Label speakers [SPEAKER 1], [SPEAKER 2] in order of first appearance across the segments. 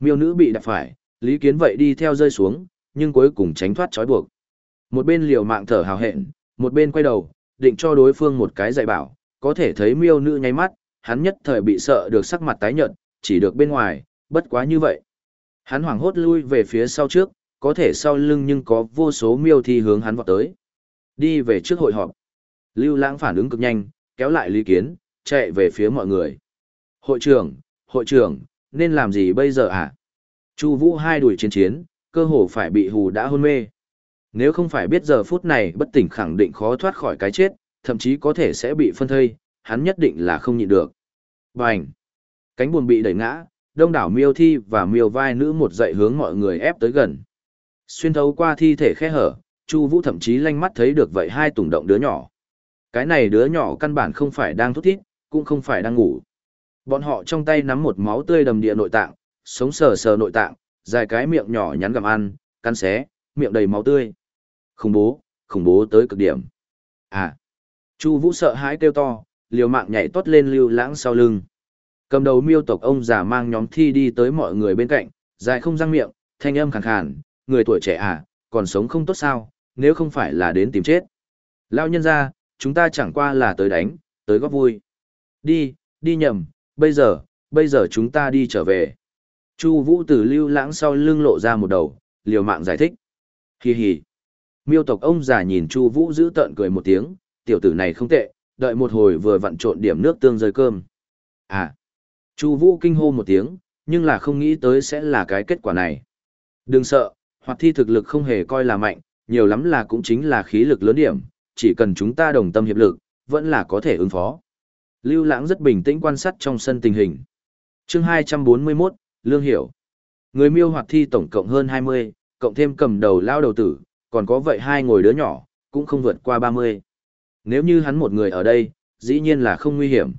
[SPEAKER 1] Miêu nữ bị đạp phải, Lý Kiến vậy đi theo rơi xuống, nhưng cuối cùng tránh thoát trói buộc. Một bên liều mạng thở hào hẹn, một bên quay đầu, định cho đối phương một cái dạy bảo, có thể thấy miêu nữ nháy mắt, hắn nhất thời bị sợ được sắc mặt tái nhợt, chỉ được bên ngoài, bất quá như vậy. Hắn hoảng hốt lui về phía sau trước, có thể sau lưng nhưng có vô số miêu thi hướng hắn vọt tới. Đi về trước hội họp. Lưu Lãng phản ứng cực nhanh, kéo lại Lý Kiến, chạy về phía mọi người. Hội trưởng, hội trưởng, nên làm gì bây giờ à? Chu Vũ hai đuổi chiến chiến, cơ hồ phải bị hù đã hôn mê. Nếu không phải biết giờ phút này bất tỉnh khẳng định khó thoát khỏi cái chết, thậm chí có thể sẽ bị phân thây, hắn nhất định là không nhịn được. Bành! Cánh buồn bị đẩy ngã, đông đảo miêu thi và miêu vai nữ một dậy hướng mọi người ép tới gần. Xuyên thấu qua thi thể khe hở, Chu Vũ thậm chí lanh mắt thấy được vậy hai tùng động đứa nhỏ. Cái này đứa nhỏ căn bản không phải đang thút thít, cũng không phải đang ngủ. Bọn họ trong tay nắm một máu tươi đầm địa nội tạng, sống sờ sờ nội tạng, dài cái miệng nhỏ nhắn gặm ăn, cắn xé, miệng đầy máu tươi. Khủng bố, khủng bố tới cực điểm. À. Chu Vũ sợ hãi kêu to, liều mạng nhảy tót lên lưu lãng sau lưng. Cầm đầu miêu tộc ông già mang nhóm thi đi tới mọi người bên cạnh, dài không răng miệng, thanh âm khàn khàn, người tuổi trẻ à, còn sống không tốt sao, nếu không phải là đến tìm chết. Lao nhân ra, chúng ta chẳng qua là tới đánh, tới góp vui. Đi, đi nhầm, bây giờ, bây giờ chúng ta đi trở về. Chu Vũ Tử lưu lãng sau lưng lộ ra một đầu, liều mạng giải thích. Hi hi. Miêu tộc ông già nhìn Chu Vũ giữ tợn cười một tiếng, tiểu tử này không tệ, đợi một hồi vừa vặn trộn điểm nước tương rơi cơm. À. Chu Vũ kinh hô một tiếng, nhưng là không nghĩ tới sẽ là cái kết quả này. Đừng sợ, hoạt thi thực lực không hề coi là mạnh, nhiều lắm là cũng chính là khí lực lớn điểm, chỉ cần chúng ta đồng tâm hiệp lực, vẫn là có thể ứng phó. Lưu Lãng rất bình tĩnh quan sát trong sân tình hình. Chương 241, Lương Hiểu. Người miêu hoạt thi tổng cộng hơn 20, cộng thêm cầm đầu lao đầu tử, còn có vậy hai ngồi đứa nhỏ, cũng không vượt qua 30. Nếu như hắn một người ở đây, dĩ nhiên là không nguy hiểm.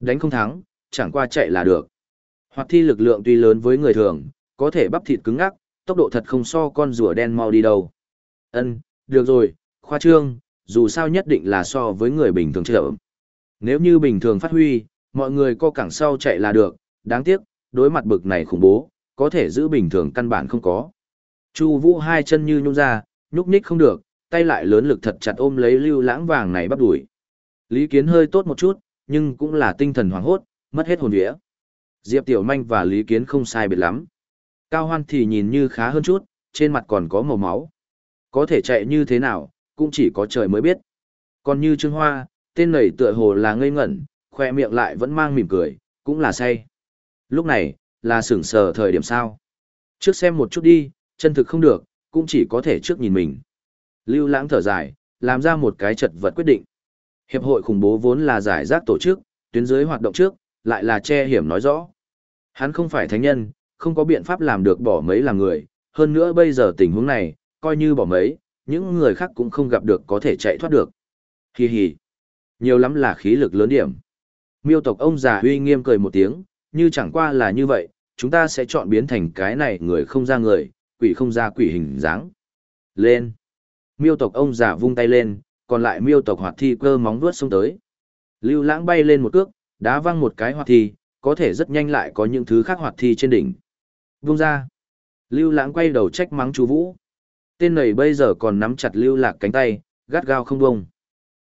[SPEAKER 1] Đánh không thắng, chẳng qua chạy là được. Hoạt thi lực lượng tuy lớn với người thường, có thể bắp thịt cứng ngắc, tốc độ thật không so con rùa đen mau đi đâu. Ân, được rồi, khoa trương, dù sao nhất định là so với người bình thường chậm. Nếu như bình thường phát huy, mọi người co cẳng sau chạy là được, đáng tiếc, đối mặt bực này khủng bố, có thể giữ bình thường căn bản không có. Chu Vũ hai chân như nhũn ra, nhúc nhích không được, tay lại lớn lực thật chặt ôm lấy lưu lãng vàng này bắt đuổi. Lý Kiến hơi tốt một chút, nhưng cũng là tinh thần hoảng hốt, mất hết hồn vía. Diệp Tiểu Manh và Lý Kiến không sai biệt lắm. Cao Hoan thì nhìn như khá hơn chút, trên mặt còn có màu máu. Có thể chạy như thế nào, cũng chỉ có trời mới biết. Còn như Trương Hoa, tên nầy tựa hồ là ngây ngẩn, khoe miệng lại vẫn mang mỉm cười, cũng là say. Lúc này, là sửng sờ thời điểm sao. Trước xem một chút đi, chân thực không được, cũng chỉ có thể trước nhìn mình. Lưu lãng thở dài, làm ra một cái chật vật quyết định. Hiệp hội khủng bố vốn là giải rác tổ chức, tuyến dưới hoạt động trước, lại là che hiểm nói rõ. Hắn không phải thánh nhân, không có biện pháp làm được bỏ mấy làm người, hơn nữa bây giờ tình huống này, coi như bỏ mấy, những người khác cũng không gặp được có thể chạy thoát được. Hi hi. Nhiều lắm là khí lực lớn điểm. Miêu tộc ông già uy nghiêm cười một tiếng, như chẳng qua là như vậy, chúng ta sẽ chọn biến thành cái này người không ra người, quỷ không ra quỷ hình dáng. Lên. Miêu tộc ông già vung tay lên, còn lại miêu tộc hoạt thi cơ móng vuốt xông tới. Lưu lãng bay lên một cước, đá văng một cái hoạt thi, có thể rất nhanh lại có những thứ khác hoạt thi trên đỉnh. Vung ra. Lưu lãng quay đầu trách mắng chú Vũ. Tên này bây giờ còn nắm chặt lưu lạc cánh tay, gắt gao không bông.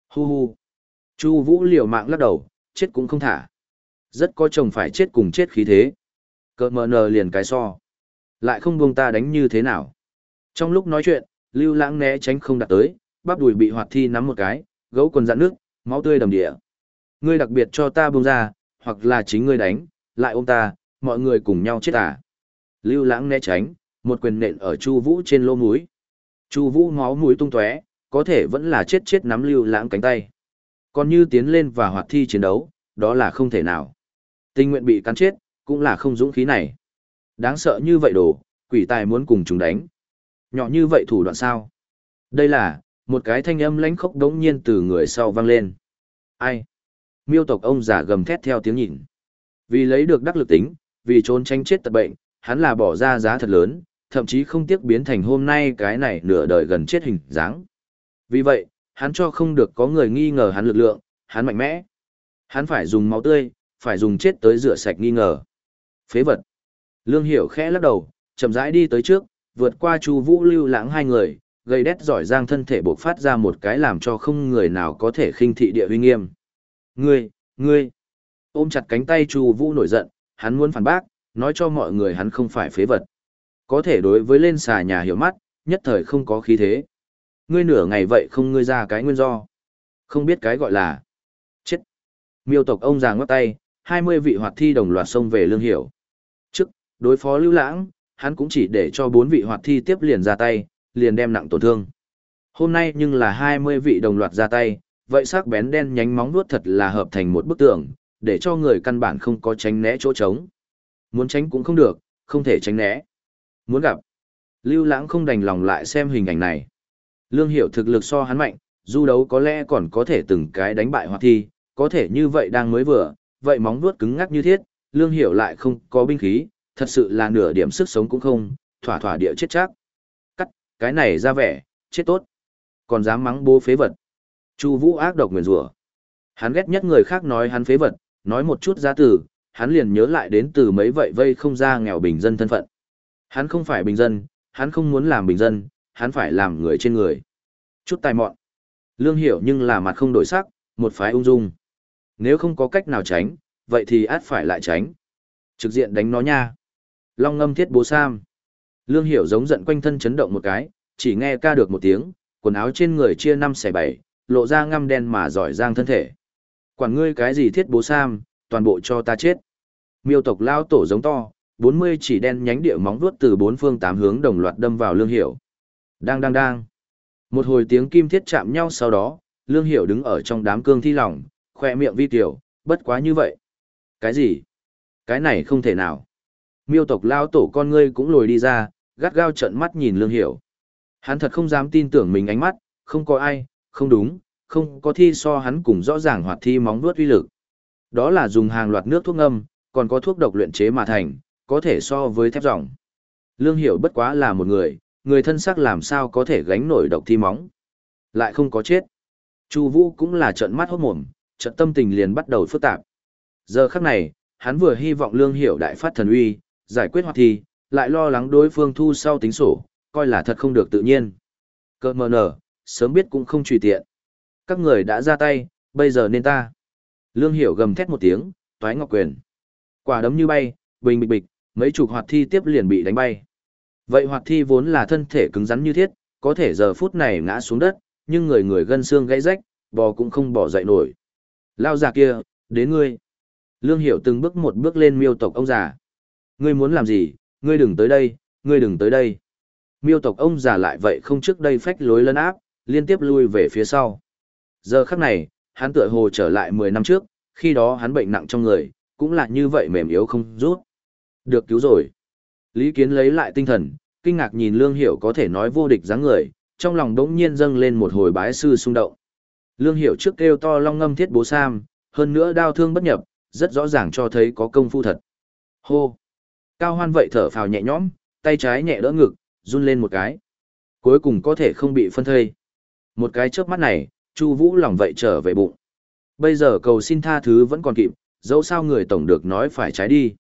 [SPEAKER 1] Hu hu. Chu Vũ liều mạng lắc đầu, chết cũng không thả. Rất có chồng phải chết cùng chết khí thế. Cờ mờ nờ liền cái so. Lại không buông ta đánh như thế nào. Trong lúc nói chuyện, lưu lãng né tránh không đặt tới, bắp đùi bị hoạt thi nắm một cái, gấu quần dạn nước, máu tươi đầm địa. Ngươi đặc biệt cho ta buông ra, hoặc là chính ngươi đánh, lại ôm ta, mọi người cùng nhau chết à. Lưu lãng né tránh, một quyền nện ở Chu Vũ trên lỗ mũi. Chu Vũ máu mũi tung tóe, có thể vẫn là chết chết nắm Lưu lãng cánh tay. Còn như tiến lên và hoạt thi chiến đấu, đó là không thể nào. Tình nguyện bị cắn chết, cũng là không dũng khí này. Đáng sợ như vậy đồ, quỷ tài muốn cùng chúng đánh. Nhỏ như vậy thủ đoạn sao? Đây là, một cái thanh âm lãnh khốc đống nhiên từ người sau vang lên. Ai? Miêu tộc ông già gầm thét theo tiếng nhìn. Vì lấy được đắc lực tính, vì trốn tránh chết tật bệnh, hắn là bỏ ra giá thật lớn, thậm chí không tiếc biến thành hôm nay cái này nửa đời gần chết hình dáng. Vì vậy, hắn cho không được có người nghi ngờ hắn lực lượng, hắn mạnh mẽ. Hắn phải dùng máu tươi, phải dùng chết tới rửa sạch nghi ngờ. Phế vật. Lương Hiểu khẽ lắc đầu, chậm rãi đi tới trước, vượt qua Chu Vũ Lưu Lãng hai người, gây đét giỏi giang thân thể bộc phát ra một cái làm cho không người nào có thể khinh thị địa uy nghiêm. "Ngươi, ngươi!" Ôm chặt cánh tay Chu Vũ nổi giận, hắn muốn phản bác, nói cho mọi người hắn không phải phế vật. Có thể đối với lên xà nhà hiểu mắt, nhất thời không có khí thế. Ngươi nửa ngày vậy không ngươi ra cái nguyên do. Không biết cái gọi là chết. Miêu tộc ông già ngót tay, 20 vị hoạt thi đồng loạt xông về lương hiểu. Trước, đối phó lưu lãng, hắn cũng chỉ để cho 4 vị hoạt thi tiếp liền ra tay, liền đem nặng tổn thương. Hôm nay nhưng là 20 vị đồng loạt ra tay, vậy sắc bén đen nhánh móng vuốt thật là hợp thành một bức tường, để cho người căn bản không có tránh né chỗ trống. Muốn tránh cũng không được, không thể tránh né. Muốn gặp. Lưu Lãng không đành lòng lại xem hình ảnh này. Lương Hiểu thực lực so hắn mạnh, du đấu có lẽ còn có thể từng cái đánh bại hoạt thi, có thể như vậy đang mới vừa, vậy móng vuốt cứng ngắc như thiết, Lương Hiểu lại không có binh khí, thật sự là nửa điểm sức sống cũng không, thỏa thỏa địa chết chắc. Cắt, cái này ra vẻ, chết tốt. Còn dám mắng bố phế vật. Chu Vũ ác độc nguyền rủa. Hắn ghét nhất người khác nói hắn phế vật, nói một chút giá từ, hắn liền nhớ lại đến từ mấy vậy vây không ra nghèo bình dân thân phận. Hắn không phải bình dân, hắn không muốn làm bình dân, hắn phải làm người trên người. Chút tài mọn. Lương hiểu nhưng là mặt không đổi sắc, một phái ung dung. Nếu không có cách nào tránh, vậy thì át phải lại tránh. Trực diện đánh nó nha. Long ngâm thiết bố sam. Lương hiểu giống giận quanh thân chấn động một cái, chỉ nghe ca được một tiếng, quần áo trên người chia năm xẻ bảy, lộ ra ngăm đen mà giỏi giang thân thể. Quản ngươi cái gì thiết bố sam, toàn bộ cho ta chết. Miêu tộc lao tổ giống to, 40 chỉ đen nhánh địa móng vuốt từ bốn phương tám hướng đồng loạt đâm vào lương hiểu. Đang đang đang. Một hồi tiếng kim thiết chạm nhau sau đó, lương hiểu đứng ở trong đám cương thi lỏng, khoe miệng vi tiểu, bất quá như vậy. Cái gì? Cái này không thể nào. Miêu tộc lao tổ con ngươi cũng lồi đi ra, gắt gao trợn mắt nhìn lương hiểu. Hắn thật không dám tin tưởng mình ánh mắt, không có ai, không đúng, không có thi so hắn cùng rõ ràng hoạt thi móng vuốt uy lực. Đó là dùng hàng loạt nước thuốc ngâm, còn có thuốc độc luyện chế mà thành, có thể so với thép ròng. Lương Hiểu bất quá là một người, người thân xác làm sao có thể gánh nổi độc thi móng. Lại không có chết. Chu Vũ cũng là trợn mắt hốt mồm, trận tâm tình liền bắt đầu phức tạp. Giờ khắc này, hắn vừa hy vọng Lương Hiểu đại phát thần uy, giải quyết hoạt thi, lại lo lắng đối phương thu sau tính sổ, coi là thật không được tự nhiên. Cơ mờ nở, sớm biết cũng không truy tiện. Các người đã ra tay, bây giờ nên ta. Lương Hiểu gầm thét một tiếng, toái ngọc quyền. Quả đấm như bay, bình bịch bịch, mấy chục hoạt thi tiếp liền bị đánh bay. Vậy hoạt thi vốn là thân thể cứng rắn như thiết, có thể giờ phút này ngã xuống đất, nhưng người người gân xương gãy rách, bò cũng không bỏ dậy nổi. Lao già kia, đến ngươi. Lương Hiểu từng bước một bước lên miêu tộc ông già. Ngươi muốn làm gì, ngươi đừng tới đây, ngươi đừng tới đây. Miêu tộc ông già lại vậy không trước đây phách lối lấn áp, liên tiếp lui về phía sau. Giờ khắc này, hắn tựa hồ trở lại 10 năm trước, khi đó hắn bệnh nặng trong người, cũng là như vậy mềm yếu không rút. Được cứu rồi. Lý Kiến lấy lại tinh thần, kinh ngạc nhìn Lương Hiểu có thể nói vô địch dáng người, trong lòng đống nhiên dâng lên một hồi bái sư xung động. Lương Hiểu trước kêu to long ngâm thiết bố sam, hơn nữa đao thương bất nhập, rất rõ ràng cho thấy có công phu thật. Hô! Cao hoan vậy thở phào nhẹ nhõm, tay trái nhẹ đỡ ngực, run lên một cái. Cuối cùng có thể không bị phân thây. Một cái chớp mắt này, Chu Vũ lòng vậy trở về bụng. Bây giờ cầu xin tha thứ vẫn còn kịp, dẫu sao người tổng được nói phải trái đi.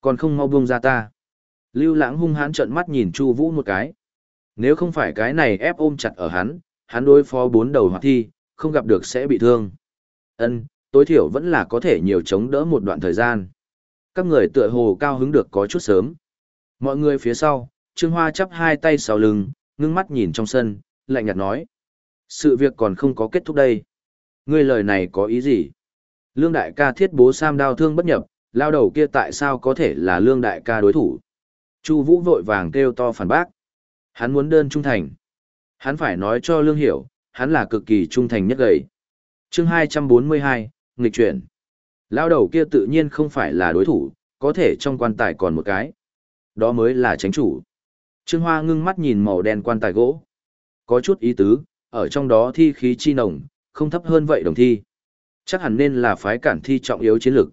[SPEAKER 1] Còn không mau buông ra ta. Lưu Lãng hung hãn trợn mắt nhìn Chu Vũ một cái. Nếu không phải cái này ép ôm chặt ở hắn, hắn đối phó bốn đầu hoạt thi, không gặp được sẽ bị thương. Ân, tối thiểu vẫn là có thể nhiều chống đỡ một đoạn thời gian. Các người tựa hồ cao hứng được có chút sớm. Mọi người phía sau, Trương Hoa chắp hai tay sau lưng, ngưng mắt nhìn trong sân, lạnh nhạt nói. Sự việc còn không có kết thúc đây. Ngươi lời này có ý gì? Lương đại ca thiết bố sam đao thương bất nhập, lao đầu kia tại sao có thể là lương đại ca đối thủ? Chu Vũ vội vàng kêu to phản bác. Hắn muốn đơn trung thành. Hắn phải nói cho lương hiểu, hắn là cực kỳ trung thành nhất gầy. Chương 242, nghịch chuyển. Lao đầu kia tự nhiên không phải là đối thủ, có thể trong quan tài còn một cái. Đó mới là tránh chủ. Trương Hoa ngưng mắt nhìn màu đen quan tài gỗ. Có chút ý tứ, ở trong đó thi khí chi nồng, không thấp hơn vậy đồng thi. Chắc hẳn nên là phái cản thi trọng yếu chiến lược.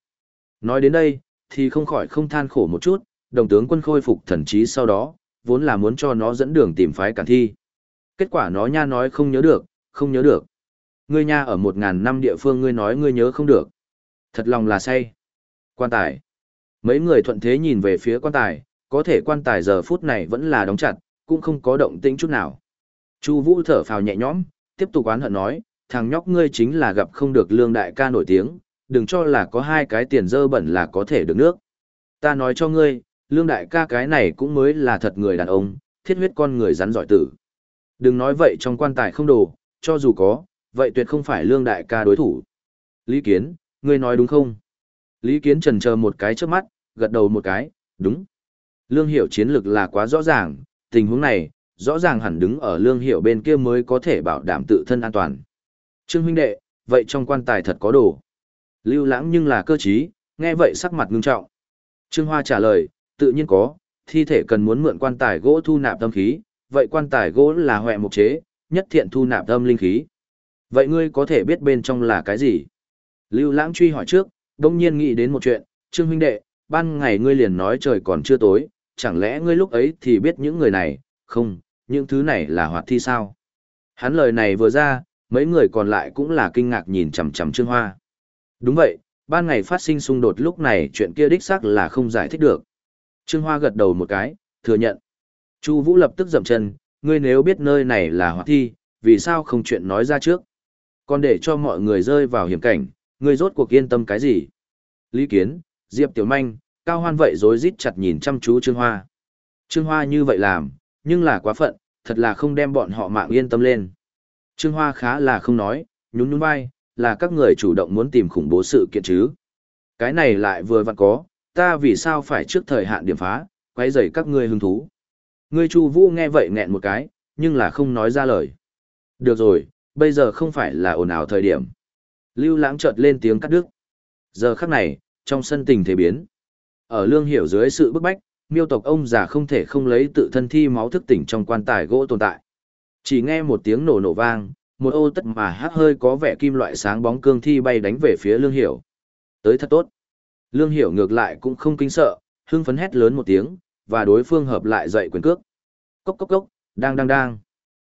[SPEAKER 1] Nói đến đây, thì không khỏi không than khổ một chút, đồng tướng quân khôi phục thần trí sau đó, vốn là muốn cho nó dẫn đường tìm phái cản thi. Kết quả nó nha nói không nhớ được, không nhớ được. Ngươi nha ở một ngàn năm địa phương ngươi nói ngươi nhớ không được. Thật lòng là say. Quan tài. Mấy người thuận thế nhìn về phía quan tài, có thể quan tài giờ phút này vẫn là đóng chặt, cũng không có động tĩnh chút nào. Chu Vũ thở phào nhẹ nhõm, tiếp tục oán hận nói, thằng nhóc ngươi chính là gặp không được lương đại ca nổi tiếng, đừng cho là có hai cái tiền dơ bẩn là có thể được nước. Ta nói cho ngươi, lương đại ca cái này cũng mới là thật người đàn ông, thiết huyết con người rắn giỏi tử. Đừng nói vậy trong quan tài không đồ, cho dù có, vậy tuyệt không phải lương đại ca đối thủ. Lý Kiến, ngươi nói đúng không? Lý Kiến trần chờ một cái trước mắt, gật đầu một cái, đúng. Lương Hiểu chiến lược là quá rõ ràng, tình huống này, rõ ràng hẳn đứng ở Lương Hiểu bên kia mới có thể bảo đảm tự thân an toàn. Trương huynh đệ, vậy trong quan tài thật có đồ. Lưu lãng nhưng là cơ trí, nghe vậy sắc mặt ngưng trọng. Trương Hoa trả lời, tự nhiên có, thi thể cần muốn mượn quan tài gỗ thu nạp tâm khí, vậy quan tài gỗ là hoẹ mục chế, nhất thiện thu nạp tâm linh khí. Vậy ngươi có thể biết bên trong là cái gì? Lưu lãng truy hỏi trước, đông nhiên nghĩ đến một chuyện, Trương huynh đệ, ban ngày ngươi liền nói trời còn chưa tối, chẳng lẽ ngươi lúc ấy thì biết những người này, không, những thứ này là hoạt thi sao? Hắn lời này vừa ra, mấy người còn lại cũng là kinh ngạc nhìn chằm chằm Trương Hoa. Đúng vậy, ban ngày phát sinh xung đột lúc này chuyện kia đích xác là không giải thích được. Trương Hoa gật đầu một cái, thừa nhận. Chu Vũ lập tức dậm chân, ngươi nếu biết nơi này là hoạt thi, vì sao không chuyện nói ra trước? Còn để cho mọi người rơi vào hiểm cảnh, ngươi rốt cuộc yên tâm cái gì? Lý Kiến, Diệp Tiểu Manh, Cao Hoan vậy rối rít chặt nhìn chăm chú Trương Hoa. Trương Hoa như vậy làm, nhưng là quá phận, thật là không đem bọn họ mạng yên tâm lên. Trương Hoa khá là không nói, nhún nhún vai, là các người chủ động muốn tìm khủng bố sự kiện chứ. Cái này lại vừa vặn có, ta vì sao phải trước thời hạn điểm phá, quấy rầy các ngươi hứng thú. Ngươi Chu Vũ nghe vậy nghẹn một cái, nhưng là không nói ra lời. Được rồi, bây giờ không phải là ồn ào thời điểm. Lưu Lãng chợt lên tiếng cắt đứt. Giờ khắc này, trong sân tình thế biến. Ở lương hiểu dưới sự bức bách, miêu tộc ông già không thể không lấy tự thân thi máu thức tỉnh trong quan tài gỗ tồn tại. Chỉ nghe một tiếng nổ nổ vang, một ô tất mà hát hơi có vẻ kim loại sáng bóng cương thi bay đánh về phía lương hiểu. Tới thật tốt. Lương hiểu ngược lại cũng không kinh sợ, hưng phấn hét lớn một tiếng, và đối phương hợp lại dậy quyền cước. Cốc cốc cốc, đang đang đang.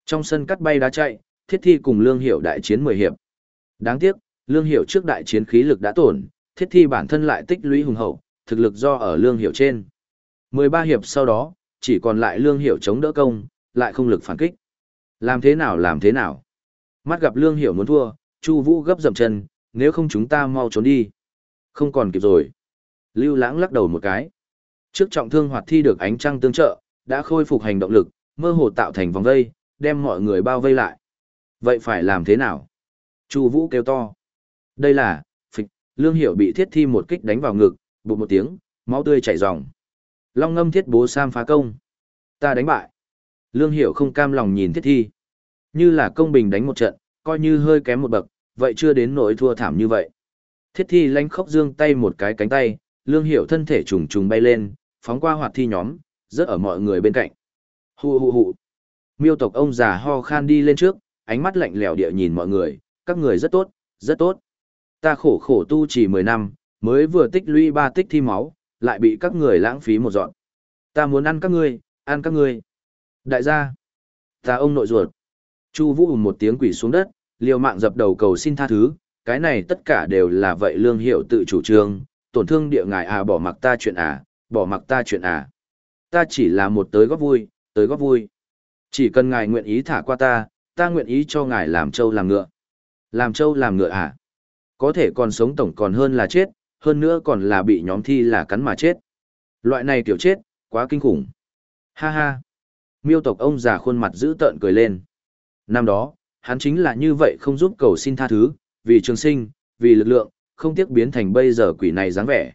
[SPEAKER 1] Trong sân cắt bay đá chạy, thiết thi cùng lương hiểu đại chiến mười hiệp. Đáng tiếc, lương hiểu trước đại chiến khí lực đã tổn, thiết thi bản thân lại tích lũy hùng hậu, thực lực do ở lương hiểu trên. 13 hiệp sau đó, chỉ còn lại lương hiểu chống đỡ công, lại không lực phản kích. Làm thế nào làm thế nào? Mắt gặp lương hiểu muốn thua, Chu Vũ gấp dậm chân, nếu không chúng ta mau trốn đi. Không còn kịp rồi. Lưu Lãng lắc đầu một cái. Trước trọng thương hoạt thi được ánh trăng tương trợ, đã khôi phục hành động lực, mơ hồ tạo thành vòng vây, đem mọi người bao vây lại. Vậy phải làm thế nào? Chu Vũ kêu to. Đây là, phịch, Lương Hiểu bị thiết thi một kích đánh vào ngực, bụt một tiếng, máu tươi chảy ròng. Long ngâm thiết bố sam phá công. Ta đánh bại. Lương Hiểu không cam lòng nhìn thiết thi. Như là công bình đánh một trận, coi như hơi kém một bậc, vậy chưa đến nỗi thua thảm như vậy. Thiết thi lánh khóc dương tay một cái cánh tay, Lương Hiểu thân thể trùng trùng bay lên, phóng qua hoạt thi nhóm, rớt ở mọi người bên cạnh. Hù hù hù. Miêu tộc ông già ho khan đi lên trước, ánh mắt lạnh lẽo địa nhìn mọi người, các người rất tốt, rất tốt. Ta khổ khổ tu chỉ 10 năm, mới vừa tích lũy ba tích thi máu, lại bị các người lãng phí một dọn. Ta muốn ăn các ngươi, ăn các ngươi. Đại gia, ta ông nội ruột. Chu Vũ một tiếng quỷ xuống đất, liều mạng dập đầu cầu xin tha thứ, cái này tất cả đều là vậy lương hiệu tự chủ trương, tổn thương địa ngài à bỏ mặc ta chuyện à, bỏ mặc ta chuyện à. Ta chỉ là một tới góp vui, tới góp vui. Chỉ cần ngài nguyện ý thả qua ta, ta nguyện ý cho ngài làm trâu làm ngựa. Làm trâu làm ngựa à? Có thể còn sống tổng còn hơn là chết, hơn nữa còn là bị nhóm thi là cắn mà chết. Loại này tiểu chết, quá kinh khủng. Ha ha. Miêu tộc ông già khuôn mặt giữ tợn cười lên. Năm đó, hắn chính là như vậy không giúp cầu xin tha thứ, vì trường sinh, vì lực lượng, không tiếc biến thành bây giờ quỷ này dáng vẻ.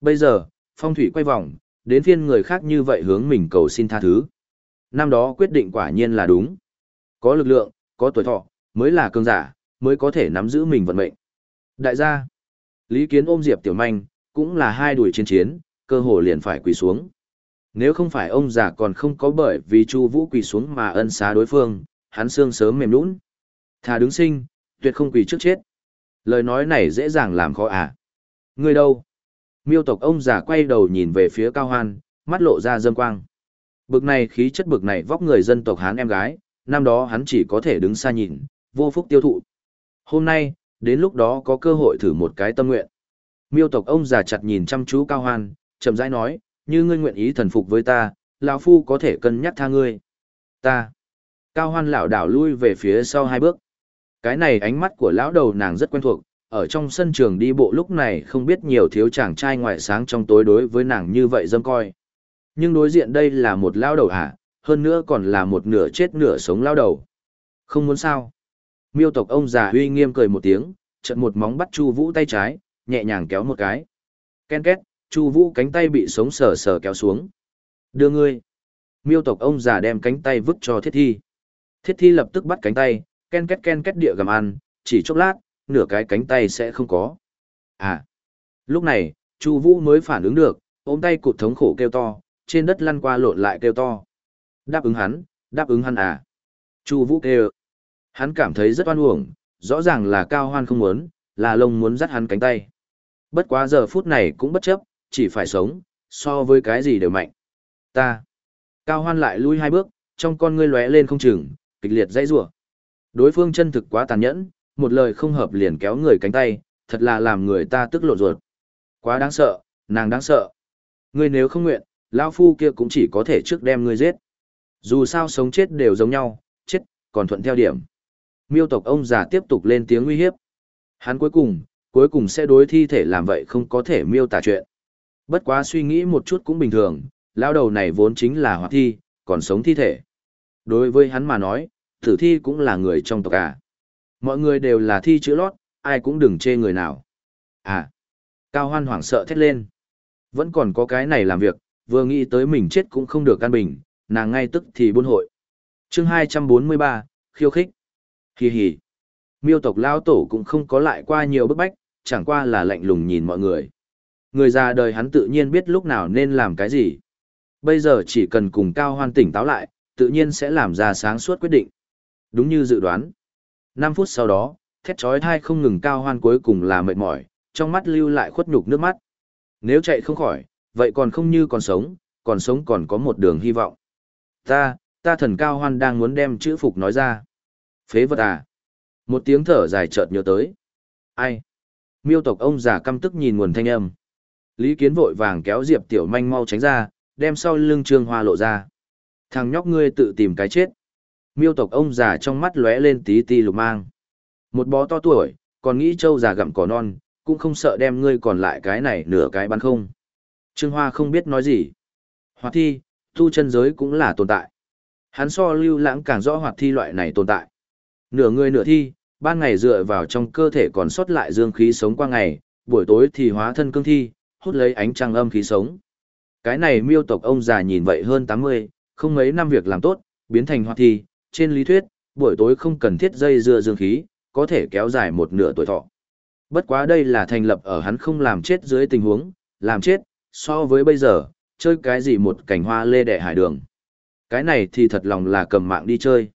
[SPEAKER 1] Bây giờ, phong thủy quay vòng, đến phiên người khác như vậy hướng mình cầu xin tha thứ. Năm đó quyết định quả nhiên là đúng. Có lực lượng, có tuổi thọ, mới là cường giả, mới có thể nắm giữ mình vận mệnh. Đại gia, Lý Kiến ôm Diệp Tiểu Manh, cũng là hai đuổi chiến chiến, cơ hồ liền phải quỳ xuống. Nếu không phải ông già còn không có bởi vì Chu Vũ quỳ xuống mà ân xá đối phương, hắn xương sớm mềm nhũn. Thà đứng sinh, tuyệt không quỳ trước chết. Lời nói này dễ dàng làm khó à? người đâu? Miêu tộc ông già quay đầu nhìn về phía Cao Hoan, mắt lộ ra dâm quang. Bực này khí chất bực này vóc người dân tộc Hán em gái, năm đó hắn chỉ có thể đứng xa nhìn, vô phúc tiêu thụ. Hôm nay, đến lúc đó có cơ hội thử một cái tâm nguyện. Miêu tộc ông già chặt nhìn chăm chú Cao Hoan, chậm rãi nói, như ngươi nguyện ý thần phục với ta, lão phu có thể cân nhắc tha ngươi. Ta. Cao Hoan lão đảo lui về phía sau hai bước. Cái này ánh mắt của lão đầu nàng rất quen thuộc, ở trong sân trường đi bộ lúc này không biết nhiều thiếu chàng trai ngoại sáng trong tối đối với nàng như vậy dâm coi. Nhưng đối diện đây là một lão đầu hả, hơn nữa còn là một nửa chết nửa sống lão đầu. Không muốn sao. Miêu tộc ông già uy nghiêm cười một tiếng, trận một móng bắt Chu Vũ tay trái, nhẹ nhàng kéo một cái. Ken két, Chu Vũ cánh tay bị sống sờ sờ kéo xuống. Đưa ngươi. Miêu tộc ông già đem cánh tay vứt cho Thiết Thi. Thiết Thi lập tức bắt cánh tay, ken két ken két địa gầm ăn, chỉ chốc lát, nửa cái cánh tay sẽ không có. À. Lúc này, Chu Vũ mới phản ứng được, ôm tay cụt thống khổ kêu to, trên đất lăn qua lộn lại kêu to. Đáp ứng hắn, đáp ứng hắn à. Chu Vũ kêu. Hắn cảm thấy rất oan uổng, rõ ràng là Cao Hoan không muốn, là lông muốn dắt hắn cánh tay. Bất quá giờ phút này cũng bất chấp, chỉ phải sống, so với cái gì đều mạnh. Ta. Cao Hoan lại lui hai bước, trong con ngươi lóe lên không chừng, kịch liệt dãy rủa. Đối phương chân thực quá tàn nhẫn, một lời không hợp liền kéo người cánh tay, thật là làm người ta tức lộn ruột. Quá đáng sợ, nàng đáng sợ. Ngươi nếu không nguyện, lão phu kia cũng chỉ có thể trước đem ngươi giết. Dù sao sống chết đều giống nhau, chết, còn thuận theo điểm. Miêu tộc ông già tiếp tục lên tiếng uy hiếp. Hắn cuối cùng, cuối cùng sẽ đối thi thể làm vậy không có thể miêu tả chuyện. Bất quá suy nghĩ một chút cũng bình thường, lão đầu này vốn chính là hoạt thi, còn sống thi thể. Đối với hắn mà nói, tử thi cũng là người trong tộc à. Mọi người đều là thi chữ lót, ai cũng đừng chê người nào. À. Cao hoan hoảng sợ thét lên. Vẫn còn có cái này làm việc, vừa nghĩ tới mình chết cũng không được căn bình, nàng ngay tức thì buôn hội. chương 243, khiêu khích. Hì hì. Miêu tộc lao tổ cũng không có lại qua nhiều bức bách, chẳng qua là lạnh lùng nhìn mọi người. Người già đời hắn tự nhiên biết lúc nào nên làm cái gì. Bây giờ chỉ cần cùng cao hoan tỉnh táo lại, tự nhiên sẽ làm ra sáng suốt quyết định. Đúng như dự đoán. 5 phút sau đó, thét chói thai không ngừng cao hoan cuối cùng là mệt mỏi, trong mắt lưu lại khuất nhục nước mắt. Nếu chạy không khỏi, vậy còn không như còn sống, còn sống còn có một đường hy vọng. Ta, ta thần cao hoan đang muốn đem chữ phục nói ra. Phế vật à. Một tiếng thở dài chợt nhớ tới. Ai? Miêu tộc ông già căm tức nhìn nguồn thanh âm. Lý Kiến vội vàng kéo Diệp Tiểu Manh mau tránh ra, đem sau lưng Trương Hoa lộ ra. Thằng nhóc ngươi tự tìm cái chết. Miêu tộc ông già trong mắt lóe lên tí ti lục mang. Một bó to tuổi, còn nghĩ trâu già gặm cỏ non, cũng không sợ đem ngươi còn lại cái này nửa cái bắn không. Trương Hoa không biết nói gì. Hoạt thi, tu chân giới cũng là tồn tại. Hắn so lưu lãng càng rõ hoạt thi loại này tồn tại. Nửa người nửa thi, ban ngày dựa vào trong cơ thể còn sót lại dương khí sống qua ngày, buổi tối thì hóa thân cương thi, hút lấy ánh trăng âm khí sống. Cái này miêu tộc ông già nhìn vậy hơn 80, không mấy năm việc làm tốt, biến thành hoạt thi, trên lý thuyết, buổi tối không cần thiết dây dưa dương khí, có thể kéo dài một nửa tuổi thọ. Bất quá đây là thành lập ở hắn không làm chết dưới tình huống, làm chết, so với bây giờ, chơi cái gì một cảnh hoa lê đệ hải đường. Cái này thì thật lòng là cầm mạng đi chơi.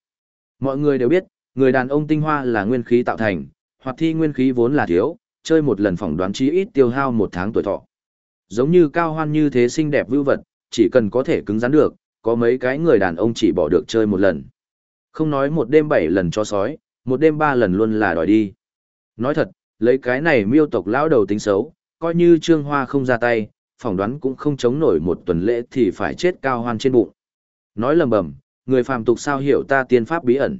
[SPEAKER 1] Mọi người đều biết, người đàn ông tinh hoa là nguyên khí tạo thành, hoặc thi nguyên khí vốn là thiếu, chơi một lần phỏng đoán chí ít tiêu hao một tháng tuổi thọ. Giống như cao hoan như thế xinh đẹp vưu vật, chỉ cần có thể cứng rắn được, có mấy cái người đàn ông chỉ bỏ được chơi một lần. Không nói một đêm bảy lần cho sói, một đêm ba lần luôn là đòi đi. Nói thật, lấy cái này miêu tộc lão đầu tính xấu, coi như trương hoa không ra tay, phỏng đoán cũng không chống nổi một tuần lễ thì phải chết cao hoan trên bụng. Nói lầm bầm, người phàm tục sao hiểu ta tiên pháp bí ẩn.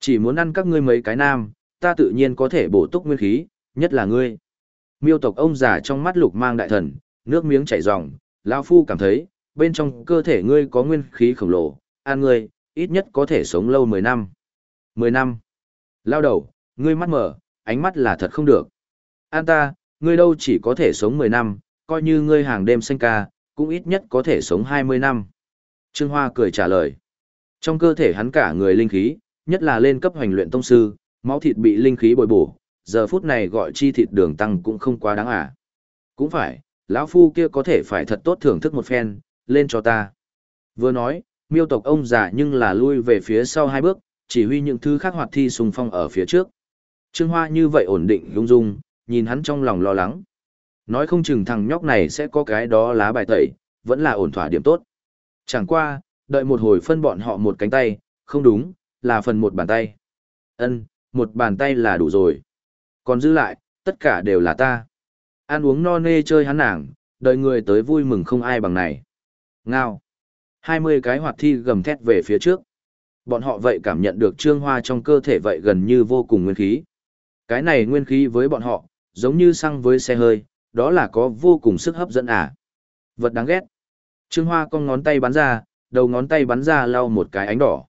[SPEAKER 1] Chỉ muốn ăn các ngươi mấy cái nam, ta tự nhiên có thể bổ túc nguyên khí, nhất là ngươi. Miêu tộc ông già trong mắt lục mang đại thần, nước miếng chảy ròng, lão phu cảm thấy, bên trong cơ thể ngươi có nguyên khí khổng lồ, ăn ngươi, ít nhất có thể sống lâu 10 năm. 10 năm. Lao đầu, ngươi mắt mở, ánh mắt là thật không được. An ta, ngươi đâu chỉ có thể sống 10 năm, coi như ngươi hàng đêm sinh ca, cũng ít nhất có thể sống 20 năm. Trương Hoa cười trả lời. Trong cơ thể hắn cả người linh khí, nhất là lên cấp hoành luyện tông sư, máu thịt bị linh khí bồi bổ, giờ phút này gọi chi thịt đường tăng cũng không quá đáng à. Cũng phải, lão phu kia có thể phải thật tốt thưởng thức một phen, lên cho ta. Vừa nói, miêu tộc ông già nhưng là lui về phía sau hai bước, chỉ huy những thứ khác hoạt thi xung phong ở phía trước. Trương Hoa như vậy ổn định lung dung, nhìn hắn trong lòng lo lắng. Nói không chừng thằng nhóc này sẽ có cái đó lá bài tẩy, vẫn là ổn thỏa điểm tốt. Chẳng qua, đợi một hồi phân bọn họ một cánh tay, không đúng, là phần một bàn tay. Ân, một bàn tay là đủ rồi. Còn giữ lại, tất cả đều là ta. Ăn uống no nê chơi hắn nàng, đời người tới vui mừng không ai bằng này. Ngao hai mươi cái hoạt thi gầm thét về phía trước. Bọn họ vậy cảm nhận được trương hoa trong cơ thể vậy gần như vô cùng nguyên khí. Cái này nguyên khí với bọn họ, giống như xăng với xe hơi, đó là có vô cùng sức hấp dẫn à. Vật đáng ghét. Trương hoa con ngón tay bắn ra, đầu ngón tay bắn ra lau một cái ánh đỏ.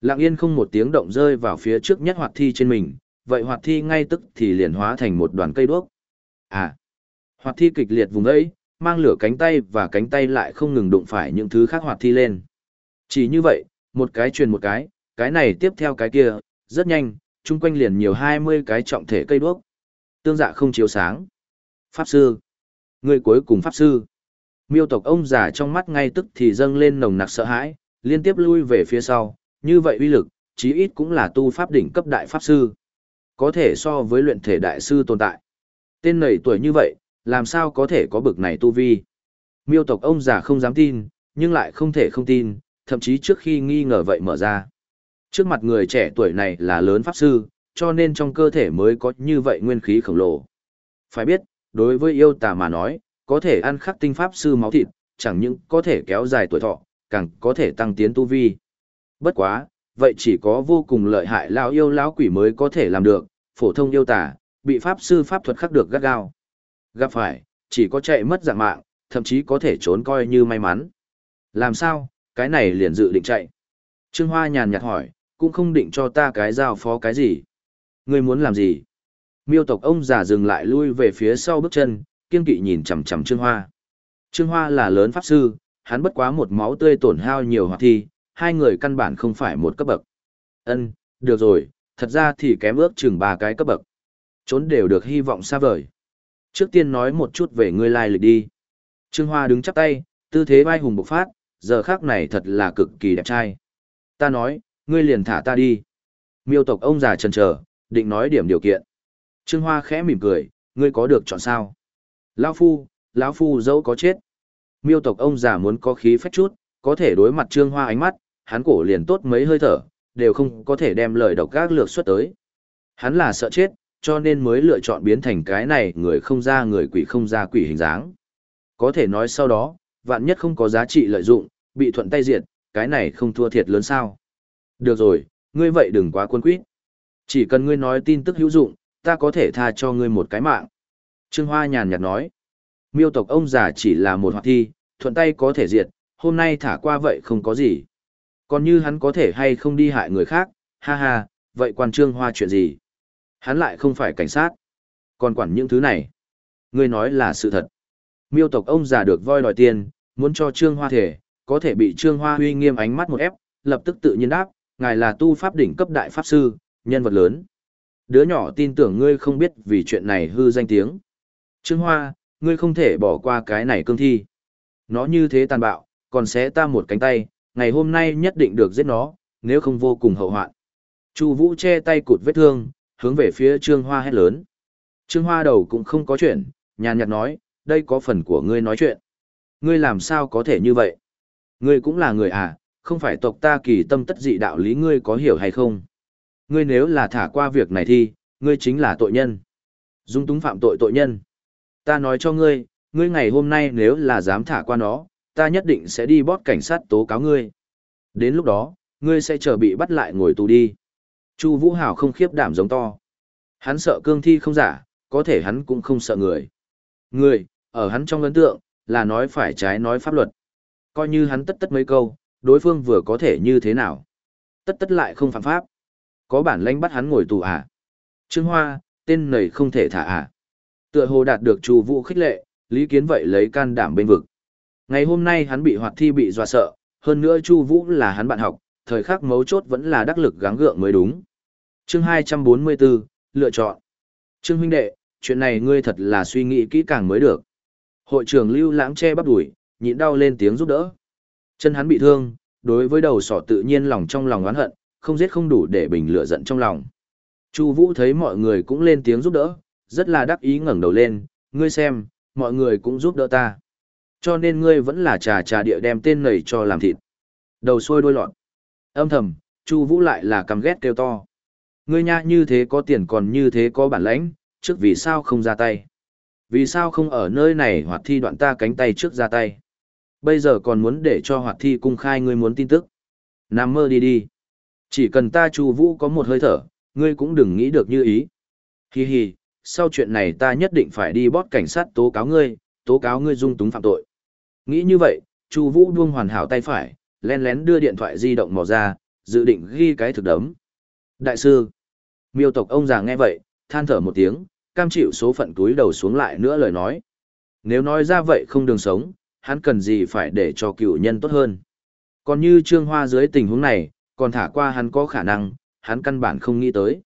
[SPEAKER 1] Lặng yên không một tiếng động rơi vào phía trước nhất hoạt thi trên mình, vậy hoạt thi ngay tức thì liền hóa thành một đoàn cây đuốc. À, hoạt thi kịch liệt vùng ấy, mang lửa cánh tay và cánh tay lại không ngừng đụng phải những thứ khác hoạt thi lên. Chỉ như vậy, một cái truyền một cái, cái này tiếp theo cái kia, rất nhanh, chung quanh liền nhiều 20 cái trọng thể cây đuốc. Tương dạ không chiếu sáng. Pháp sư. Người cuối cùng pháp sư. Miêu tộc ông già trong mắt ngay tức thì dâng lên nồng nặc sợ hãi, liên tiếp lui về phía sau, như vậy uy lực, chí ít cũng là tu pháp đỉnh cấp đại pháp sư. Có thể so với luyện thể đại sư tồn tại. Tên này tuổi như vậy, làm sao có thể có bực này tu vi? Miêu tộc ông già không dám tin, nhưng lại không thể không tin, thậm chí trước khi nghi ngờ vậy mở ra. Trước mặt người trẻ tuổi này là lớn pháp sư, cho nên trong cơ thể mới có như vậy nguyên khí khổng lồ. Phải biết, đối với yêu tà mà nói, có thể ăn khắc tinh pháp sư máu thịt, chẳng những có thể kéo dài tuổi thọ, càng có thể tăng tiến tu vi. Bất quá, vậy chỉ có vô cùng lợi hại lão yêu lão quỷ mới có thể làm được, phổ thông yêu tà, bị pháp sư pháp thuật khắc được gắt gao. Gặp phải, chỉ có chạy mất dạng mạng, thậm chí có thể trốn coi như may mắn. Làm sao, cái này liền dự định chạy. Trương Hoa nhàn nhạt hỏi, cũng không định cho ta cái giao phó cái gì. Ngươi muốn làm gì? Miêu tộc ông già dừng lại lui về phía sau bước chân, kiên kỵ nhìn chằm chằm Trương Hoa. Trương Hoa là lớn pháp sư, hắn bất quá một máu tươi tổn hao nhiều hoạt thi, hai người căn bản không phải một cấp bậc. Ân, được rồi, thật ra thì kém ước chừng ba cái cấp bậc. Trốn đều được hy vọng xa vời. Trước tiên nói một chút về ngươi lai lịch đi. Trương Hoa đứng chắp tay, tư thế vai hùng bộc phát, giờ khác này thật là cực kỳ đẹp trai. Ta nói, ngươi liền thả ta đi. Miêu tộc ông già trần chờ, định nói điểm điều kiện. Trương Hoa khẽ mỉm cười, ngươi có được chọn sao? Lão phu, lão phu dẫu có chết. Miêu tộc ông già muốn có khí phách chút, có thể đối mặt Trương Hoa ánh mắt, hắn cổ liền tốt mấy hơi thở, đều không có thể đem lời độc gác lược xuất tới. Hắn là sợ chết, cho nên mới lựa chọn biến thành cái này người không ra người quỷ không ra quỷ hình dáng. Có thể nói sau đó, vạn nhất không có giá trị lợi dụng, bị thuận tay diệt, cái này không thua thiệt lớn sao. Được rồi, ngươi vậy đừng quá quân quyết. Chỉ cần ngươi nói tin tức hữu dụng, ta có thể tha cho ngươi một cái mạng. Trương Hoa nhàn nhạt nói, miêu tộc ông già chỉ là một hoạt thi, thuận tay có thể diệt, hôm nay thả qua vậy không có gì. Còn như hắn có thể hay không đi hại người khác, ha ha, vậy quan Trương Hoa chuyện gì? Hắn lại không phải cảnh sát. Còn quản những thứ này. Ngươi nói là sự thật. Miêu tộc ông già được voi đòi tiền, muốn cho Trương Hoa thể, có thể bị Trương Hoa huy nghiêm ánh mắt một ép, lập tức tự nhiên đáp, ngài là tu pháp đỉnh cấp đại pháp sư, nhân vật lớn. Đứa nhỏ tin tưởng ngươi không biết vì chuyện này hư danh tiếng. Trương Hoa, ngươi không thể bỏ qua cái này cương thi. Nó như thế tàn bạo, còn xé ta một cánh tay, ngày hôm nay nhất định được giết nó, nếu không vô cùng hậu hoạn. Chu Vũ che tay cụt vết thương, hướng về phía Trương Hoa hét lớn. Trương Hoa đầu cũng không có chuyện, nhàn nhạt nói, đây có phần của ngươi nói chuyện. Ngươi làm sao có thể như vậy? Ngươi cũng là người à, không phải tộc ta kỳ tâm tất dị đạo lý ngươi có hiểu hay không? Ngươi nếu là thả qua việc này thì, ngươi chính là tội nhân. Dung túng phạm tội tội nhân. Ta nói cho ngươi, ngươi ngày hôm nay nếu là dám thả qua nó, ta nhất định sẽ đi bót cảnh sát tố cáo ngươi. Đến lúc đó, ngươi sẽ chờ bị bắt lại ngồi tù đi. Chu Vũ Hảo không khiếp đảm giống to. Hắn sợ cương thi không giả, có thể hắn cũng không sợ người. Người, ở hắn trong ấn tượng, là nói phải trái nói pháp luật. Coi như hắn tất tất mấy câu, đối phương vừa có thể như thế nào. Tất tất lại không phạm pháp. Có bản lãnh bắt hắn ngồi tù à? Trương Hoa, tên này không thể thả à? Tựa hồ đạt được Chu Vũ khích lệ, Lý Kiến vậy lấy can đảm bên vực. Ngày hôm nay hắn bị hoạt thi bị dọa sợ, hơn nữa Chu Vũ là hắn bạn học, thời khắc mấu chốt vẫn là đắc lực gắng gượng mới đúng. Chương 244, lựa chọn. Trương huynh đệ, chuyện này ngươi thật là suy nghĩ kỹ càng mới được. Hội trưởng Lưu Lãng che bắp đuổi, nhịn đau lên tiếng giúp đỡ. Chân hắn bị thương, đối với đầu sỏ tự nhiên lòng trong lòng oán hận, không giết không đủ để bình lửa giận trong lòng. Chu Vũ thấy mọi người cũng lên tiếng giúp đỡ, rất là đắc ý ngẩng đầu lên, ngươi xem, mọi người cũng giúp đỡ ta. Cho nên ngươi vẫn là trà trà địa đem tên nảy cho làm thịt. Đầu xuôi đuôi lọt. Âm thầm, Chu Vũ lại là căm ghét kêu to. Ngươi nha như thế có tiền còn như thế có bản lãnh, trước vì sao không ra tay. Vì sao không ở nơi này hoạt thi đoạn ta cánh tay trước ra tay? Bây giờ còn muốn để cho hoạt thi cung khai ngươi muốn tin tức. Nằm mơ đi đi. Chỉ cần ta Chu Vũ có một hơi thở, ngươi cũng đừng nghĩ được như ý. Hi hi, sau chuyện này ta nhất định phải đi bót cảnh sát tố cáo ngươi, tố cáo ngươi dung túng phạm tội. Nghĩ như vậy, Chu Vũ buông hoàn hảo tay phải, Len lén đưa điện thoại di động mò ra, dự định ghi cái thực đấm. Đại sư, miêu tộc ông già nghe vậy, than thở một tiếng, cam chịu số phận túi đầu xuống lại nữa lời nói. Nếu nói ra vậy không đường sống, hắn cần gì phải để cho cựu nhân tốt hơn. Còn như Trương Hoa dưới tình huống này, còn thả qua hắn có khả năng, hắn căn bản không nghĩ tới.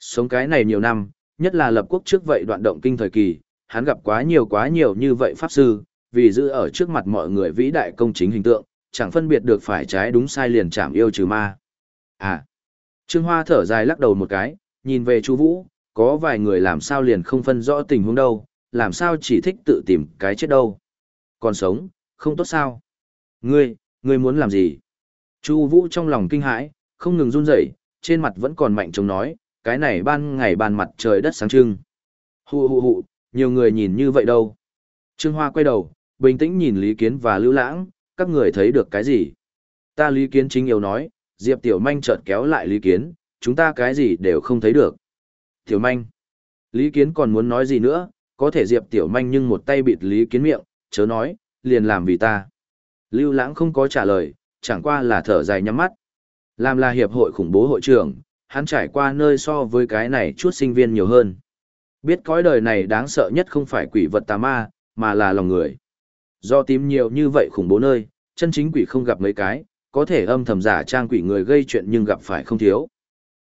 [SPEAKER 1] Sống cái này nhiều năm, nhất là lập quốc trước vậy đoạn động kinh thời kỳ, hắn gặp quá nhiều quá nhiều như vậy pháp sư, vì giữ ở trước mặt mọi người vĩ đại công chính hình tượng, chẳng phân biệt được phải trái đúng sai liền chạm yêu trừ ma. À, Trương Hoa thở dài lắc đầu một cái, nhìn về Chu Vũ, có vài người làm sao liền không phân rõ tình huống đâu, làm sao chỉ thích tự tìm cái chết đâu. Còn sống, không tốt sao? Ngươi, ngươi muốn làm gì? Chu Vũ trong lòng kinh hãi, không ngừng run rẩy, trên mặt vẫn còn mạnh chống nói, cái này ban ngày ban mặt trời đất sáng trưng. Hù hù hù, nhiều người nhìn như vậy đâu. Trương Hoa quay đầu, bình tĩnh nhìn Lý Kiến và Lưu Lãng, các người thấy được cái gì? Ta Lý Kiến chính yếu nói, Diệp Tiểu Manh chợt kéo lại Lý Kiến, chúng ta cái gì đều không thấy được. Tiểu Manh. Lý Kiến còn muốn nói gì nữa, có thể Diệp Tiểu Manh nhưng một tay bịt Lý Kiến miệng, chớ nói, liền làm vì ta. Lưu Lãng không có trả lời, chẳng qua là thở dài nhắm mắt. Làm là hiệp hội khủng bố hội trưởng, hắn trải qua nơi so với cái này chút sinh viên nhiều hơn. Biết cõi đời này đáng sợ nhất không phải quỷ vật tà ma, mà là lòng người. Do tìm nhiều như vậy khủng bố nơi, chân chính quỷ không gặp mấy cái, có thể âm thầm giả trang quỷ người gây chuyện nhưng gặp phải không thiếu.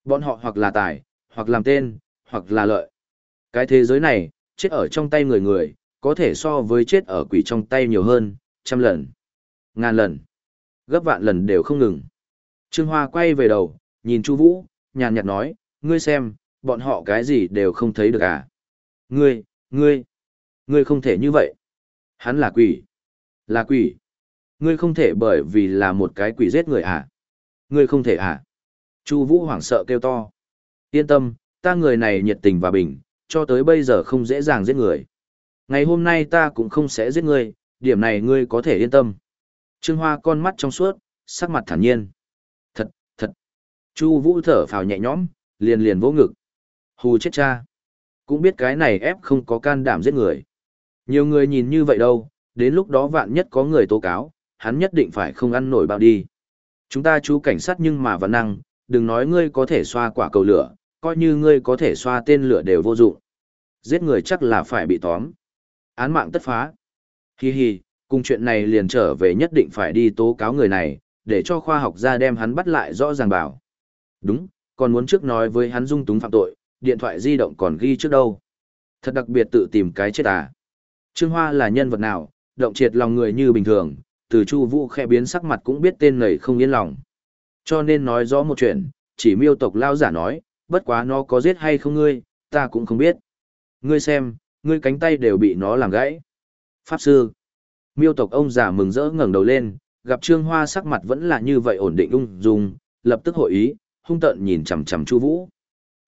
[SPEAKER 1] Bọn họ hoặc là tài, hoặc làm tên, hoặc là lợi. Cái thế giới này, chết ở trong tay người người, có thể so với chết ở quỷ trong tay nhiều hơn, trăm lần, ngàn lần, gấp vạn lần đều không ngừng. Trương Hoa quay về đầu, nhìn Chu Vũ, nhàn nhạt nói, ngươi xem, bọn họ cái gì đều không thấy được à. Ngươi, ngươi, ngươi không thể như vậy. Hắn là quỷ. Là quỷ. Ngươi không thể bởi vì là một cái quỷ giết người à. Ngươi không thể à. Chu Vũ hoảng sợ kêu to. Yên tâm, ta người này nhiệt tình và bình, cho tới bây giờ không dễ dàng giết người. Ngày hôm nay ta cũng không sẽ giết ngươi, điểm này ngươi có thể yên tâm. Trương Hoa con mắt trong suốt, sắc mặt thản nhiên. Thật, thật. Chu Vũ thở phào nhẹ nhõm, liền liền vỗ ngực. Hù chết cha. Cũng biết cái này ép không có can đảm giết người. Nhiều người nhìn như vậy đâu, đến lúc đó vạn nhất có người tố cáo, hắn nhất định phải không ăn nổi bao đi. Chúng ta chú cảnh sát nhưng mà vẫn năng, đừng nói ngươi có thể xoa quả cầu lửa, coi như ngươi có thể xoa tên lửa đều vô dụng. Giết người chắc là phải bị tóm. Án mạng tất phá. Hi hi, cùng chuyện này liền trở về nhất định phải đi tố cáo người này, để cho khoa học gia đem hắn bắt lại rõ ràng bảo. Đúng, còn muốn trước nói với hắn dung túng phạm tội, điện thoại di động còn ghi trước đâu. Thật đặc biệt tự tìm cái chết à. Trương Hoa là nhân vật nào, động triệt lòng người như bình thường, từ Chu Vũ khẽ biến sắc mặt cũng biết tên này không yên lòng. Cho nên nói rõ một chuyện, chỉ miêu tộc lao giả nói, bất quá nó có giết hay không ngươi, ta cũng không biết. Ngươi xem, ngươi cánh tay đều bị nó làm gãy. Pháp sư. Miêu tộc ông già mừng rỡ ngẩng đầu lên, gặp Trương Hoa sắc mặt vẫn là như vậy ổn định ung dung, lập tức hội ý, hung tợn nhìn chằm chằm Chu Vũ.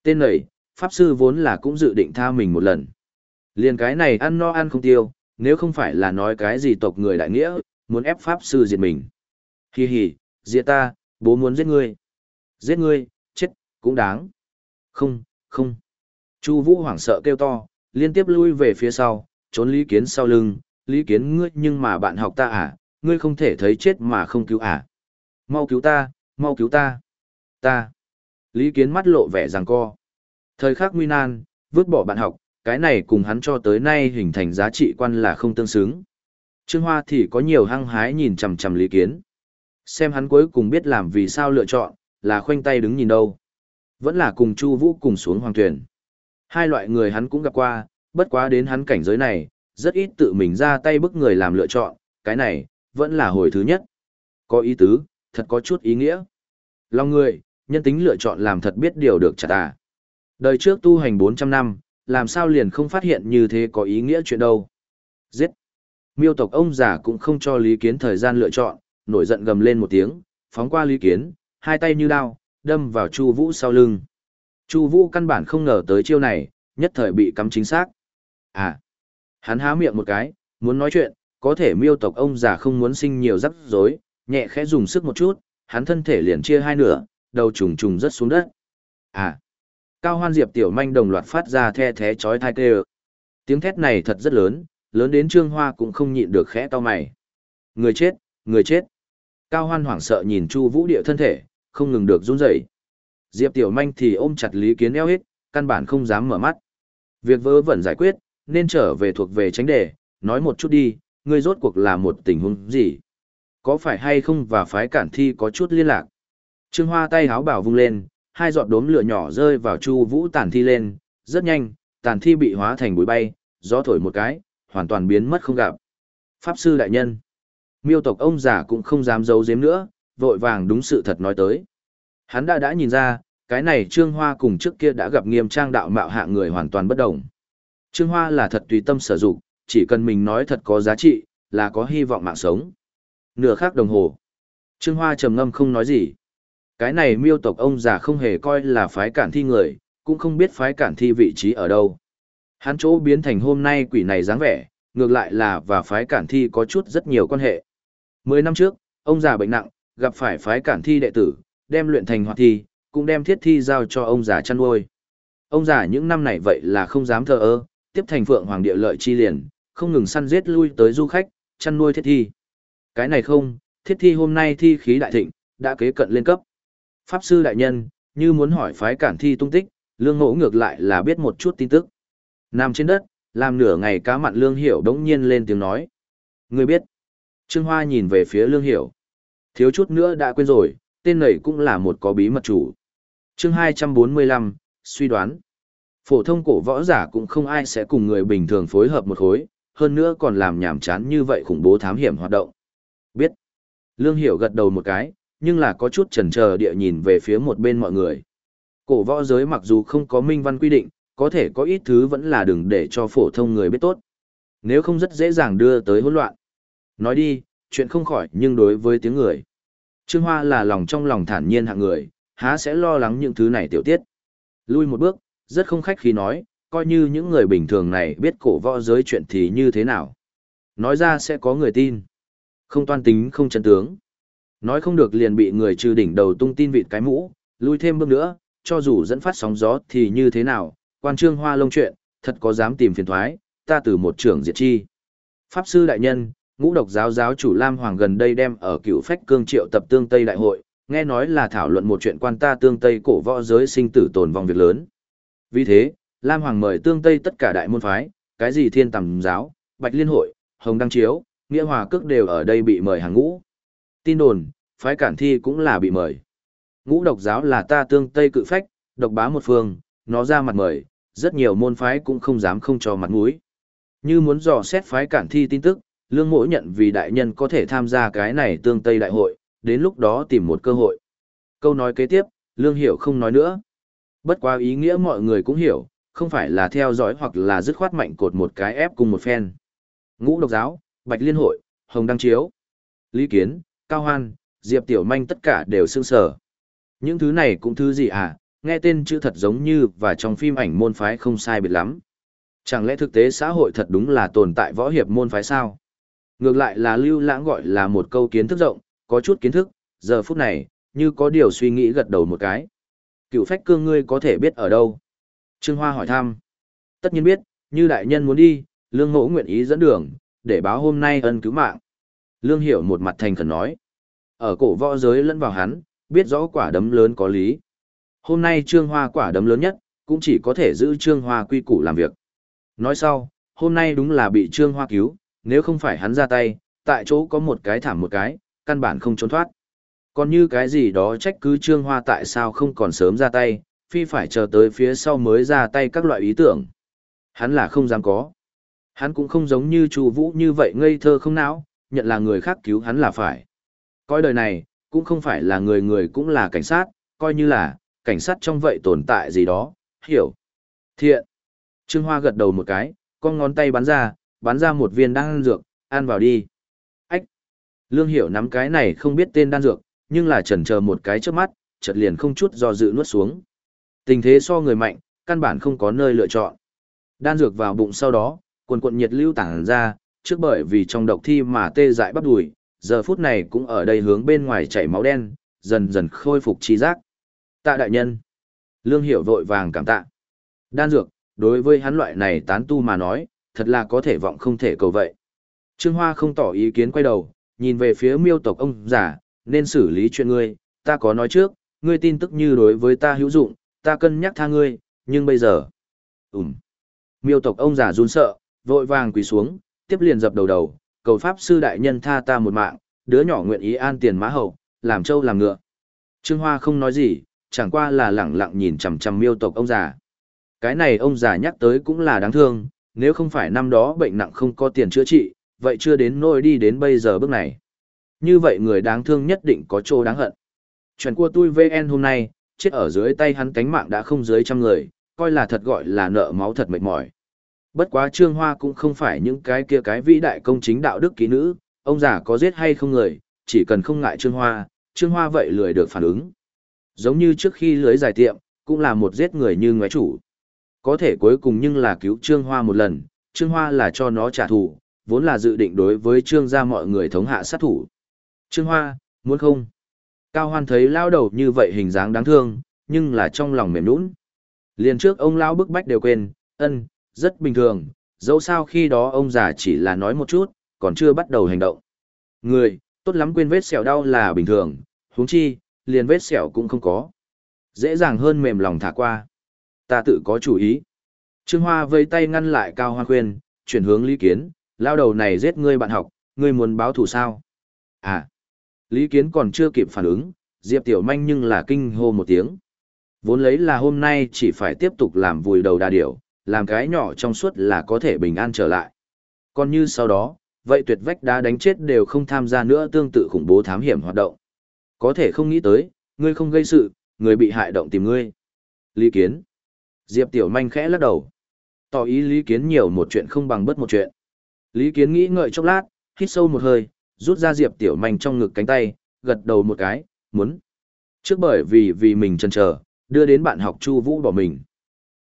[SPEAKER 1] Tên này, pháp sư vốn là cũng dự định tha mình một lần. Liên cái này ăn no ăn không tiêu, nếu không phải là nói cái gì tộc người đại nghĩa, muốn ép pháp sư diệt mình. Hi hi, diệt ta, bố muốn giết ngươi. Giết ngươi, chết, cũng đáng. Không, không. Chu Vũ hoảng sợ kêu to, liên tiếp lui về phía sau, trốn Lý Kiến sau lưng, Lý Kiến ngươi nhưng mà bạn học ta à, ngươi không thể thấy chết mà không cứu à. Mau cứu ta, mau cứu ta. Ta. Lý Kiến mắt lộ vẻ giằng co. Thời khắc nguy nan, vứt bỏ bạn học, cái này cùng hắn cho tới nay hình thành giá trị quan là không tương xứng. Trương Hoa thì có nhiều hăng hái nhìn chằm chằm Lý Kiến. Xem hắn cuối cùng biết làm vì sao lựa chọn, là khoanh tay đứng nhìn đâu. Vẫn là cùng Chu Vũ cùng xuống hoàng thuyền Hai loại người hắn cũng gặp qua, bất quá đến hắn cảnh giới này, rất ít tự mình ra tay bức người làm lựa chọn, cái này, vẫn là hồi thứ nhất. Có ý tứ, thật có chút ý nghĩa. Long người, nhân tính lựa chọn làm thật biết điều được chặt à. Đời trước tu hành 400 năm, làm sao liền không phát hiện như thế có ý nghĩa chuyện đâu. Giết. Miêu tộc ông già cũng không cho Lý Kiến thời gian lựa chọn, nổi giận gầm lên một tiếng, phóng qua Lý Kiến, hai tay như đao, đâm vào Chu Vũ sau lưng. Chu Vũ căn bản không ngờ tới chiêu này, nhất thời bị cắm chính xác. À. Hắn há miệng một cái, muốn nói chuyện, có thể miêu tộc ông già không muốn sinh nhiều rắc rối, nhẹ khẽ dùng sức một chút, hắn thân thể liền chia hai nửa, đầu trùng trùng rất xuống đất. À! Cao hoan diệp tiểu manh đồng loạt phát ra the thé chói thai kêu. Tiếng thét này thật rất lớn, lớn đến trương hoa cũng không nhịn được khẽ to mày. Người chết, người chết. Cao hoan hoảng sợ nhìn chu vũ địa thân thể, không ngừng được run rẩy. Diệp tiểu manh thì ôm chặt lý kiến eo hết, căn bản không dám mở mắt. Việc vớ vẩn giải quyết, nên trở về thuộc về tránh đề, nói một chút đi, ngươi rốt cuộc là một tình huống gì? Có phải hay không và phái cản thi có chút liên lạc? Trương Hoa tay háo bảo vung lên, hai giọt đốm lửa nhỏ rơi vào Chu Vũ tàn thi lên, rất nhanh, tàn thi bị hóa thành bụi bay, gió thổi một cái, hoàn toàn biến mất không gặp. Pháp sư đại nhân. Miêu tộc ông già cũng không dám giấu giếm nữa, vội vàng đúng sự thật nói tới. Hắn đã đã nhìn ra, cái này Trương Hoa cùng trước kia đã gặp nghiêm trang đạo mạo hạ người hoàn toàn bất đồng. Trương Hoa là thật tùy tâm sử dụng, chỉ cần mình nói thật có giá trị, là có hy vọng mạng sống. Nửa khắc đồng hồ. Trương Hoa trầm ngâm không nói gì. Cái này miêu tộc ông già không hề coi là phái cản thi người, cũng không biết phái cản thi vị trí ở đâu. Hắn chỗ biến thành hôm nay quỷ này dáng vẻ, ngược lại là và phái cản thi có chút rất nhiều quan hệ. Mười năm trước, ông già bệnh nặng, gặp phải phái cản thi đệ tử, đem luyện thành hoạt thi, cũng đem thiết thi giao cho ông già chăn nuôi. Ông già những năm này vậy là không dám thờ ơ, tiếp thành phượng hoàng địa lợi chi liền, không ngừng săn giết lui tới du khách, chăn nuôi thiết thi. Cái này không, thiết thi hôm nay thi khí đại thịnh, đã kế cận lên cấp. Pháp sư đại nhân, như muốn hỏi phái cản thi tung tích, lương ngỗ ngược lại là biết một chút tin tức. Nằm trên đất, làm nửa ngày cá mặn lương hiểu đống nhiên lên tiếng nói. Người biết. Trương Hoa nhìn về phía lương hiểu. Thiếu chút nữa đã quên rồi, tên này cũng là một có bí mật chủ. chương 245, suy đoán. Phổ thông cổ võ giả cũng không ai sẽ cùng người bình thường phối hợp một khối, hơn nữa còn làm nhảm chán như vậy khủng bố thám hiểm hoạt động. Biết. Lương Hiểu gật đầu một cái, nhưng là có chút chần chờ địa nhìn về phía một bên mọi người. Cổ võ giới mặc dù không có minh văn quy định, có thể có ít thứ vẫn là đừng để cho phổ thông người biết tốt. Nếu không rất dễ dàng đưa tới hỗn loạn. Nói đi, chuyện không khỏi nhưng đối với tiếng người. Trương Hoa là lòng trong lòng thản nhiên hạng người, há sẽ lo lắng những thứ này tiểu tiết. Lui một bước, rất không khách khí nói, coi như những người bình thường này biết cổ võ giới chuyện thì như thế nào. Nói ra sẽ có người tin. Không toan tính không chân tướng. Nói không được liền bị người trừ đỉnh đầu tung tin vịt cái mũ, lui thêm bước nữa, cho dù dẫn phát sóng gió thì như thế nào, quan trương hoa lông chuyện, thật có dám tìm phiền thoái, ta từ một trưởng diệt chi. Pháp sư đại nhân, ngũ độc giáo giáo chủ Lam Hoàng gần đây đem ở cựu phách cương triệu tập tương Tây đại hội, nghe nói là thảo luận một chuyện quan ta tương Tây cổ võ giới sinh tử tồn vong việc lớn. Vì thế, Lam Hoàng mời tương Tây tất cả đại môn phái, cái gì thiên tầm giáo, bạch liên hội, hồng đăng chiếu, nghĩa hòa cước đều ở đây bị mời hàng ngũ. Tin đồn, phái cản thi cũng là bị mời. Ngũ độc giáo là ta tương Tây cự phách, độc bá một phương, nó ra mặt mời, rất nhiều môn phái cũng không dám không cho mặt mũi. Như muốn dò xét phái cản thi tin tức, lương mỗi nhận vì đại nhân có thể tham gia cái này tương Tây đại hội, đến lúc đó tìm một cơ hội. Câu nói kế tiếp, lương hiểu không nói nữa. Bất quá ý nghĩa mọi người cũng hiểu, không phải là theo dõi hoặc là dứt khoát mạnh cột một cái ép cùng một phen. Ngũ độc giáo, Bạch Liên hội, Hồng Đăng Chiếu, Lý Kiến, Cao Hoan, Diệp Tiểu Manh tất cả đều sương sở. Những thứ này cũng thứ gì à, nghe tên chữ thật giống như và trong phim ảnh môn phái không sai biệt lắm. Chẳng lẽ thực tế xã hội thật đúng là tồn tại võ hiệp môn phái sao? Ngược lại là lưu lãng gọi là một câu kiến thức rộng, có chút kiến thức, giờ phút này, như có điều suy nghĩ gật đầu một cái. Cựu phách cương ngươi có thể biết ở đâu? Trương Hoa hỏi thăm. Tất nhiên biết, như đại nhân muốn đi, lương ngỗ nguyện ý dẫn đường, để báo hôm nay ân cứu mạng. Lương hiểu một mặt thành khẩn nói. Ở cổ võ giới lẫn vào hắn, biết rõ quả đấm lớn có lý. Hôm nay Trương Hoa quả đấm lớn nhất, cũng chỉ có thể giữ Trương Hoa quy củ làm việc. Nói sau, hôm nay đúng là bị Trương Hoa cứu, nếu không phải hắn ra tay, tại chỗ có một cái thảm một cái, căn bản không trốn thoát. Còn như cái gì đó trách cứ Trương Hoa tại sao không còn sớm ra tay, phi phải chờ tới phía sau mới ra tay các loại ý tưởng. Hắn là không dám có. Hắn cũng không giống như Chu Vũ như vậy ngây thơ không não, nhận là người khác cứu hắn là phải. Coi đời này, cũng không phải là người người cũng là cảnh sát, coi như là, cảnh sát trong vậy tồn tại gì đó, hiểu. Thiện. Trương Hoa gật đầu một cái, con ngón tay bắn ra, bắn ra một viên đan dược, ăn vào đi. Ách. Lương Hiểu nắm cái này không biết tên đan dược, nhưng là chần chờ một cái trước mắt, chợt liền không chút do dự nuốt xuống. Tình thế so người mạnh, căn bản không có nơi lựa chọn. Đan dược vào bụng sau đó, Quần quần nhiệt lưu tản ra, trước bởi vì trong độc thi mà tê dại bắp đùi, giờ phút này cũng ở đây hướng bên ngoài chảy máu đen, dần dần khôi phục trí giác. Tạ đại nhân. Lương Hiểu vội vàng cảm tạ. Đan dược, đối với hắn loại này tán tu mà nói, thật là có thể vọng không thể cầu vậy. Trương Hoa không tỏ ý kiến quay đầu, nhìn về phía miêu tộc ông giả, nên xử lý chuyện ngươi, ta có nói trước, ngươi tin tức như đối với ta hữu dụng, ta cân nhắc tha ngươi, nhưng bây giờ... Ừm. Miêu tộc ông giả run sợ, vội vàng quỳ xuống, tiếp liền dập đầu đầu, cầu pháp sư đại nhân tha ta một mạng, đứa nhỏ nguyện ý an tiền mã hậu, làm trâu làm ngựa. Trương Hoa không nói gì, chẳng qua là lẳng lặng nhìn chằm chằm miêu tộc ông già. Cái này ông già nhắc tới cũng là đáng thương, nếu không phải năm đó bệnh nặng không có tiền chữa trị, vậy chưa đến nỗi đi đến bây giờ bước này. Như vậy người đáng thương nhất định có chỗ đáng hận. Chuyện của tôi VN hôm nay, chết ở dưới tay hắn cánh mạng đã không dưới trăm người, coi là thật gọi là nợ máu thật mệt mỏi. Bất quá Trương Hoa cũng không phải những cái kia cái vĩ đại công chính đạo đức kỹ nữ, ông già có giết hay không người, chỉ cần không ngại Trương Hoa, Trương Hoa vậy lười được phản ứng. Giống như trước khi lưới giải tiệm, cũng là một giết người như ngoái chủ. Có thể cuối cùng nhưng là cứu Trương Hoa một lần, Trương Hoa là cho nó trả thù, vốn là dự định đối với Trương gia mọi người thống hạ sát thủ. Trương Hoa, muốn không? Cao Hoan thấy lao đầu như vậy hình dáng đáng thương, nhưng là trong lòng mềm nũng. Liền trước ông lão bức bách đều quên, ân, rất bình thường, dẫu sao khi đó ông già chỉ là nói một chút, còn chưa bắt đầu hành động. Người, tốt lắm quên vết sẹo đau là bình thường, huống chi, liền vết sẹo cũng không có. Dễ dàng hơn mềm lòng thả qua. Ta tự có chủ ý. Trương Hoa vây tay ngăn lại Cao Hoa khuyên, chuyển hướng Lý Kiến, lao đầu này giết ngươi bạn học, ngươi muốn báo thù sao? À, Lý Kiến còn chưa kịp phản ứng, Diệp Tiểu Manh nhưng là kinh hô một tiếng. Vốn lấy là hôm nay chỉ phải tiếp tục làm vùi đầu đa điểu, làm cái nhỏ trong suốt là có thể bình an trở lại. Còn như sau đó, vậy tuyệt vách đá đánh chết đều không tham gia nữa tương tự khủng bố thám hiểm hoạt động. Có thể không nghĩ tới, ngươi không gây sự, người bị hại động tìm ngươi. Lý Kiến. Diệp Tiểu Manh khẽ lắc đầu. Tỏ ý Lý Kiến nhiều một chuyện không bằng bất một chuyện. Lý Kiến nghĩ ngợi chốc lát, hít sâu một hơi, rút ra Diệp Tiểu Manh trong ngực cánh tay, gật đầu một cái, muốn. Trước bởi vì vì mình chần chờ, đưa đến bạn học Chu Vũ bỏ mình.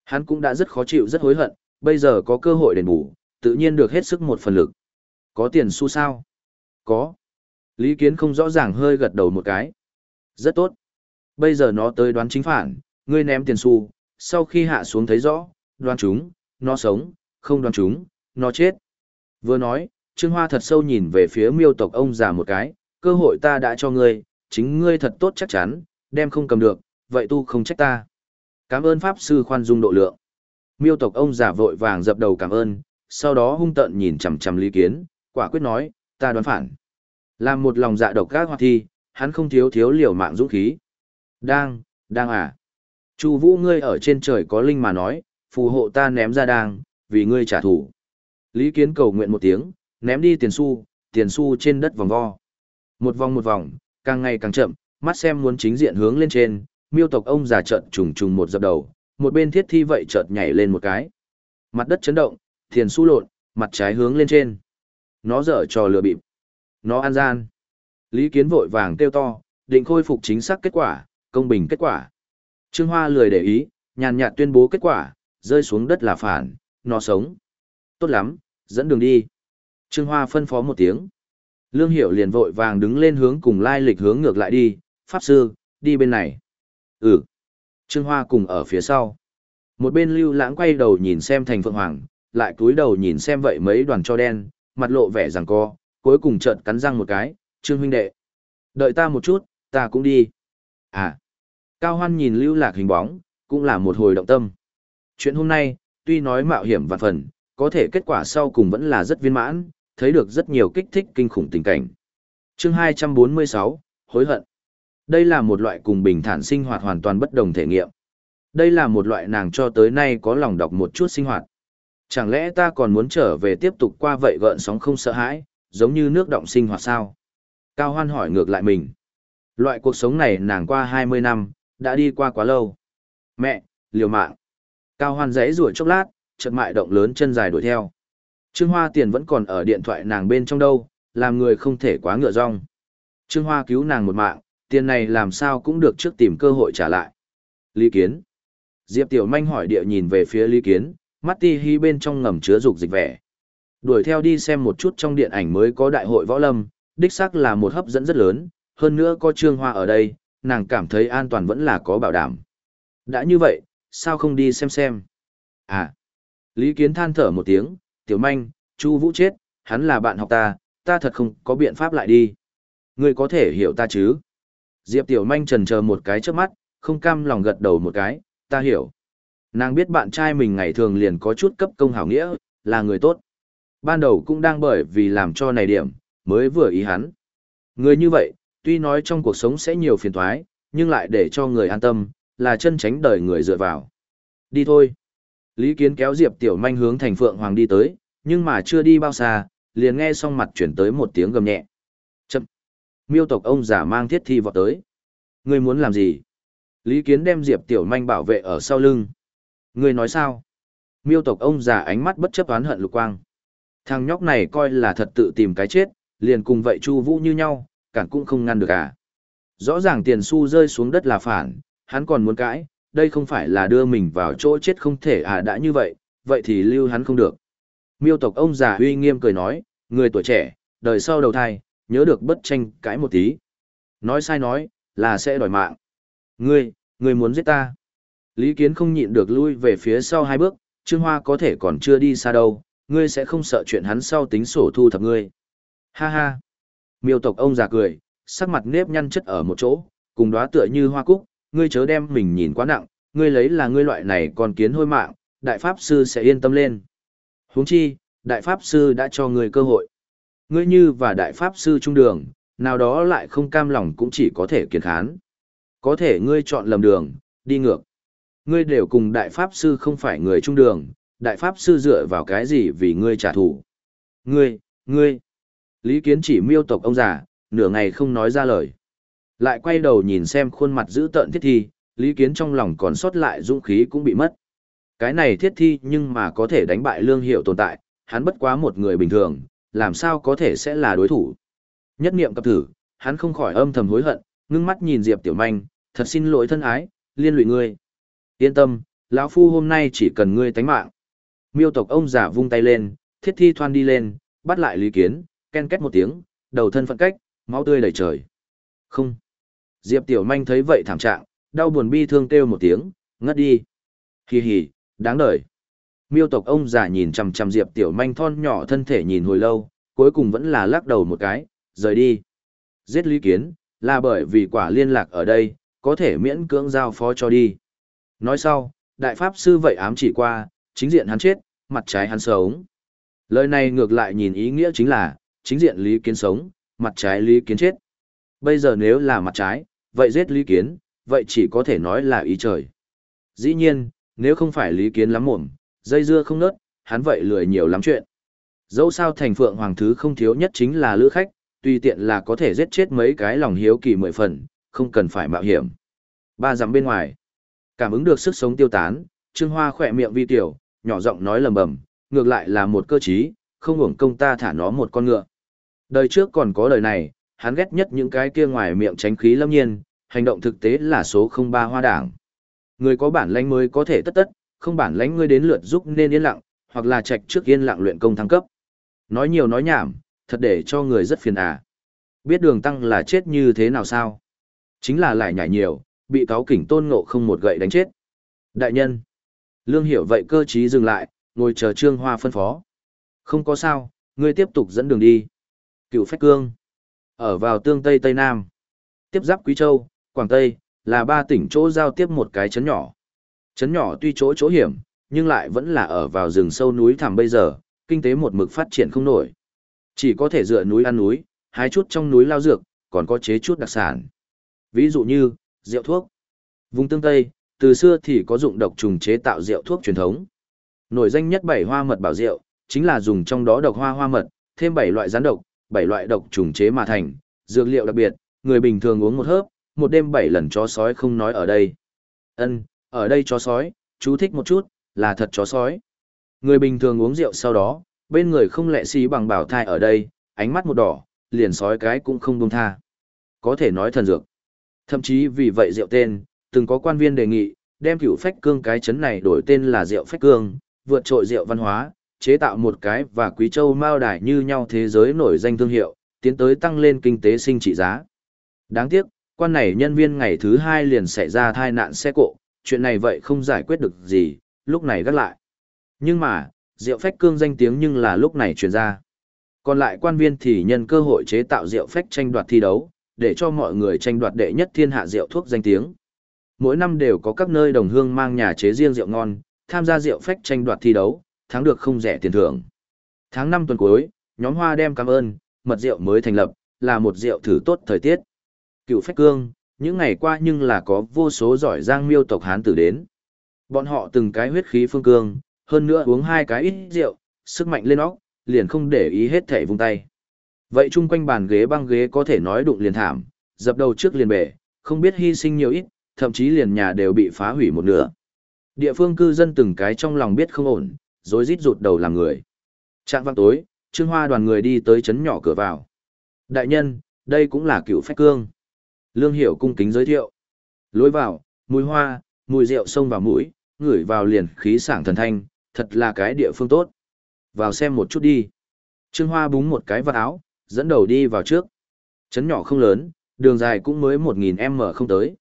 [SPEAKER 1] Hắn cũng đã rất khó chịu rất hối hận, bây giờ có cơ hội đền bù, tự nhiên được hết sức một phần lực. Có tiền xu sao? Có. Lý Kiến không rõ ràng hơi gật đầu một cái. Rất tốt. Bây giờ nó tới đoán chính phản, ngươi ném tiền xu, sau khi hạ xuống thấy rõ, đoán chúng, nó sống, không đoán chúng, nó chết. Vừa nói, Trương Hoa thật sâu nhìn về phía miêu tộc ông già một cái, cơ hội ta đã cho ngươi, chính ngươi thật tốt chắc chắn, đem không cầm được, vậy tu không trách ta. Cảm ơn Pháp Sư khoan dung độ lượng. Miêu tộc ông giả vội vàng dập đầu cảm ơn, sau đó hung tợn nhìn chằm chằm Lý Kiến, quả quyết nói, ta đoán phản. Làm một lòng dạ độc gác hoạt thi, hắn không thiếu thiếu liều mạng dũng khí. Đang, đang à. Chu vũ ngươi ở trên trời có linh mà nói, phù hộ ta ném ra đang, vì ngươi trả thù. Lý Kiến cầu nguyện một tiếng, ném đi tiền xu, tiền xu trên đất vòng vo. Một vòng một vòng, càng ngày càng chậm, mắt xem muốn chính diện hướng lên trên, miêu tộc ông già trợn trùng trùng một dập đầu, một bên thiết thi vậy chợt nhảy lên một cái. Mặt đất chấn động, thiền xu lộn, mặt trái hướng lên trên. Nó dở trò lừa bịp. Nó ăn gian. Lý Kiến vội vàng kêu to, định khôi phục chính xác kết quả, công bình kết quả. Trương Hoa lười để ý, nhàn nhạt tuyên bố kết quả, rơi xuống đất là phản, nó sống. Tốt lắm, dẫn đường đi. Trương Hoa phân phó một tiếng. Lương Hiểu liền vội vàng đứng lên hướng cùng lai lịch hướng ngược lại đi, Pháp Sư, đi bên này. Ừ. Trương Hoa cùng ở phía sau. Một bên lưu lãng quay đầu nhìn xem thành phượng hoàng, lại cúi đầu nhìn xem vậy mấy đoàn cho đen, mặt lộ vẻ rằng co, cuối cùng chợt cắn răng một cái, Trương huynh đệ. Đợi ta một chút, ta cũng đi. À. Cao Hoan nhìn lưu lạc hình bóng, cũng là một hồi động tâm. Chuyện hôm nay, tuy nói mạo hiểm vạn phần, có thể kết quả sau cùng vẫn là rất viên mãn, thấy được rất nhiều kích thích kinh khủng tình cảnh. Chương 246, hối hận. Đây là một loại cùng bình thản sinh hoạt hoàn toàn bất đồng thể nghiệm. Đây là một loại nàng cho tới nay có lòng đọc một chút sinh hoạt. Chẳng lẽ ta còn muốn trở về tiếp tục qua vậy gợn sóng không sợ hãi, giống như nước động sinh hoạt sao? Cao Hoan hỏi ngược lại mình. Loại cuộc sống này nàng qua 20 năm, đã đi qua quá lâu. Mẹ, liều mạng. Cao Hoan giấy rủi chốc lát, chợt mại động lớn chân dài đuổi theo. Trương Hoa tiền vẫn còn ở điện thoại nàng bên trong đâu, làm người không thể quá ngựa rong. Trương Hoa cứu nàng một mạng, tiền này làm sao cũng được trước tìm cơ hội trả lại. Lý Kiến. Diệp Tiểu Manh hỏi địa nhìn về phía Lý Kiến, mắt ti hi bên trong ngầm chứa dục dịch vẻ. Đuổi theo đi xem một chút trong điện ảnh mới có đại hội võ lâm, đích xác là một hấp dẫn rất lớn, hơn nữa có trương hoa ở đây, nàng cảm thấy an toàn vẫn là có bảo đảm. Đã như vậy, sao không đi xem xem? À, Lý Kiến than thở một tiếng, tiểu manh, Chu Vũ chết, hắn là bạn học ta, ta thật không có biện pháp lại đi. Ngươi có thể hiểu ta chứ? Diệp Tiểu Manh trần chờ một cái trước mắt, không cam lòng gật đầu một cái, ta hiểu. Nàng biết bạn trai mình ngày thường liền có chút cấp công hảo nghĩa, là người tốt. Ban đầu cũng đang bởi vì làm cho này điểm, mới vừa ý hắn. Người như vậy, tuy nói trong cuộc sống sẽ nhiều phiền toái, nhưng lại để cho người an tâm, là chân tránh đời người dựa vào. Đi thôi. Lý Kiến kéo Diệp Tiểu Manh hướng thành Phượng Hoàng đi tới, nhưng mà chưa đi bao xa, liền nghe xong mặt chuyển tới một tiếng gầm nhẹ. Miêu tộc ông giả mang thiết thi vọt tới. Ngươi muốn làm gì? Lý Kiến đem Diệp Tiểu Manh bảo vệ ở sau lưng. Ngươi nói sao? Miêu tộc ông giả ánh mắt bất chấp oán hận lục quang. Thằng nhóc này coi là thật tự tìm cái chết, liền cùng vậy Chu Vũ như nhau, cản cũng không ngăn được à. Rõ ràng tiền xu rơi xuống đất là phản, hắn còn muốn cãi, đây không phải là đưa mình vào chỗ chết không thể à đã như vậy, vậy thì lưu hắn không được. Miêu tộc ông già uy nghiêm cười nói, người tuổi trẻ, đời sau đầu thai, nhớ được bất tranh cãi một tí. Nói sai nói, là sẽ đòi mạng. Ngươi, ngươi muốn giết ta. Lý Kiến không nhịn được lui về phía sau hai bước, Trương Hoa có thể còn chưa đi xa đâu, ngươi sẽ không sợ chuyện hắn sau tính sổ thu thập ngươi. Ha ha. Miêu tộc ông già cười, sắc mặt nếp nhăn chất ở một chỗ, cùng đóa tựa như hoa cúc, ngươi chớ đem mình nhìn quá nặng, ngươi lấy là ngươi loại này còn kiến hôi mạng, đại pháp sư sẽ yên tâm lên. Huống chi, đại pháp sư đã cho ngươi cơ hội. Ngươi như và đại pháp sư trung đường, nào đó lại không cam lòng cũng chỉ có thể kiên khán. Có thể ngươi chọn lầm đường, đi ngược. Ngươi đều cùng đại pháp sư không phải người trung đường, đại pháp sư dựa vào cái gì vì ngươi trả thù. Ngươi, ngươi. Lý Kiến chỉ miêu tộc ông già, nửa ngày không nói ra lời. Lại quay đầu nhìn xem khuôn mặt dữ tợn thiết thi, Lý Kiến trong lòng còn sót lại dũng khí cũng bị mất. Cái này thiết thi nhưng mà có thể đánh bại lương hiệu tồn tại, hắn bất quá một người bình thường, làm sao có thể sẽ là đối thủ. Nhất niệm cập thử, hắn không khỏi âm thầm hối hận, ngưng mắt nhìn Diệp Tiểu Manh, thật xin lỗi thân ái, liên lụy ngươi. Yên tâm, lão phu hôm nay chỉ cần ngươi tánh mạng. Miêu tộc ông giả vung tay lên, thiết thi thoan đi lên, bắt lại Lý Kiến, ken két một tiếng, đầu thân phận cách, máu tươi đầy trời. Không. Diệp Tiểu Manh thấy vậy thảm trạng, đau buồn bi thương kêu một tiếng, ngất đi. Hì hì, đáng đời. Miêu tộc ông già nhìn chằm chằm Diệp Tiểu Manh thon nhỏ thân thể nhìn hồi lâu, cuối cùng vẫn là lắc đầu một cái, rời đi. Giết Lý Kiến, là bởi vì quả liên lạc ở đây, có thể miễn cưỡng giao phó cho đi. Nói sau, đại pháp sư vậy ám chỉ qua, chính diện hắn chết, mặt trái hắn sống. Lời này ngược lại nhìn ý nghĩa chính là, chính diện Lý Kiến sống, mặt trái Lý Kiến chết. Bây giờ nếu là mặt trái, vậy giết Lý Kiến, vậy chỉ có thể nói là ý trời. Dĩ nhiên, nếu không phải Lý Kiến lắm mồm, dây dưa không nớt, hắn vậy lười nhiều lắm chuyện. Dẫu sao thành phượng hoàng thứ không thiếu nhất chính là lữ khách, tùy tiện là có thể giết chết mấy cái lòng hiếu kỳ mười phần, không cần phải mạo hiểm. Ba dặm bên ngoài, cảm ứng được sức sống tiêu tán, Trương Hoa khỏe miệng vi tiểu, nhỏ giọng nói lầm bầm, ngược lại là một cơ trí, không hưởng công ta thả nó một con ngựa. Đời trước còn có đời này, hắn ghét nhất những cái kia ngoài miệng tránh khí lâm nhiên, hành động thực tế là số không ba hoa đảng. Người có bản lãnh mới có thể tất tất, không bản lãnh ngươi đến lượt giúp nên yên lặng, hoặc là trạch trước yên lặng luyện công thăng cấp. Nói nhiều nói nhảm, thật để cho người rất phiền à. Biết đường tăng là chết như thế nào sao? Chính là lại nhảy nhiều, bị cáo kỉnh tôn ngộ không một gậy đánh chết. Đại nhân. Lương hiểu vậy cơ trí dừng lại, ngồi chờ trương hoa phân phó. Không có sao, ngươi tiếp tục dẫn đường đi. Cựu phách cương. Ở vào tương Tây Tây Nam. Tiếp giáp Quý Châu, Quảng Tây, là ba tỉnh chỗ giao tiếp một cái chấn nhỏ. Chấn nhỏ tuy chỗ chỗ hiểm, nhưng lại vẫn là ở vào rừng sâu núi thẳm bây giờ, kinh tế một mực phát triển không nổi. Chỉ có thể dựa núi ăn núi, hái chút trong núi lao dược, còn có chế chút đặc sản. Ví dụ như, rượu thuốc. Vùng tương Tây, từ xưa thì có dụng độc trùng chế tạo rượu thuốc truyền thống. Nổi danh nhất bảy hoa mật bảo rượu, chính là dùng trong đó độc hoa hoa mật, thêm bảy loại rắn độc, bảy loại độc trùng chế mà thành, dược liệu đặc biệt, người bình thường uống một hớp, một đêm bảy lần chó sói không nói ở đây. Ân, ở đây chó sói, chú thích một chút, là thật chó sói. Người bình thường uống rượu sau đó, bên người không lệ xí bằng bảo thai ở đây, ánh mắt một đỏ, liền sói cái cũng không buông tha. Có thể nói thần dược. Thậm chí vì vậy rượu tên, từng có quan viên đề nghị, đem cửu phách cương cái chấn này đổi tên là rượu phách cương, vượt trội rượu văn hóa, chế tạo một cái và Quý Châu Mao Đài như nhau thế giới nổi danh thương hiệu, tiến tới tăng lên kinh tế sinh trị giá. Đáng tiếc, quan này nhân viên ngày thứ hai liền xảy ra thai nạn xe cộ, chuyện này vậy không giải quyết được gì, lúc này gắt lại. Nhưng mà, rượu phách cương danh tiếng nhưng là lúc này truyền ra. Còn lại quan viên thì nhân cơ hội chế tạo rượu phách tranh đoạt thi đấu, để cho mọi người tranh đoạt đệ nhất thiên hạ rượu thuốc danh tiếng. Mỗi năm đều có các nơi đồng hương mang nhà chế riêng rượu ngon, tham gia rượu phách tranh đoạt thi đấu, thắng được không rẻ tiền thưởng. Tháng 5 tuần cuối, nhóm hoa đem cảm ơn, mật rượu mới thành lập, là một rượu thử tốt thời tiết. Cựu phách cương, những ngày qua nhưng là có vô số giỏi giang miêu tộc Hán tử đến. Bọn họ từng cái huyết khí phương cương, hơn nữa uống hai cái ít rượu, sức mạnh lên óc, liền không để ý hết thể vung tay. Vậy chung quanh bàn ghế băng ghế có thể nói đụng liền thảm, dập đầu trước liền bể, không biết hy sinh nhiều ít, thậm chí liền nhà đều bị phá hủy một nửa. Địa phương cư dân từng cái trong lòng biết không ổn, rối rít rụt đầu làm người. Trạng vang tối, Trương Hoa đoàn người đi tới chấn nhỏ cửa vào. Đại nhân, đây cũng là cựu phách cương. Lương Hiểu cung kính giới thiệu. Lối vào, mùi hoa, mùi rượu xông vào mũi, ngửi vào liền khí sảng thần thanh, thật là cái địa phương tốt. Vào xem một chút đi. Trương Hoa búng một cái vật áo, dẫn đầu đi vào trước. Chấn nhỏ không lớn, đường dài cũng mới 1.000m không tới.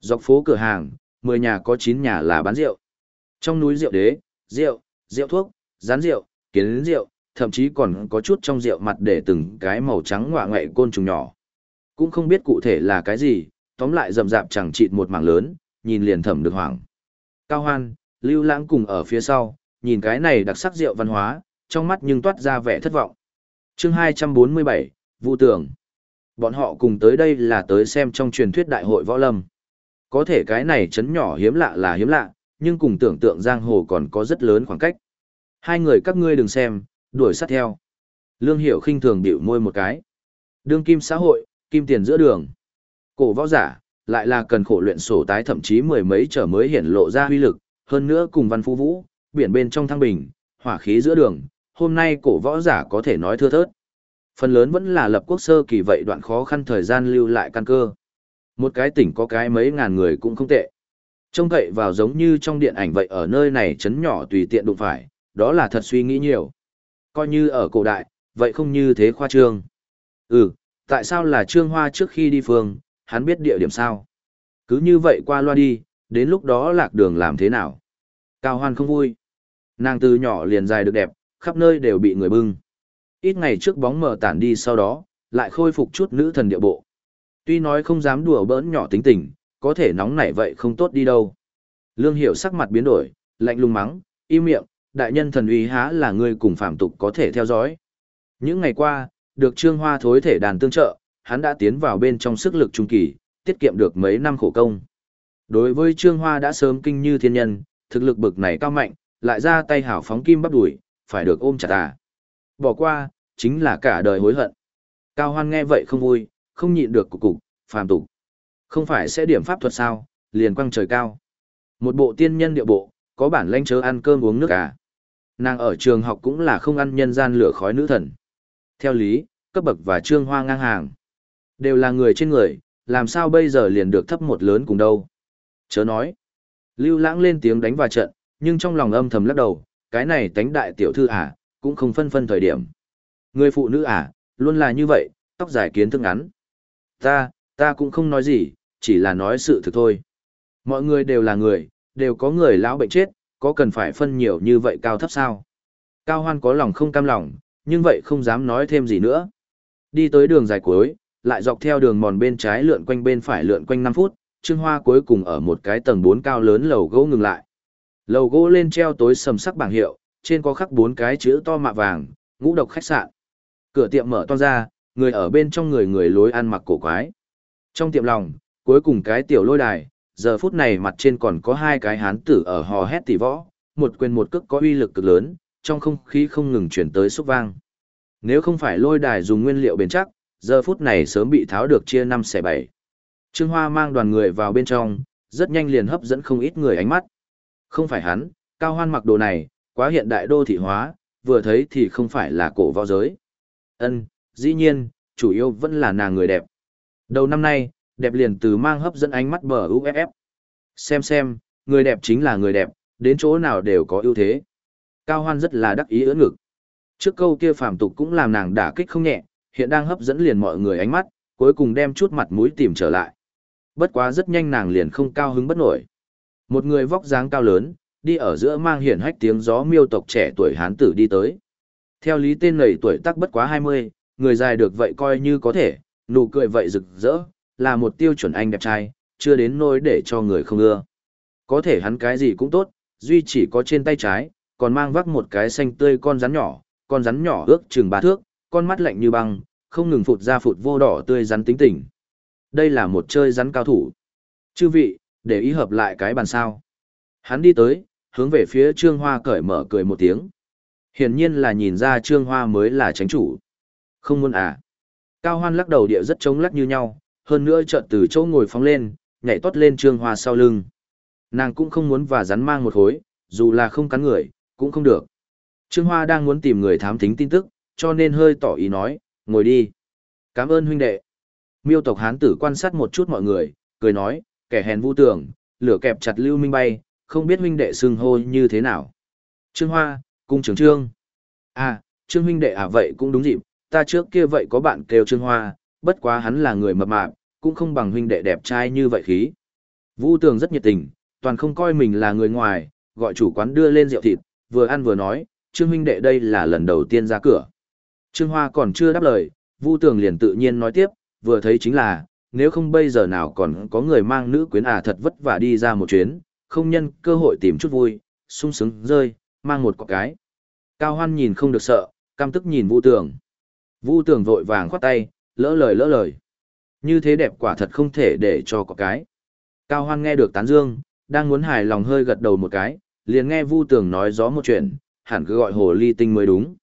[SPEAKER 1] Dọc phố cửa hàng, 10 nhà có 9 nhà là bán rượu. Trong núi rượu đế, rượu, rượu thuốc, rán rượu, kiến rượu, thậm chí còn có chút trong rượu mặt để từng cái màu trắng ngoạ ngoại côn trùng nhỏ. Cũng không biết cụ thể là cái gì, tóm lại rầm rạp chẳng chịt một mảng lớn, nhìn liền thẩm được hoảng. Cao Hoan, Lưu Lãng cùng ở phía sau, nhìn cái này đặc sắc rượu văn hóa, trong mắt nhưng toát ra vẻ thất vọng. Chương 247, Vu Tường. Bọn họ cùng tới đây là tới xem trong truyền thuyết đại hội võ lâm. Có thể cái này chấn nhỏ hiếm lạ là hiếm lạ, nhưng cùng tưởng tượng giang hồ còn có rất lớn khoảng cách. Hai người các ngươi đừng xem, đuổi sát theo. Lương Hiểu khinh thường biểu môi một cái. Đương kim xã hội, kim tiền giữa đường. Cổ võ giả, lại là cần khổ luyện sổ tái thậm chí mười mấy trở mới hiển lộ ra huy lực, hơn nữa cùng văn phú vũ, biển bên trong thăng bình, hỏa khí giữa đường, hôm nay cổ võ giả có thể nói thưa thớt. Phần lớn vẫn là lập quốc sơ kỳ vậy đoạn khó khăn thời gian lưu lại căn cơ. Một cái tỉnh có cái mấy ngàn người cũng không tệ. Trông cậy vào giống như trong điện ảnh vậy ở nơi này chấn nhỏ tùy tiện đụng phải, đó là thật suy nghĩ nhiều. Coi như ở cổ đại, vậy không như thế khoa trương. Ừ, tại sao là Trương Hoa trước khi đi phương, hắn biết địa điểm sao? Cứ như vậy qua loa đi, đến lúc đó lạc đường làm thế nào? Cao Hoan không vui. Nàng từ nhỏ liền dài được đẹp, khắp nơi đều bị người bưng. Ít ngày trước bóng mờ tản đi sau đó, lại khôi phục chút nữ thần địa bộ. Tuy nói không dám đùa bỡn nhỏ tính tình, có thể nóng nảy vậy không tốt đi đâu. Lương Hiểu sắc mặt biến đổi, lạnh lùng mắng, im miệng, đại nhân thần uy há là người cùng phạm tục có thể theo dõi. Những ngày qua, được Trương Hoa thối thể đàn tương trợ, hắn đã tiến vào bên trong sức lực trung kỳ, tiết kiệm được mấy năm khổ công. Đối với Trương Hoa đã sớm kinh như thiên nhân, thực lực bực này cao mạnh, lại ra tay hảo phóng kim bắp đuổi, phải được ôm chặt à. Bỏ qua, chính là cả đời hối hận. Cao Hoan nghe vậy không vui, không nhịn được cục cục, phàm tục. Không phải sẽ điểm pháp thuật sao, liền quăng trời cao. Một bộ tiên nhân địa bộ, có bản lãnh chớ ăn cơm uống nước à. Nàng ở trường học cũng là không ăn nhân gian lửa khói nữ thần. Theo lý, cấp bậc và trương hoa ngang hàng. Đều là người trên người, làm sao bây giờ liền được thấp một lớn cùng đâu. Chớ nói. Lưu lãng lên tiếng đánh vào trận, nhưng trong lòng âm thầm lắc đầu, cái này tánh đại tiểu thư à, cũng không phân phân thời điểm. Người phụ nữ à, luôn là như vậy, tóc dài kiến thức ngắn. Ta, ta cũng không nói gì, chỉ là nói sự thực thôi. Mọi người đều là người, đều có người lão bệnh chết, có cần phải phân nhiều như vậy cao thấp sao? Cao Hoan có lòng không cam lòng, nhưng vậy không dám nói thêm gì nữa. Đi tới đường dài cuối, lại dọc theo đường mòn bên trái lượn quanh bên phải lượn quanh 5 phút, Trương Hoa cuối cùng ở một cái tầng 4 cao lớn lầu gỗ ngừng lại. Lầu gỗ lên treo tối sầm sắc bảng hiệu, trên có khắc bốn cái chữ to mạ vàng, ngũ độc khách sạn. Cửa tiệm mở toang ra, người ở bên trong người người lối ăn mặc cổ quái. Trong tiệm lòng, cuối cùng cái tiểu lôi đài, giờ phút này mặt trên còn có hai cái hán tử ở hò hét tỉ võ, một quyền một cước có uy lực cực lớn, trong không khí không ngừng chuyển tới xúc vang. Nếu không phải lôi đài dùng nguyên liệu bền chắc, giờ phút này sớm bị tháo được chia năm xẻ bảy. Trương Hoa mang đoàn người vào bên trong, rất nhanh liền hấp dẫn không ít người ánh mắt. Không phải hắn, Cao Hoan mặc đồ này, quá hiện đại đô thị hóa, vừa thấy thì không phải là cổ võ giới. Ân, dĩ nhiên, chủ yếu vẫn là nàng người đẹp. Đầu năm nay, đẹp liền từ mang hấp dẫn ánh mắt bờ UFF. Xem xem, người đẹp chính là người đẹp, đến chỗ nào đều có ưu thế. Cao Hoan rất là đắc ý ưỡn ngực. Trước câu kia phàm tục cũng làm nàng đả kích không nhẹ, hiện đang hấp dẫn liền mọi người ánh mắt, cuối cùng đem chút mặt mũi tìm trở lại. Bất quá rất nhanh nàng liền không cao hứng bất nổi. Một người vóc dáng cao lớn, đi ở giữa mang hiển hách tiếng gió miêu tộc trẻ tuổi hán tử đi tới. Theo lý tên lầy tuổi tác bất quá 20, người dài được vậy coi như có thể, nụ cười vậy rực rỡ, là một tiêu chuẩn anh đẹp trai, chưa đến nỗi để cho người không ưa. Có thể hắn cái gì cũng tốt, duy chỉ có trên tay trái, còn mang vác một cái xanh tươi con rắn nhỏ, con rắn nhỏ ước chừng ba thước, con mắt lạnh như băng, không ngừng phụt ra phụt vô đỏ tươi rắn tính tỉnh. Đây là một chơi rắn cao thủ. Chư vị, để ý hợp lại cái bàn sao. Hắn đi tới, hướng về phía Trương Hoa cởi mở cười một tiếng. Hiển nhiên là nhìn ra Trương Hoa mới là tránh chủ. Không muốn à. Cao Hoan lắc đầu địa rất trống lắc như nhau, hơn nữa chợt từ chỗ ngồi phóng lên, nhảy tót lên Trương Hoa sau lưng. Nàng cũng không muốn và rắn mang một khối, dù là không cắn người, cũng không được. Trương Hoa đang muốn tìm người thám thính tin tức, cho nên hơi tỏ ý nói, ngồi đi. Cảm ơn huynh đệ. Miêu tộc hán tử quan sát một chút mọi người, cười nói, kẻ hèn vu tưởng, lửa kẹp chặt lưu minh bay, không biết huynh đệ xưng hô như thế nào. Trương Hoa, cung trưởng trương. À, trương huynh đệ à vậy cũng đúng dịp, ta trước kia vậy có bạn kêu trương Hoa, bất quá hắn là người mập mạp, cũng không bằng huynh đệ đẹp trai như vậy khí. Vu tường rất nhiệt tình, toàn không coi mình là người ngoài, gọi chủ quán đưa lên rượu thịt, vừa ăn vừa nói, trương huynh đệ đây là lần đầu tiên ra cửa. Trương Hoa còn chưa đáp lời, Vu tường liền tự nhiên nói tiếp, vừa thấy chính là, nếu không bây giờ nào còn có người mang nữ quyến à thật vất vả đi ra một chuyến, không nhân cơ hội tìm chút vui, sung sướng rơi, mang một quả cái. Cao Hoan nhìn không được sợ, cam tức nhìn Vu Tường. Vu Tường vội vàng khoát tay, lỡ lời lỡ lời. Như thế đẹp quả thật không thể để cho có cái. Cao Hoan nghe được tán dương, đang muốn hài lòng hơi gật đầu một cái, liền nghe Vu Tường nói rõ một chuyện, hẳn cứ gọi hồ ly tinh mới đúng.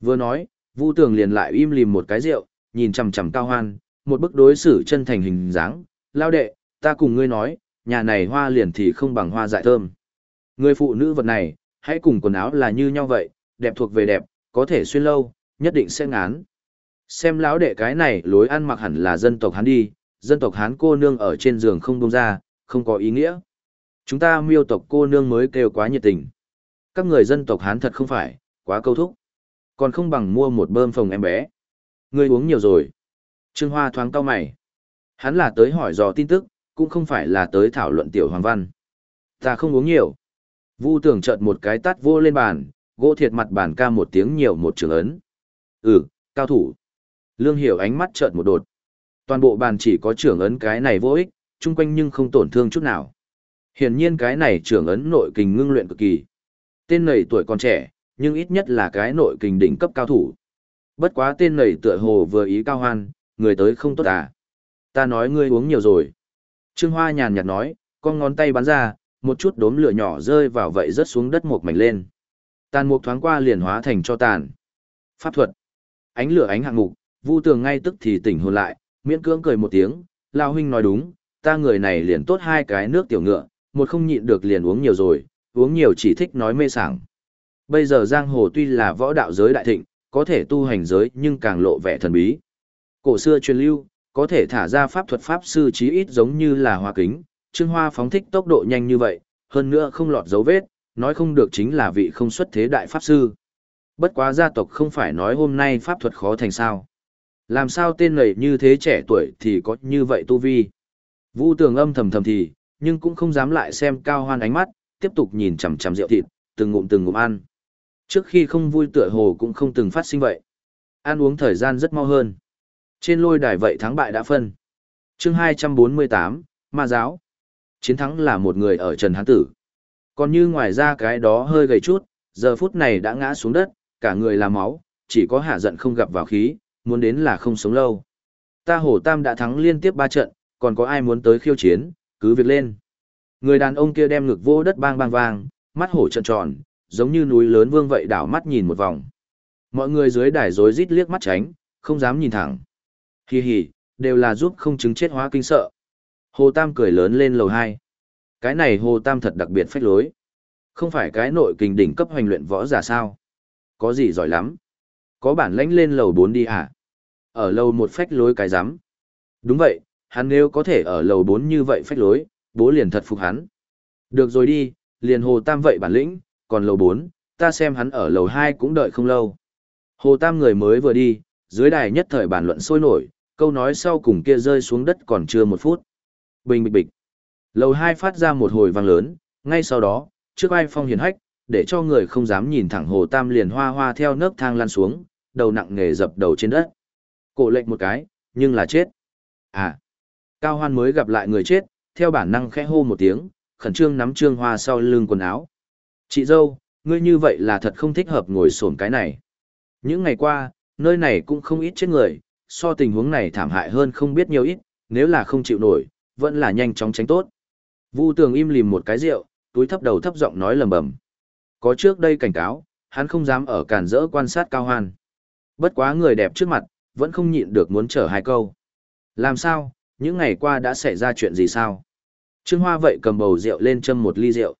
[SPEAKER 1] Vừa nói, Vu Tường liền lại im lìm một cái rượu, nhìn chằm chằm Cao Hoan, một bức đối xử chân thành hình dáng, lao đệ, ta cùng ngươi nói, nhà này hoa liền thì không bằng hoa dại thơm. Người phụ nữ vật này, hãy cùng quần áo là như nhau vậy, đẹp thuộc về đẹp, có thể xuyên lâu, nhất định sẽ ngán. Xem lão đệ cái này lối ăn mặc hẳn là dân tộc Hán đi, dân tộc Hán cô nương ở trên giường không buông ra, không có ý nghĩa. Chúng ta miêu tộc cô nương mới kêu quá nhiệt tình. Các người dân tộc Hán thật không phải, quá câu thúc. Còn không bằng mua một bơm phòng em bé. Ngươi uống nhiều rồi. Trương Hoa thoáng cau mày. Hắn là tới hỏi dò tin tức, cũng không phải là tới thảo luận tiểu hoàng văn. Ta không uống nhiều. Vu tưởng chợt một cái tát vô lên bàn, gỗ thiệt mặt bàn ca một tiếng nhiều một trường ấn. Ừ, cao thủ. Lương hiểu ánh mắt chợt một đột. Toàn bộ bàn chỉ có trưởng ấn cái này vô ích, chung quanh nhưng không tổn thương chút nào. Hiển nhiên cái này trưởng ấn nội kình ngưng luyện cực kỳ. Tên này tuổi còn trẻ, nhưng ít nhất là cái nội kình đỉnh cấp cao thủ. Bất quá tên này tựa hồ vừa ý cao hoan, người tới không tốt à. Ta nói ngươi uống nhiều rồi. Trương Hoa nhàn nhạt nói, con ngón tay bắn ra, một chút đốm lửa nhỏ rơi vào vậy rớt xuống đất một mảnh lên. Tàn mục thoáng qua liền hóa thành cho tàn. Pháp thuật. Ánh lửa ánh hạng mục, Vu Tường ngay tức thì tỉnh hồn lại, miễn cưỡng cười một tiếng, lao huynh nói đúng, ta người này liền tốt hai cái nước tiểu ngựa, một không nhịn được liền uống nhiều rồi, uống nhiều chỉ thích nói mê sảng. Bây giờ giang hồ tuy là võ đạo giới đại thịnh, có thể tu hành giới nhưng càng lộ vẻ thần bí. Cổ xưa truyền lưu, có thể thả ra pháp thuật pháp sư chí ít giống như là hoa kính, Trương Hoa phóng thích tốc độ nhanh như vậy, hơn nữa không lọt dấu vết, nói không được chính là vị không xuất thế đại pháp sư. Bất quá gia tộc không phải nói hôm nay pháp thuật khó thành sao. Làm sao tên này như thế trẻ tuổi thì có như vậy tu vi. Vũ tường âm thầm thầm thì, nhưng cũng không dám lại xem cao hoan ánh mắt, tiếp tục nhìn chằm chằm rượu thịt, từng ngụm từng ngụm ăn. Trước khi không vui tựa hồ cũng không từng phát sinh vậy. Ăn uống thời gian rất mau hơn. Trên lôi đài vậy thắng bại đã phân. chương 248, Ma Giáo. Chiến thắng là một người ở Trần Hán Tử. Còn như ngoài ra cái đó hơi gầy chút, giờ phút này đã ngã xuống đất, cả người là máu, chỉ có hạ giận không gặp vào khí, muốn đến là không sống lâu. Ta hổ tam đã thắng liên tiếp ba trận, còn có ai muốn tới khiêu chiến, cứ việc lên. Người đàn ông kia đem ngực vô đất bang bang vang, mắt hổ trận tròn, giống như núi lớn vương vậy đảo mắt nhìn một vòng. Mọi người dưới đài rối rít liếc mắt tránh, không dám nhìn thẳng. Hi hi, đều là giúp không chứng chết hóa kinh sợ. Hồ Tam cười lớn lên lầu 2. Cái này Hồ Tam thật đặc biệt phách lối. Không phải cái nội kình đỉnh cấp hoành luyện võ giả sao? Có gì giỏi lắm? Có bản lãnh lên lầu 4 đi hả? Ở lầu một phách lối cái rắm Đúng vậy, hắn nếu có thể ở lầu bốn như vậy phách lối, bố liền thật phục hắn. Được rồi đi, liền Hồ Tam vậy bản lĩnh, còn lầu bốn, ta xem hắn ở lầu hai cũng đợi không lâu. Hồ Tam người mới vừa đi, dưới đài nhất thời bàn luận sôi nổi, câu nói sau cùng kia rơi xuống đất còn chưa một phút. Bình bịch bịch. Lầu hai phát ra một hồi vang lớn, ngay sau đó, trước ai phong hiền hách, để cho người không dám nhìn thẳng Hồ Tam liền hoa hoa theo nấc thang lăn xuống, đầu nặng nghề dập đầu trên đất. Cổ lệnh một cái, nhưng là chết. À, Cao Hoan mới gặp lại người chết, theo bản năng khẽ hô một tiếng, khẩn trương nắm trương hoa sau lưng quần áo. Chị dâu, ngươi như vậy là thật không thích hợp ngồi sổn cái này. Những ngày qua, nơi này cũng không ít chết người, so tình huống này thảm hại hơn không biết nhiều ít, nếu là không chịu nổi, vẫn là nhanh chóng tránh tốt. Vu Tường im lìm một cái rượu, túi thấp đầu thấp giọng nói lầm bầm. Có trước đây cảnh cáo, hắn không dám ở cản rỡ quan sát Cao Hoan. Bất quá người đẹp trước mặt, vẫn không nhịn được muốn trở hai câu. Làm sao, những ngày qua đã xảy ra chuyện gì sao? Trương Hoa vậy cầm bầu rượu lên châm một ly rượu.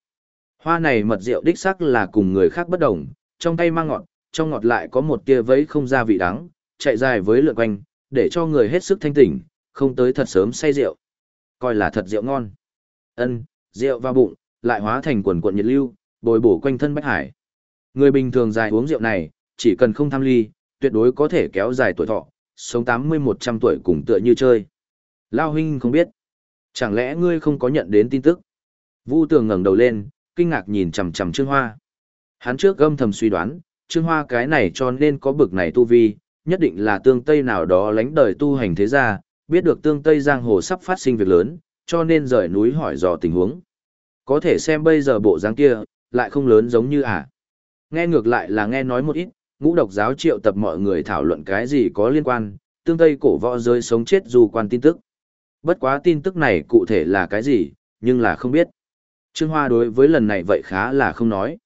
[SPEAKER 1] Hoa này mật rượu đích sắc là cùng người khác bất đồng, trong tay mang ngọt, trong ngọt lại có một tia vấy không ra vị đắng, chạy dài với lượn quanh, để cho người hết sức thanh tỉnh, không tới thật sớm say rượu. Coi là thật rượu ngon. Ân, rượu vào bụng, lại hóa thành quần quần nhiệt lưu, bồi bổ quanh thân bách hải. Người bình thường dài uống rượu này, chỉ cần không tham ly, tuyệt đối có thể kéo dài tuổi thọ, sống 80-100 tuổi cùng tựa như chơi. Lao huynh không biết. Chẳng lẽ ngươi không có nhận đến tin tức? Vu tường ngẩng đầu lên, kinh ngạc nhìn chằm chằm Trương Hoa. Hắn trước gâm thầm suy đoán, Trương Hoa cái này cho nên có bực này tu vi, nhất định là tương Tây nào đó lánh đời tu hành thế gia, biết được tương Tây giang hồ sắp phát sinh việc lớn, cho nên rời núi hỏi dò tình huống. Có thể xem bây giờ bộ dáng kia, lại không lớn giống như à. Nghe ngược lại là nghe nói một ít, ngũ độc giáo triệu tập mọi người thảo luận cái gì có liên quan, tương Tây cổ võ rơi sống chết dù quan tin tức. Bất quá tin tức này cụ thể là cái gì, nhưng là không biết. Trương Hoa đối với lần này vậy khá là không nói.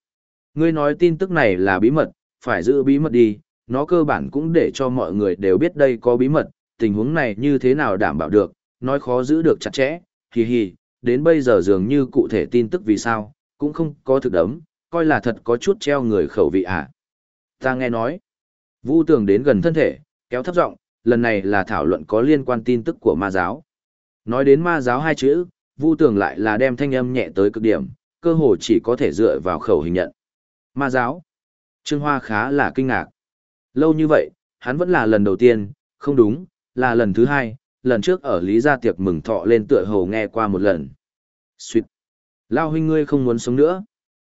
[SPEAKER 1] Ngươi nói tin tức này là bí mật, phải giữ bí mật đi, nó cơ bản cũng để cho mọi người đều biết đây có bí mật, tình huống này như thế nào đảm bảo được, nói khó giữ được chặt chẽ, hì hì, đến bây giờ dường như cụ thể tin tức vì sao, cũng không có thực đấm, coi là thật có chút treo người khẩu vị à. Ta nghe nói, Vu Tường đến gần thân thể, kéo thấp giọng, lần này là thảo luận có liên quan tin tức của ma giáo. Nói đến ma giáo hai chữ, Vu Tường lại là đem thanh âm nhẹ tới cực điểm, cơ hồ chỉ có thể dựa vào khẩu hình nhận. Ma giáo. Trương Hoa khá là kinh ngạc. Lâu như vậy, hắn vẫn là lần đầu tiên, không đúng, là lần thứ hai, lần trước ở Lý Gia tiệc mừng thọ lên tựa hồ nghe qua một lần. Xuyệt. Lao huynh ngươi không muốn sống nữa.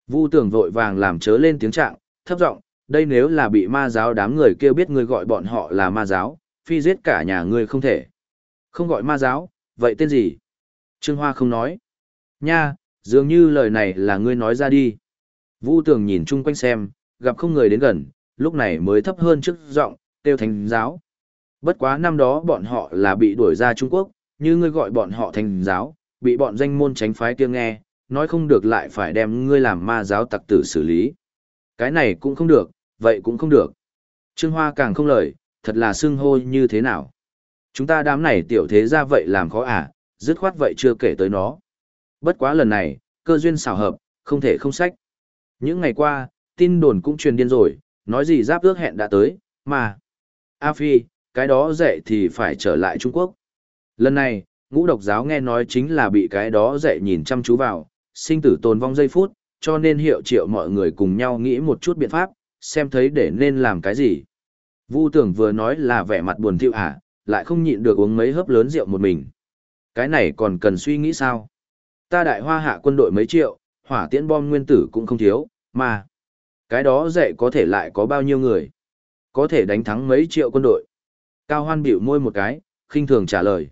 [SPEAKER 1] Vu Tường vội vàng làm chớ lên tiếng trạng, thấp giọng, đây nếu là bị ma giáo đám người kêu biết ngươi gọi bọn họ là ma giáo, phi giết cả nhà ngươi không thể. Không gọi ma giáo, vậy tên gì? Trương Hoa không nói. Nha, dường như lời này là ngươi nói ra đi. Vu Tường nhìn chung quanh xem, gặp không người đến gần, lúc này mới thấp hơn trước giọng, tiêu thành giáo. Bất quá năm đó bọn họ là bị đuổi ra Trung Quốc, như ngươi gọi bọn họ thành giáo, bị bọn danh môn tránh phái kia nghe, nói không được lại phải đem ngươi làm ma giáo tặc tử xử lý. Cái này cũng không được, vậy cũng không được. Trương Hoa càng không lời, thật là xưng hô như thế nào. Chúng ta đám này tiểu thế ra vậy làm khó à, dứt khoát vậy chưa kể tới nó. Bất quá lần này, cơ duyên xảo hợp, không thể không sách. Những ngày qua, tin đồn cũng truyền điên rồi, nói gì giáp ước hẹn đã tới, mà. A Phi, cái đó dạy thì phải trở lại Trung Quốc. Lần này, ngũ độc giáo nghe nói chính là bị cái đó dạy nhìn chăm chú vào, sinh tử tồn vong giây phút, cho nên hiệu triệu mọi người cùng nhau nghĩ một chút biện pháp, xem thấy để nên làm cái gì. Vu tưởng vừa nói là vẻ mặt buồn thiệu à lại không nhịn được uống mấy hớp lớn rượu một mình. Cái này còn cần suy nghĩ sao? Ta đại hoa hạ quân đội mấy triệu, hỏa tiễn bom nguyên tử cũng không thiếu, mà cái đó dạy có thể lại có bao nhiêu người? Có thể đánh thắng mấy triệu quân đội. Cao Hoan biểu môi một cái, khinh thường trả lời.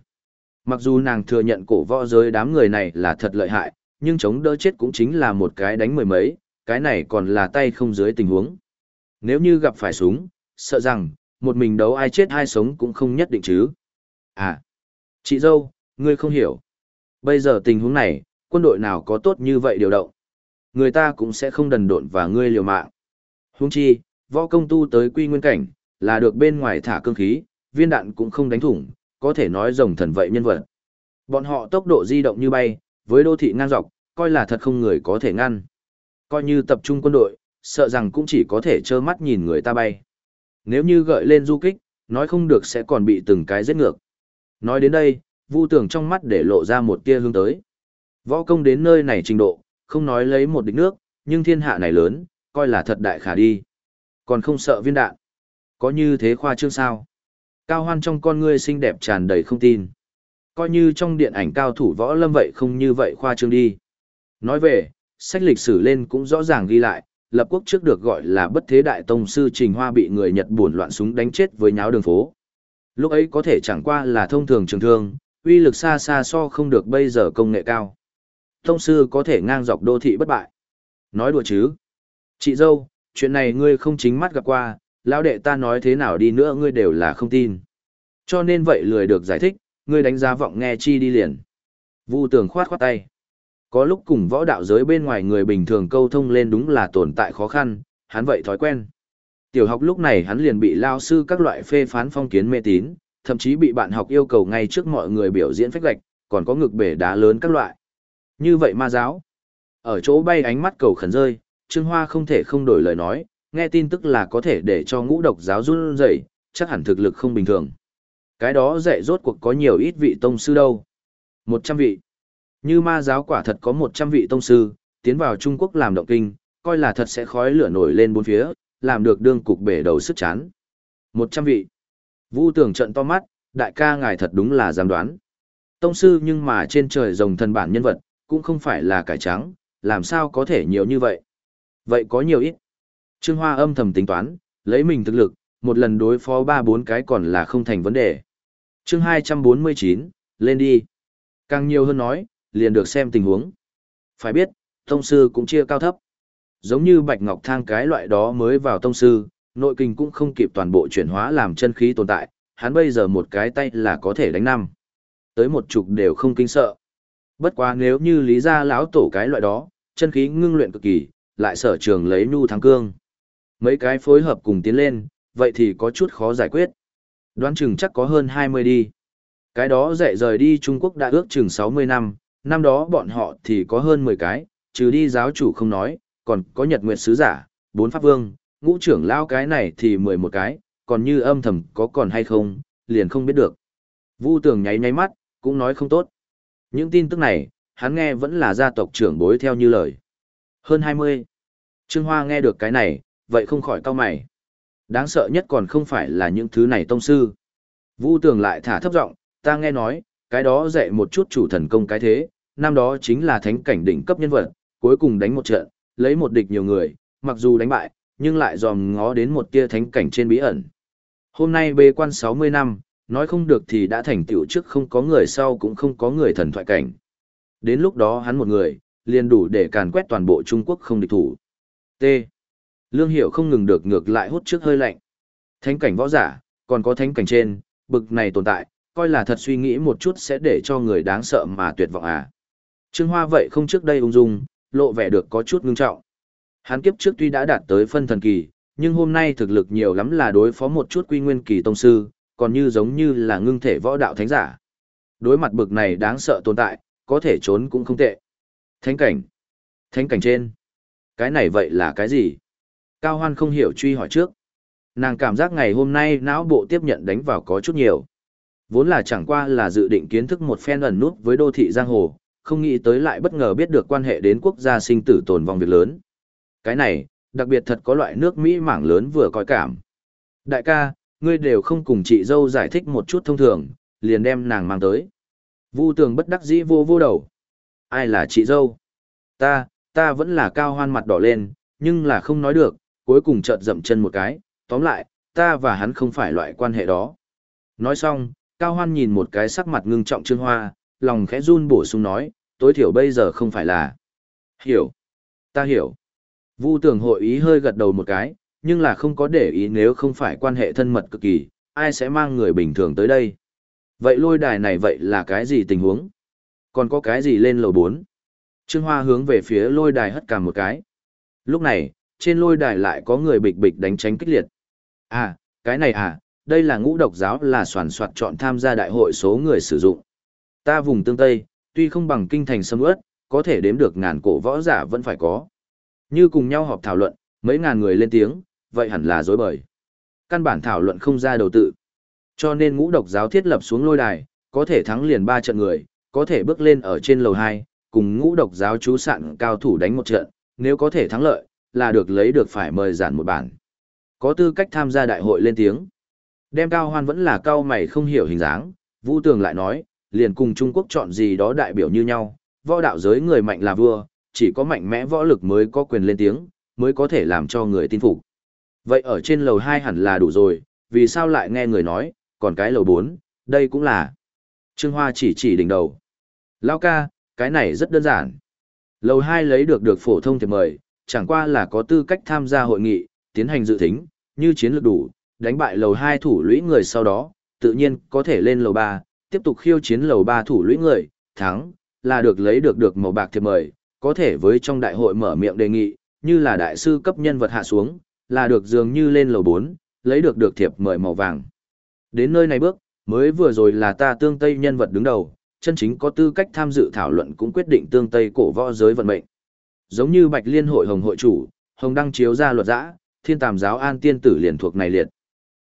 [SPEAKER 1] Mặc dù nàng thừa nhận cổ võ giới đám người này là thật lợi hại, nhưng chống đỡ chết cũng chính là một cái đánh mười mấy, cái này còn là tay không dưới tình huống. Nếu như gặp phải súng, sợ rằng, một mình đấu ai chết ai sống cũng không nhất định chứ. À, chị dâu, ngươi không hiểu. Bây giờ tình huống này, quân đội nào có tốt như vậy điều động. Người ta cũng sẽ không đần độn và ngươi liều mạng. Huống chi, võ công tu tới quy nguyên cảnh, là được bên ngoài thả cương khí, viên đạn cũng không đánh thủng, có thể nói rồng thần vậy nhân vật. Bọn họ tốc độ di động như bay, với đô thị ngang dọc, coi là thật không người có thể ngăn. Coi như tập trung quân đội, sợ rằng cũng chỉ có thể trơ mắt nhìn người ta bay. Nếu như gợi lên du kích, nói không được sẽ còn bị từng cái giết ngược. Nói đến đây, Vu Tường trong mắt để lộ ra một tia hướng tới. Võ công đến nơi này trình độ, không nói lấy một địch nước, nhưng thiên hạ này lớn, coi là thật đại khả đi. Còn không sợ viên đạn. Có như thế khoa trương sao? Cao hoan trong con ngươi xinh đẹp tràn đầy không tin. Coi như trong điện ảnh cao thủ võ lâm vậy không như vậy khoa trương đi. Nói về, sách lịch sử lên cũng rõ ràng ghi lại, lập quốc trước được gọi là bất thế đại tông sư Trình Hoa bị người Nhật buồn loạn súng đánh chết với nháo đường phố. Lúc ấy có thể chẳng qua là thông thường trường thương, uy lực xa xa so không được bây giờ công nghệ cao. Tông sư có thể ngang dọc đô thị bất bại. Nói đùa chứ. Chị dâu, chuyện này ngươi không chính mắt gặp qua, lão đệ ta nói thế nào đi nữa ngươi đều là không tin. Cho nên vậy lười được giải thích, ngươi đánh giá vọng nghe chi đi liền. Vu tường khoát khoát tay. Có lúc cùng võ đạo giới bên ngoài người bình thường câu thông lên đúng là tồn tại khó khăn, hắn vậy thói quen. Tiểu học lúc này hắn liền bị lao sư các loại phê phán phong kiến mê tín, thậm chí bị bạn học yêu cầu ngay trước mọi người biểu diễn phách lạch, còn có ngực bể đá lớn các loại. Như vậy ma giáo. Ở chỗ bay ánh mắt cầu khẩn rơi, Trương Hoa không thể không đổi lời nói, nghe tin tức là có thể để cho ngũ độc giáo run dậy, chắc hẳn thực lực không bình thường. Cái đó dạy rốt cuộc có nhiều ít vị tông sư đâu. Một trăm vị. Như ma giáo quả thật có một trăm vị tông sư, tiến vào Trung Quốc làm động kinh, coi là thật sẽ khói lửa nổi lên bốn phía, làm được đương cục bể đầu sức chán. Một trăm vị. Vu tưởng trận to mắt, đại ca ngài thật đúng là dám đoán. Tông sư nhưng mà trên trời rồng thần bản nhân vật, cũng không phải là cải trắng, làm sao có thể nhiều như vậy. Vậy có nhiều ít. Trương Hoa âm thầm tính toán, lấy mình thực lực, một lần đối phó ba bốn cái còn là không thành vấn đề. chương 249, lên đi. Càng nhiều hơn nói, liền được xem tình huống. Phải biết, tông sư cũng chia cao thấp. Giống như bạch ngọc thang cái loại đó mới vào tông sư, nội kinh cũng không kịp toàn bộ chuyển hóa làm chân khí tồn tại, hắn bây giờ một cái tay là có thể đánh năm. Tới một chục đều không kinh sợ. Bất quá nếu như lý gia lão tổ cái loại đó, chân khí ngưng luyện cực kỳ, lại sở trường lấy nhu thắng cương. Mấy cái phối hợp cùng tiến lên, vậy thì có chút khó giải quyết. Đoán chừng chắc có hơn 20 đi. Cái đó dạy rời đi Trung Quốc đã ước chừng 60 năm, năm đó bọn họ thì có hơn 10 cái, trừ đi giáo chủ không nói, còn có Nhật Nguyệt Sứ Giả, bốn Pháp Vương, ngũ trưởng lao cái này thì 11 cái, còn như âm thầm có còn hay không, liền không biết được. Vu tường nháy nháy mắt, cũng nói không tốt. Những tin tức này, hắn nghe vẫn là gia tộc trưởng bối theo như lời. Hơn 20. Trương Hoa nghe được cái này, vậy không khỏi cau mày. Đáng sợ nhất còn không phải là những thứ này tông sư. Vu tường lại thả thấp giọng, ta nghe nói, cái đó dạy một chút chủ thần công cái thế, năm đó chính là thánh cảnh đỉnh cấp nhân vật, cuối cùng đánh một trận, lấy một địch nhiều người, mặc dù đánh bại, nhưng lại dòm ngó đến một tia thánh cảnh trên bí ẩn. Hôm nay bê quan 60 năm, nói không được thì đã thành tựu trước không có người sau cũng không có người thần thoại cảnh. Đến lúc đó hắn một người, liền đủ để càn quét toàn bộ Trung Quốc không địch thủ. T. Lương Hiểu không ngừng được ngược lại hút trước hơi lạnh. Thánh cảnh võ giả, còn có thánh cảnh trên, bực này tồn tại, coi là thật suy nghĩ một chút sẽ để cho người đáng sợ mà tuyệt vọng à. Trương Hoa vậy không trước đây ung dung, lộ vẻ được có chút ngưng trọng. Hắn kiếp trước tuy đã đạt tới phân thần kỳ, nhưng hôm nay thực lực nhiều lắm là đối phó một chút quy nguyên kỳ tông sư, còn như giống như là ngưng thể võ đạo thánh giả. Đối mặt bực này đáng sợ tồn tại, có thể trốn cũng không tệ. Thánh cảnh. Thánh cảnh trên. Cái này vậy là cái gì? Cao Hoan không hiểu truy hỏi trước. Nàng cảm giác ngày hôm nay não bộ tiếp nhận đánh vào có chút nhiều. Vốn là chẳng qua là dự định kiến thức một phen ẩn nút với đô thị giang hồ, không nghĩ tới lại bất ngờ biết được quan hệ đến quốc gia sinh tử tồn vong việc lớn. Cái này, đặc biệt thật có loại nước Mỹ mảng lớn vừa coi cảm. Đại ca, ngươi đều không cùng chị dâu giải thích một chút thông thường, liền đem nàng mang tới. Vu tường bất đắc dĩ vô vô đầu. Ai là chị dâu? Ta, ta vẫn là cao hoan mặt đỏ lên, nhưng là không nói được, cuối cùng chợt dậm chân một cái, tóm lại, ta và hắn không phải loại quan hệ đó. Nói xong, cao hoan nhìn một cái sắc mặt ngưng trọng trương hoa, lòng khẽ run bổ sung nói, tối thiểu bây giờ không phải là. Hiểu. Ta hiểu. Vu tường hội ý hơi gật đầu một cái, nhưng là không có để ý nếu không phải quan hệ thân mật cực kỳ, ai sẽ mang người bình thường tới đây. Vậy lôi đài này vậy là cái gì tình huống? Còn có cái gì lên lầu 4? Trương Hoa hướng về phía lôi đài hất cả một cái. Lúc này, trên lôi đài lại có người bịch bịch đánh tránh kích liệt. À, cái này à, đây là ngũ độc giáo là soàn soạt chọn tham gia đại hội số người sử dụng. Ta vùng tương Tây, tuy không bằng kinh thành sâm ướt, có thể đếm được ngàn cổ võ giả vẫn phải có. Như cùng nhau họp thảo luận, mấy ngàn người lên tiếng, vậy hẳn là dối bời. Căn bản thảo luận không ra đầu tự. Cho nên ngũ độc giáo thiết lập xuống lôi đài, có thể thắng liền ba trận người, có thể bước lên ở trên lầu 2, cùng ngũ độc giáo chú sạn cao thủ đánh một trận, nếu có thể thắng lợi, là được lấy được phải mời giản một bản. Có tư cách tham gia đại hội lên tiếng. Đem cao hoan vẫn là cao mày không hiểu hình dáng, Vũ Tường lại nói, liền cùng Trung Quốc chọn gì đó đại biểu như nhau, võ đạo giới người mạnh là vua, chỉ có mạnh mẽ võ lực mới có quyền lên tiếng, mới có thể làm cho người tin phục. Vậy ở trên lầu 2 hẳn là đủ rồi, vì sao lại nghe người nói, còn cái lầu 4, đây cũng là. Trương Hoa chỉ chỉ đỉnh đầu. Lao ca, cái này rất đơn giản. Lầu 2 lấy được được phổ thông thiệp mời, chẳng qua là có tư cách tham gia hội nghị, tiến hành dự thính, như chiến lược đủ, đánh bại lầu 2 thủ lũy người sau đó, tự nhiên có thể lên lầu 3, tiếp tục khiêu chiến lầu 3 thủ lũy người, thắng, là được lấy được được màu bạc thiệp mời, có thể với trong đại hội mở miệng đề nghị, như là đại sư cấp nhân vật hạ xuống, là được dường như lên lầu 4, lấy được được thiệp mời màu vàng. Đến nơi này bước, mới vừa rồi là ta tương tây nhân vật đứng đầu, chân chính có tư cách tham dự thảo luận cũng quyết định tương tây cổ võ giới vận mệnh. Giống như Bạch Liên hội hồng hội chủ, hồng đăng chiếu ra luật giã, thiên tàm giáo an tiên tử liền thuộc này liệt.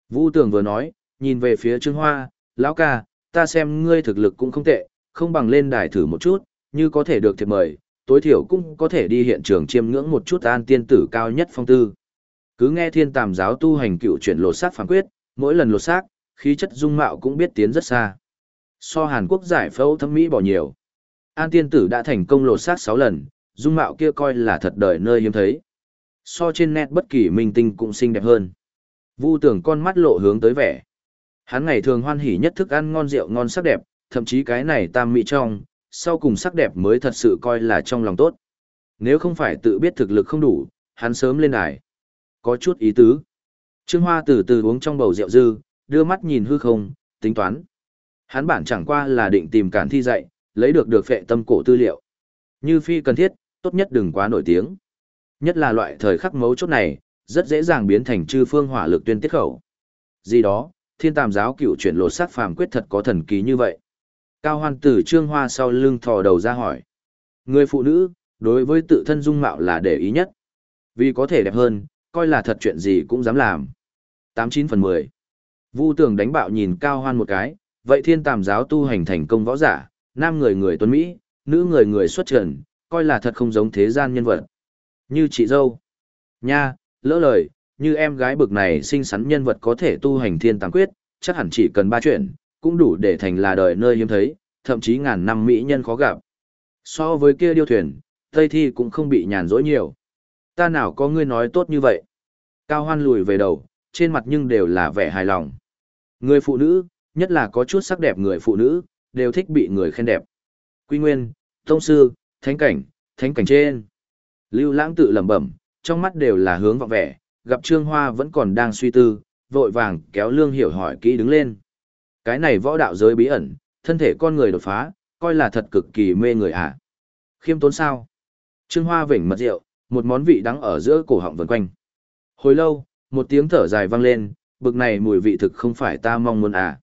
[SPEAKER 1] Vũ Tường vừa nói, nhìn về phía Trương Hoa, lão ca, ta xem ngươi thực lực cũng không tệ, không bằng lên đài thử một chút, như có thể được thiệp mời, tối thiểu cũng có thể đi hiện trường chiêm ngưỡng một chút an tiên tử cao nhất phong tư. Cứ nghe thiên tàm giáo tu hành cựu chuyển lột xác phán quyết, mỗi lần lột xác, khí chất dung mạo cũng biết tiến rất xa. So Hàn Quốc giải phẫu thẩm mỹ bỏ nhiều. An tiên tử đã thành công lột xác 6 lần, dung mạo kia coi là thật đời nơi hiếm thấy. So trên net bất kỳ minh tinh cũng xinh đẹp hơn. Vu tưởng con mắt lộ hướng tới vẻ. Hắn ngày thường hoan hỉ nhất thức ăn ngon rượu ngon sắc đẹp, thậm chí cái này tam mỹ trong, sau cùng sắc đẹp mới thật sự coi là trong lòng tốt. Nếu không phải tự biết thực lực không đủ, hắn sớm lên đài. Có chút ý tứ. Trương Hoa từ từ uống trong bầu rượu dư, đưa mắt nhìn hư không, tính toán. Hắn bản chẳng qua là định tìm cản thi dạy, lấy được được phệ tâm cổ tư liệu. Như phi cần thiết, tốt nhất đừng quá nổi tiếng. Nhất là loại thời khắc mấu chốt này, rất dễ dàng biến thành chư phương hỏa lực tuyên tiết khẩu. Gì đó, thiên tàm giáo cựu chuyển lột xác phàm quyết thật có thần kỳ như vậy. Cao hoan tử trương hoa sau lưng thò đầu ra hỏi. Người phụ nữ, đối với tự thân dung mạo là để ý nhất. Vì có thể đẹp hơn, coi là thật chuyện gì cũng dám làm. 89 phần 10. Vu tường đánh bạo nhìn cao hoan một cái, vậy thiên tàm giáo tu hành thành công võ giả, nam người người tuấn Mỹ, nữ người người xuất trần, coi là thật không giống thế gian nhân vật. Như chị dâu. Nha, lỡ lời, như em gái bực này xinh xắn nhân vật có thể tu hành thiên tàng quyết, chắc hẳn chỉ cần ba chuyện, cũng đủ để thành là đời nơi hiếm thấy, thậm chí ngàn năm mỹ nhân khó gặp. So với kia điêu thuyền, Tây Thi cũng không bị nhàn rỗi nhiều. Ta nào có ngươi nói tốt như vậy? Cao hoan lùi về đầu, trên mặt nhưng đều là vẻ hài lòng. Người phụ nữ, nhất là có chút sắc đẹp người phụ nữ, đều thích bị người khen đẹp. Quy Nguyên, Tông Sư, Thánh Cảnh, Thánh Cảnh trên. Lưu Lãng tự lẩm bẩm, trong mắt đều là hướng vọng vẻ, gặp Trương Hoa vẫn còn đang suy tư, vội vàng kéo Lương Hiểu hỏi kỹ đứng lên. Cái này võ đạo giới bí ẩn, thân thể con người đột phá, coi là thật cực kỳ mê người à. Khiêm tốn sao? Trương Hoa vểnh mật rượu, một món vị đắng ở giữa cổ họng vần quanh. Hồi lâu, một tiếng thở dài vang lên, bực này mùi vị thực không phải ta mong muốn à.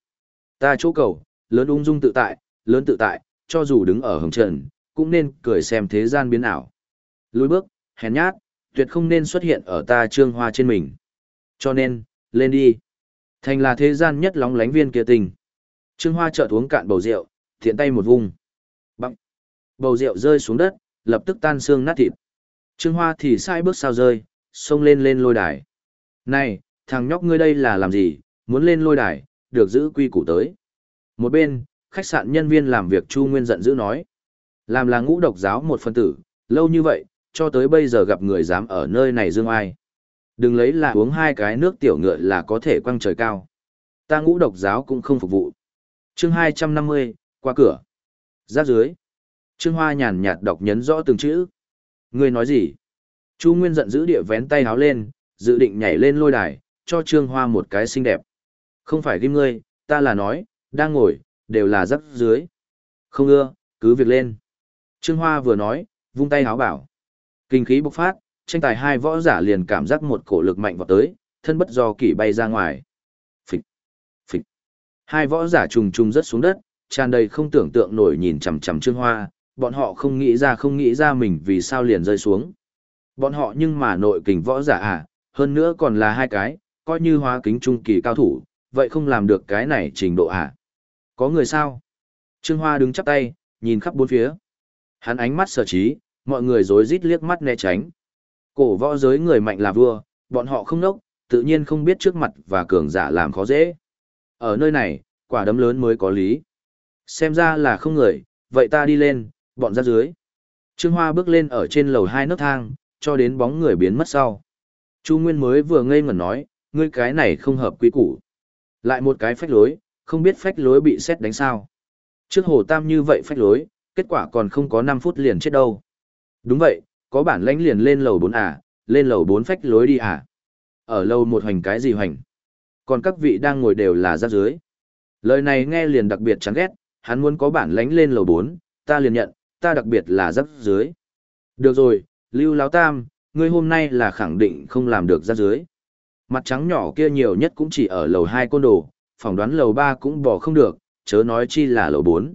[SPEAKER 1] Ta chỗ cầu, lớn ung dung tự tại, lớn tự tại, cho dù đứng ở hồng trần, cũng nên cười xem thế gian biến ảo. Lùi bước, hèn nhát, tuyệt không nên xuất hiện ở ta trương hoa trên mình. Cho nên, lên đi. Thành là thế gian nhất lóng lánh viên kia tình. Trương hoa chợt uống cạn bầu rượu, thiện tay một vung. Bằng. Bầu rượu rơi xuống đất, lập tức tan xương nát thịt. Trương hoa thì sai bước sao rơi, xông lên lên lôi đài. Này, thằng nhóc ngươi đây là làm gì, muốn lên lôi đài, được giữ quy củ tới. Một bên, khách sạn nhân viên làm việc Chu Nguyên giận dữ nói. Làm là ngũ độc giáo một phân tử, lâu như vậy, cho tới bây giờ gặp người dám ở nơi này dương ai. Đừng lấy là uống hai cái nước tiểu ngựa là có thể quăng trời cao. Ta ngũ độc giáo cũng không phục vụ. chương 250, qua cửa. Giáp dưới. Trương Hoa nhàn nhạt đọc nhấn rõ từng chữ. Ngươi nói gì? Chu Nguyên giận dữ địa vén tay háo lên, dự định nhảy lên lôi đài, cho Trương Hoa một cái xinh đẹp. Không phải ghim ngươi, ta là nói, đang ngồi, đều là giáp dưới. Không ưa, cứ việc lên. Trương Hoa vừa nói, vung tay háo bảo. Kinh khí bộc phát, tranh tài hai võ giả liền cảm giác một cổ lực mạnh vào tới, thân bất do kỷ bay ra ngoài. Phịch, phịch. Hai võ giả trùng trùng rất xuống đất, tràn đầy không tưởng tượng nổi nhìn chằm chằm Trương Hoa, bọn họ không nghĩ ra không nghĩ ra mình vì sao liền rơi xuống. Bọn họ nhưng mà nội kình võ giả à, hơn nữa còn là hai cái, coi như hóa kính trung kỳ cao thủ, vậy không làm được cái này trình độ à. Có người sao? Trương Hoa đứng chắp tay, nhìn khắp bốn phía. Hắn ánh mắt sở trí, mọi người rối rít liếc mắt né tránh. Cổ võ giới người mạnh là vua, bọn họ không nốc, tự nhiên không biết trước mặt và cường giả làm khó dễ. Ở nơi này, quả đấm lớn mới có lý. Xem ra là không người, vậy ta đi lên, bọn ra dưới. Trương Hoa bước lên ở trên lầu hai nấc thang, cho đến bóng người biến mất sau. Chu Nguyên mới vừa ngây ngẩn nói, ngươi cái này không hợp quy củ. Lại một cái phách lối, không biết phách lối bị xét đánh sao. Trước hồ tam như vậy phách lối, kết quả còn không có 5 phút liền chết đâu. Đúng vậy, có bản lãnh liền lên lầu 4 à, lên lầu 4 phách lối đi à. Ở lầu một hoành cái gì hoành. Còn các vị đang ngồi đều là ra dưới. Lời này nghe liền đặc biệt chán ghét, hắn muốn có bản lãnh lên lầu 4, ta liền nhận, ta đặc biệt là rắc dưới. Được rồi, Lưu Láo Tam, ngươi hôm nay là khẳng định không làm được ra dưới. Mặt trắng nhỏ kia nhiều nhất cũng chỉ ở lầu 2 côn đồ, phỏng đoán lầu 3 cũng bỏ không được, chớ nói chi là lầu 4.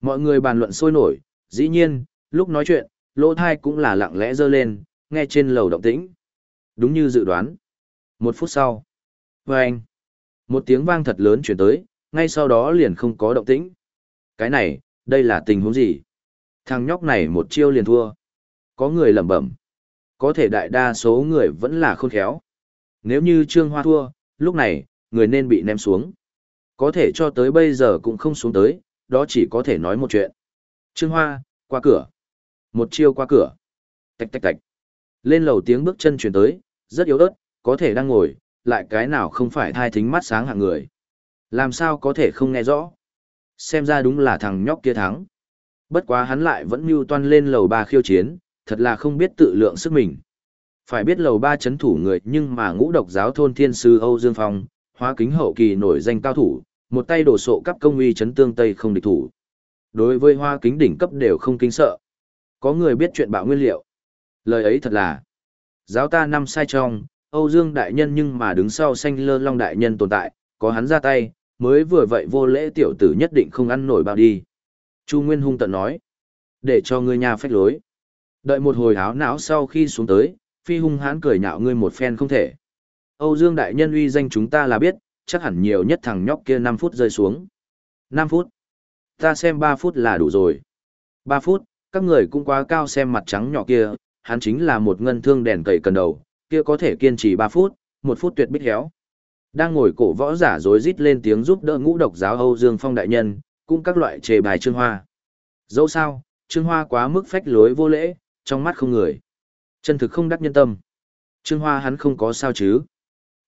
[SPEAKER 1] Mọi người bàn luận sôi nổi, dĩ nhiên, lúc nói chuyện, lỗ thai cũng là lặng lẽ giơ lên, nghe trên lầu động tĩnh. Đúng như dự đoán. Một phút sau. Vâng! Một tiếng vang thật lớn chuyển tới, ngay sau đó liền không có động tĩnh. Cái này, đây là tình huống gì? Thằng nhóc này một chiêu liền thua. Có người lẩm bẩm. Có thể đại đa số người vẫn là khôn khéo. Nếu như Trương Hoa thua, lúc này, người nên bị ném xuống. Có thể cho tới bây giờ cũng không xuống tới, đó chỉ có thể nói một chuyện. Trương Hoa, qua cửa. Một chiêu qua cửa. Tạch tạch tạch. Lên lầu tiếng bước chân chuyển tới, rất yếu ớt, có thể đang ngồi, lại cái nào không phải thai thính mắt sáng hạng người. Làm sao có thể không nghe rõ. Xem ra đúng là thằng nhóc kia thắng. Bất quá hắn lại vẫn mưu toan lên lầu ba khiêu chiến, thật là không biết tự lượng sức mình. Phải biết lầu ba chấn thủ người nhưng mà ngũ độc giáo thôn thiên sư Âu Dương Phong, hóa kính hậu kỳ nổi danh cao thủ, một tay đổ sộ cấp công uy chấn tương Tây không địch thủ. Đối với hoa kính đỉnh cấp đều không kinh sợ. Có người biết chuyện bạo nguyên liệu. Lời ấy thật là, giáo ta năm sai trong, Âu Dương đại nhân nhưng mà đứng sau xanh lơ long đại nhân tồn tại, có hắn ra tay, mới vừa vậy vô lễ tiểu tử nhất định không ăn nổi bao đi. Chu Nguyên hung tận nói, để cho ngươi nhà phách lối. Đợi một hồi áo não sau khi xuống tới, phi hung hãn cười nhạo ngươi một phen không thể. Âu Dương đại nhân uy danh chúng ta là biết, chắc hẳn nhiều nhất thằng nhóc kia 5 phút rơi xuống. 5 phút. Ta xem 3 phút là đủ rồi. 3 phút, các người cũng quá cao xem mặt trắng nhỏ kia, hắn chính là một ngân thương đèn cầy cần đầu, kia có thể kiên trì 3 phút, 1 phút tuyệt bích héo. Đang ngồi cổ võ giả rối rít lên tiếng giúp đỡ ngũ độc giáo Âu Dương Phong đại nhân, cũng các loại chề bài Trương Hoa. Dẫu sao, Trương Hoa quá mức phách lối vô lễ, trong mắt không người. Chân thực không đắc nhân tâm. Trương Hoa hắn không có sao chứ.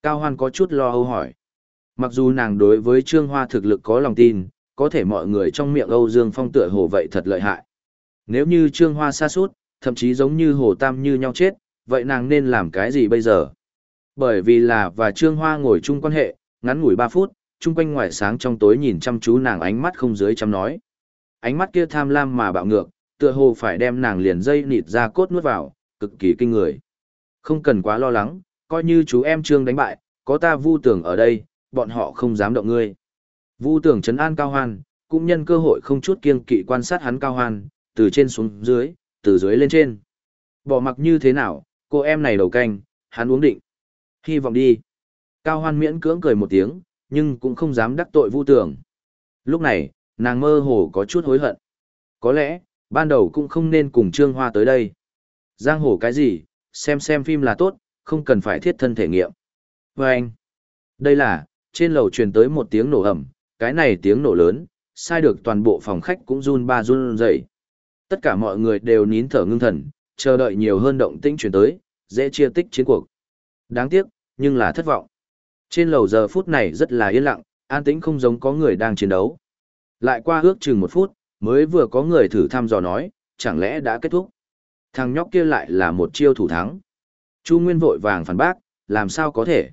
[SPEAKER 1] Cao Hoan có chút lo âu hỏi. Mặc dù nàng đối với Trương Hoa thực lực có lòng tin, có thể mọi người trong miệng Âu Dương Phong tựa hồ vậy thật lợi hại. Nếu như Trương Hoa xa suốt, thậm chí giống như Hồ Tam như nhau chết, vậy nàng nên làm cái gì bây giờ? Bởi vì là và Trương Hoa ngồi chung quan hệ, ngắn ngủi 3 phút, chung quanh ngoài sáng trong tối nhìn chăm chú nàng ánh mắt không dưới chăm nói. Ánh mắt kia tham lam mà bạo ngược, tựa hồ phải đem nàng liền dây nịt ra cốt nuốt vào, cực kỳ kinh người. Không cần quá lo lắng, coi như chú em Trương đánh bại, có ta vu tưởng ở đây, bọn họ không dám động ngươi. Vu tưởng trấn an cao hoan, cũng nhân cơ hội không chút kiêng kỵ quan sát hắn cao hoan, từ trên xuống dưới, từ dưới lên trên. Bỏ mặc như thế nào, cô em này đầu canh, hắn uống định. Hy vọng đi. Cao hoan miễn cưỡng cười một tiếng, nhưng cũng không dám đắc tội vu tưởng. Lúc này, nàng mơ hồ có chút hối hận. Có lẽ, ban đầu cũng không nên cùng Trương Hoa tới đây. Giang hồ cái gì, xem xem phim là tốt, không cần phải thiết thân thể nghiệm. Và anh, đây là, trên lầu truyền tới một tiếng nổ ẩm, cái này tiếng nổ lớn, sai được toàn bộ phòng khách cũng run ba run dậy. Tất cả mọi người đều nín thở ngưng thần, chờ đợi nhiều hơn động tĩnh truyền tới, dễ chia tích chiến cuộc. Đáng tiếc, nhưng là thất vọng. Trên lầu giờ phút này rất là yên lặng, an tĩnh không giống có người đang chiến đấu. Lại qua ước chừng một phút, mới vừa có người thử thăm dò nói, chẳng lẽ đã kết thúc. Thằng nhóc kia lại là một chiêu thủ thắng. Chu Nguyên vội vàng phản bác, làm sao có thể.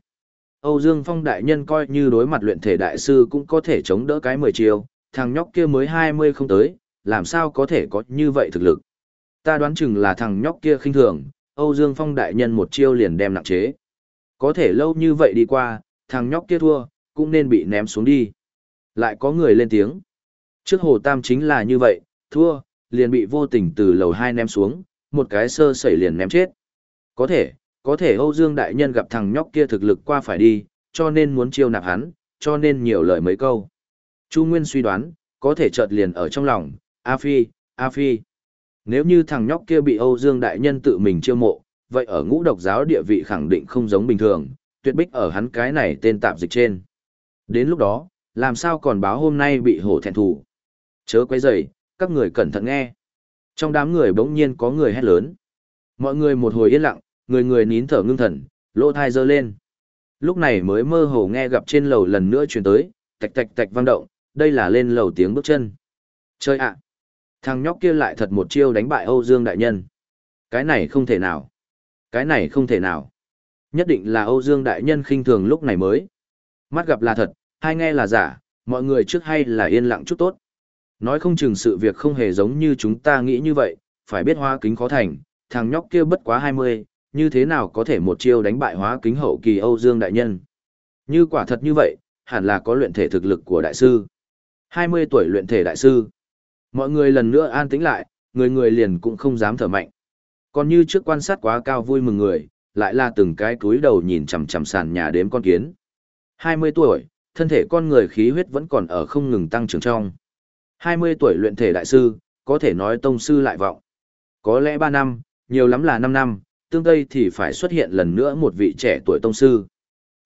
[SPEAKER 1] Âu Dương Phong đại nhân coi như đối mặt luyện thể đại sư cũng có thể chống đỡ cái 10 chiêu, thằng nhóc kia mới 20 không tới, làm sao có thể có như vậy thực lực. Ta đoán chừng là thằng nhóc kia khinh thường, Âu Dương Phong đại nhân một chiêu liền đem nặng chế. Có thể lâu như vậy đi qua, thằng nhóc kia thua, cũng nên bị ném xuống đi. Lại có người lên tiếng. Trước hồ tam chính là như vậy, thua, liền bị vô tình từ lầu 2 ném xuống, một cái sơ sẩy liền ném chết. Có thể, có thể Âu Dương Đại Nhân gặp thằng nhóc kia thực lực qua phải đi, cho nên muốn chiêu nạp hắn, cho nên nhiều lời mấy câu. Chu Nguyên suy đoán, có thể chợt liền ở trong lòng, A Phi, A Phi. Nếu như thằng nhóc kia bị Âu Dương Đại Nhân tự mình chiêu mộ, vậy ở ngũ độc giáo địa vị khẳng định không giống bình thường, tuyệt bích ở hắn cái này tên tạp dịch trên. Đến lúc đó, làm sao còn báo hôm nay bị hổ thẹn thủ. Chớ quấy rầy, các người cẩn thận nghe. Trong đám người bỗng nhiên có người hét lớn. Mọi người một hồi yên lặng, người người nín thở ngưng thần, lỗ thai dơ lên. Lúc này mới mơ hồ nghe gặp trên lầu lần nữa truyền tới, tạch tạch tạch vang động, đây là lên lầu tiếng bước chân. Chơi ạ! Thằng nhóc kia lại thật một chiêu đánh bại Âu Dương Đại Nhân. Cái này không thể nào. Cái này không thể nào. Nhất định là Âu Dương Đại Nhân khinh thường lúc này mới. Mắt gặp là thật, hai nghe là giả, mọi người trước hay là yên lặng chút tốt. Nói không chừng sự việc không hề giống như chúng ta nghĩ như vậy, phải biết hoa kính khó thành, thằng nhóc kia bất quá 20, như thế nào có thể một chiêu đánh bại hóa kính hậu kỳ Âu Dương Đại Nhân. Như quả thật như vậy, hẳn là có luyện thể thực lực của đại sư. 20 tuổi luyện thể đại sư. Mọi người lần nữa an tĩnh lại, người người liền cũng không dám thở mạnh. Còn như trước quan sát quá cao vui mừng người, lại là từng cái cúi đầu nhìn chằm chằm sàn nhà đếm con kiến. 20 tuổi, thân thể con người khí huyết vẫn còn ở không ngừng tăng trưởng trong. 20 tuổi luyện thể đại sư, có thể nói tông sư lại vọng. Có lẽ 3 năm, nhiều lắm là 5 năm, tương tây thì phải xuất hiện lần nữa một vị trẻ tuổi tông sư.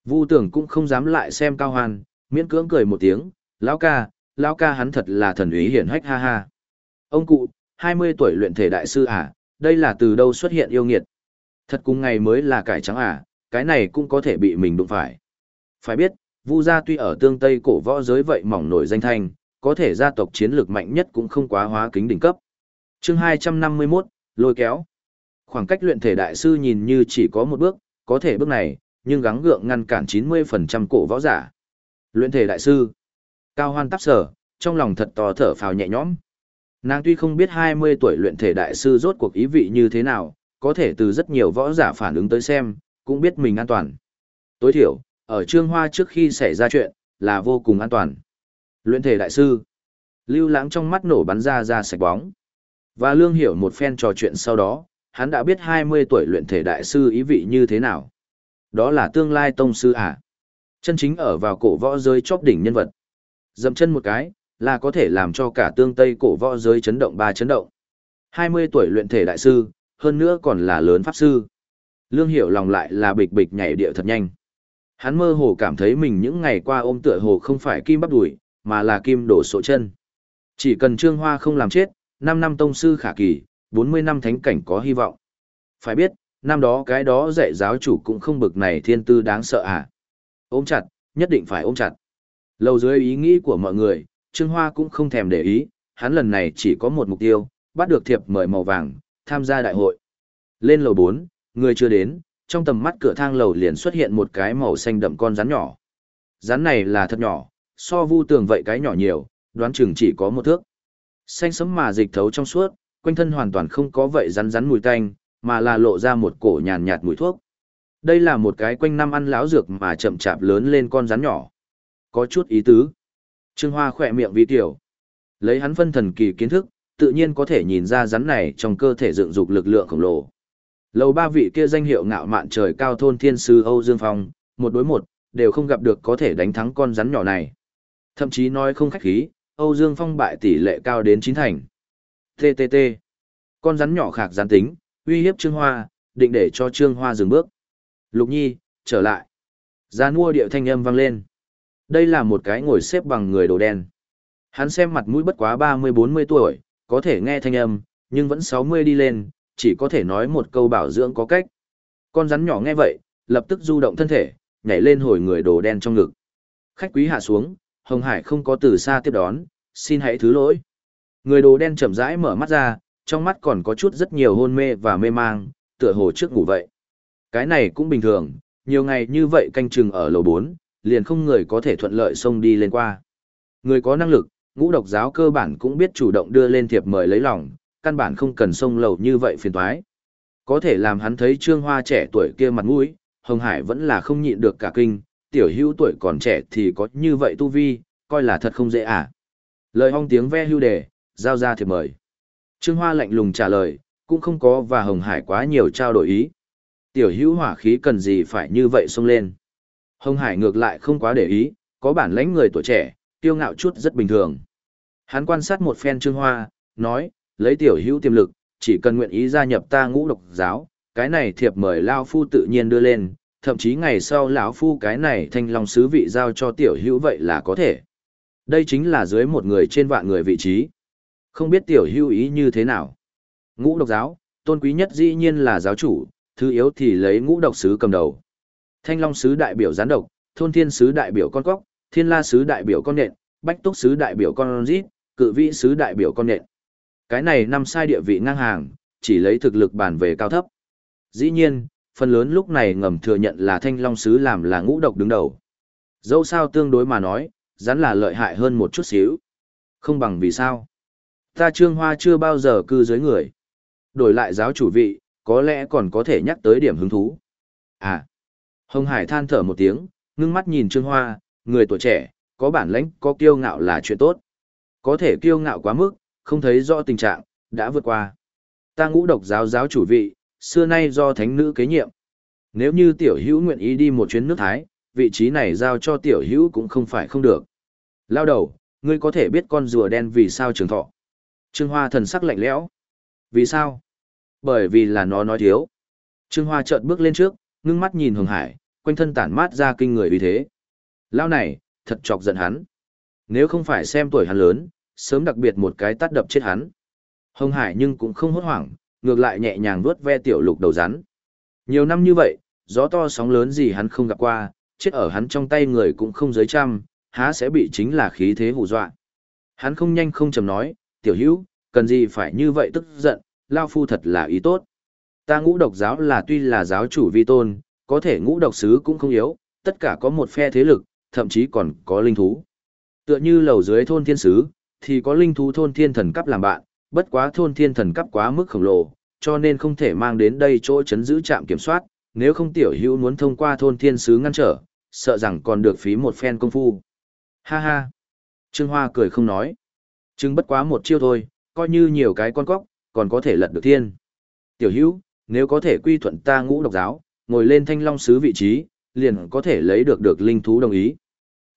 [SPEAKER 1] Vu tưởng cũng không dám lại xem cao hoan, miễn cưỡng cười một tiếng, lão ca, lão ca hắn thật là thần ý hiển hách ha ha. Ông cụ, 20 tuổi luyện thể đại sư à, đây là từ đâu xuất hiện yêu nghiệt. Thật cùng ngày mới là cải trắng à, cái này cũng có thể bị mình đụng phải. Phải biết, Vu gia tuy ở tương Tây cổ võ giới vậy mỏng nổi danh thanh, có thể gia tộc chiến lược mạnh nhất cũng không quá hóa kính đỉnh cấp. Chương 251, lôi kéo. Khoảng cách luyện thể đại sư nhìn như chỉ có một bước, có thể bước này, nhưng gắng gượng ngăn cản 90% cổ võ giả. Luyện thể đại sư. Cao hoan tắp sở, trong lòng thật to thở phào nhẹ nhõm. Nàng tuy không biết 20 tuổi luyện thể đại sư rốt cuộc ý vị như thế nào, có thể từ rất nhiều võ giả phản ứng tới xem, cũng biết mình an toàn. Tối thiểu, ở Trương Hoa trước khi xảy ra chuyện, là vô cùng an toàn. Luyện thể đại sư. Lưu lãng trong mắt nổ bắn ra ra sạch bóng. Và lương hiểu một phen trò chuyện sau đó, hắn đã biết 20 tuổi luyện thể đại sư ý vị như thế nào. Đó là tương lai tông sư à. Chân chính ở vào cổ võ giới chóp đỉnh nhân vật. Dậm chân một cái, là có thể làm cho cả tương tây cổ võ giới chấn động ba chấn động. 20 tuổi luyện thể đại sư, hơn nữa còn là lớn pháp sư. Lương hiểu lòng lại là bịch bịch nhảy địa thật nhanh. Hắn mơ hồ cảm thấy mình những ngày qua ôm tựa hồ không phải kim bắp đùi, mà là kim đổ sổ chân. Chỉ cần Trương Hoa không làm chết, 5 năm tông sư khả kỳ, 40 năm thánh cảnh có hy vọng. Phải biết, năm đó cái đó dạy giáo chủ cũng không bực này thiên tư đáng sợ à. Ôm chặt, nhất định phải ôm chặt. Lâu dưới ý nghĩ của mọi người, Trương Hoa cũng không thèm để ý, hắn lần này chỉ có một mục tiêu, bắt được thiệp mời màu vàng, tham gia đại hội. Lên lầu 4, người chưa đến, trong tầm mắt cửa thang lầu liền xuất hiện một cái màu xanh đậm con rắn nhỏ. Rắn này là thật nhỏ, so vu tường vậy cái nhỏ nhiều, đoán chừng chỉ có một thước. Xanh sấm mà dịch thấu trong suốt, quanh thân hoàn toàn không có vậy rắn rắn mùi tanh, mà là lộ ra một cổ nhàn nhạt mùi thuốc. Đây là một cái quanh năm ăn láo dược mà chậm chạp lớn lên con rắn nhỏ. Có chút ý tứ. Trương Hoa khỏe miệng vi tiểu. Lấy hắn phân thần kỳ kiến thức, tự nhiên có thể nhìn ra rắn này trong cơ thể dựng dục lực lượng khổng lồ. Lầu ba vị kia danh hiệu ngạo mạn trời cao thôn thiên sư Âu Dương Phong, một đối một, đều không gặp được có thể đánh thắng con rắn nhỏ này. Thậm chí nói không khách khí, Âu Dương Phong bại tỷ lệ cao đến chín thành. TTT. Con rắn nhỏ khạc gián tính, uy hiếp Trương Hoa, định để cho Trương Hoa dừng bước. Lục Nhi, trở lại. Gian mua điệu thanh âm vang lên. Đây là một cái ngồi xếp bằng người đồ đen. Hắn xem mặt mũi bất quá 30-40 tuổi, có thể nghe thanh âm, nhưng vẫn 60 đi lên, chỉ có thể nói một câu bảo dưỡng có cách. Con rắn nhỏ nghe vậy, lập tức du động thân thể, nhảy lên hồi người đồ đen trong ngực. Khách quý hạ xuống, Hồng Hải không có từ xa tiếp đón, xin hãy thứ lỗi. Người đồ đen chậm rãi mở mắt ra, trong mắt còn có chút rất nhiều hôn mê và mê mang, tựa hồ trước ngủ vậy. Cái này cũng bình thường, nhiều ngày như vậy canh chừng ở lầu 4, liền không người có thể thuận lợi xông đi lên qua. Người có năng lực, ngũ độc giáo cơ bản cũng biết chủ động đưa lên thiệp mời lấy lòng, căn bản không cần xông lầu như vậy phiền toái. Có thể làm hắn thấy Trương Hoa trẻ tuổi kia mặt mũi, Hồng Hải vẫn là không nhịn được cả kinh, tiểu hữu tuổi còn trẻ thì có như vậy tu vi, coi là thật không dễ à. Lời hong tiếng ve hưu đề, giao ra thiệp mời. Trương Hoa lạnh lùng trả lời, cũng không có và Hồng Hải quá nhiều trao đổi ý. Tiểu hữu hỏa khí cần gì phải như vậy xông lên. Hồng Hải ngược lại không quá để ý, có bản lãnh người tuổi trẻ, tiêu ngạo chút rất bình thường. Hắn quan sát một phen Trương Hoa, nói, lấy tiểu hữu tiềm lực, chỉ cần nguyện ý gia nhập ta ngũ độc giáo, cái này thiệp mời Lao Phu tự nhiên đưa lên, thậm chí ngày sau lão Phu cái này thanh long sứ vị giao cho tiểu hữu vậy là có thể. Đây chính là dưới một người trên vạn người vị trí. Không biết tiểu hữu ý như thế nào. Ngũ độc giáo, tôn quý nhất dĩ nhiên là giáo chủ, thứ yếu thì lấy ngũ độc sứ cầm đầu. Thanh long sứ đại biểu gián độc, thôn thiên sứ đại biểu con cóc, thiên la sứ đại biểu con nện, bách túc sứ đại biểu con rít, cự Vĩ sứ đại biểu con nện. Cái này năm sai địa vị ngang hàng, chỉ lấy thực lực bàn về cao thấp. Dĩ nhiên, phần lớn lúc này ngầm thừa nhận là thanh long sứ làm là ngũ độc đứng đầu. Dẫu sao tương đối mà nói, rắn là lợi hại hơn một chút xíu. Không bằng vì sao. Ta trương hoa chưa bao giờ cư dưới người. Đổi lại giáo chủ vị, có lẽ còn có thể nhắc tới điểm hứng thú. À. Hồng Hải than thở một tiếng, ngưng mắt nhìn trương hoa, người tuổi trẻ, có bản lãnh, có kiêu ngạo là chuyện tốt. Có thể kiêu ngạo quá mức, không thấy rõ tình trạng, đã vượt qua. Ta ngũ độc giáo giáo chủ vị, xưa nay do thánh nữ kế nhiệm. Nếu như tiểu hữu nguyện ý đi một chuyến nước Thái, vị trí này giao cho tiểu hữu cũng không phải không được. Lao đầu, ngươi có thể biết con rùa đen vì sao trường thọ. Trương Hoa thần sắc lạnh lẽo. Vì sao? Bởi vì là nó nói thiếu. Trương Hoa chợt bước lên trước, ngưng mắt nhìn Hồng Hải, quanh thân tản mát ra kinh người uy thế. Lao này, thật chọc giận hắn. Nếu không phải xem tuổi hắn lớn, sớm đặc biệt một cái tát đập chết hắn. Hồng Hải nhưng cũng không hốt hoảng, ngược lại nhẹ nhàng vuốt ve tiểu lục đầu rắn. Nhiều năm như vậy, gió to sóng lớn gì hắn không gặp qua, chết ở hắn trong tay người cũng không giới trăm, há sẽ bị chính là khí thế hù dọa. Hắn không nhanh không chầm nói, tiểu hữu, cần gì phải như vậy tức giận, lao phu thật là ý tốt. Ta ngũ độc giáo là tuy là giáo chủ vi tôn, có thể ngũ độc sứ cũng không yếu, tất cả có một phe thế lực, thậm chí còn có linh thú. Tựa như lầu dưới thôn thiên sứ, thì có linh thú thôn thiên thần cấp làm bạn, bất quá thôn thiên thần cấp quá mức khổng lồ, cho nên không thể mang đến đây chỗ chấn giữ trạm kiểm soát, nếu không tiểu hữu muốn thông qua thôn thiên sứ ngăn trở, sợ rằng còn được phí một phen công phu. Ha ha. Trương Hoa cười không nói. Trưng bất quá một chiêu thôi, coi như nhiều cái con cóc, còn có thể lật được thiên. Tiểu hữu, nếu có thể quy thuận ta ngũ độc giáo, ngồi lên thanh long sứ vị trí, liền có thể lấy được được linh thú đồng ý.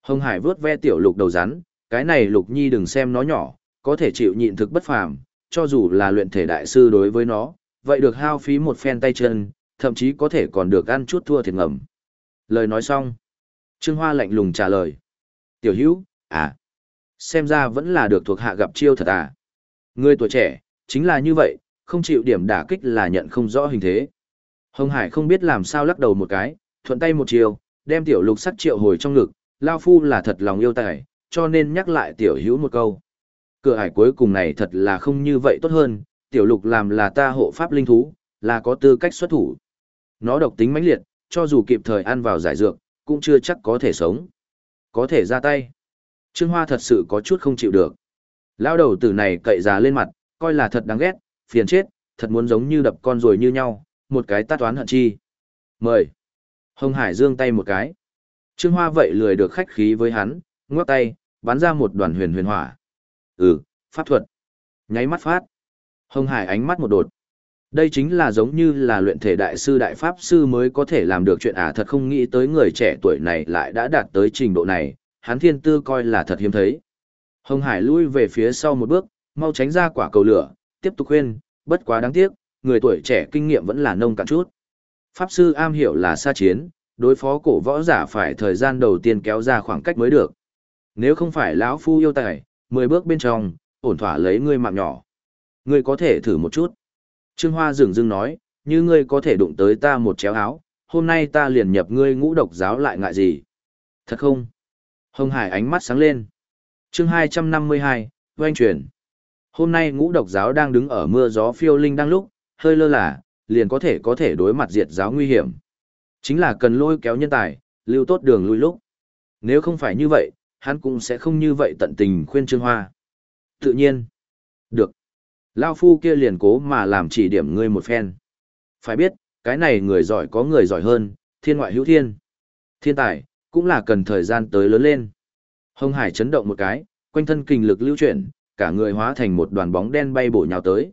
[SPEAKER 1] Hồng Hải vớt ve tiểu lục đầu rắn, cái này lục nhi đừng xem nó nhỏ, có thể chịu nhịn thực bất phàm, cho dù là luyện thể đại sư đối với nó, vậy được hao phí một phen tay chân, thậm chí có thể còn được ăn chút thua thiệt ngầm. Lời nói xong, Trương Hoa lạnh lùng trả lời. Tiểu hữu, à, xem ra vẫn là được thuộc hạ gặp chiêu thật à. Người tuổi trẻ, chính là như vậy, không chịu điểm đả kích là nhận không rõ hình thế. Hồng Hải không biết làm sao lắc đầu một cái, thuận tay một chiều, đem tiểu lục sắt triệu hồi trong ngực, Lao Phu là thật lòng yêu tài, cho nên nhắc lại tiểu hữu một câu. Cửa hải cuối cùng này thật là không như vậy tốt hơn, tiểu lục làm là ta hộ pháp linh thú, là có tư cách xuất thủ. Nó độc tính mãnh liệt, cho dù kịp thời ăn vào giải dược, cũng chưa chắc có thể sống. Có thể ra tay. Trương Hoa thật sự có chút không chịu được. Lao đầu tử này cậy già lên mặt, coi là thật đáng ghét, phiền chết, thật muốn giống như đập con rồi như nhau, một cái tát toán hận chi. Mời. Hồng Hải dương tay một cái. Trương Hoa vậy lười được khách khí với hắn, ngoắc tay, bắn ra một đoàn huyền huyền hỏa. Ừ, pháp thuật. Nháy mắt phát. Hồng Hải ánh mắt một đột. Đây chính là giống như là luyện thể đại sư đại pháp sư mới có thể làm được chuyện à thật không nghĩ tới người trẻ tuổi này lại đã đạt tới trình độ này, hắn thiên tư coi là thật hiếm thấy. Hồng Hải lui về phía sau một bước, mau tránh ra quả cầu lửa, tiếp tục khuyên, bất quá đáng tiếc, người tuổi trẻ kinh nghiệm vẫn là nông cạn chút. Pháp sư am hiểu là xa chiến, đối phó cổ võ giả phải thời gian đầu tiên kéo ra khoảng cách mới được. Nếu không phải lão phu yêu tài, mười bước bên trong, ổn thỏa lấy ngươi mạng nhỏ. Ngươi có thể thử một chút. Trương Hoa dừng dưng nói, như ngươi có thể đụng tới ta một chéo áo, hôm nay ta liền nhập ngươi ngũ độc giáo lại ngại gì. Thật không? Hồng Hải ánh mắt sáng lên. chương 252, Oanh truyền. Hôm nay ngũ độc giáo đang đứng ở mưa gió phiêu linh đang lúc, hơi lơ là, liền có thể có thể đối mặt diệt giáo nguy hiểm. Chính là cần lôi kéo nhân tài, lưu tốt đường lui lúc. Nếu không phải như vậy, hắn cũng sẽ không như vậy tận tình khuyên Trương Hoa. Tự nhiên. Được. Lao phu kia liền cố mà làm chỉ điểm ngươi một phen. Phải biết, cái này người giỏi có người giỏi hơn, thiên ngoại hữu thiên. Thiên tài, cũng là cần thời gian tới lớn lên. Hồng Hải chấn động một cái, quanh thân kinh lực lưu chuyển, cả người hóa thành một đoàn bóng đen bay bổ nhào tới.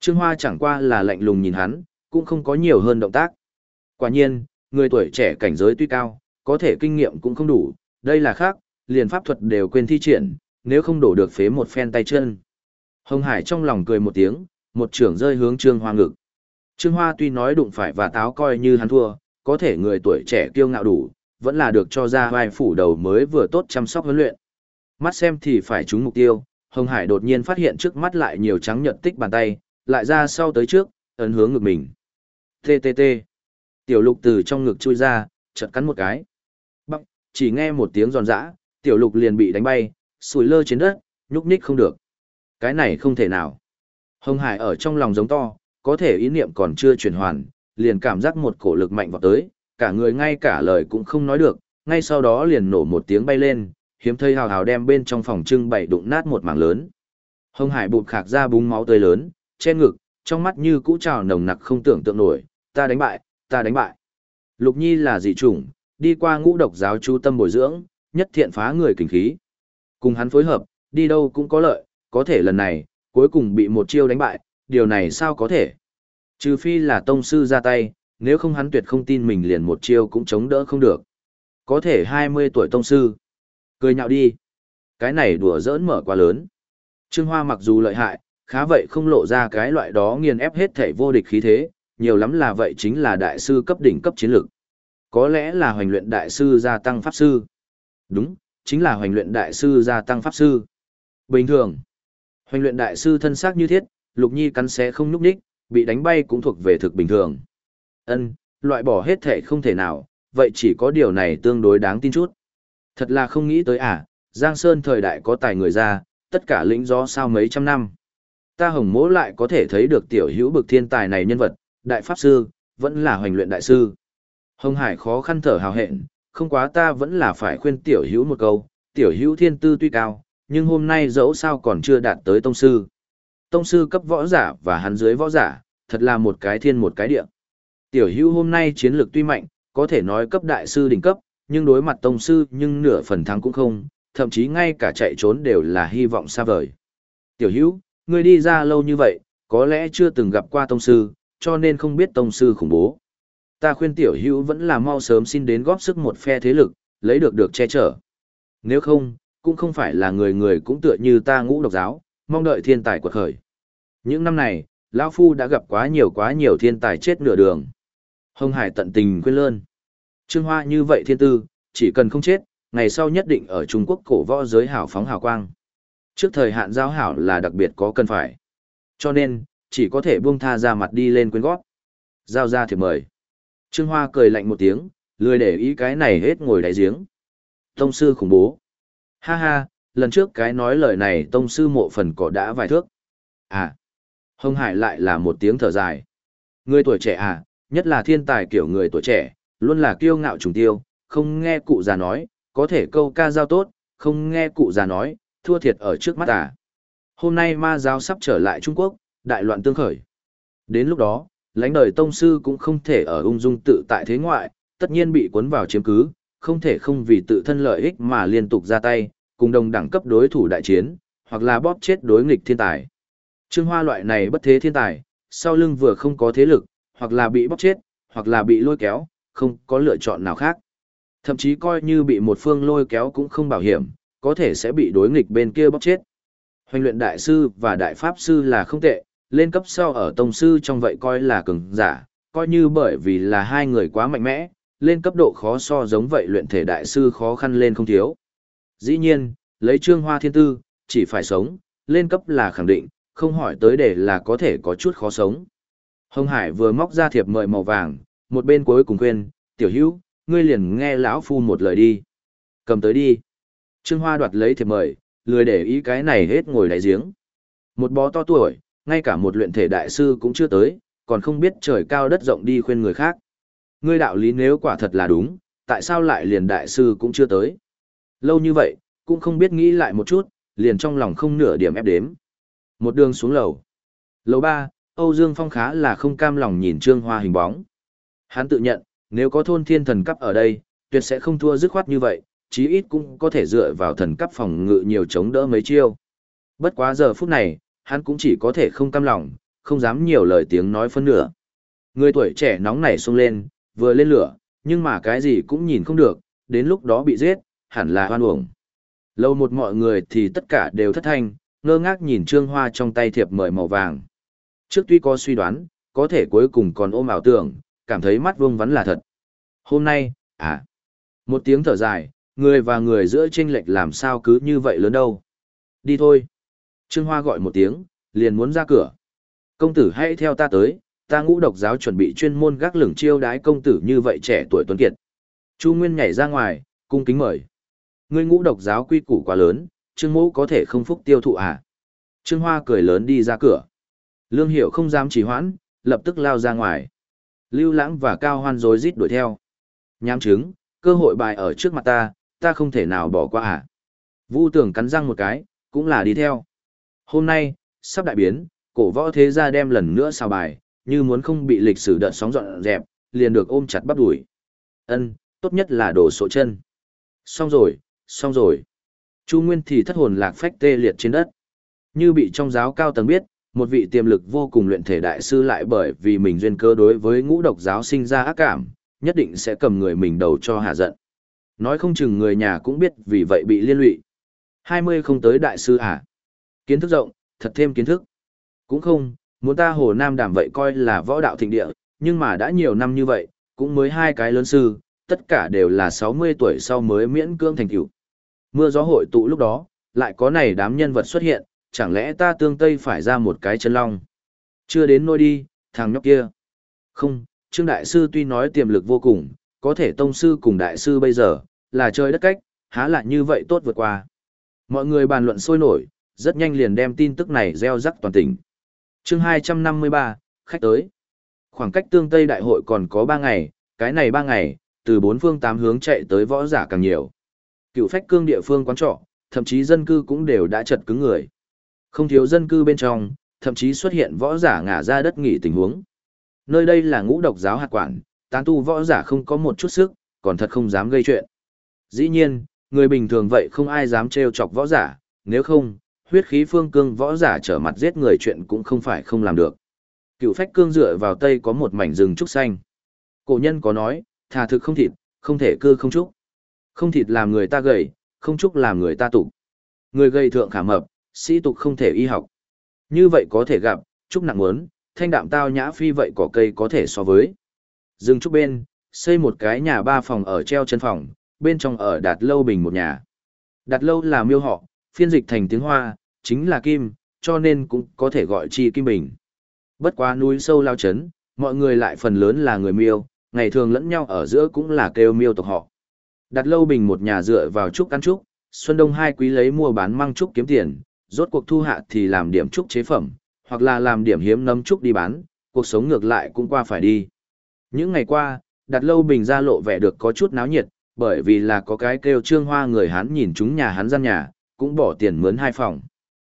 [SPEAKER 1] Trương Hoa chẳng qua là lạnh lùng nhìn hắn, cũng không có nhiều hơn động tác. Quả nhiên, người tuổi trẻ cảnh giới tuy cao, có thể kinh nghiệm cũng không đủ, đây là khác, liền pháp thuật đều quên thi triển, nếu không đổ được phế một phen tay chân. Hồng Hải trong lòng cười một tiếng, một trưởng rơi hướng Trương Hoa ngực. Trương Hoa tuy nói đụng phải và táo coi như hắn thua, có thể người tuổi trẻ kiêu ngạo đủ, vẫn là được cho ra vai phủ đầu mới vừa tốt chăm sóc huấn luyện. Mắt xem thì phải trúng mục tiêu, Hồng Hải đột nhiên phát hiện trước mắt lại nhiều trắng nhợt tích bàn tay, lại ra sau tới trước, ấn hướng ngực mình. TTT. Tiểu lục từ trong ngực chui ra, chợt cắn một cái. Bắc, chỉ nghe một tiếng giòn giã, tiểu lục liền bị đánh bay, sùi lơ trên đất, nhúc nhích không được. Cái này không thể nào. Hồng Hải ở trong lòng giống to, có thể ý niệm còn chưa chuyển hoàn, liền cảm giác một cổ lực mạnh vào tới, cả người ngay cả lời cũng không nói được, ngay sau đó liền nổ một tiếng bay lên, hiếm thấy hào hào đem bên trong phòng trưng bày đụng nát một mảng lớn. Hồng Hải bụt khạc ra búng máu tươi lớn, trên ngực, trong mắt như cũ trào nồng nặc không tưởng tượng nổi, ta đánh bại, ta đánh bại. Lục Nhi là dị chủng, đi qua ngũ độc giáo chú tâm bồi dưỡng, nhất thiện phá người kinh khí. Cùng hắn phối hợp, đi đâu cũng có lợi, có thể lần này, cuối cùng bị một chiêu đánh bại, điều này sao có thể? Trừ phi là tông sư ra tay, nếu không hắn tuyệt không tin mình liền một chiêu cũng chống đỡ không được. Có thể 20 tuổi tông sư. Cười nhạo đi. Cái này đùa giỡn mở quá lớn. Trương Hoa mặc dù lợi hại, khá vậy không lộ ra cái loại đó nghiền ép hết thể vô địch khí thế, nhiều lắm là vậy chính là đại sư cấp đỉnh cấp chiến lược. Có lẽ là hoành luyện đại sư gia tăng pháp sư. Đúng, chính là hoành luyện đại sư gia tăng pháp sư. Bình thường, hoành luyện đại sư thân xác như thiết, Lục Nhi cắn xé không nhúc nhích, bị đánh bay cũng thuộc về thực bình thường. Ân, loại bỏ hết thể không thể nào, vậy chỉ có điều này tương đối đáng tin chút. Thật là không nghĩ tới à, Giang Sơn thời đại có tài người ra, tất cả lĩnh gió sao mấy trăm năm. Ta hồng mỗ lại có thể thấy được tiểu hữu bực thiên tài này nhân vật, đại pháp sư, vẫn là hoành luyện đại sư. Hồng Hải khó khăn thở hào hẹn, không quá ta vẫn là phải khuyên tiểu hữu một câu, tiểu hữu thiên tư tuy cao, nhưng hôm nay dẫu sao còn chưa đạt tới tông sư. Tông sư cấp võ giả và hắn dưới võ giả, thật là một cái thiên một cái địa. Tiểu hữu hôm nay chiến lược tuy mạnh, có thể nói cấp đại sư đỉnh cấp, nhưng đối mặt tông sư nhưng nửa phần thắng cũng không, thậm chí ngay cả chạy trốn đều là hy vọng xa vời. Tiểu hữu, ngươi đi ra lâu như vậy, có lẽ chưa từng gặp qua tông sư, cho nên không biết tông sư khủng bố. Ta khuyên tiểu hữu vẫn là mau sớm xin đến góp sức một phe thế lực, lấy được được che chở. Nếu không, cũng không phải là người người cũng tựa như ta ngũ độc giáo, mong đợi thiên tài quật khởi. Những năm này, lão Phu đã gặp quá nhiều quá nhiều thiên tài chết nửa đường. Hồng Hải tận tình quên lơn. Trương Hoa như vậy thiên tư, chỉ cần không chết, ngày sau nhất định ở Trung Quốc cổ võ giới hảo phóng hào quang. Trước thời hạn giao hảo là đặc biệt có cần phải. Cho nên, chỉ có thể buông tha ra mặt đi lên quyên góp Giao ra thì mời. Trương Hoa cười lạnh một tiếng, lười để ý cái này hết ngồi đáy giếng. Tông sư khủng bố. Ha ha, lần trước cái nói lời này tông sư mộ phần cỏ đã vài thước. À, Hồng Hải lại là một tiếng thở dài. Người tuổi trẻ à, nhất là thiên tài kiểu người tuổi trẻ, luôn là kiêu ngạo trùng tiêu, không nghe cụ già nói, có thể câu ca giao tốt, không nghe cụ già nói, thua thiệt ở trước mắt à. Hôm nay ma giáo sắp trở lại Trung Quốc, đại loạn tương khởi. Đến lúc đó, lãnh đời tông sư cũng không thể ở ung dung tự tại thế ngoại, tất nhiên bị cuốn vào chiếm cứ, không thể không vì tự thân lợi ích mà liên tục ra tay, cùng đồng đẳng cấp đối thủ đại chiến, hoặc là bóp chết đối nghịch thiên tài. Trương Hoa loại này bất thế thiên tài, sau lưng vừa không có thế lực, hoặc là bị bóp chết, hoặc là bị lôi kéo, không có lựa chọn nào khác. Thậm chí coi như bị một phương lôi kéo cũng không bảo hiểm, có thể sẽ bị đối nghịch bên kia bóc chết. Hoành luyện đại sư và đại pháp sư là không tệ, lên cấp sau ở tông sư trong vậy coi là cường giả, coi như bởi vì là hai người quá mạnh mẽ, lên cấp độ khó so giống vậy luyện thể đại sư khó khăn lên không thiếu. Dĩ nhiên, lấy trương hoa thiên tư, chỉ phải sống, lên cấp là khẳng định, không hỏi tới để là có thể có chút khó sống. Hồng Hải vừa móc ra thiệp mời màu vàng, một bên cuối cùng khuyên, tiểu hữu, ngươi liền nghe lão phu một lời đi. Cầm tới đi. Trương Hoa đoạt lấy thiệp mời, lười để ý cái này hết ngồi đáy giếng. Một bó to tuổi, ngay cả một luyện thể đại sư cũng chưa tới, còn không biết trời cao đất rộng đi khuyên người khác. Ngươi đạo lý nếu quả thật là đúng, tại sao lại liền đại sư cũng chưa tới? Lâu như vậy, cũng không biết nghĩ lại một chút, liền trong lòng không nửa điểm ép đếm. Một đường xuống lầu. Lầu ba, Âu Dương Phong khá là không cam lòng nhìn Trương Hoa hình bóng. Hắn tự nhận, nếu có thôn thiên thần cấp ở đây, tuyệt sẽ không thua dứt khoát như vậy, chí ít cũng có thể dựa vào thần cấp phòng ngự nhiều chống đỡ mấy chiêu. Bất quá giờ phút này, hắn cũng chỉ có thể không cam lòng, không dám nhiều lời tiếng nói phân nửa. Người tuổi trẻ nóng nảy xông lên, vừa lên lửa, nhưng mà cái gì cũng nhìn không được, đến lúc đó bị giết, hẳn là hoan uổng. Lâu một mọi người thì tất cả đều thất thanh, ngơ ngác nhìn trương hoa trong tay thiệp mời màu vàng. Trước tuy có suy đoán, có thể cuối cùng còn ôm ảo tưởng, cảm thấy mắt vương vắn là thật. Hôm nay, à, một tiếng thở dài, người và người giữa tranh lệch làm sao cứ như vậy lớn đâu. Đi thôi. Trương Hoa gọi một tiếng, liền muốn ra cửa. Công tử hãy theo ta tới, ta ngũ độc giáo chuẩn bị chuyên môn gác lửng chiêu đái công tử như vậy trẻ tuổi tuấn kiệt. Chu Nguyên nhảy ra ngoài, cung kính mời. Ngươi ngũ độc giáo quy củ quá lớn, Trương Mỗ có thể không phúc tiêu thụ à? Trương Hoa cười lớn đi ra cửa. Lương Hiểu không dám trì hoãn, lập tức lao ra ngoài. Lưu Lãng và Cao Hoan rối rít đuổi theo. Nhám trứng, cơ hội bài ở trước mặt ta, ta không thể nào bỏ qua à? Vu Tưởng cắn răng một cái, cũng là đi theo. Hôm nay, sắp đại biến, cổ võ thế gia đem lần nữa xào bài, như muốn không bị lịch sử đợt sóng dọn dẹp, liền được ôm chặt bắt đuổi. Ân, tốt nhất là đổ sổ chân. Xong rồi, xong rồi. Chu Nguyên thì thất hồn lạc phách tê liệt trên đất. Như bị trong giáo cao tầng biết, một vị tiềm lực vô cùng luyện thể đại sư lại bởi vì mình duyên cơ đối với ngũ độc giáo sinh ra ác cảm, nhất định sẽ cầm người mình đầu cho hạ giận. Nói không chừng người nhà cũng biết vì vậy bị liên lụy. 20 không tới đại sư à? Kiến thức rộng, thật thêm kiến thức. Cũng không, muốn ta Hồ Nam đảm vậy coi là võ đạo thịnh địa, nhưng mà đã nhiều năm như vậy, cũng mới hai cái lớn sư, tất cả đều là 60 tuổi sau mới miễn cương thành tựu. Mưa gió hội tụ lúc đó, lại có này đám nhân vật xuất hiện, chẳng lẽ ta tương tây phải ra một cái chân long. Chưa đến nôi đi, thằng nhóc kia. Không, Trương Đại Sư tuy nói tiềm lực vô cùng, có thể tông sư cùng Đại Sư bây giờ, là chơi đất cách, há lại như vậy tốt vượt qua. Mọi người bàn luận sôi nổi, rất nhanh liền đem tin tức này gieo rắc toàn tỉnh. chương 253, khách tới. Khoảng cách tương Tây Đại hội còn có 3 ngày, cái này 3 ngày, từ bốn phương tám hướng chạy tới võ giả càng nhiều. Cựu phách cương địa phương quán trọ, thậm chí dân cư cũng đều đã chật cứng người. Không thiếu dân cư bên trong, thậm chí xuất hiện võ giả ngả ra đất nghỉ tình huống. Nơi đây là ngũ độc giáo hạt quản, tán tu võ giả không có một chút sức, còn thật không dám gây chuyện. Dĩ nhiên, người bình thường vậy không ai dám trêu chọc võ giả, nếu không, huyết khí phương cương võ giả trở mặt giết người chuyện cũng không phải không làm được. Cựu phách cương dựa vào tây có một mảnh rừng trúc xanh. Cổ nhân có nói, thà thực không thịt, không thể cư không trúc. Không thịt làm người ta gầy, không trúc làm người ta tục. Người gầy thượng khả mập, sĩ tục không thể y học. Như vậy có thể gặp, trúc nặng muốn, thanh đạm tao nhã phi vậy cỏ cây có thể so với. Dừng trúc bên, xây một cái nhà ba phòng ở treo chân phòng, bên trong ở đạt lâu bình một nhà. Đạt lâu là miêu họ, phiên dịch thành tiếng Hoa, chính là kim, cho nên cũng có thể gọi chi kim bình. Bất quá núi sâu lao chấn, mọi người lại phần lớn là người miêu, ngày thường lẫn nhau ở giữa cũng là kêu miêu tộc họ. đạt lâu bình một nhà dựa vào trúc ăn trúc, Xuân Đông hai quý lấy mua bán măng trúc kiếm tiền, rốt cuộc thu hạ thì làm điểm trúc chế phẩm, hoặc là làm điểm hiếm nấm trúc đi bán, cuộc sống ngược lại cũng qua phải đi. Những ngày qua, đặt lâu bình ra lộ vẻ được có chút náo nhiệt, bởi vì là có cái kêu trương hoa người hắn nhìn chúng nhà hắn gian nhà, cũng bỏ tiền mướn hai phòng.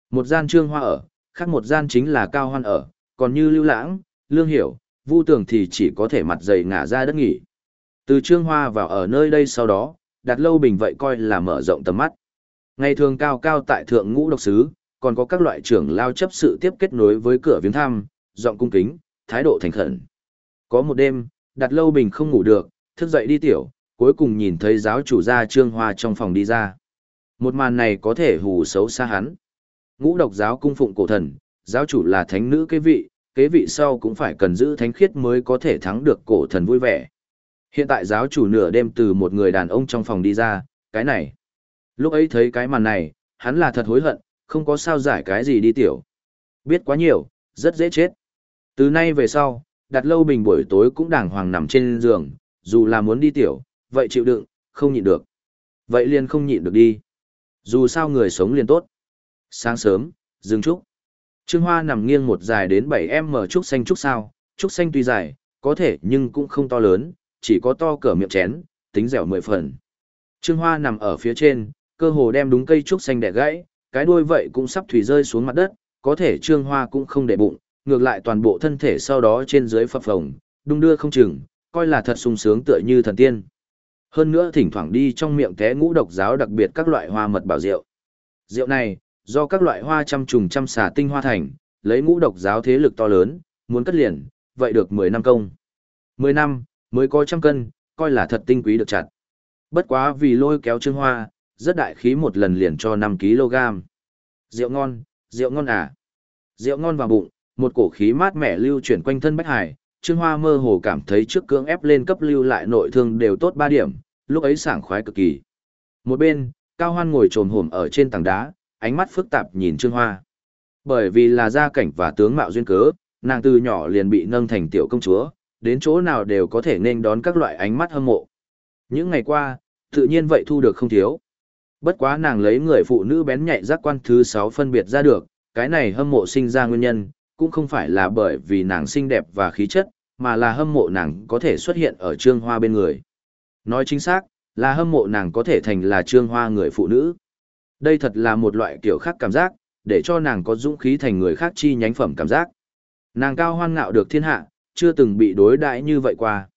[SPEAKER 1] Một gian trương hoa ở, khác một gian chính là cao hoan ở, còn như lưu lãng, lương hiểu, vu tưởng thì chỉ có thể mặt dày ngả ra đất nghỉ. Từ trương hoa vào ở nơi đây sau đó, đặt lâu bình vậy coi là mở rộng tầm mắt. Ngày thường cao cao tại thượng ngũ độc sứ, còn có các loại trưởng lao chấp sự tiếp kết nối với cửa viếng thăm, giọng cung kính, thái độ thành khẩn. Có một đêm, đặt lâu bình không ngủ được, thức dậy đi tiểu, cuối cùng nhìn thấy giáo chủ gia trương hoa trong phòng đi ra. Một màn này có thể hù xấu xa hắn. Ngũ độc giáo cung phụng cổ thần, giáo chủ là thánh nữ kế vị, kế vị sau cũng phải cần giữ thánh khiết mới có thể thắng được cổ thần vui vẻ. Hiện tại giáo chủ nửa đêm từ một người đàn ông trong phòng đi ra, cái này. Lúc ấy thấy cái màn này, hắn là thật hối hận, không có sao giải cái gì đi tiểu. Biết quá nhiều, rất dễ chết. Từ nay về sau, đặt lâu bình buổi tối cũng đàng hoàng nằm trên giường, dù là muốn đi tiểu, vậy chịu đựng, không nhịn được. Vậy liền không nhịn được đi. Dù sao người sống liền tốt. Sáng sớm, dừng trúc. Trương Hoa nằm nghiêng một dài đến 7 m trúc xanh trúc sao, trúc xanh tuy dài, có thể nhưng cũng không to lớn, chỉ có to cỡ miệng chén, tính dẻo mười phần. Trương Hoa nằm ở phía trên, cơ hồ đem đúng cây trúc xanh đẻ gãy, cái đuôi vậy cũng sắp thủy rơi xuống mặt đất, có thể Trương Hoa cũng không để bụng, ngược lại toàn bộ thân thể sau đó trên dưới phập phồng, đung đưa không chừng, coi là thật sung sướng tựa như thần tiên. Hơn nữa thỉnh thoảng đi trong miệng té ngũ độc giáo đặc biệt các loại hoa mật bảo rượu. Rượu này, do các loại hoa trăm trùng trăm xà tinh hoa thành, lấy ngũ độc giáo thế lực to lớn, muốn cất liền, vậy được 10 năm công. 10 năm, mới có trăm cân, coi là thật tinh quý được chặt. Bất quá vì lôi kéo trương hoa, rất đại khí một lần liền cho 5 kg. Rượu ngon, rượu ngon à. Rượu ngon vào bụng, Một cổ khí mát mẻ lưu chuyển quanh thân Bách Hải, Trương Hoa mơ hồ cảm thấy trước cưỡng ép lên cấp lưu lại nội thương đều tốt 3 điểm, lúc ấy sảng khoái cực kỳ. Một bên, Cao Hoan ngồi trồm hổm ở trên tảng đá, ánh mắt phức tạp nhìn Trương Hoa. Bởi vì là gia cảnh và tướng mạo duyên cớ, nàng từ nhỏ liền bị nâng thành tiểu công chúa, đến chỗ nào đều có thể nên đón các loại ánh mắt hâm mộ. Những ngày qua, tự nhiên vậy thu được không thiếu. Bất quá nàng lấy người phụ nữ bén nhạy giác quan thứ 6 phân biệt ra được, cái này hâm mộ sinh ra nguyên nhân, cũng không phải là bởi vì nàng xinh đẹp và khí chất, mà là hâm mộ nàng có thể xuất hiện ở trương hoa bên người. Nói chính xác, là hâm mộ nàng có thể thành là trương hoa người phụ nữ. Đây thật là một loại kiểu khác cảm giác, để cho nàng có dũng khí thành người khác chi nhánh phẩm cảm giác. Nàng cao hoan ngạo được thiên hạ, chưa từng bị đối đãi như vậy qua.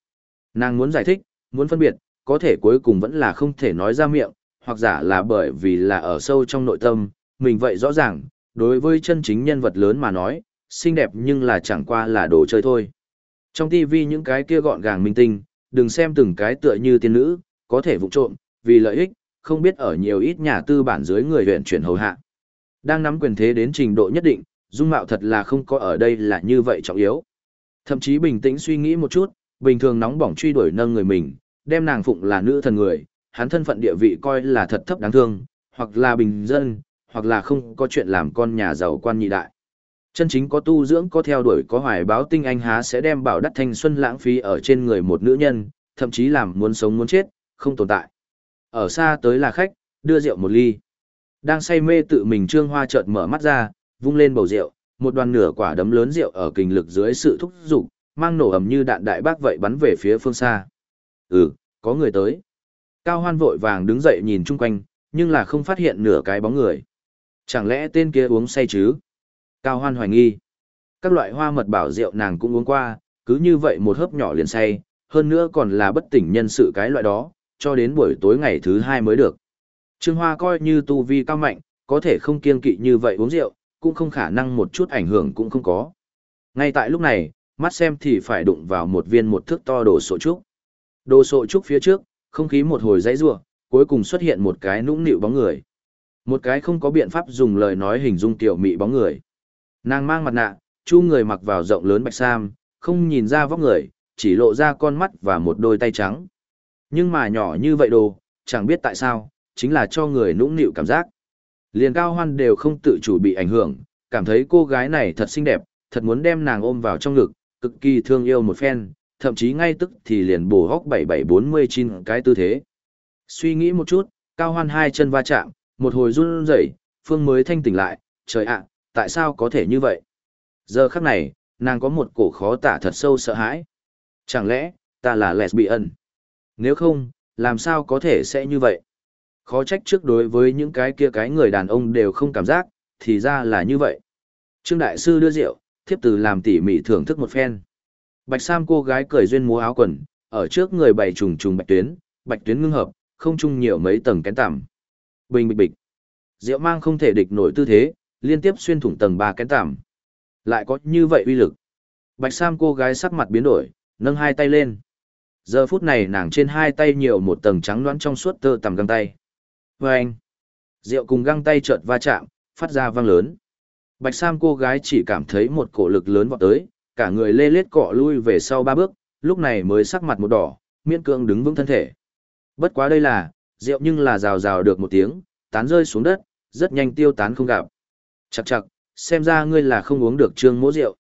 [SPEAKER 1] Nàng muốn giải thích, muốn phân biệt, có thể cuối cùng vẫn là không thể nói ra miệng, hoặc giả là bởi vì là ở sâu trong nội tâm, mình vậy rõ ràng, đối với chân chính nhân vật lớn mà nói, xinh đẹp nhưng là chẳng qua là đồ chơi thôi. Trong TV những cái kia gọn gàng minh tinh, đừng xem từng cái tựa như tiên nữ, có thể vụ trộm, vì lợi ích, không biết ở nhiều ít nhà tư bản dưới người huyện chuyển hầu hạ. Đang nắm quyền thế đến trình độ nhất định, dung mạo thật là không có ở đây là như vậy trọng yếu. Thậm chí bình tĩnh suy nghĩ một chút, bình thường nóng bỏng truy đuổi nâng người mình, đem nàng phụng là nữ thần người, hắn thân phận địa vị coi là thật thấp đáng thương, hoặc là bình dân, hoặc là không có chuyện làm con nhà giàu quan nhị đại. Chân chính có tu dưỡng có theo đuổi có hoài báo tinh anh há sẽ đem bảo đắt thanh xuân lãng phí ở trên người một nữ nhân, thậm chí làm muốn sống muốn chết, không tồn tại. Ở xa tới là khách, đưa rượu một ly. Đang say mê tự mình trương hoa chợt mở mắt ra, vung lên bầu rượu, một đoàn nửa quả đấm lớn rượu ở kình lực dưới sự thúc giục, mang nổ ầm như đạn đại bác vậy bắn về phía phương xa. Ừ, có người tới. Cao hoan vội vàng đứng dậy nhìn chung quanh, nhưng là không phát hiện nửa cái bóng người. Chẳng lẽ tên kia uống say chứ? Cao hoan hoài nghi. Các loại hoa mật bảo rượu nàng cũng uống qua, cứ như vậy một hớp nhỏ liền say, hơn nữa còn là bất tỉnh nhân sự cái loại đó, cho đến buổi tối ngày thứ hai mới được. Trương Hoa coi như tu vi cao mạnh, có thể không kiên kỵ như vậy uống rượu, cũng không khả năng một chút ảnh hưởng cũng không có. Ngay tại lúc này, mắt xem thì phải đụng vào một viên một thước to đồ sộ trúc. Đồ sộ trúc phía trước, không khí một hồi dãy rủa, cuối cùng xuất hiện một cái nũng nịu bóng người. Một cái không có biện pháp dùng lời nói hình dung tiểu mị bóng người. Nàng mang mặt nạ, chu người mặc vào rộng lớn bạch sam, không nhìn ra vóc người, chỉ lộ ra con mắt và một đôi tay trắng. Nhưng mà nhỏ như vậy đồ, chẳng biết tại sao, chính là cho người nũng nịu cảm giác. Liền cao hoan đều không tự chủ bị ảnh hưởng, cảm thấy cô gái này thật xinh đẹp, thật muốn đem nàng ôm vào trong ngực, cực kỳ thương yêu một phen, thậm chí ngay tức thì liền bổ hóc 7749 cái tư thế. Suy nghĩ một chút, cao hoan hai chân va chạm, một hồi run rẩy, phương mới thanh tỉnh lại, trời ạ, tại sao có thể như vậy? Giờ khắc này, nàng có một cổ khó tả thật sâu sợ hãi. Chẳng lẽ, ta là lesbian? Nếu không, làm sao có thể sẽ như vậy? Khó trách trước đối với những cái kia cái người đàn ông đều không cảm giác, thì ra là như vậy. Trương Đại Sư đưa rượu, thiếp từ làm tỉ mỉ thưởng thức một phen. Bạch Sam cô gái cười duyên múa áo quần, ở trước người bày trùng trùng bạch tuyến, bạch tuyến ngưng hợp, không chung nhiều mấy tầng kén tằm. Bình bịch bịch. Rượu mang không thể địch nổi tư thế, liên tiếp xuyên thủng tầng ba kén tạm Lại có như vậy uy lực. Bạch Sam cô gái sắc mặt biến đổi, nâng hai tay lên. Giờ phút này nàng trên hai tay nhiều một tầng trắng loãng trong suốt tơ tằm găng tay. Và anh, rượu cùng găng tay chợt va chạm, phát ra vang lớn. Bạch Sam cô gái chỉ cảm thấy một cổ lực lớn vọt tới, cả người lê lết cọ lui về sau ba bước, lúc này mới sắc mặt một đỏ, miễn cưỡng đứng vững thân thể. Bất quá đây là, rượu nhưng là rào rào được một tiếng, tán rơi xuống đất, rất nhanh tiêu tán không gặp. Chặt chặt, xem ra ngươi là không uống được trương mỗ rượu.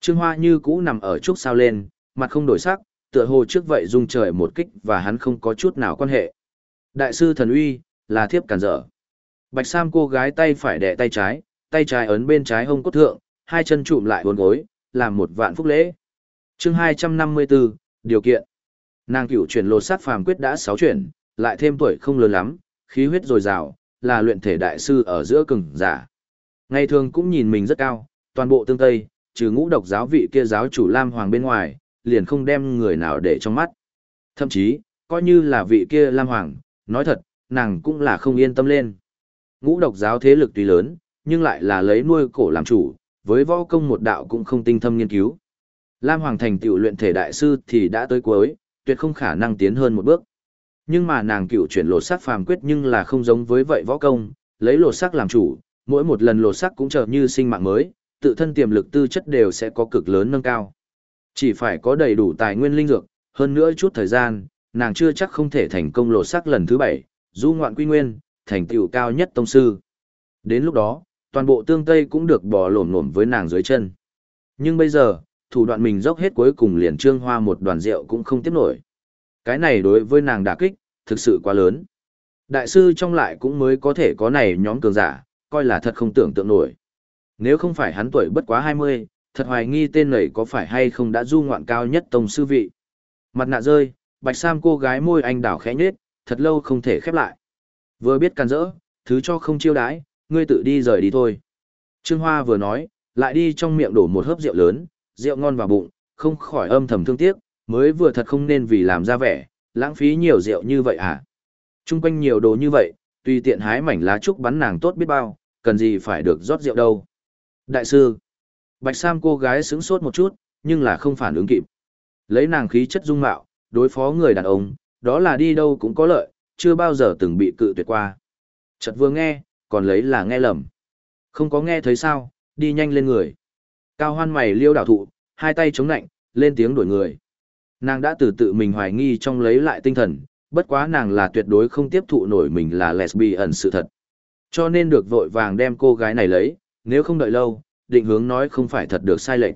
[SPEAKER 1] Trương Hoa như cũ nằm ở trúc sao lên, mặt không đổi sắc, tựa hồ trước vậy dung trời một kích và hắn không có chút nào quan hệ. Đại sư thần uy, là thiếp cản dở. Bạch Sam cô gái tay phải đẻ tay trái, tay trái ấn bên trái hông cốt thượng, hai chân trụm lại uốn gối, làm một vạn phúc lễ. chương 254, điều kiện. Nàng cửu chuyển lột sát phàm quyết đã 6 chuyển, lại thêm tuổi không lớn lắm, khí huyết dồi dào, là luyện thể đại sư ở giữa cường giả. Ngày thường cũng nhìn mình rất cao, toàn bộ tương tây, trừ ngũ độc giáo vị kia giáo chủ Lam Hoàng bên ngoài, liền không đem người nào để trong mắt. Thậm chí, coi như là vị kia Lam Hoàng, nói thật, nàng cũng là không yên tâm lên. Ngũ độc giáo thế lực tuy lớn, nhưng lại là lấy nuôi cổ làm chủ, với võ công một đạo cũng không tinh thâm nghiên cứu. Lam Hoàng thành tiểu luyện thể đại sư thì đã tới cuối, tuyệt không khả năng tiến hơn một bước. Nhưng mà nàng cựu chuyển lột sắc phàm quyết nhưng là không giống với vậy võ công, lấy lột sắc làm chủ, mỗi một lần lột sắc cũng trở như sinh mạng mới, tự thân tiềm lực tư chất đều sẽ có cực lớn nâng cao. Chỉ phải có đầy đủ tài nguyên linh dược, hơn nữa chút thời gian, nàng chưa chắc không thể thành công lột sắc lần thứ bảy, du ngoạn quy nguyên, thành tựu cao nhất tông sư. Đến lúc đó, toàn bộ tương tây cũng được bỏ lổm lổm với nàng dưới chân. Nhưng bây giờ, thủ đoạn mình dốc hết cuối cùng liền trương hoa một đoàn rượu cũng không tiếp nổi. Cái này đối với nàng đả kích, thực sự quá lớn. Đại sư trong lại cũng mới có thể có này nhóm cường giả, coi là thật không tưởng tượng nổi. Nếu không phải hắn tuổi bất quá 20, thật hoài nghi tên này có phải hay không đã du ngoạn cao nhất tông sư vị. Mặt nạ rơi, bạch sam cô gái môi anh đảo khẽ nhết, thật lâu không thể khép lại. Vừa biết can rỡ, thứ cho không chiêu đãi, ngươi tự đi rời đi thôi. Trương Hoa vừa nói, lại đi trong miệng đổ một hớp rượu lớn, rượu ngon vào bụng, không khỏi âm thầm thương tiếc, mới vừa thật không nên vì làm ra vẻ, lãng phí nhiều rượu như vậy à. Trung quanh nhiều đồ như vậy, tùy tiện hái mảnh lá trúc bắn nàng tốt biết bao, cần gì phải được rót rượu đâu. Đại sư, Bạch Sam cô gái sững sốt một chút, nhưng là không phản ứng kịp. Lấy nàng khí chất dung mạo, đối phó người đàn ông, đó là đi đâu cũng có lợi, chưa bao giờ từng bị cự tuyệt qua. Chợt vừa nghe, còn lấy là nghe lầm. Không có nghe thấy sao, đi nhanh lên người. Cao hoan mày liêu đảo thụ, hai tay chống nạnh, lên tiếng đuổi người. Nàng đã từ tự mình hoài nghi trong lấy lại tinh thần, bất quá nàng là tuyệt đối không tiếp thụ nổi mình là lesbian sự thật. Cho nên được vội vàng đem cô gái này lấy, nếu không đợi lâu, định hướng nói không phải thật được sai lệch.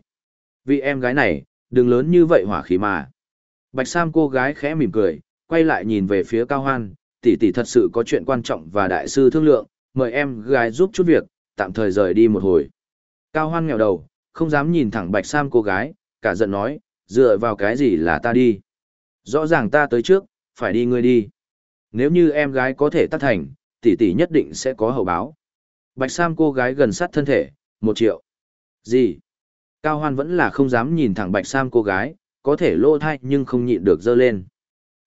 [SPEAKER 1] Vì em gái này, đừng lớn như vậy hỏa khí mà. Bạch Sam cô gái khẽ mỉm cười, quay lại nhìn về phía Cao Hoan, tỷ tỷ thật sự có chuyện quan trọng và đại sư thương lượng, mời em gái giúp chút việc, tạm thời rời đi một hồi. Cao Hoan nghèo đầu, không dám nhìn thẳng Bạch Sam cô gái, cả giận nói, dựa vào cái gì là ta đi. Rõ ràng ta tới trước, phải đi ngươi đi. Nếu như em gái có thể tắt thành, tỷ tỷ nhất định sẽ có hậu báo. Bạch Sam cô gái gần sát thân thể, một triệu. Gì? Cao Hoan vẫn là không dám nhìn thẳng Bạch Sam cô gái, có thể lô thai nhưng không nhịn được dơ lên.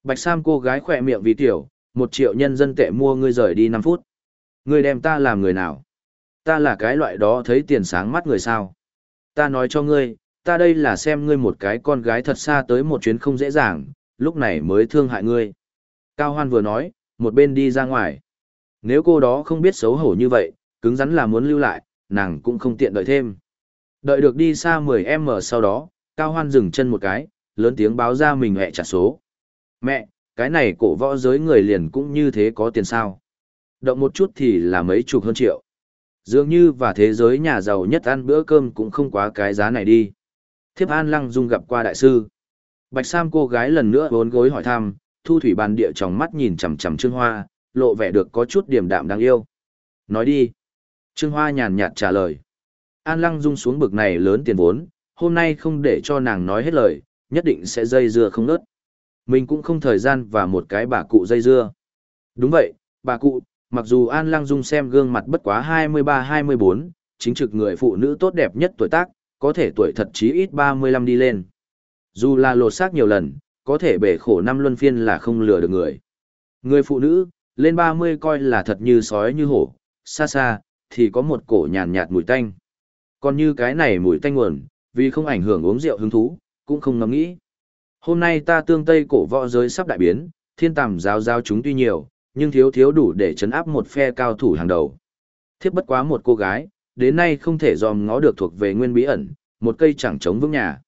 [SPEAKER 1] Bạch Sam cô gái khỏe miệng vì tiểu, một triệu nhân dân tệ mua ngươi rời đi 5 phút. Ngươi đem ta làm người nào? Ta là cái loại đó thấy tiền sáng mắt người sao? Ta nói cho ngươi, ta đây là xem ngươi một cái con gái thật xa tới một chuyến không dễ dàng, lúc này mới thương hại ngươi. Cao Hoan vừa nói, một bên đi ra ngoài. Nếu cô đó không biết xấu hổ như vậy, cứng rắn là muốn lưu lại, nàng cũng không tiện đợi thêm. Đợi được đi xa 10m sau đó, Cao Hoan dừng chân một cái, lớn tiếng báo ra mình hẹ trả số. Mẹ, cái này cổ võ giới người liền cũng như thế có tiền sao. Động một chút thì là mấy chục hơn triệu. Dường như và thế giới nhà giàu nhất ăn bữa cơm cũng không quá cái giá này đi. Thiếp An Lăng Dung gặp qua đại sư. Bạch Sam cô gái lần nữa bốn gối hỏi thăm, thu thủy bàn địa trong mắt nhìn chằm chằm Trương Hoa, lộ vẻ được có chút điểm đạm đáng yêu. Nói đi. Trương Hoa nhàn nhạt trả lời. An Lăng Dung xuống bực này lớn tiền vốn, hôm nay không để cho nàng nói hết lời, nhất định sẽ dây dưa không nớt. Mình cũng không thời gian và một cái bà cụ dây dưa. Đúng vậy, bà cụ, mặc dù An Lăng Dung xem gương mặt bất quá 23-24, chính trực người phụ nữ tốt đẹp nhất tuổi tác, có thể tuổi thật chí ít 35 đi lên. Dù là lột xác nhiều lần, có thể bể khổ năm luân phiên là không lừa được người. Người phụ nữ, lên 30 coi là thật như sói như hổ, xa xa, thì có một cổ nhàn nhạt mùi tanh. Còn như cái này mùi tanh nguồn, vì không ảnh hưởng uống rượu hứng thú, cũng không ngẫm nghĩ. Hôm nay ta tương tây cổ võ giới sắp đại biến, thiên tàm giáo giáo chúng tuy nhiều, nhưng thiếu thiếu đủ để chấn áp một phe cao thủ hàng đầu. Thiếp bất quá một cô gái, đến nay không thể dòm ngó được thuộc về nguyên bí ẩn, một cây chẳng chống vững nhà.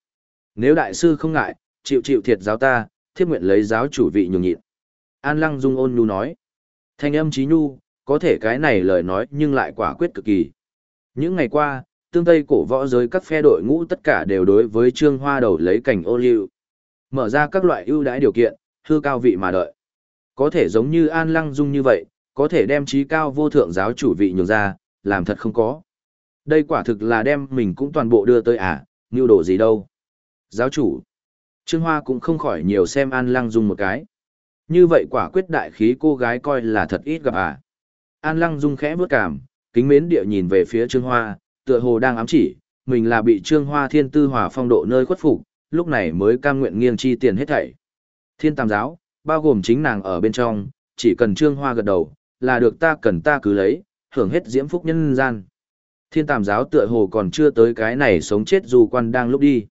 [SPEAKER 1] Nếu đại sư không ngại, chịu chịu thiệt giáo ta, thiếp nguyện lấy giáo chủ vị nhường nhịn. An Lăng Dung ôn nhu nói. Thanh âm trí nhu, có thể cái này lời nói nhưng lại quả quyết cực kỳ. Những ngày qua, tương tây cổ võ giới các phe đội ngũ tất cả đều đối với trương hoa đầu lấy cảnh ô liu. Mở ra các loại ưu đãi điều kiện, hư cao vị mà đợi. Có thể giống như An Lăng Dung như vậy, có thể đem trí cao vô thượng giáo chủ vị nhường ra, làm thật không có. Đây quả thực là đem mình cũng toàn bộ đưa tới à, như đồ gì đâu. Giáo chủ. Trương Hoa cũng không khỏi nhiều xem An Lăng Dung một cái. Như vậy quả quyết đại khí cô gái coi là thật ít gặp à. An Lăng Dung khẽ bước cảm, kính mến địa nhìn về phía Trương Hoa, tựa hồ đang ám chỉ, mình là bị Trương Hoa Thiên Tư Hòa phong độ nơi khuất phục, lúc này mới cam nguyện nghiêng chi tiền hết thảy. Thiên Tam giáo, bao gồm chính nàng ở bên trong, chỉ cần Trương Hoa gật đầu, là được ta cần ta cứ lấy, hưởng hết diễm phúc nhân gian. Thiên Tam giáo tựa hồ còn chưa tới cái này sống chết dù quan đang lúc đi.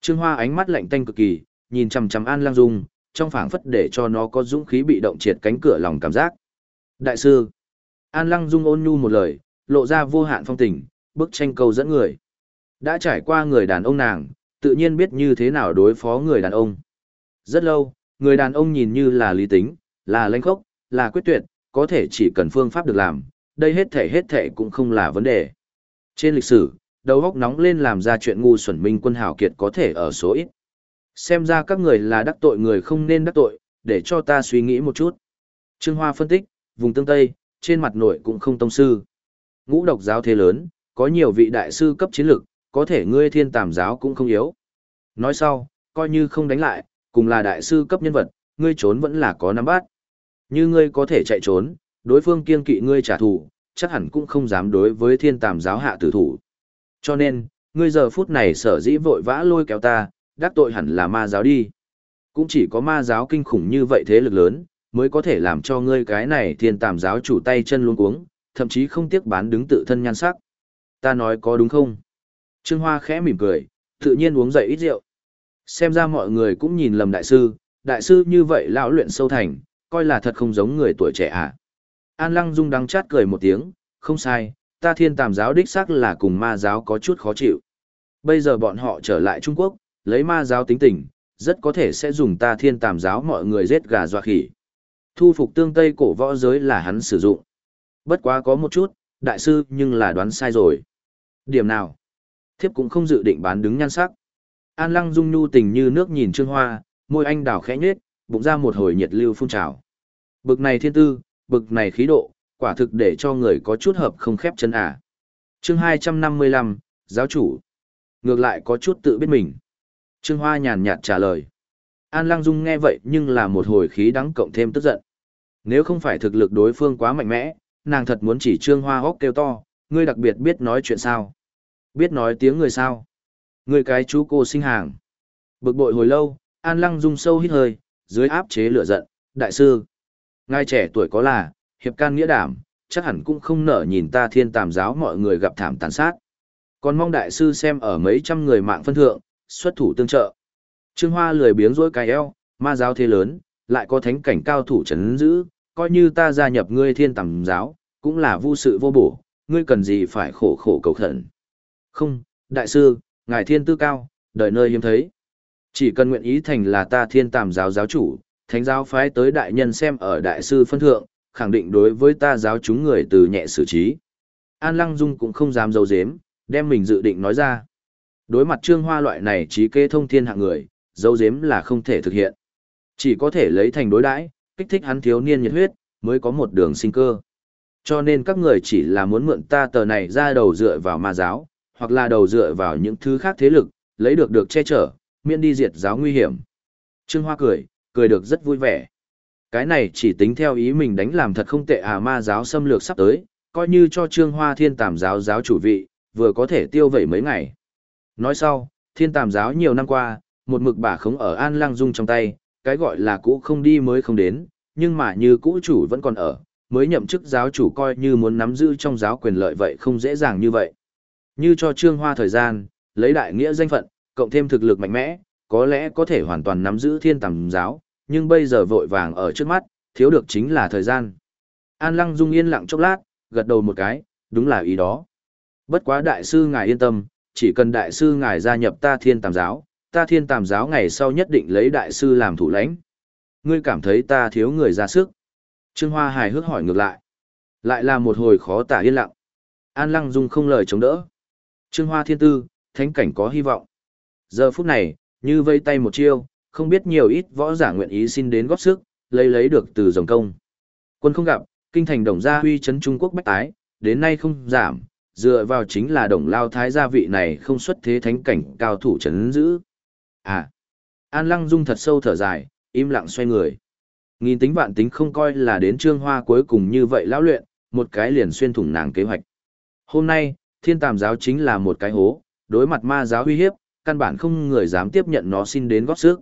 [SPEAKER 1] Trương Hoa ánh mắt lạnh tanh cực kỳ, nhìn chằm chằm An Lang Dung, trong phảng phất để cho nó có dũng khí bị động triệt cánh cửa lòng cảm giác. Đại sư, An Lăng Dung ôn nhu một lời, lộ ra vô hạn phong tình, bức tranh cầu dẫn người. Đã trải qua người đàn ông nàng, tự nhiên biết như thế nào đối phó người đàn ông. Rất lâu, người đàn ông nhìn như là lý tính, là lãnh khốc, là quyết tuyệt, có thể chỉ cần phương pháp được làm, đây hết thể hết thể cũng không là vấn đề. Trên lịch sử, đầu óc nóng lên làm ra chuyện ngu xuẩn minh quân hào kiệt có thể ở số ít. Xem ra các người là đắc tội người không nên đắc tội, để cho ta suy nghĩ một chút. Trương Hoa phân tích, vùng tương Tây, trên mặt nội cũng không tông sư. Ngũ độc giáo thế lớn, có nhiều vị đại sư cấp chiến lực, có thể ngươi thiên tàm giáo cũng không yếu. Nói sau, coi như không đánh lại, cùng là đại sư cấp nhân vật, ngươi trốn vẫn là có nắm bắt. Như ngươi có thể chạy trốn, đối phương kiên kỵ ngươi trả thù, chắc hẳn cũng không dám đối với thiên tàm giáo hạ tử thủ. Cho nên, ngươi giờ phút này sở dĩ vội vã lôi kéo ta, đắc tội hẳn là ma giáo đi. Cũng chỉ có ma giáo kinh khủng như vậy thế lực lớn, mới có thể làm cho ngươi cái này thiên tàm giáo chủ tay chân luôn cuống, thậm chí không tiếc bán đứng tự thân nhan sắc. Ta nói có đúng không? Trương Hoa khẽ mỉm cười, tự nhiên uống dậy ít rượu. Xem ra mọi người cũng nhìn lầm đại sư, đại sư như vậy lão luyện sâu thành, coi là thật không giống người tuổi trẻ à. An Lăng Dung đắng chát cười một tiếng, không sai, ta thiên tàm giáo đích xác là cùng ma giáo có chút khó chịu. Bây giờ bọn họ trở lại Trung Quốc, lấy ma giáo tính tình, rất có thể sẽ dùng ta thiên tàm giáo mọi người giết gà dọa khỉ. Thu phục tương Tây cổ võ giới là hắn sử dụng. Bất quá có một chút, đại sư nhưng là đoán sai rồi. Điểm nào? Thiếp cũng không dự định bán đứng nhan sắc. An lăng dung nhu tình như nước nhìn trương hoa, môi anh đào khẽ nhết, bụng ra một hồi nhiệt lưu phun trào. Bực này thiên tư, bực này khí độ, quả thực để cho người có chút hợp không khép chân à. Chương 255, giáo chủ. Ngược lại có chút tự biết mình. Trương Hoa nhàn nhạt trả lời. An Lăng Dung nghe vậy nhưng là một hồi khí đắng cộng thêm tức giận. Nếu không phải thực lực đối phương quá mạnh mẽ, nàng thật muốn chỉ Trương Hoa hốc kêu to, ngươi đặc biệt biết nói chuyện sao? Biết nói tiếng người sao? Ngươi cái chú cô sinh hàng. Bực bội hồi lâu, An Lăng Dung sâu hít hơi, dưới áp chế lửa giận, đại sư. Ngài trẻ tuổi có là, hiệp can nghĩa đảm, chắc hẳn cũng không nở nhìn ta thiên tàm giáo mọi người gặp thảm tàn sát. Còn mong đại sư xem ở mấy trăm người mạng phân thượng, xuất thủ tương trợ. Trương Hoa lười biếng rỗi cái eo, ma giáo thế lớn, lại có thánh cảnh cao thủ chấn giữ, coi như ta gia nhập ngươi thiên tầm giáo, cũng là vô sự vô bổ, ngươi cần gì phải khổ khổ cầu khẩn. Không, đại sư, ngài thiên tư cao, đời nơi hiếm thấy. Chỉ cần nguyện ý thành là ta thiên tàm giáo giáo chủ, thánh giáo phái tới đại nhân xem ở đại sư phân thượng, khẳng định đối với ta giáo chúng người từ nhẹ xử trí. An Lăng Dung cũng không dám dấu dếm, đem mình dự định nói ra. Đối mặt trương hoa loại này trí kê thông thiên hạng người, dấu dếm là không thể thực hiện. Chỉ có thể lấy thành đối đãi, kích thích hắn thiếu niên nhiệt huyết, mới có một đường sinh cơ. Cho nên các người chỉ là muốn mượn ta tờ này ra đầu dựa vào ma giáo, hoặc là đầu dựa vào những thứ khác thế lực, lấy được được che chở, miễn đi diệt giáo nguy hiểm. Trương Hoa cười, cười được rất vui vẻ. Cái này chỉ tính theo ý mình đánh làm thật không tệ à ma giáo xâm lược sắp tới, coi như cho Trương Hoa thiên tàm giáo giáo chủ vị, vừa có thể tiêu vẩy mấy ngày. Nói sau, thiên tàm giáo nhiều năm qua, một mực bà khống ở An Lăng Dung trong tay, cái gọi là cũ không đi mới không đến, nhưng mà như cũ chủ vẫn còn ở, mới nhậm chức giáo chủ coi như muốn nắm giữ trong giáo quyền lợi vậy không dễ dàng như vậy. Như cho Trương Hoa thời gian, lấy đại nghĩa danh phận, cộng thêm thực lực mạnh mẽ, có lẽ có thể hoàn toàn nắm giữ thiên tàm giáo, nhưng bây giờ vội vàng ở trước mắt, thiếu được chính là thời gian. An Lăng Dung yên lặng chốc lát, gật đầu một cái, đúng là ý đó. Bất quá đại sư ngài yên tâm, chỉ cần đại sư ngài gia nhập ta thiên tàm giáo, ta thiên tàm giáo ngày sau nhất định lấy đại sư làm thủ lãnh. Ngươi cảm thấy ta thiếu người ra sức. Trương Hoa hài hước hỏi ngược lại. Lại là một hồi khó tả yên lặng. An Lăng Dung không lời chống đỡ. Trương Hoa thiên tư, thánh cảnh có hy vọng. Giờ phút này, như vây tay một chiêu, không biết nhiều ít võ giả nguyện ý xin đến góp sức, lấy lấy được từ dòng công. Quân không gặp, kinh thành đồng gia huy chấn Trung Quốc bách tái, đến nay không giảm, dựa vào chính là đồng lao thái gia vị này không xuất thế thánh cảnh cao thủ chấn giữ. À, An Lăng Dung thật sâu thở dài, im lặng xoay người. Nghìn tính vạn tính không coi là đến trương hoa cuối cùng như vậy lão luyện, một cái liền xuyên thủng nàng kế hoạch. Hôm nay, thiên tàm giáo chính là một cái hố, đối mặt ma giáo uy hiếp, căn bản không người dám tiếp nhận nó xin đến góp sức.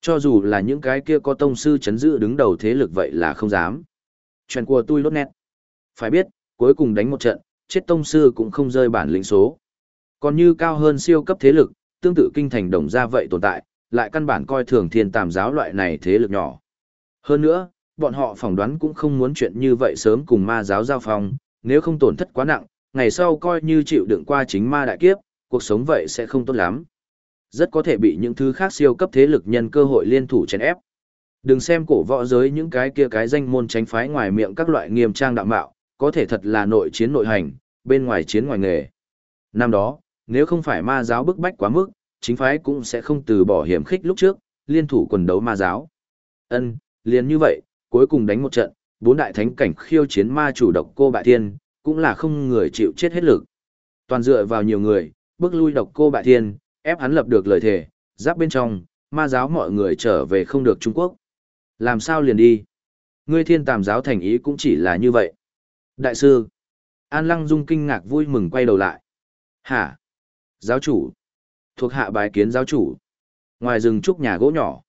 [SPEAKER 1] Cho dù là những cái kia có tông sư chấn giữ đứng đầu thế lực vậy là không dám. Chuyện của tôi lốt nét. Phải biết, cuối cùng đánh một trận, chết tông sư cũng không rơi bản lĩnh số. Còn như cao hơn siêu cấp thế lực, tương tự kinh thành đồng gia vậy tồn tại, lại căn bản coi thường thiên tàm giáo loại này thế lực nhỏ. Hơn nữa, bọn họ phỏng đoán cũng không muốn chuyện như vậy sớm cùng ma giáo giao phong, nếu không tổn thất quá nặng, ngày sau coi như chịu đựng qua chính ma đại kiếp, cuộc sống vậy sẽ không tốt lắm. Rất có thể bị những thứ khác siêu cấp thế lực nhân cơ hội liên thủ chèn ép. Đừng xem cổ võ giới những cái kia cái danh môn tránh phái ngoài miệng các loại nghiêm trang đạm mạo, có thể thật là nội chiến nội hành, bên ngoài chiến ngoài nghề. Năm đó, nếu không phải ma giáo bức bách quá mức, chính phái cũng sẽ không từ bỏ hiểm khích lúc trước, liên thủ quần đấu ma giáo. Ân, liền như vậy, cuối cùng đánh một trận, bốn đại thánh cảnh khiêu chiến ma chủ độc cô bại thiên, cũng là không người chịu chết hết lực. Toàn dựa vào nhiều người, bước lui độc cô bại thiên, ép hắn lập được lời thề, giáp bên trong, ma giáo mọi người trở về không được Trung Quốc. Làm sao liền đi? Ngươi thiên tàm giáo thành ý cũng chỉ là như vậy. Đại sư, An Lăng Dung kinh ngạc vui mừng quay đầu lại. Hả? Giáo chủ. Thuộc hạ bái kiến giáo chủ. Ngoài rừng trúc nhà gỗ nhỏ.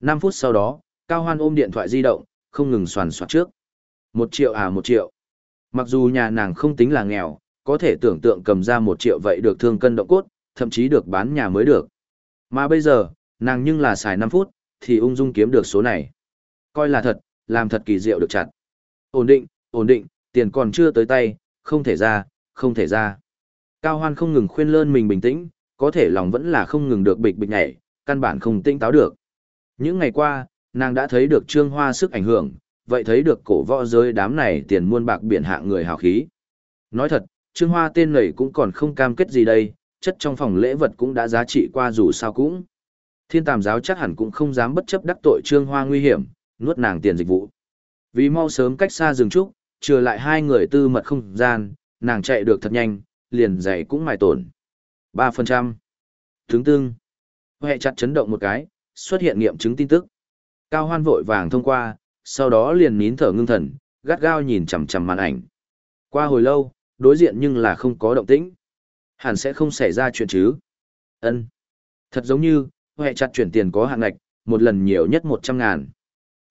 [SPEAKER 1] 5 phút sau đó, Cao Hoan ôm điện thoại di động, không ngừng soàn soạt trước. Một triệu à một triệu. Mặc dù nhà nàng không tính là nghèo, có thể tưởng tượng cầm ra một triệu vậy được thương cân động cốt, thậm chí được bán nhà mới được. Mà bây giờ, nàng nhưng là xài 5 phút, thì ung dung kiếm được số này. Coi là thật, làm thật kỳ diệu được chặt. Ổn định, ổn định, tiền còn chưa tới tay, không thể ra, không thể ra. Cao Hoan không ngừng khuyên lơn mình bình tĩnh, có thể lòng vẫn là không ngừng được bịch bịch nhảy, căn bản không tinh táo được. Những ngày qua, nàng đã thấy được trương hoa sức ảnh hưởng, vậy thấy được cổ võ giới đám này tiền muôn bạc biển hạ người hào khí. Nói thật, trương hoa tên này cũng còn không cam kết gì đây, chất trong phòng lễ vật cũng đã giá trị qua dù sao cũng. Thiên tàm giáo chắc hẳn cũng không dám bất chấp đắc tội trương hoa nguy hiểm, nuốt nàng tiền dịch vụ. Vì mau sớm cách xa rừng trúc, trừ lại hai người tư mật không gian, nàng chạy được thật nhanh, liền giày cũng mài tổn. 3%. Tướng tương. Hệ chặt chấn động một cái, xuất hiện nghiệm chứng tin tức. Cao hoan vội vàng thông qua, sau đó liền nín thở ngưng thần, gắt gao nhìn chằm chằm màn ảnh. Qua hồi lâu, đối diện nhưng là không có động tĩnh. Hẳn sẽ không xảy ra chuyện chứ. ân Thật giống như, hệ chặt chuyển tiền có hạn ngạch, một lần nhiều nhất 100 ngàn.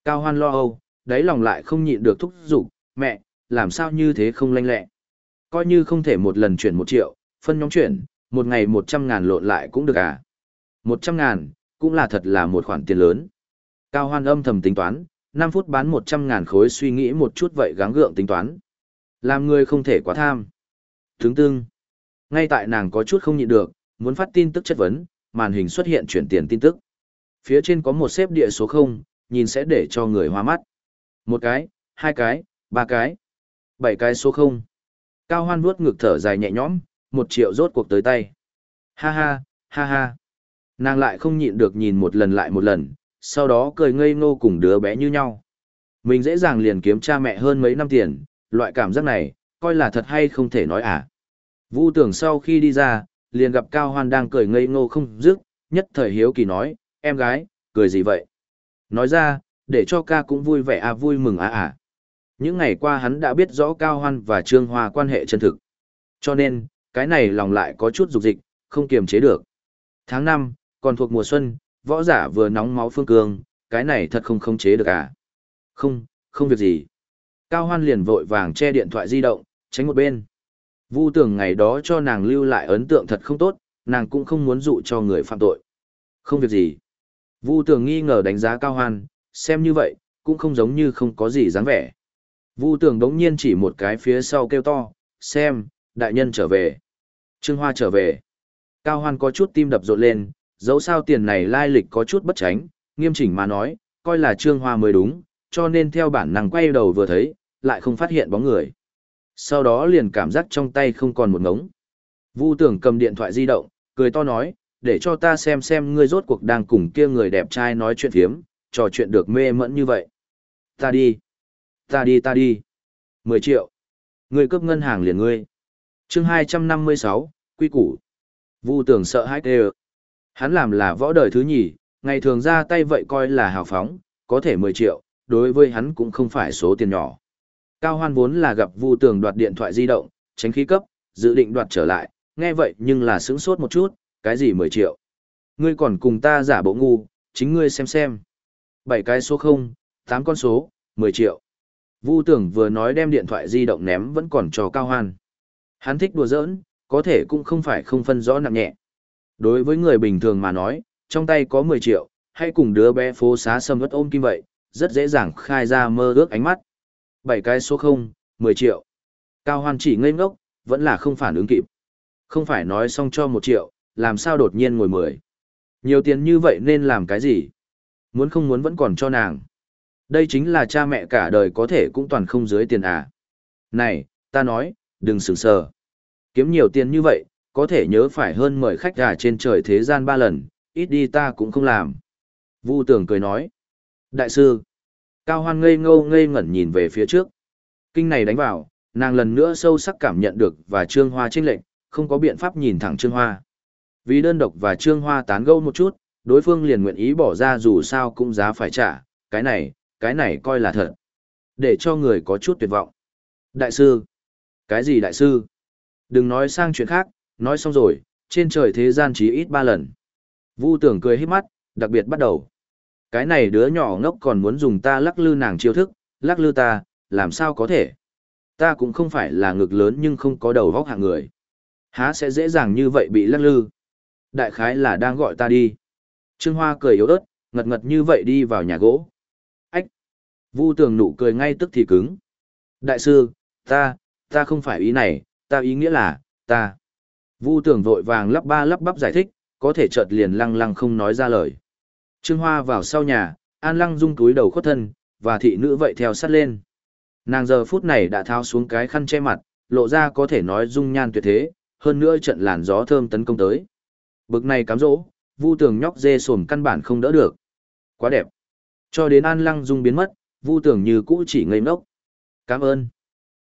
[SPEAKER 1] Cao hoan lo âu, đáy lòng lại không nhịn được thúc giục, mẹ, làm sao như thế không lanh lẹ. Coi như không thể một lần chuyển một triệu, phân nhóm chuyển, một ngày 100 ngàn lộn lại cũng được à. 100 ngàn, cũng là thật là một khoản tiền lớn. Cao hoan âm thầm tính toán, 5 phút bán 100 ngàn khối suy nghĩ một chút vậy gắng gượng tính toán. Làm người không thể quá tham. Thướng tương. Ngay tại nàng có chút không nhịn được, muốn phát tin tức chất vấn, màn hình xuất hiện chuyển tiền tin tức. Phía trên có một xếp địa số 0, nhìn sẽ để cho người hoa mắt. Một cái, hai cái, ba cái, bảy cái số không. Cao hoan vuốt ngực thở dài nhẹ nhõm, một triệu rốt cuộc tới tay. Ha ha, ha ha. Nàng lại không nhịn được nhìn một lần lại một lần, sau đó cười ngây ngô cùng đứa bé như nhau. Mình dễ dàng liền kiếm cha mẹ hơn mấy năm tiền, loại cảm giác này, coi là thật hay không thể nói à. Vu tưởng sau khi đi ra, liền gặp Cao Hoan đang cười ngây ngô không dứt, nhất thời hiếu kỳ nói, em gái, cười gì vậy? Nói ra, để cho ca cũng vui vẻ à vui mừng à à. Những ngày qua hắn đã biết rõ Cao Hoan và Trương Hoa quan hệ chân thực. Cho nên, cái này lòng lại có chút dục dịch, không kiềm chế được. Tháng 5, còn thuộc mùa xuân, võ giả vừa nóng máu phương cường, cái này thật không khống chế được à? Không, không việc gì. Cao Hoan liền vội vàng che điện thoại di động, tránh một bên. Vu tưởng ngày đó cho nàng lưu lại ấn tượng thật không tốt, nàng cũng không muốn dụ cho người phạm tội. Không việc gì. Vu tưởng nghi ngờ đánh giá Cao Hoan, xem như vậy, cũng không giống như không có gì dáng vẻ. Vu tưởng đống nhiên chỉ một cái phía sau kêu to, xem, đại nhân trở về. Trương Hoa trở về. Cao Hoan có chút tim đập rộn lên, dẫu sao tiền này lai lịch có chút bất tránh, nghiêm chỉnh mà nói, coi là Trương Hoa mới đúng, cho nên theo bản năng quay đầu vừa thấy, lại không phát hiện bóng người. Sau đó liền cảm giác trong tay không còn một ngống. Vu tưởng cầm điện thoại di động, cười to nói, để cho ta xem xem ngươi rốt cuộc đang cùng kia người đẹp trai nói chuyện thiếm, trò chuyện được mê mẫn như vậy. Ta đi. Ta đi ta đi. 10 triệu. Ngươi cướp ngân hàng liền ngươi. chương 256, quy củ. Vu tưởng sợ hãi tê Hắn làm là võ đời thứ nhì, ngày thường ra tay vậy coi là hào phóng, có thể 10 triệu, đối với hắn cũng không phải số tiền nhỏ. Cao hoan vốn là gặp Vu Tưởng đoạt điện thoại di động, tránh khí cấp, dự định đoạt trở lại, nghe vậy nhưng là sững sốt một chút, cái gì 10 triệu. Ngươi còn cùng ta giả bộ ngu, chính ngươi xem xem. 7 cái số 0, 8 con số, 10 triệu. Vu tưởng vừa nói đem điện thoại di động ném vẫn còn cho Cao hoan. Hắn thích đùa giỡn, có thể cũng không phải không phân rõ nặng nhẹ. Đối với người bình thường mà nói, trong tay có 10 triệu, hay cùng đứa bé phố xá sâm vất ôm kim vậy, rất dễ dàng khai ra mơ ước ánh mắt. Bảy cái số 0, 10 triệu. Cao Hoan chỉ ngây ngốc, vẫn là không phản ứng kịp. Không phải nói xong cho một triệu, làm sao đột nhiên ngồi mười. Nhiều tiền như vậy nên làm cái gì? Muốn không muốn vẫn còn cho nàng. Đây chính là cha mẹ cả đời có thể cũng toàn không dưới tiền à. Này, ta nói, đừng sửng sờ. Kiếm nhiều tiền như vậy, có thể nhớ phải hơn mời khách gà trên trời thế gian ba lần, ít đi ta cũng không làm. Vu Tưởng cười nói. Đại sư. Cao Hoan ngây ngô ngây ngẩn nhìn về phía trước. Kinh này đánh vào, nàng lần nữa sâu sắc cảm nhận được và Trương Hoa chênh lệnh, không có biện pháp nhìn thẳng Trương Hoa. Vì đơn độc và Trương Hoa tán gẫu một chút, đối phương liền nguyện ý bỏ ra dù sao cũng giá phải trả, cái này, cái này coi là thật. Để cho người có chút tuyệt vọng. Đại sư. Cái gì đại sư? Đừng nói sang chuyện khác, nói xong rồi, trên trời thế gian chỉ ít ba lần. Vu tưởng cười hết mắt, đặc biệt bắt đầu. Cái này đứa nhỏ ngốc còn muốn dùng ta lắc lư nàng chiêu thức, lắc lư ta, làm sao có thể? Ta cũng không phải là ngực lớn nhưng không có đầu vóc hạng người. Há sẽ dễ dàng như vậy bị lắc lư. Đại khái là đang gọi ta đi. Trương Hoa cười yếu ớt, ngật ngật như vậy đi vào nhà gỗ. Vu tường nụ cười ngay tức thì cứng. Đại sư, ta, ta không phải ý này, ta ý nghĩa là, ta. Vu tường vội vàng lắp ba lắp bắp giải thích, có thể chợt liền lăng lăng không nói ra lời. Trương Hoa vào sau nhà, An Lăng rung túi đầu khuất thân, và thị nữ vậy theo sát lên. Nàng giờ phút này đã tháo xuống cái khăn che mặt, lộ ra có thể nói dung nhan tuyệt thế, hơn nữa trận làn gió thơm tấn công tới. Bực này cám dỗ, vu tường nhóc dê sồm căn bản không đỡ được. Quá đẹp. Cho đến An Lăng Dung biến mất, vu tưởng như cũ chỉ ngây ngốc. Cảm ơn.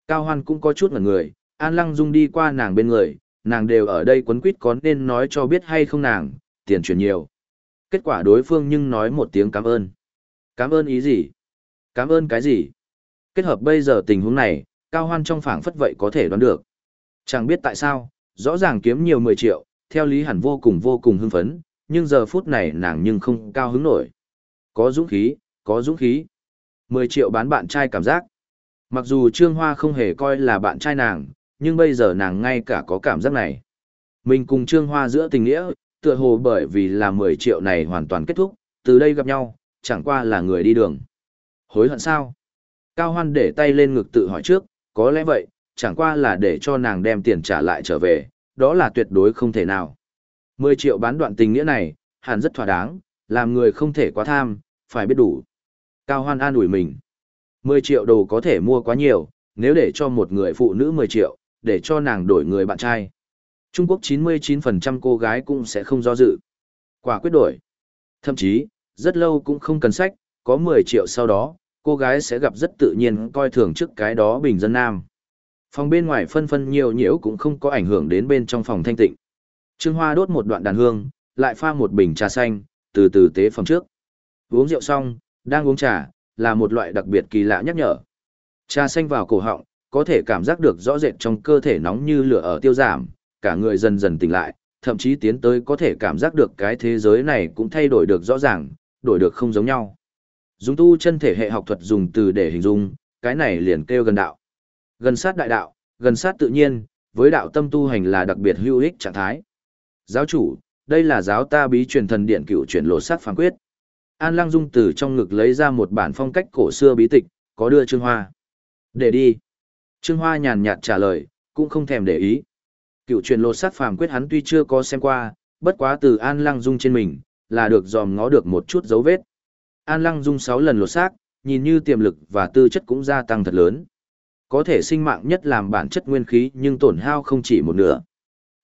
[SPEAKER 1] Cao Hoan cũng có chút ngẩn người, An Lăng Dung đi qua nàng bên người, nàng đều ở đây quấn quýt có nên nói cho biết hay không nàng, tiền chuyển nhiều. Kết quả đối phương nhưng nói một tiếng cảm ơn. Cảm ơn ý gì? Cảm ơn cái gì? Kết hợp bây giờ tình huống này, Cao Hoan trong phảng phất vậy có thể đoán được. Chẳng biết tại sao, rõ ràng kiếm nhiều 10 triệu, theo lý hẳn vô cùng vô cùng hưng phấn, nhưng giờ phút này nàng nhưng không cao hứng nổi. Có dũng khí, có dũng khí. 10 triệu bán bạn trai cảm giác. Mặc dù Trương Hoa không hề coi là bạn trai nàng, nhưng bây giờ nàng ngay cả có cảm giác này. Mình cùng Trương Hoa giữa tình nghĩa, tựa hồ bởi vì là 10 triệu này hoàn toàn kết thúc, từ đây gặp nhau, chẳng qua là người đi đường. Hối hận sao? Cao Hoan để tay lên ngực tự hỏi trước, có lẽ vậy, chẳng qua là để cho nàng đem tiền trả lại trở về, đó là tuyệt đối không thể nào. 10 triệu bán đoạn tình nghĩa này, hẳn rất thỏa đáng, làm người không thể quá tham, phải biết đủ. Cao Hoan an ủi mình. 10 triệu đồ có thể mua quá nhiều, nếu để cho một người phụ nữ 10 triệu, để cho nàng đổi người bạn trai. Trung Quốc 99% cô gái cũng sẽ không do dự. Quả quyết đổi. Thậm chí, rất lâu cũng không cần sách, có 10 triệu sau đó, cô gái sẽ gặp rất tự nhiên coi thường trước cái đó bình dân nam. Phòng bên ngoài phân phân nhiều nhiễu cũng không có ảnh hưởng đến bên trong phòng thanh tịnh. Trương Hoa đốt một đoạn đàn hương, lại pha một bình trà xanh, từ từ tế phòng trước. Uống rượu xong, đang uống trà, là một loại đặc biệt kỳ lạ nhắc nhở. Trà xanh vào cổ họng, có thể cảm giác được rõ rệt trong cơ thể nóng như lửa ở tiêu giảm, cả người dần dần tỉnh lại, thậm chí tiến tới có thể cảm giác được cái thế giới này cũng thay đổi được rõ ràng, đổi được không giống nhau. Dùng tu chân thể hệ học thuật dùng từ để hình dung, cái này liền kêu gần đạo. Gần sát đại đạo, gần sát tự nhiên, với đạo tâm tu hành là đặc biệt hữu ích trạng thái. Giáo chủ, đây là giáo ta bí truyền thần điện cựu truyền lột sát phán quyết. An Lăng Dung từ trong ngực lấy ra một bản phong cách cổ xưa bí tịch, có đưa Trương Hoa. Để đi. Trương Hoa nhàn nhạt trả lời, cũng không thèm để ý. Cựu truyền lột sát phàm quyết hắn tuy chưa có xem qua, bất quá từ An Lăng Dung trên mình, là được dòm ngó được một chút dấu vết. An Lăng Dung 6 lần lột xác, nhìn như tiềm lực và tư chất cũng gia tăng thật lớn. Có thể sinh mạng nhất làm bản chất nguyên khí nhưng tổn hao không chỉ một nửa.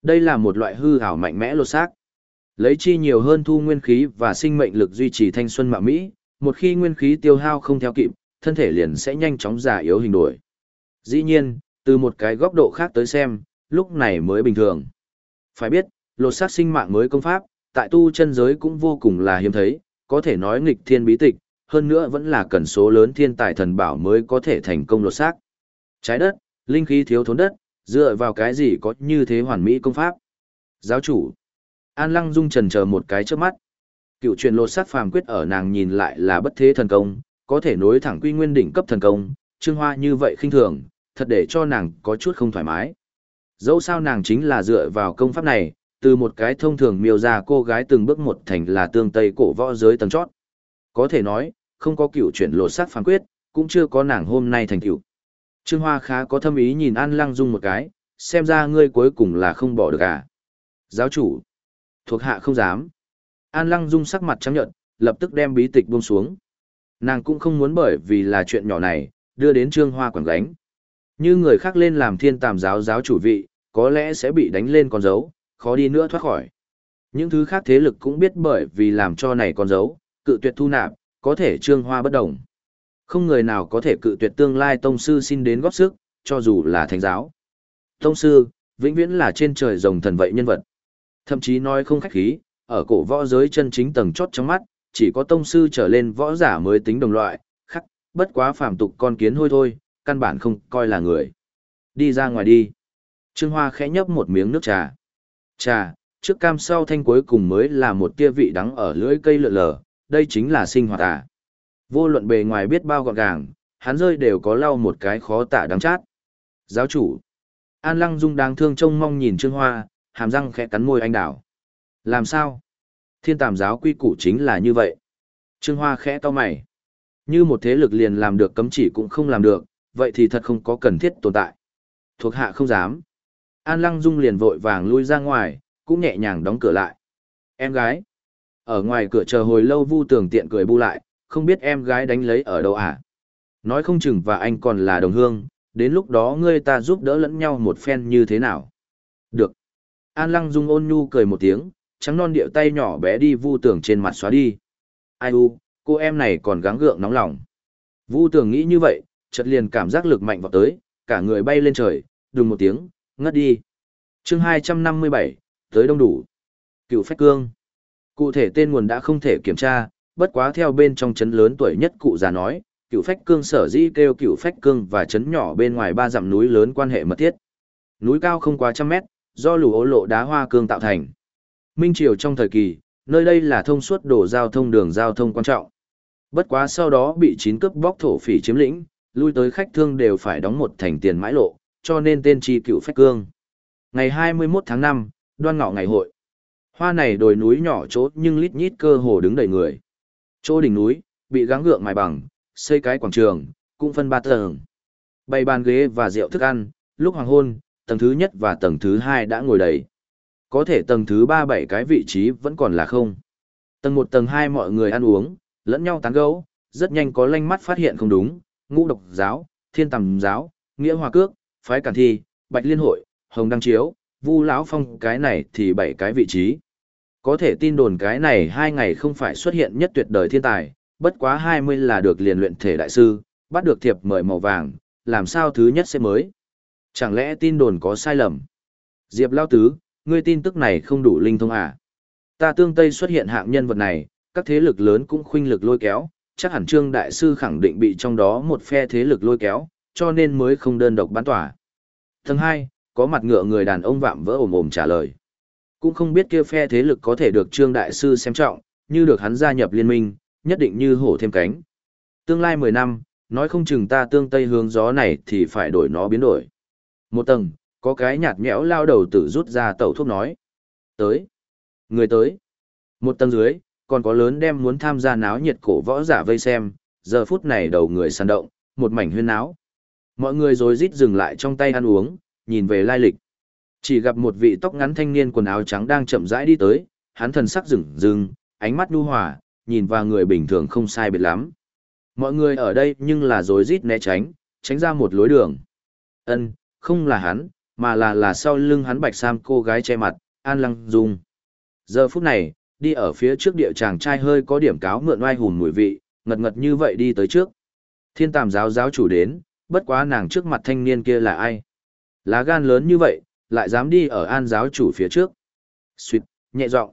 [SPEAKER 1] Đây là một loại hư ảo mạnh mẽ lột xác. Lấy chi nhiều hơn thu nguyên khí và sinh mệnh lực duy trì thanh xuân mạ mỹ, một khi nguyên khí tiêu hao không theo kịp, thân thể liền sẽ nhanh chóng già yếu hình đổi. Dĩ nhiên, từ một cái góc độ khác tới xem, lúc này mới bình thường. Phải biết, lột xác sinh mạng mới công pháp, tại tu chân giới cũng vô cùng là hiếm thấy, có thể nói nghịch thiên bí tịch, hơn nữa vẫn là cần số lớn thiên tài thần bảo mới có thể thành công lột xác. Trái đất, linh khí thiếu thốn đất, dựa vào cái gì có như thế hoàn mỹ công pháp? Giáo chủ. An Lăng Dung trần chờ một cái trước mắt. Cựu truyền lột sát phàm quyết ở nàng nhìn lại là bất thế thần công, có thể nối thẳng quy nguyên đỉnh cấp thần công, trương hoa như vậy khinh thường, thật để cho nàng có chút không thoải mái. Dẫu sao nàng chính là dựa vào công pháp này, từ một cái thông thường miêu ra cô gái từng bước một thành là tương tây cổ võ giới tầng chót. Có thể nói, không có cựu chuyển lột xác phán quyết, cũng chưa có nàng hôm nay thành cựu. Trương Hoa khá có thâm ý nhìn An Lăng Dung một cái, xem ra ngươi cuối cùng là không bỏ được à. Giáo chủ, thuộc hạ không dám. An Lăng Dung sắc mặt trắng nhợt, lập tức đem bí tịch buông xuống. Nàng cũng không muốn bởi vì là chuyện nhỏ này, đưa đến Trương Hoa quản gánh. Như người khác lên làm thiên tàm giáo giáo chủ vị, có lẽ sẽ bị đánh lên con dấu, khó đi nữa thoát khỏi. Những thứ khác thế lực cũng biết bởi vì làm cho này con dấu, cự tuyệt thu nạp, có thể Trương Hoa bất đồng. Không người nào có thể cự tuyệt tương lai tông sư xin đến góp sức, cho dù là thánh giáo. Tông sư, vĩnh viễn là trên trời rồng thần vậy nhân vật. Thậm chí nói không khách khí, ở cổ võ giới chân chính tầng chót trong mắt, chỉ có tông sư trở lên võ giả mới tính đồng loại, khắc, bất quá phàm tục con kiến hôi thôi, căn bản không coi là người. Đi ra ngoài đi. Trương Hoa khẽ nhấp một miếng nước trà. Trà, trước cam sau thanh cuối cùng mới là một tia vị đắng ở lưỡi cây lượn lờ, đây chính là sinh hoạt à. Vô luận bề ngoài biết bao gọn gàng, hắn rơi đều có lau một cái khó tả đắng chát. Giáo chủ. An Lăng Dung đáng thương trông mong nhìn Trương Hoa, hàm răng khẽ cắn môi anh đảo. Làm sao? Thiên tàm giáo quy củ chính là như vậy. Trương Hoa khẽ to mày. Như một thế lực liền làm được cấm chỉ cũng không làm được, vậy thì thật không có cần thiết tồn tại. Thuộc hạ không dám. An Lăng Dung liền vội vàng lui ra ngoài, cũng nhẹ nhàng đóng cửa lại. Em gái. Ở ngoài cửa chờ hồi lâu vu tường tiện cười bu lại, không biết em gái đánh lấy ở đâu à. Nói không chừng và anh còn là đồng hương, đến lúc đó ngươi ta giúp đỡ lẫn nhau một phen như thế nào. Được. An Lăng Dung ôn nhu cười một tiếng, trắng non điệu tay nhỏ bé đi vu tường trên mặt xóa đi. Ai u, cô em này còn gắng gượng nóng lòng. Vu tường nghĩ như vậy, chợt liền cảm giác lực mạnh vào tới, cả người bay lên trời, đùng một tiếng, ngất đi. chương 257, tới đông đủ. Cựu phách cương. Cụ thể tên nguồn đã không thể kiểm tra, bất quá theo bên trong chấn lớn tuổi nhất cụ già nói, cựu phách cương sở dĩ kêu cựu phách cương và chấn nhỏ bên ngoài ba dặm núi lớn quan hệ mật thiết. Núi cao không quá trăm mét, do lũ ố lộ đá hoa cương tạo thành. Minh Triều trong thời kỳ, nơi đây là thông suốt đổ giao thông đường giao thông quan trọng. Bất quá sau đó bị chín cướp bóc thổ phỉ chiếm lĩnh, lui tới khách thương đều phải đóng một thành tiền mãi lộ, cho nên tên chi cựu phách cương. Ngày 21 tháng 5, đoan ngọ ngày hội. Hoa này đồi núi nhỏ chốt nhưng lít nhít cơ hồ đứng đầy người. Chỗ đỉnh núi, bị gắng gượng mài bằng, xây cái quảng trường, cũng phân ba tầng. Bày bàn ghế và rượu thức ăn, lúc hoàng hôn, tầng thứ nhất và tầng thứ hai đã ngồi đầy. Có thể tầng thứ ba bảy cái vị trí vẫn còn là không. Tầng một tầng hai mọi người ăn uống, lẫn nhau tán gẫu, rất nhanh có lanh mắt phát hiện không đúng, ngũ độc giáo, thiên tầm giáo, nghĩa hòa cước, phái cản thi, bạch liên hội, hồng đăng chiếu, vu lão phong cái này thì bảy cái vị trí. Có thể tin đồn cái này hai ngày không phải xuất hiện nhất tuyệt đời thiên tài, bất quá hai mươi là được liền luyện thể đại sư, bắt được thiệp mời màu vàng, làm sao thứ nhất sẽ mới. Chẳng lẽ tin đồn có sai lầm? Diệp Lao Tứ, ngươi tin tức này không đủ linh thông à? Ta tương Tây xuất hiện hạng nhân vật này, các thế lực lớn cũng khuynh lực lôi kéo, chắc hẳn Trương Đại Sư khẳng định bị trong đó một phe thế lực lôi kéo, cho nên mới không đơn độc bán tỏa. Thứ hai, có mặt ngựa người đàn ông vạm vỡ ồm ồm trả lời. Cũng không biết kia phe thế lực có thể được Trương Đại Sư xem trọng, như được hắn gia nhập liên minh, nhất định như hổ thêm cánh. Tương lai 10 năm, nói không chừng ta tương tây hướng gió này thì phải đổi nó biến đổi. Một tầng, có cái nhạt nhẽo lao đầu tử rút ra tẩu thuốc nói. Tới. Người tới. Một tầng dưới, còn có lớn đem muốn tham gia náo nhiệt cổ võ giả vây xem, giờ phút này đầu người sàn động, một mảnh huyên náo. Mọi người rồi rít dừng lại trong tay ăn uống, nhìn về lai lịch. Chỉ gặp một vị tóc ngắn thanh niên quần áo trắng đang chậm rãi đi tới, hắn thần sắc rừng rừng, ánh mắt nhu hòa, nhìn vào người bình thường không sai biệt lắm. Mọi người ở đây nhưng là rồi rít né tránh, tránh ra một lối đường. Ân, không là hắn, mà là là sau lưng hắn bạch sam cô gái che mặt, An Lăng Dung. Giờ phút này, đi ở phía trước địa chàng trai hơi có điểm cáo mượn oai hùn mùi vị, ngật ngật như vậy đi tới trước. Thiên tàm giáo giáo chủ đến, bất quá nàng trước mặt thanh niên kia là ai? Lá gan lớn như vậy, lại dám đi ở an giáo chủ phía trước. Xuyệt, nhẹ giọng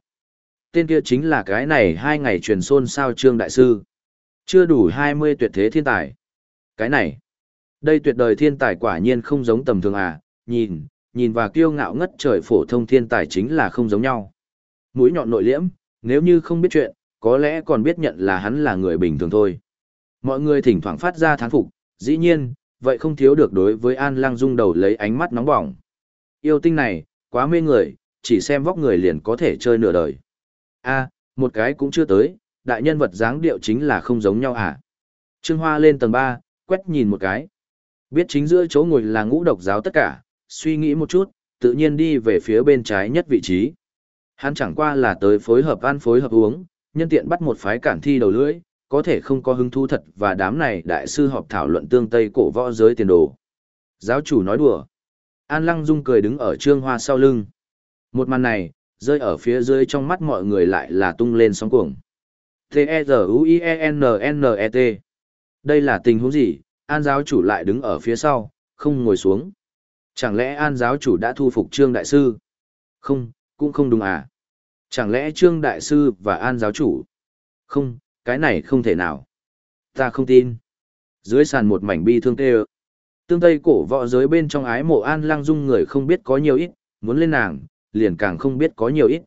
[SPEAKER 1] Tên kia chính là cái này hai ngày truyền xôn sao trương đại sư. Chưa đủ 20 tuyệt thế thiên tài. Cái này, đây tuyệt đời thiên tài quả nhiên không giống tầm thường à, nhìn, nhìn và kiêu ngạo ngất trời phổ thông thiên tài chính là không giống nhau. Mũi nhọn nội liễm, nếu như không biết chuyện, có lẽ còn biết nhận là hắn là người bình thường thôi. Mọi người thỉnh thoảng phát ra thán phục, dĩ nhiên, vậy không thiếu được đối với An Lang Dung đầu lấy ánh mắt nóng bỏng. Yêu tinh này, quá mê người, chỉ xem vóc người liền có thể chơi nửa đời. a một cái cũng chưa tới, đại nhân vật dáng điệu chính là không giống nhau à. Trương Hoa lên tầng 3, quét nhìn một cái. Biết chính giữa chỗ ngồi là ngũ độc giáo tất cả, suy nghĩ một chút, tự nhiên đi về phía bên trái nhất vị trí. Hắn chẳng qua là tới phối hợp ăn phối hợp uống, nhân tiện bắt một phái cản thi đầu lưỡi, có thể không có hứng thú thật và đám này đại sư họp thảo luận tương tây cổ võ giới tiền đồ. Giáo chủ nói đùa. An Lăng Dung cười đứng ở trương hoa sau lưng. Một màn này, rơi ở phía dưới trong mắt mọi người lại là tung lên sóng cuồng. T-E-Z-U-I-E-N-N-E-T Đây là tình huống gì? An giáo chủ lại đứng ở phía sau, không ngồi xuống. Chẳng lẽ An giáo chủ đã thu phục Trương Đại Sư? Không, cũng không đúng à. Chẳng lẽ Trương Đại Sư và An giáo chủ? Không, cái này không thể nào. Ta không tin. Dưới sàn một mảnh bi thương tê Tương Tây cổ võ giới bên trong ái mộ An Lăng Dung người không biết có nhiều ít, muốn lên nàng, liền càng không biết có nhiều ít.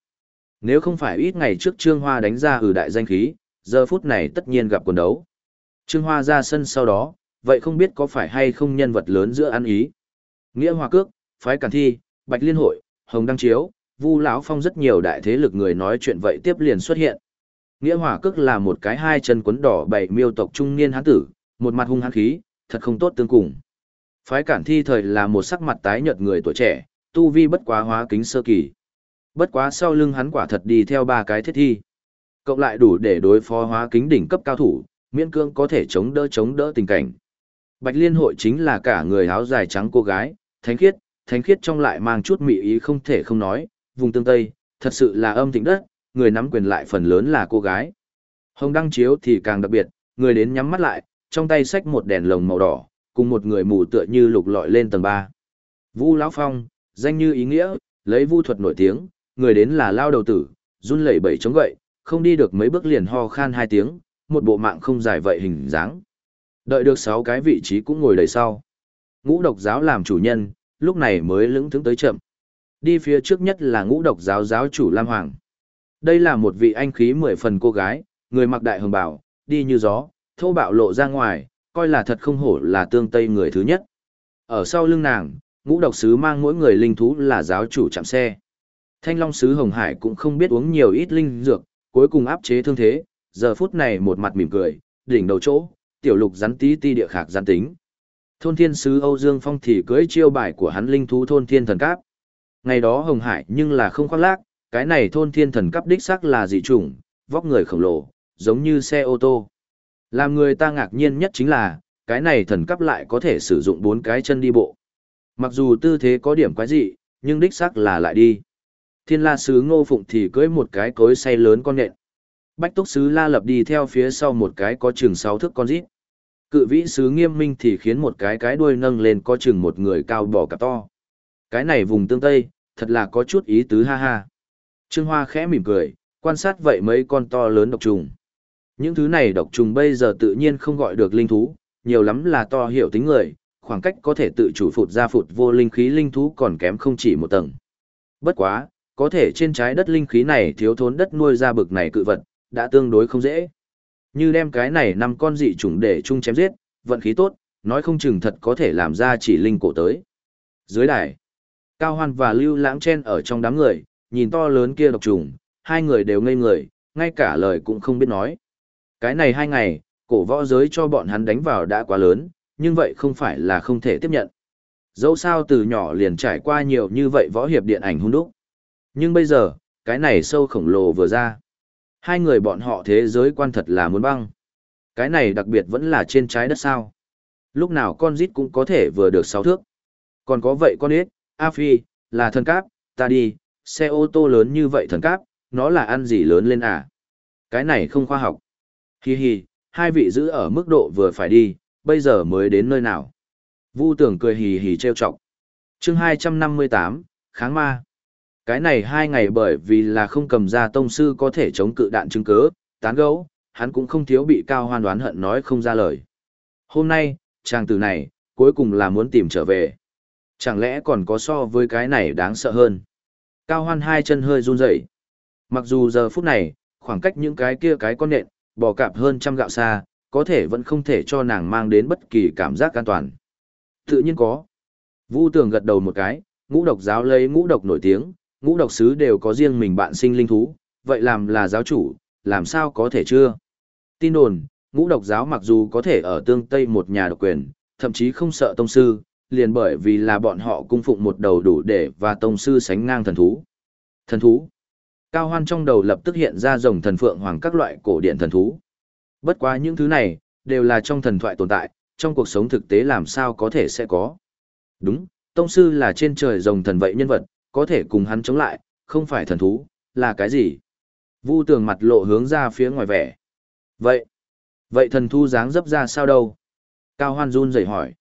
[SPEAKER 1] Nếu không phải ít ngày trước Trương Hoa đánh ra hừ đại danh khí, giờ phút này tất nhiên gặp quần đấu. Trương Hoa ra sân sau đó, vậy không biết có phải hay không nhân vật lớn giữa ăn ý. Nghĩa hòa Cước, Phái Cản Thi, Bạch Liên Hội, Hồng Đăng Chiếu, Vu lão Phong rất nhiều đại thế lực người nói chuyện vậy tiếp liền xuất hiện. Nghĩa hòa Cước là một cái hai chân quấn đỏ bảy miêu tộc trung niên hán tử, một mặt hung hăng khí, thật không tốt tương cùng. Phái Cản Thi thời là một sắc mặt tái nhợt người tuổi trẻ, tu vi bất quá hóa kính sơ kỳ. Bất quá sau lưng hắn quả thật đi theo ba cái thiết thi. Cộng lại đủ để đối phó hóa kính đỉnh cấp cao thủ, miễn cương có thể chống đỡ chống đỡ tình cảnh. Bạch Liên hội chính là cả người áo dài trắng cô gái, thánh khiết, thánh khiết trong lại mang chút mị ý không thể không nói, vùng tương Tây, thật sự là âm thịnh đất, người nắm quyền lại phần lớn là cô gái. Hồng đăng chiếu thì càng đặc biệt, người đến nhắm mắt lại, trong tay xách một đèn lồng màu đỏ, cùng một người mù tựa như lục lọi lên tầng 3. Vu lão phong, danh như ý nghĩa, lấy vu thuật nổi tiếng, người đến là lao đầu tử, run lẩy bẩy chống gậy, không đi được mấy bước liền ho khan hai tiếng, một bộ mạng không dài vậy hình dáng. Đợi được sáu cái vị trí cũng ngồi đầy sau. Ngũ độc giáo làm chủ nhân, lúc này mới lững thững tới chậm. Đi phía trước nhất là ngũ độc giáo giáo chủ Lam Hoàng. Đây là một vị anh khí mười phần cô gái, người mặc đại hồng bảo, đi như gió, thô bạo lộ ra ngoài, coi là thật không hổ là tương tây người thứ nhất. Ở sau lưng nàng, ngũ độc sứ mang mỗi người linh thú là giáo chủ chạm xe. Thanh Long sứ Hồng Hải cũng không biết uống nhiều ít linh dược, cuối cùng áp chế thương thế, giờ phút này một mặt mỉm cười, đỉnh đầu chỗ, tiểu lục rắn tí ti địa khạc gián tính. Thôn thiên sứ Âu Dương Phong thì cưới chiêu bài của hắn linh thú thôn thiên thần cáp. Ngày đó Hồng Hải nhưng là không khoác lác, cái này thôn thiên thần cáp đích xác là dị chủng, vóc người khổng lồ, giống như xe ô tô. Làm người ta ngạc nhiên nhất chính là, cái này thần cáp lại có thể sử dụng bốn cái chân đi bộ. Mặc dù tư thế có điểm quái dị, nhưng đích xác là lại đi. Thiên la sứ ngô phụng thì cưới một cái cối say lớn con nện. Bách túc sứ la lập đi theo phía sau một cái có chừng sáu thước con rít. Cự vĩ sứ nghiêm minh thì khiến một cái cái đuôi nâng lên có chừng một người cao bò cặp to. Cái này vùng tương tây, thật là có chút ý tứ ha ha. Trương Hoa khẽ mỉm cười, quan sát vậy mấy con to lớn độc trùng. Những thứ này độc trùng bây giờ tự nhiên không gọi được linh thú, nhiều lắm là to hiểu tính người, khoảng cách có thể tự chủ phụt ra phụt vô linh khí linh thú còn kém không chỉ một tầng. Bất quá, có thể trên trái đất linh khí này thiếu thốn đất nuôi ra bực này cự vật, đã tương đối không dễ. Như đem cái này năm con dị chủng để chung chém giết, vận khí tốt, nói không chừng thật có thể làm ra chỉ linh cổ tới. Dưới đài, Cao Hoan và Lưu Lãng Chen ở trong đám người, nhìn to lớn kia độc trùng, hai người đều ngây người, ngay cả lời cũng không biết nói. Cái này hai ngày, cổ võ giới cho bọn hắn đánh vào đã quá lớn, nhưng vậy không phải là không thể tiếp nhận. Dẫu sao từ nhỏ liền trải qua nhiều như vậy võ hiệp điện ảnh hung đúc. Nhưng bây giờ, cái này sâu khổng lồ vừa ra. Hai người bọn họ thế giới quan thật là muốn băng. Cái này đặc biệt vẫn là trên trái đất sao. Lúc nào con rít cũng có thể vừa được sáu thước. Còn có vậy con ít, A Phi, là thần cáp, ta đi, xe ô tô lớn như vậy thần cáp, nó là ăn gì lớn lên à? Cái này không khoa học. Hi hi, hai vị giữ ở mức độ vừa phải đi, bây giờ mới đến nơi nào. Vu tưởng cười hì hì trêu chọc. chương 258, kháng ma. Cái này hai ngày bởi vì là không cầm ra tông sư có thể chống cự đạn chứng cớ, tán gấu, hắn cũng không thiếu bị cao hoan đoán hận nói không ra lời. Hôm nay, chàng từ này, cuối cùng là muốn tìm trở về. Chẳng lẽ còn có so với cái này đáng sợ hơn. Cao hoan hai chân hơi run rẩy. Mặc dù giờ phút này, khoảng cách những cái kia cái con nện, bò cạp hơn trăm gạo xa, có thể vẫn không thể cho nàng mang đến bất kỳ cảm giác an toàn. Tự nhiên có. Vu tường gật đầu một cái, ngũ độc giáo lấy ngũ độc nổi tiếng, ngũ độc sứ đều có riêng mình bạn sinh linh thú, vậy làm là giáo chủ, làm sao có thể chưa? Tin đồn, ngũ độc giáo mặc dù có thể ở tương tây một nhà độc quyền, thậm chí không sợ tông sư, liền bởi vì là bọn họ cung phụng một đầu đủ để và tông sư sánh ngang thần thú. Thần thú. Cao Hoan trong đầu lập tức hiện ra rồng thần phượng hoàng các loại cổ điện thần thú. Bất quá những thứ này, đều là trong thần thoại tồn tại, trong cuộc sống thực tế làm sao có thể sẽ có. Đúng, tông sư là trên trời rồng thần vậy nhân vật, có thể cùng hắn chống lại, không phải thần thú, là cái gì? Vu tường mặt lộ hướng ra phía ngoài vẻ. Vậy, vậy thần thú dáng dấp ra sao đâu? Cao Hoan run rẩy hỏi.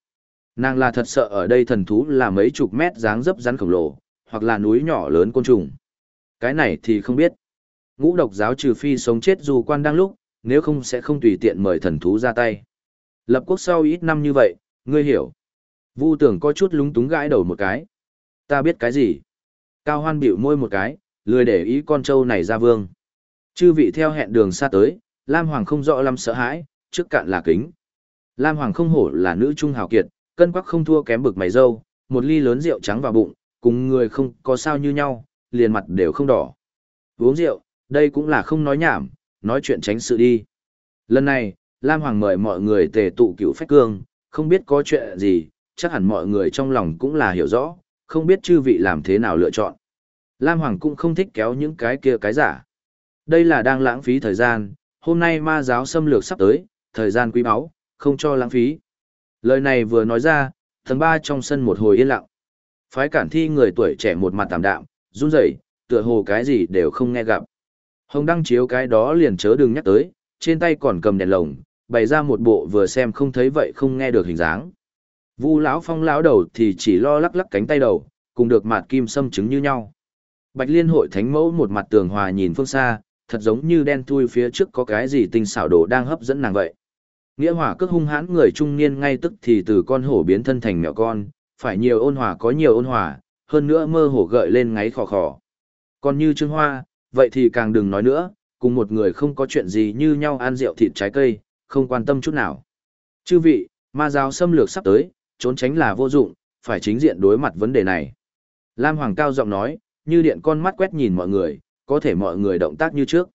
[SPEAKER 1] Nàng là thật sợ ở đây thần thú là mấy chục mét dáng dấp rắn khổng lồ, hoặc là núi nhỏ lớn côn trùng. Cái này thì không biết. Ngũ độc giáo trừ phi sống chết dù quan đang lúc, nếu không sẽ không tùy tiện mời thần thú ra tay. Lập quốc sau ít năm như vậy, ngươi hiểu. Vu tưởng có chút lúng túng gãi đầu một cái. Ta biết cái gì? Cao hoan bịu môi một cái, lười để ý con trâu này ra vương. Chư vị theo hẹn đường xa tới, Lam Hoàng không rõ lắm sợ hãi, trước cạn là kính. Lam Hoàng không hổ là nữ trung hào kiệt, cân quắc không thua kém bực mày dâu, một ly lớn rượu trắng vào bụng, cùng người không có sao như nhau, liền mặt đều không đỏ. Uống rượu, đây cũng là không nói nhảm, nói chuyện tránh sự đi. Lần này, Lam Hoàng mời mọi người tề tụ cựu phách cương, không biết có chuyện gì, chắc hẳn mọi người trong lòng cũng là hiểu rõ, không biết chư vị làm thế nào lựa chọn. Lam Hoàng cũng không thích kéo những cái kia cái giả. Đây là đang lãng phí thời gian, hôm nay ma giáo xâm lược sắp tới, thời gian quý báu, không cho lãng phí. Lời này vừa nói ra, tầng ba trong sân một hồi yên lặng. Phái cản thi người tuổi trẻ một mặt tạm đạm, run rẩy, tựa hồ cái gì đều không nghe gặp. Hồng đăng chiếu cái đó liền chớ đừng nhắc tới, trên tay còn cầm đèn lồng, bày ra một bộ vừa xem không thấy vậy không nghe được hình dáng. Vu lão phong lão đầu thì chỉ lo lắc lắc cánh tay đầu, cùng được mạt kim xâm chứng như nhau. Bạch Liên hội thánh mẫu một mặt tường hòa nhìn phương xa, thật giống như đen thui phía trước có cái gì tinh xảo đồ đang hấp dẫn nàng vậy. Nghĩa hỏa cước hung hãn người trung niên ngay tức thì từ con hổ biến thân thành mèo con, phải nhiều ôn hòa có nhiều ôn hòa, hơn nữa mơ hổ gợi lên ngáy khò khò. Còn như Trương Hoa, vậy thì càng đừng nói nữa, cùng một người không có chuyện gì như nhau ăn rượu thịt trái cây, không quan tâm chút nào. Chư vị, ma giáo xâm lược sắp tới, trốn tránh là vô dụng, phải chính diện đối mặt vấn đề này. Lam Hoàng cao giọng nói, như điện con mắt quét nhìn mọi người, có thể mọi người động tác như trước.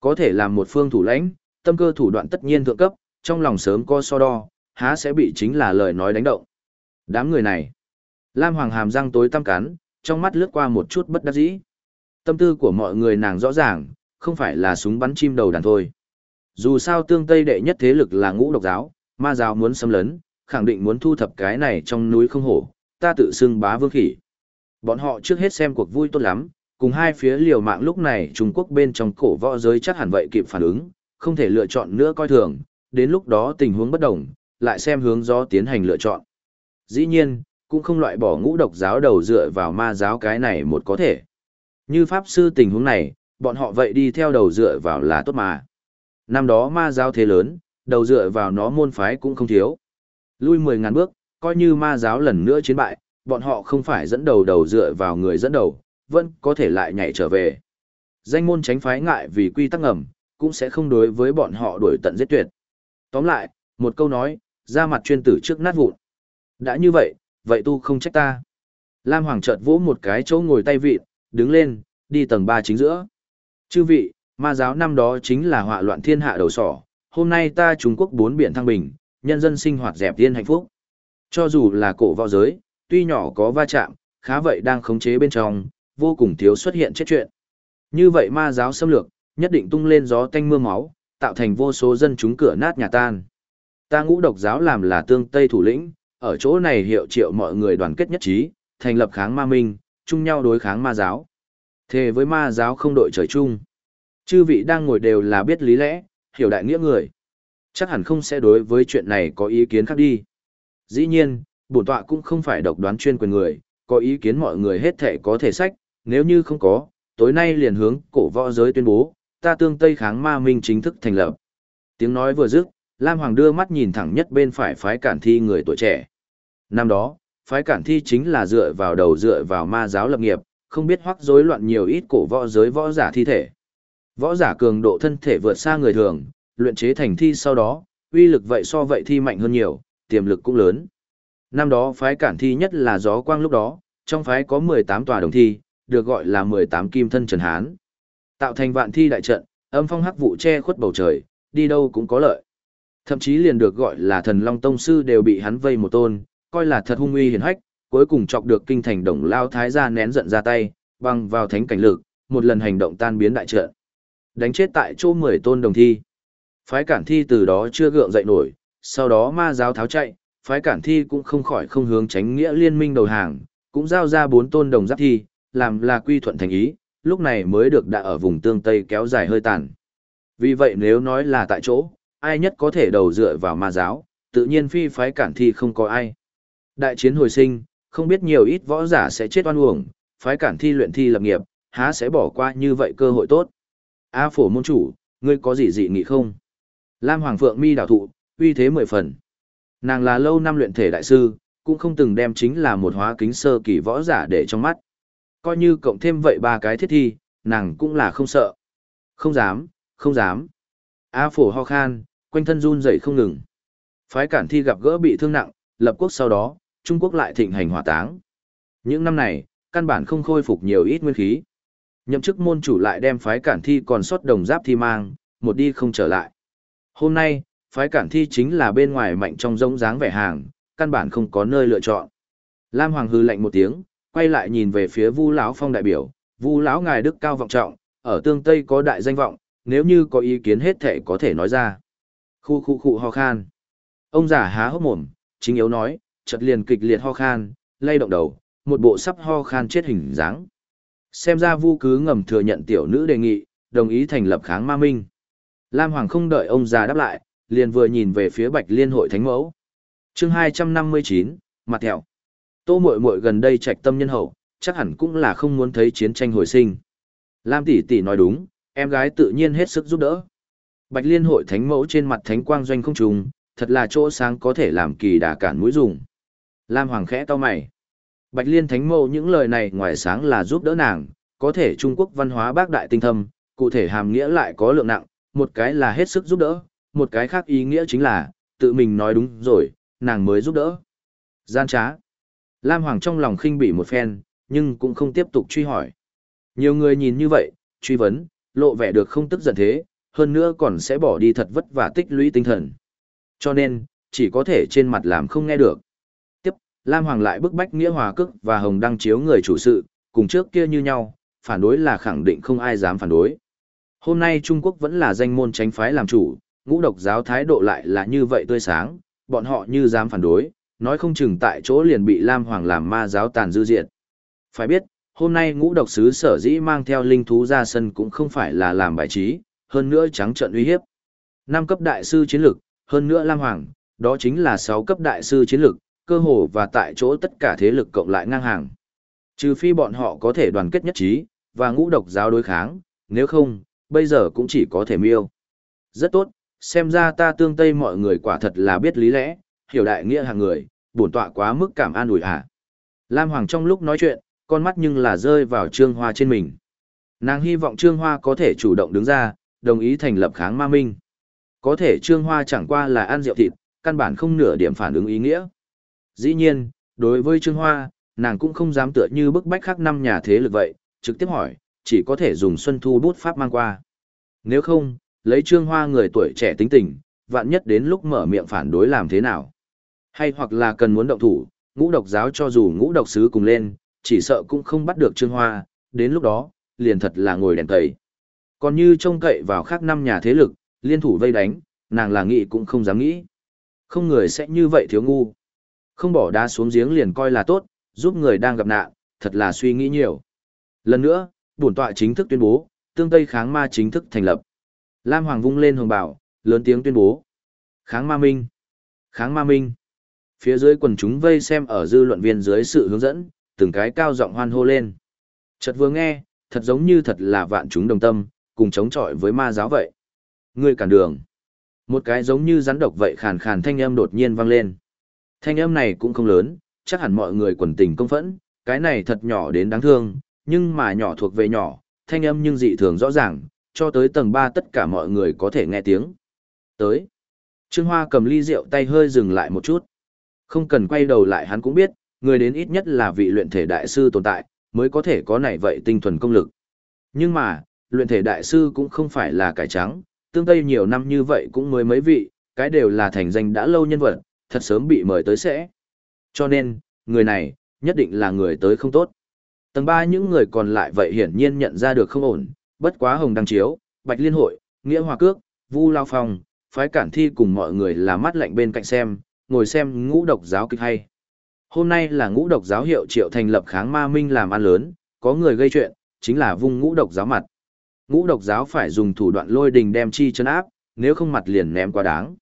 [SPEAKER 1] Có thể làm một phương thủ lãnh, tâm cơ thủ đoạn tất nhiên thượng cấp, trong lòng sớm co so đo, há sẽ bị chính là lời nói đánh động. Đám người này. Lam Hoàng hàm răng tối tăm cắn, trong mắt lướt qua một chút bất đắc dĩ. Tâm tư của mọi người nàng rõ ràng, không phải là súng bắn chim đầu đàn thôi. Dù sao tương Tây đệ nhất thế lực là ngũ độc giáo, ma giáo muốn xâm lấn, khẳng định muốn thu thập cái này trong núi không hổ, ta tự xưng bá vương khỉ. Bọn họ trước hết xem cuộc vui tốt lắm, cùng hai phía liều mạng lúc này Trung Quốc bên trong cổ võ giới chắc hẳn vậy kịp phản ứng, không thể lựa chọn nữa coi thường, đến lúc đó tình huống bất đồng, lại xem hướng gió tiến hành lựa chọn. Dĩ nhiên, cũng không loại bỏ ngũ độc giáo đầu dựa vào ma giáo cái này một có thể. Như pháp sư tình huống này, bọn họ vậy đi theo đầu dựa vào là tốt mà. Năm đó ma giáo thế lớn, đầu dựa vào nó môn phái cũng không thiếu. Lui 10.000 bước, coi như ma giáo lần nữa chiến bại, bọn họ không phải dẫn đầu đầu dựa vào người dẫn đầu, vẫn có thể lại nhảy trở về. Danh môn tránh phái ngại vì quy tắc ngầm, cũng sẽ không đối với bọn họ đuổi tận giết tuyệt. Tóm lại, một câu nói, ra mặt chuyên tử trước nát vụn. Đã như vậy, vậy tu không trách ta. Lam Hoàng chợt vỗ một cái chỗ ngồi tay vị, đứng lên, đi tầng 3 chính giữa. Chư vị, ma giáo năm đó chính là họa loạn thiên hạ đầu sỏ, hôm nay ta Trung Quốc bốn biển thăng bình, nhân dân sinh hoạt dẹp yên hạnh phúc. Cho dù là cổ võ giới, tuy nhỏ có va chạm, khá vậy đang khống chế bên trong, vô cùng thiếu xuất hiện chết chuyện. Như vậy ma giáo xâm lược, nhất định tung lên gió tanh mưa máu, tạo thành vô số dân chúng cửa nát nhà tan. Ta ngũ độc giáo làm là tương tây thủ lĩnh, ở chỗ này hiệu triệu mọi người đoàn kết nhất trí, thành lập kháng ma minh, chung nhau đối kháng ma giáo. Thề với ma giáo không đội trời chung. Chư vị đang ngồi đều là biết lý lẽ, hiểu đại nghĩa người. Chắc hẳn không sẽ đối với chuyện này có ý kiến khác đi. Dĩ nhiên, bổn tọa cũng không phải độc đoán chuyên quyền người, có ý kiến mọi người hết thể có thể sách, nếu như không có, tối nay liền hướng cổ võ giới tuyên bố, ta tương Tây kháng ma minh chính thức thành lập. Tiếng nói vừa dứt, Lam Hoàng đưa mắt nhìn thẳng nhất bên phải phái cản thi người tuổi trẻ. Năm đó, phái cản thi chính là dựa vào đầu dựa vào ma giáo lập nghiệp, không biết hoắc rối loạn nhiều ít cổ võ giới võ giả thi thể. Võ giả cường độ thân thể vượt xa người thường, luyện chế thành thi sau đó, uy lực vậy so vậy thi mạnh hơn nhiều, tiềm lực cũng lớn. Năm đó phái cản thi nhất là gió quang lúc đó, trong phái có 18 tòa đồng thi, được gọi là 18 kim thân Trần Hán. Tạo thành vạn thi đại trận, âm phong hắc vụ che khuất bầu trời, đi đâu cũng có lợi. Thậm chí liền được gọi là thần long tông sư đều bị hắn vây một tôn, coi là thật hung uy hiển hách, cuối cùng chọc được kinh thành đồng lao thái gia nén giận ra tay, băng vào thánh cảnh lực, một lần hành động tan biến đại trận. Đánh chết tại chỗ 10 tôn đồng thi. Phái cản thi từ đó chưa gượng dậy nổi, sau đó ma giáo tháo chạy, phái cản thi cũng không khỏi không hướng tránh nghĩa liên minh đầu hàng, cũng giao ra bốn tôn đồng giáp thi, làm là quy thuận thành ý, lúc này mới được đã ở vùng tương Tây kéo dài hơi tàn. Vì vậy nếu nói là tại chỗ, ai nhất có thể đầu dựa vào ma giáo, tự nhiên phi phái cản thi không có ai. Đại chiến hồi sinh, không biết nhiều ít võ giả sẽ chết oan uổng, phái cản thi luyện thi lập nghiệp, há sẽ bỏ qua như vậy cơ hội tốt. A phổ môn chủ, ngươi có gì dị nghị không? Lam Hoàng Phượng mi đảo thụ, uy thế mười phần. Nàng là lâu năm luyện thể đại sư, cũng không từng đem chính là một hóa kính sơ kỳ võ giả để trong mắt. Coi như cộng thêm vậy ba cái thiết thi, nàng cũng là không sợ. Không dám, không dám. A phổ ho khan, quanh thân run rẩy không ngừng. Phái cản thi gặp gỡ bị thương nặng, lập quốc sau đó, Trung Quốc lại thịnh hành hỏa táng. Những năm này, căn bản không khôi phục nhiều ít nguyên khí. Nhậm chức môn chủ lại đem phái cản thi còn sót đồng giáp thi mang, một đi không trở lại. Hôm nay, phái cản thi chính là bên ngoài mạnh trong rỗng dáng vẻ hàng, căn bản không có nơi lựa chọn. Lam Hoàng hư lạnh một tiếng, quay lại nhìn về phía Vu lão Phong đại biểu, Vu lão ngài đức cao vọng trọng, ở tương Tây có đại danh vọng, nếu như có ý kiến hết thể có thể nói ra. Khu khu khu ho khan. Ông giả há hốc mồm, chính yếu nói, chợt liền kịch liệt ho khan, lay động đầu, một bộ sắp ho khan chết hình dáng. Xem ra Vu cứ ngầm thừa nhận tiểu nữ đề nghị, đồng ý thành lập kháng ma minh. Lam Hoàng không đợi ông già đáp lại, liền vừa nhìn về phía Bạch Liên hội thánh mẫu. Chương 259, mặt thẹo. Tô Muội Muội gần đây trạch tâm nhân hậu, chắc hẳn cũng là không muốn thấy chiến tranh hồi sinh. Lam tỷ tỷ nói đúng, em gái tự nhiên hết sức giúp đỡ. Bạch Liên hội thánh mẫu trên mặt thánh quang doanh không trùng, thật là chỗ sáng có thể làm kỳ đà cản mũi dùng. Lam Hoàng khẽ to mày. Bạch Liên thánh mẫu những lời này ngoài sáng là giúp đỡ nàng, có thể Trung Quốc văn hóa bác đại tinh thâm, cụ thể hàm nghĩa lại có lượng nặng, một cái là hết sức giúp đỡ, một cái khác ý nghĩa chính là, tự mình nói đúng rồi, nàng mới giúp đỡ. Gian trá. Lam Hoàng trong lòng khinh bỉ một phen, nhưng cũng không tiếp tục truy hỏi. Nhiều người nhìn như vậy, truy vấn, lộ vẻ được không tức giận thế, hơn nữa còn sẽ bỏ đi thật vất vả tích lũy tinh thần. Cho nên, chỉ có thể trên mặt làm không nghe được. Tiếp, Lam Hoàng lại bức bách Nghĩa Hòa Cức và Hồng Đăng chiếu người chủ sự, cùng trước kia như nhau, phản đối là khẳng định không ai dám phản đối. Hôm nay Trung Quốc vẫn là danh môn tránh phái làm chủ, ngũ độc giáo thái độ lại là như vậy tươi sáng, bọn họ như dám phản đối, nói không chừng tại chỗ liền bị Lam Hoàng làm ma giáo tàn dư diệt. Phải biết, hôm nay ngũ độc sứ sở dĩ mang theo linh thú ra sân cũng không phải là làm bài trí, hơn nữa trắng trận uy hiếp. Năm cấp đại sư chiến lực, hơn nữa Lam Hoàng, đó chính là 6 cấp đại sư chiến lực, cơ hồ và tại chỗ tất cả thế lực cộng lại ngang hàng. Trừ phi bọn họ có thể đoàn kết nhất trí, và ngũ độc giáo đối kháng, nếu không, bây giờ cũng chỉ có thể miêu. Rất tốt, xem ra ta tương tây mọi người quả thật là biết lý lẽ, hiểu đại nghĩa hàng người, bổn tọa quá mức cảm an ủi hả. Lam Hoàng trong lúc nói chuyện, con mắt nhưng là rơi vào trương hoa trên mình. Nàng hy vọng trương hoa có thể chủ động đứng ra, đồng ý thành lập kháng ma minh. Có thể trương hoa chẳng qua là ăn rượu thịt, căn bản không nửa điểm phản ứng ý nghĩa. Dĩ nhiên, đối với trương hoa, nàng cũng không dám tựa như bức bách khác năm nhà thế lực vậy, trực tiếp hỏi, chỉ có thể dùng xuân thu bút pháp mang qua. Nếu không, lấy trương hoa người tuổi trẻ tính tình, vạn nhất đến lúc mở miệng phản đối làm thế nào. Hay hoặc là cần muốn động thủ, ngũ độc giáo cho dù ngũ độc sứ cùng lên, chỉ sợ cũng không bắt được trương hoa, đến lúc đó, liền thật là ngồi đèn tẩy. Còn như trông cậy vào khác năm nhà thế lực, liên thủ vây đánh, nàng là nghĩ cũng không dám nghĩ. Không người sẽ như vậy thiếu ngu. Không bỏ đá xuống giếng liền coi là tốt, giúp người đang gặp nạn, thật là suy nghĩ nhiều. Lần nữa, bổn tọa chính thức tuyên bố, tương Tây kháng ma chính thức thành lập. Lam Hoàng vung lên hồng bảo, lớn tiếng tuyên bố. Kháng ma minh. Kháng ma minh. Phía dưới quần chúng vây xem ở dư luận viên dưới sự hướng dẫn, từng cái cao giọng hoan hô lên. Chợt vừa nghe, thật giống như thật là vạn chúng đồng tâm, cùng chống chọi với ma giáo vậy. Người cản đường. Một cái giống như rắn độc vậy khàn khàn thanh âm đột nhiên vang lên. Thanh âm này cũng không lớn, chắc hẳn mọi người quần tình công phẫn, cái này thật nhỏ đến đáng thương, nhưng mà nhỏ thuộc về nhỏ, thanh âm nhưng dị thường rõ ràng, cho tới tầng 3 tất cả mọi người có thể nghe tiếng. Tới. Trương Hoa cầm ly rượu tay hơi dừng lại một chút. Không cần quay đầu lại hắn cũng biết, người đến ít nhất là vị luyện thể đại sư tồn tại, mới có thể có nảy vậy tinh thuần công lực. Nhưng mà, luyện thể đại sư cũng không phải là cải trắng, tương tây nhiều năm như vậy cũng mới mấy vị, cái đều là thành danh đã lâu nhân vật, thật sớm bị mời tới sẽ. Cho nên, người này, nhất định là người tới không tốt. Tầng ba những người còn lại vậy hiển nhiên nhận ra được không ổn, bất quá Hồng Đăng Chiếu, Bạch Liên Hội, Nghĩa Hòa Cước, Vu Lao Phong, phái cản thi cùng mọi người là mắt lạnh bên cạnh xem, ngồi xem ngũ độc giáo kịch hay. Hôm nay là ngũ độc giáo hiệu triệu thành lập kháng ma minh làm ăn lớn, có người gây chuyện, chính là vung ngũ độc giáo mặt. Ngũ độc giáo phải dùng thủ đoạn lôi đình đem chi chân áp, nếu không mặt liền ném quá đáng.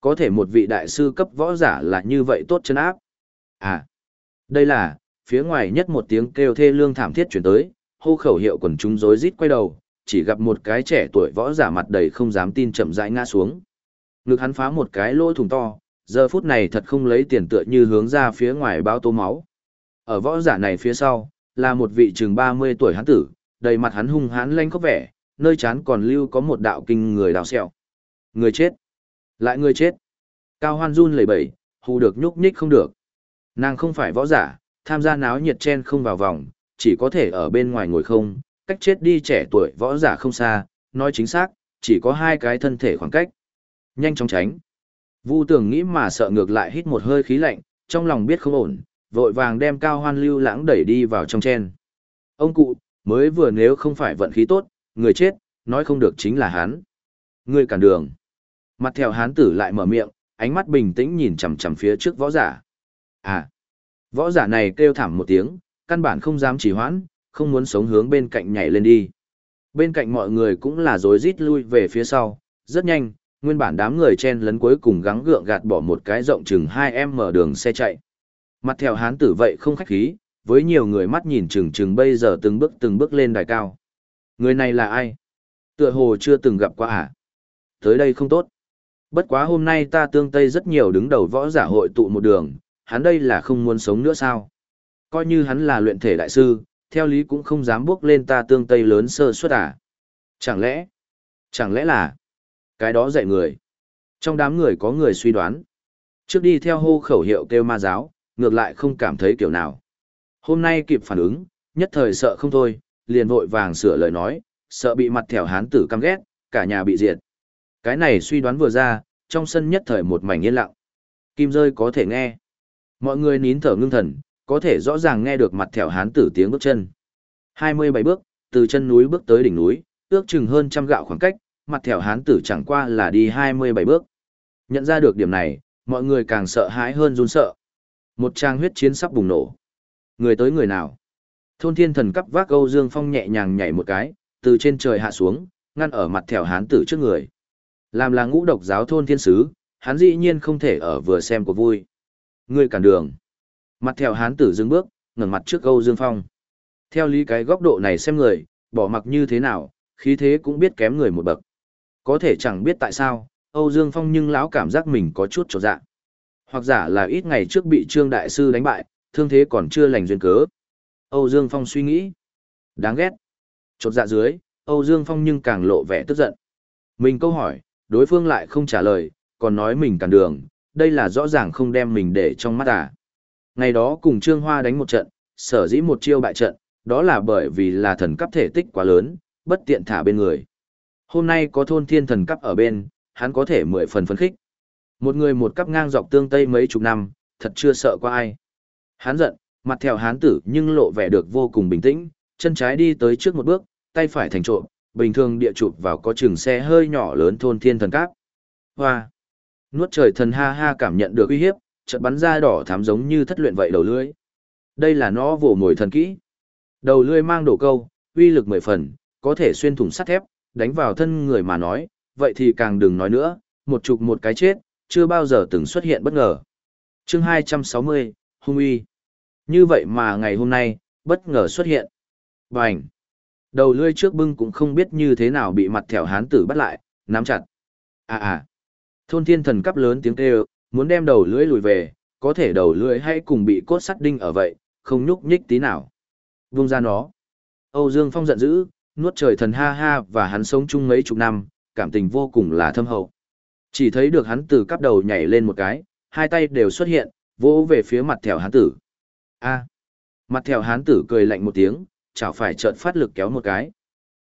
[SPEAKER 1] Có thể một vị đại sư cấp võ giả là như vậy tốt chân áp. À, đây là, phía ngoài nhất một tiếng kêu thê lương thảm thiết chuyển tới, hô khẩu hiệu quần chúng rối rít quay đầu, chỉ gặp một cái trẻ tuổi võ giả mặt đầy không dám tin chậm rãi ngã xuống. Ngực hắn phá một cái lỗ thủng to, giờ phút này thật không lấy tiền tựa như hướng ra phía ngoài bao tô máu. Ở võ giả này phía sau, là một vị chừng 30 tuổi hắn tử, đầy mặt hắn hung hãn lanh có vẻ, nơi chán còn lưu có một đạo kinh người đào xẹo Người chết. Lại người chết. Cao hoan run lẩy bẩy, hù được nhúc nhích không được. Nàng không phải võ giả, tham gia náo nhiệt chen không vào vòng, chỉ có thể ở bên ngoài ngồi không, cách chết đi trẻ tuổi võ giả không xa, nói chính xác, chỉ có hai cái thân thể khoảng cách. Nhanh chóng tránh. Vu tưởng nghĩ mà sợ ngược lại hít một hơi khí lạnh, trong lòng biết không ổn, vội vàng đem cao hoan lưu lãng đẩy đi vào trong chen. Ông cụ, mới vừa nếu không phải vận khí tốt, người chết, nói không được chính là hắn. Người cản đường. Mặt theo hán tử lại mở miệng, ánh mắt bình tĩnh nhìn chằm chằm phía trước võ giả. À, võ giả này kêu thảm một tiếng, căn bản không dám chỉ hoãn, không muốn sống hướng bên cạnh nhảy lên đi. Bên cạnh mọi người cũng là rối rít lui về phía sau, rất nhanh, nguyên bản đám người chen lấn cuối cùng gắng gượng gạt bỏ một cái rộng chừng 2 mở đường xe chạy. Mặt theo hán tử vậy không khách khí, với nhiều người mắt nhìn chừng chừng bây giờ từng bước từng bước lên đài cao. Người này là ai? Tựa hồ chưa từng gặp qua à? Tới đây không tốt. Bất quá hôm nay ta tương tây rất nhiều đứng đầu võ giả hội tụ một đường, hắn đây là không muốn sống nữa sao? Coi như hắn là luyện thể đại sư, theo lý cũng không dám bước lên ta tương tây lớn sơ suất à? Chẳng lẽ, chẳng lẽ là, cái đó dạy người. Trong đám người có người suy đoán. Trước đi theo hô khẩu hiệu kêu ma giáo, ngược lại không cảm thấy kiểu nào. Hôm nay kịp phản ứng, nhất thời sợ không thôi, liền vội vàng sửa lời nói, sợ bị mặt thẻo hán tử căm ghét, cả nhà bị diệt. Cái này suy đoán vừa ra, trong sân nhất thời một mảnh yên lặng. Kim rơi có thể nghe. Mọi người nín thở ngưng thần, có thể rõ ràng nghe được mặt thẻo hán tử tiếng bước chân. 27 bước, từ chân núi bước tới đỉnh núi, ước chừng hơn trăm gạo khoảng cách, mặt thẻo hán tử chẳng qua là đi 27 bước. Nhận ra được điểm này, mọi người càng sợ hãi hơn run sợ. Một trang huyết chiến sắp bùng nổ. Người tới người nào? Thôn thiên thần cắp vác Âu Dương Phong nhẹ nhàng nhảy một cái, từ trên trời hạ xuống, ngăn ở mặt thẻo hán tử trước người. Làm là ngũ độc giáo thôn thiên sứ, hắn dĩ nhiên không thể ở vừa xem của vui ngươi cản đường. Mặt theo hán tử dừng bước, ngẩng mặt trước Âu Dương Phong. Theo lý cái góc độ này xem người, bỏ mặc như thế nào, khí thế cũng biết kém người một bậc. Có thể chẳng biết tại sao, Âu Dương Phong nhưng lão cảm giác mình có chút trột dạ. Hoặc giả là ít ngày trước bị Trương Đại Sư đánh bại, thương thế còn chưa lành duyên cớ. Âu Dương Phong suy nghĩ. Đáng ghét. Chột dạ dưới, Âu Dương Phong nhưng càng lộ vẻ tức giận. Mình câu hỏi, đối phương lại không trả lời, còn nói mình cản đường, đây là rõ ràng không đem mình để trong mắt à. Ngày đó cùng Trương Hoa đánh một trận, sở dĩ một chiêu bại trận, đó là bởi vì là thần cấp thể tích quá lớn, bất tiện thả bên người. Hôm nay có thôn thiên thần cấp ở bên, hắn có thể mười phần phấn khích. Một người một cấp ngang dọc tương tây mấy chục năm, thật chưa sợ qua ai. Hắn giận, mặt theo hán tử nhưng lộ vẻ được vô cùng bình tĩnh, chân trái đi tới trước một bước, tay phải thành trộm, bình thường địa chụp vào có chừng xe hơi nhỏ lớn thôn thiên thần cáp. Hoa! Nuốt trời thần ha ha cảm nhận được uy hiếp, chợt bắn ra đỏ thắm giống như thất luyện vậy đầu lưỡi Đây là nó vồ mồi thần kỹ. Đầu lưỡi mang đổ câu, uy lực mười phần, có thể xuyên thủng sắt thép, đánh vào thân người mà nói, vậy thì càng đừng nói nữa, một chục một cái chết, chưa bao giờ từng xuất hiện bất ngờ. Chương 260, Hung uy. Như vậy mà ngày hôm nay, bất ngờ xuất hiện. Bành! Đầu lươi trước bưng cũng không biết như thế nào bị mặt thẻo hán tử bắt lại, nắm chặt. À à! Thôn thiên thần cắp lớn tiếng kêu, muốn đem đầu lưỡi lùi về, có thể đầu lưỡi hay cùng bị cốt sắt đinh ở vậy, không nhúc nhích tí nào. Vung ra nó. Âu Dương Phong giận dữ, nuốt trời thần ha ha và hắn sống chung mấy chục năm, cảm tình vô cùng là thâm hậu. Chỉ thấy được hắn từ cắp đầu nhảy lên một cái, hai tay đều xuất hiện, vỗ về phía mặt thẻo hán tử. A. Mặt thẻo hán tử cười lạnh một tiếng, chảo phải trợn phát lực kéo một cái.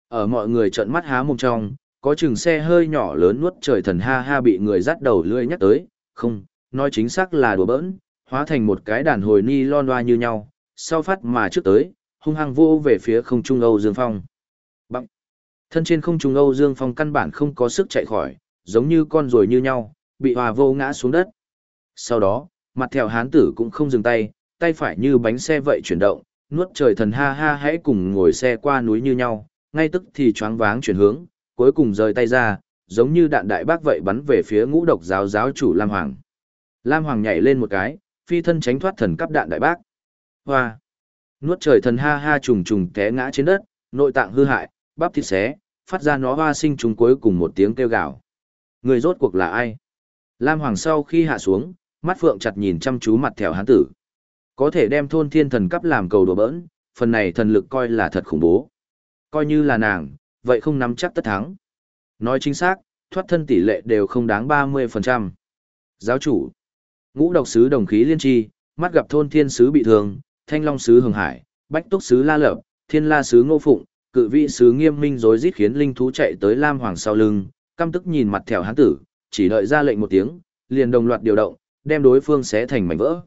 [SPEAKER 1] Ở mọi người trợn mắt há mồm trong, có chừng xe hơi nhỏ lớn nuốt trời thần ha ha bị người dắt đầu lưỡi nhắc tới, không, nói chính xác là đùa bỡn, hóa thành một cái đàn hồi ni lon loa như nhau, sau phát mà trước tới, hung hăng vô về phía không trung Âu Dương Phong. Bằng. Thân trên không trung Âu Dương Phong căn bản không có sức chạy khỏi, giống như con rồi như nhau, bị hòa vô ngã xuống đất. Sau đó, mặt theo hán tử cũng không dừng tay, tay phải như bánh xe vậy chuyển động, nuốt trời thần ha ha hãy cùng ngồi xe qua núi như nhau, ngay tức thì choáng váng chuyển hướng, cuối cùng rời tay ra, giống như đạn đại bác vậy bắn về phía ngũ độc giáo giáo chủ Lam Hoàng. Lam Hoàng nhảy lên một cái, phi thân tránh thoát thần cấp đạn đại bác. Hoa! Nuốt trời thần ha ha trùng trùng té ngã trên đất, nội tạng hư hại, bắp thịt xé, phát ra nó hoa sinh trùng cuối cùng một tiếng kêu gào. Người rốt cuộc là ai? Lam Hoàng sau khi hạ xuống, mắt phượng chặt nhìn chăm chú mặt thèo hán tử. Có thể đem thôn thiên thần cấp làm cầu đùa bỡn, phần này thần lực coi là thật khủng bố. Coi như là nàng, vậy không nắm chắc tất thắng. Nói chính xác, thoát thân tỷ lệ đều không đáng 30%. Giáo chủ, ngũ độc sứ đồng khí liên tri, mắt gặp thôn thiên sứ bị thương, thanh long sứ hường hải, bách túc sứ la lập, thiên la sứ ngô phụng, cự vị sứ nghiêm minh rối rít khiến linh thú chạy tới lam hoàng sau lưng, căm tức nhìn mặt thèo hán tử, chỉ đợi ra lệnh một tiếng, liền đồng loạt điều động, đem đối phương xé thành mảnh vỡ.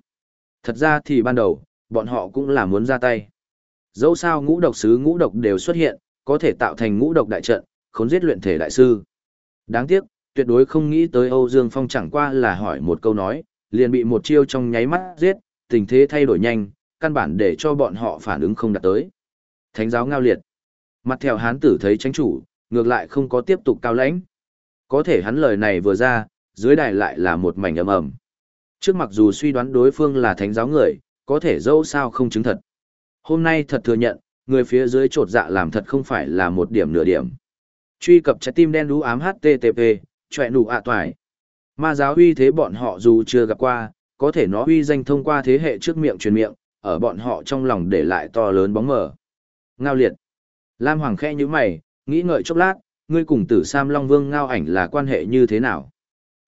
[SPEAKER 1] Thật ra thì ban đầu, bọn họ cũng là muốn ra tay. Dẫu sao ngũ độc sứ ngũ độc đều xuất hiện, có thể tạo thành ngũ độc đại trận, khốn giết luyện thể đại sư. Đáng tiếc, tuyệt đối không nghĩ tới Âu Dương Phong chẳng qua là hỏi một câu nói, liền bị một chiêu trong nháy mắt giết, tình thế thay đổi nhanh, căn bản để cho bọn họ phản ứng không đạt tới. Thánh giáo ngao liệt. Mặt theo hán tử thấy tránh chủ, ngược lại không có tiếp tục cao lãnh. Có thể hắn lời này vừa ra, dưới đài lại là một mảnh ầm ầm. Trước mặc dù suy đoán đối phương là thánh giáo người, có thể dẫu sao không chứng thật. Hôm nay thật thừa nhận, người phía dưới trột dạ làm thật không phải là một điểm nửa điểm. Truy cập trái tim đen đú ám HTTP, chọe nụ ạ toài. Ma giáo uy thế bọn họ dù chưa gặp qua, có thể nó uy danh thông qua thế hệ trước miệng truyền miệng, ở bọn họ trong lòng để lại to lớn bóng mờ. Ngao liệt. Lam Hoàng khe như mày, nghĩ ngợi chốc lát, ngươi cùng tử Sam Long Vương Ngao ảnh là quan hệ như thế nào?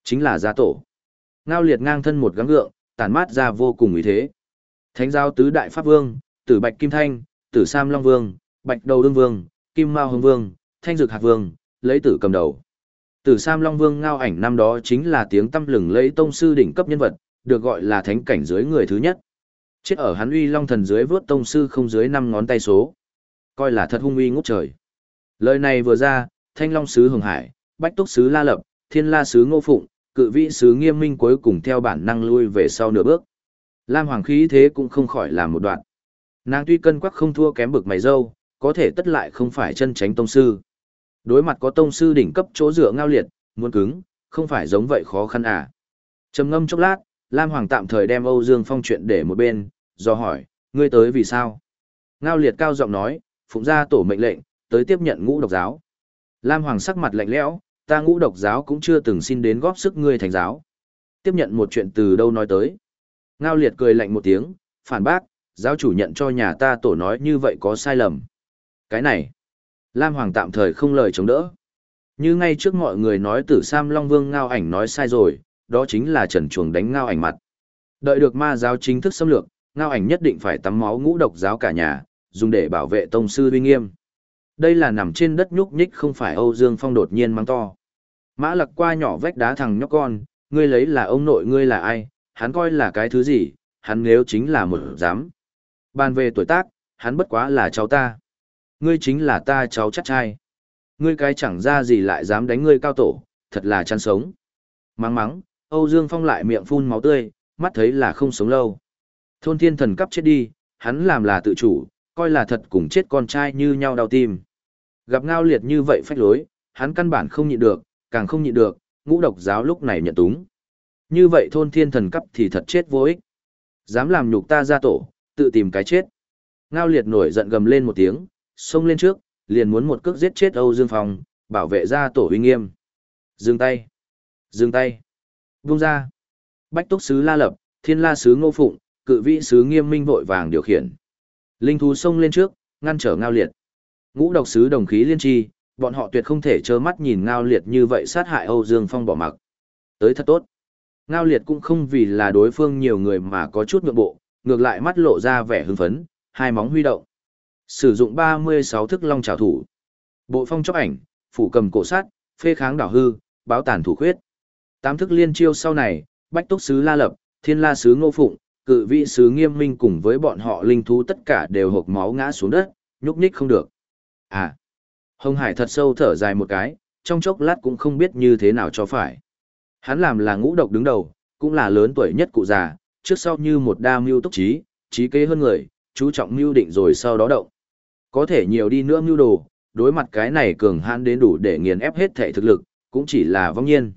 [SPEAKER 1] Chính là gia tổ. Ngao liệt ngang thân một gắng gượng, tản mát ra vô cùng ý thế. Thánh giáo tứ đại pháp vương, tử Bạch Kim Thanh, tử Sam Long Vương, Bạch Đầu Đương Vương, Kim Mao Hồng Vương, Thanh Dực Hạc Vương, lấy tử cầm đầu. Tử Sam Long Vương Ngao ảnh năm đó chính là tiếng tâm lừng lấy tông sư đỉnh cấp nhân vật, được gọi là thánh cảnh dưới người thứ nhất. Chết ở hắn uy long thần dưới vớt tông sư không dưới năm ngón tay số. Coi là thật hung uy ngút trời. Lời này vừa ra, Thanh Long sứ Hồng Hải, Bách Túc sứ La Lập, Thiên La sứ Ngô Phụng, cự Vĩ sứ Nghiêm Minh cuối cùng theo bản năng lui về sau nửa bước. Lam Hoàng khí thế cũng không khỏi là một đoạn. Nàng tuy cân quắc không thua kém bực mày dâu, có thể tất lại không phải chân tránh tông sư. Đối mặt có tông sư đỉnh cấp chỗ dựa ngao liệt, muốn cứng, không phải giống vậy khó khăn à. Trầm ngâm chốc lát, Lam Hoàng tạm thời đem Âu Dương Phong chuyện để một bên, do hỏi, ngươi tới vì sao? Ngao liệt cao giọng nói, phụng ra tổ mệnh lệnh, tới tiếp nhận ngũ độc giáo. Lam Hoàng sắc mặt lạnh lẽo, ta ngũ độc giáo cũng chưa từng xin đến góp sức ngươi thành giáo. Tiếp nhận một chuyện từ đâu nói tới. Ngao liệt cười lạnh một tiếng, phản bác, giáo chủ nhận cho nhà ta tổ nói như vậy có sai lầm. Cái này, Lam Hoàng tạm thời không lời chống đỡ. Như ngay trước mọi người nói tử Sam Long Vương Ngao ảnh nói sai rồi, đó chính là trần chuồng đánh Ngao ảnh mặt. Đợi được ma giáo chính thức xâm lược, Ngao ảnh nhất định phải tắm máu ngũ độc giáo cả nhà, dùng để bảo vệ tông sư uy nghiêm. Đây là nằm trên đất nhúc nhích không phải Âu Dương Phong đột nhiên mang to. Mã lặc qua nhỏ vách đá thằng nhóc con, ngươi lấy là ông nội ngươi là ai, hắn coi là cái thứ gì, hắn nếu chính là một giám. Bàn về tuổi tác, hắn bất quá là cháu ta. Ngươi chính là ta cháu chắc trai. Ngươi cái chẳng ra gì lại dám đánh ngươi cao tổ, thật là chăn sống. Mắng mắng, Âu Dương Phong lại miệng phun máu tươi, mắt thấy là không sống lâu. Thôn thiên thần cấp chết đi, hắn làm là tự chủ, coi là thật cùng chết con trai như nhau đau tim. Gặp ngao liệt như vậy phách lối, hắn căn bản không nhịn được, càng không nhịn được, ngũ độc giáo lúc này nhận túng. Như vậy thôn thiên thần cấp thì thật chết vô ích. Dám làm nhục ta ra tổ, tự tìm cái chết. Ngao liệt nổi giận gầm lên một tiếng, xông lên trước, liền muốn một cước giết chết Âu Dương Phong, bảo vệ ra tổ uy nghiêm. Dừng tay. Dừng tay. Vung ra. Bách túc sứ La Lập, Thiên La sứ Ngô Phụng, cự vị sứ Nghiêm Minh vội vàng điều khiển. Linh thú xông lên trước, ngăn trở Ngao liệt. Ngũ độc sứ đồng khí liên tri, bọn họ tuyệt không thể trơ mắt nhìn Ngao liệt như vậy sát hại Âu Dương Phong bỏ mặc. Tới thật tốt. Ngao liệt cũng không vì là đối phương nhiều người mà có chút nhượng bộ, ngược lại mắt lộ ra vẻ hưng phấn, hai móng huy động. Sử dụng 36 thức long trảo thủ. Bộ phong chóc ảnh, phủ cầm cổ sát, phê kháng đảo hư, báo tàn thủ khuyết. Tám thức liên chiêu sau này, bách túc sứ la lập, thiên la sứ ngô phụng, cự vị sứ nghiêm minh cùng với bọn họ linh thú tất cả đều hộp máu ngã xuống đất, nhúc nhích không được. À, Hồng Hải thật sâu thở dài một cái, trong chốc lát cũng không biết như thế nào cho phải. Hắn làm là ngũ độc đứng đầu, cũng là lớn tuổi nhất cụ già, trước sau như một đa mưu túc trí, trí kế hơn người, chú trọng mưu định rồi sau đó động. Có thể nhiều đi nữa mưu đồ, đối mặt cái này cường hãn đến đủ để nghiền ép hết thể thực lực, cũng chỉ là vong nhiên.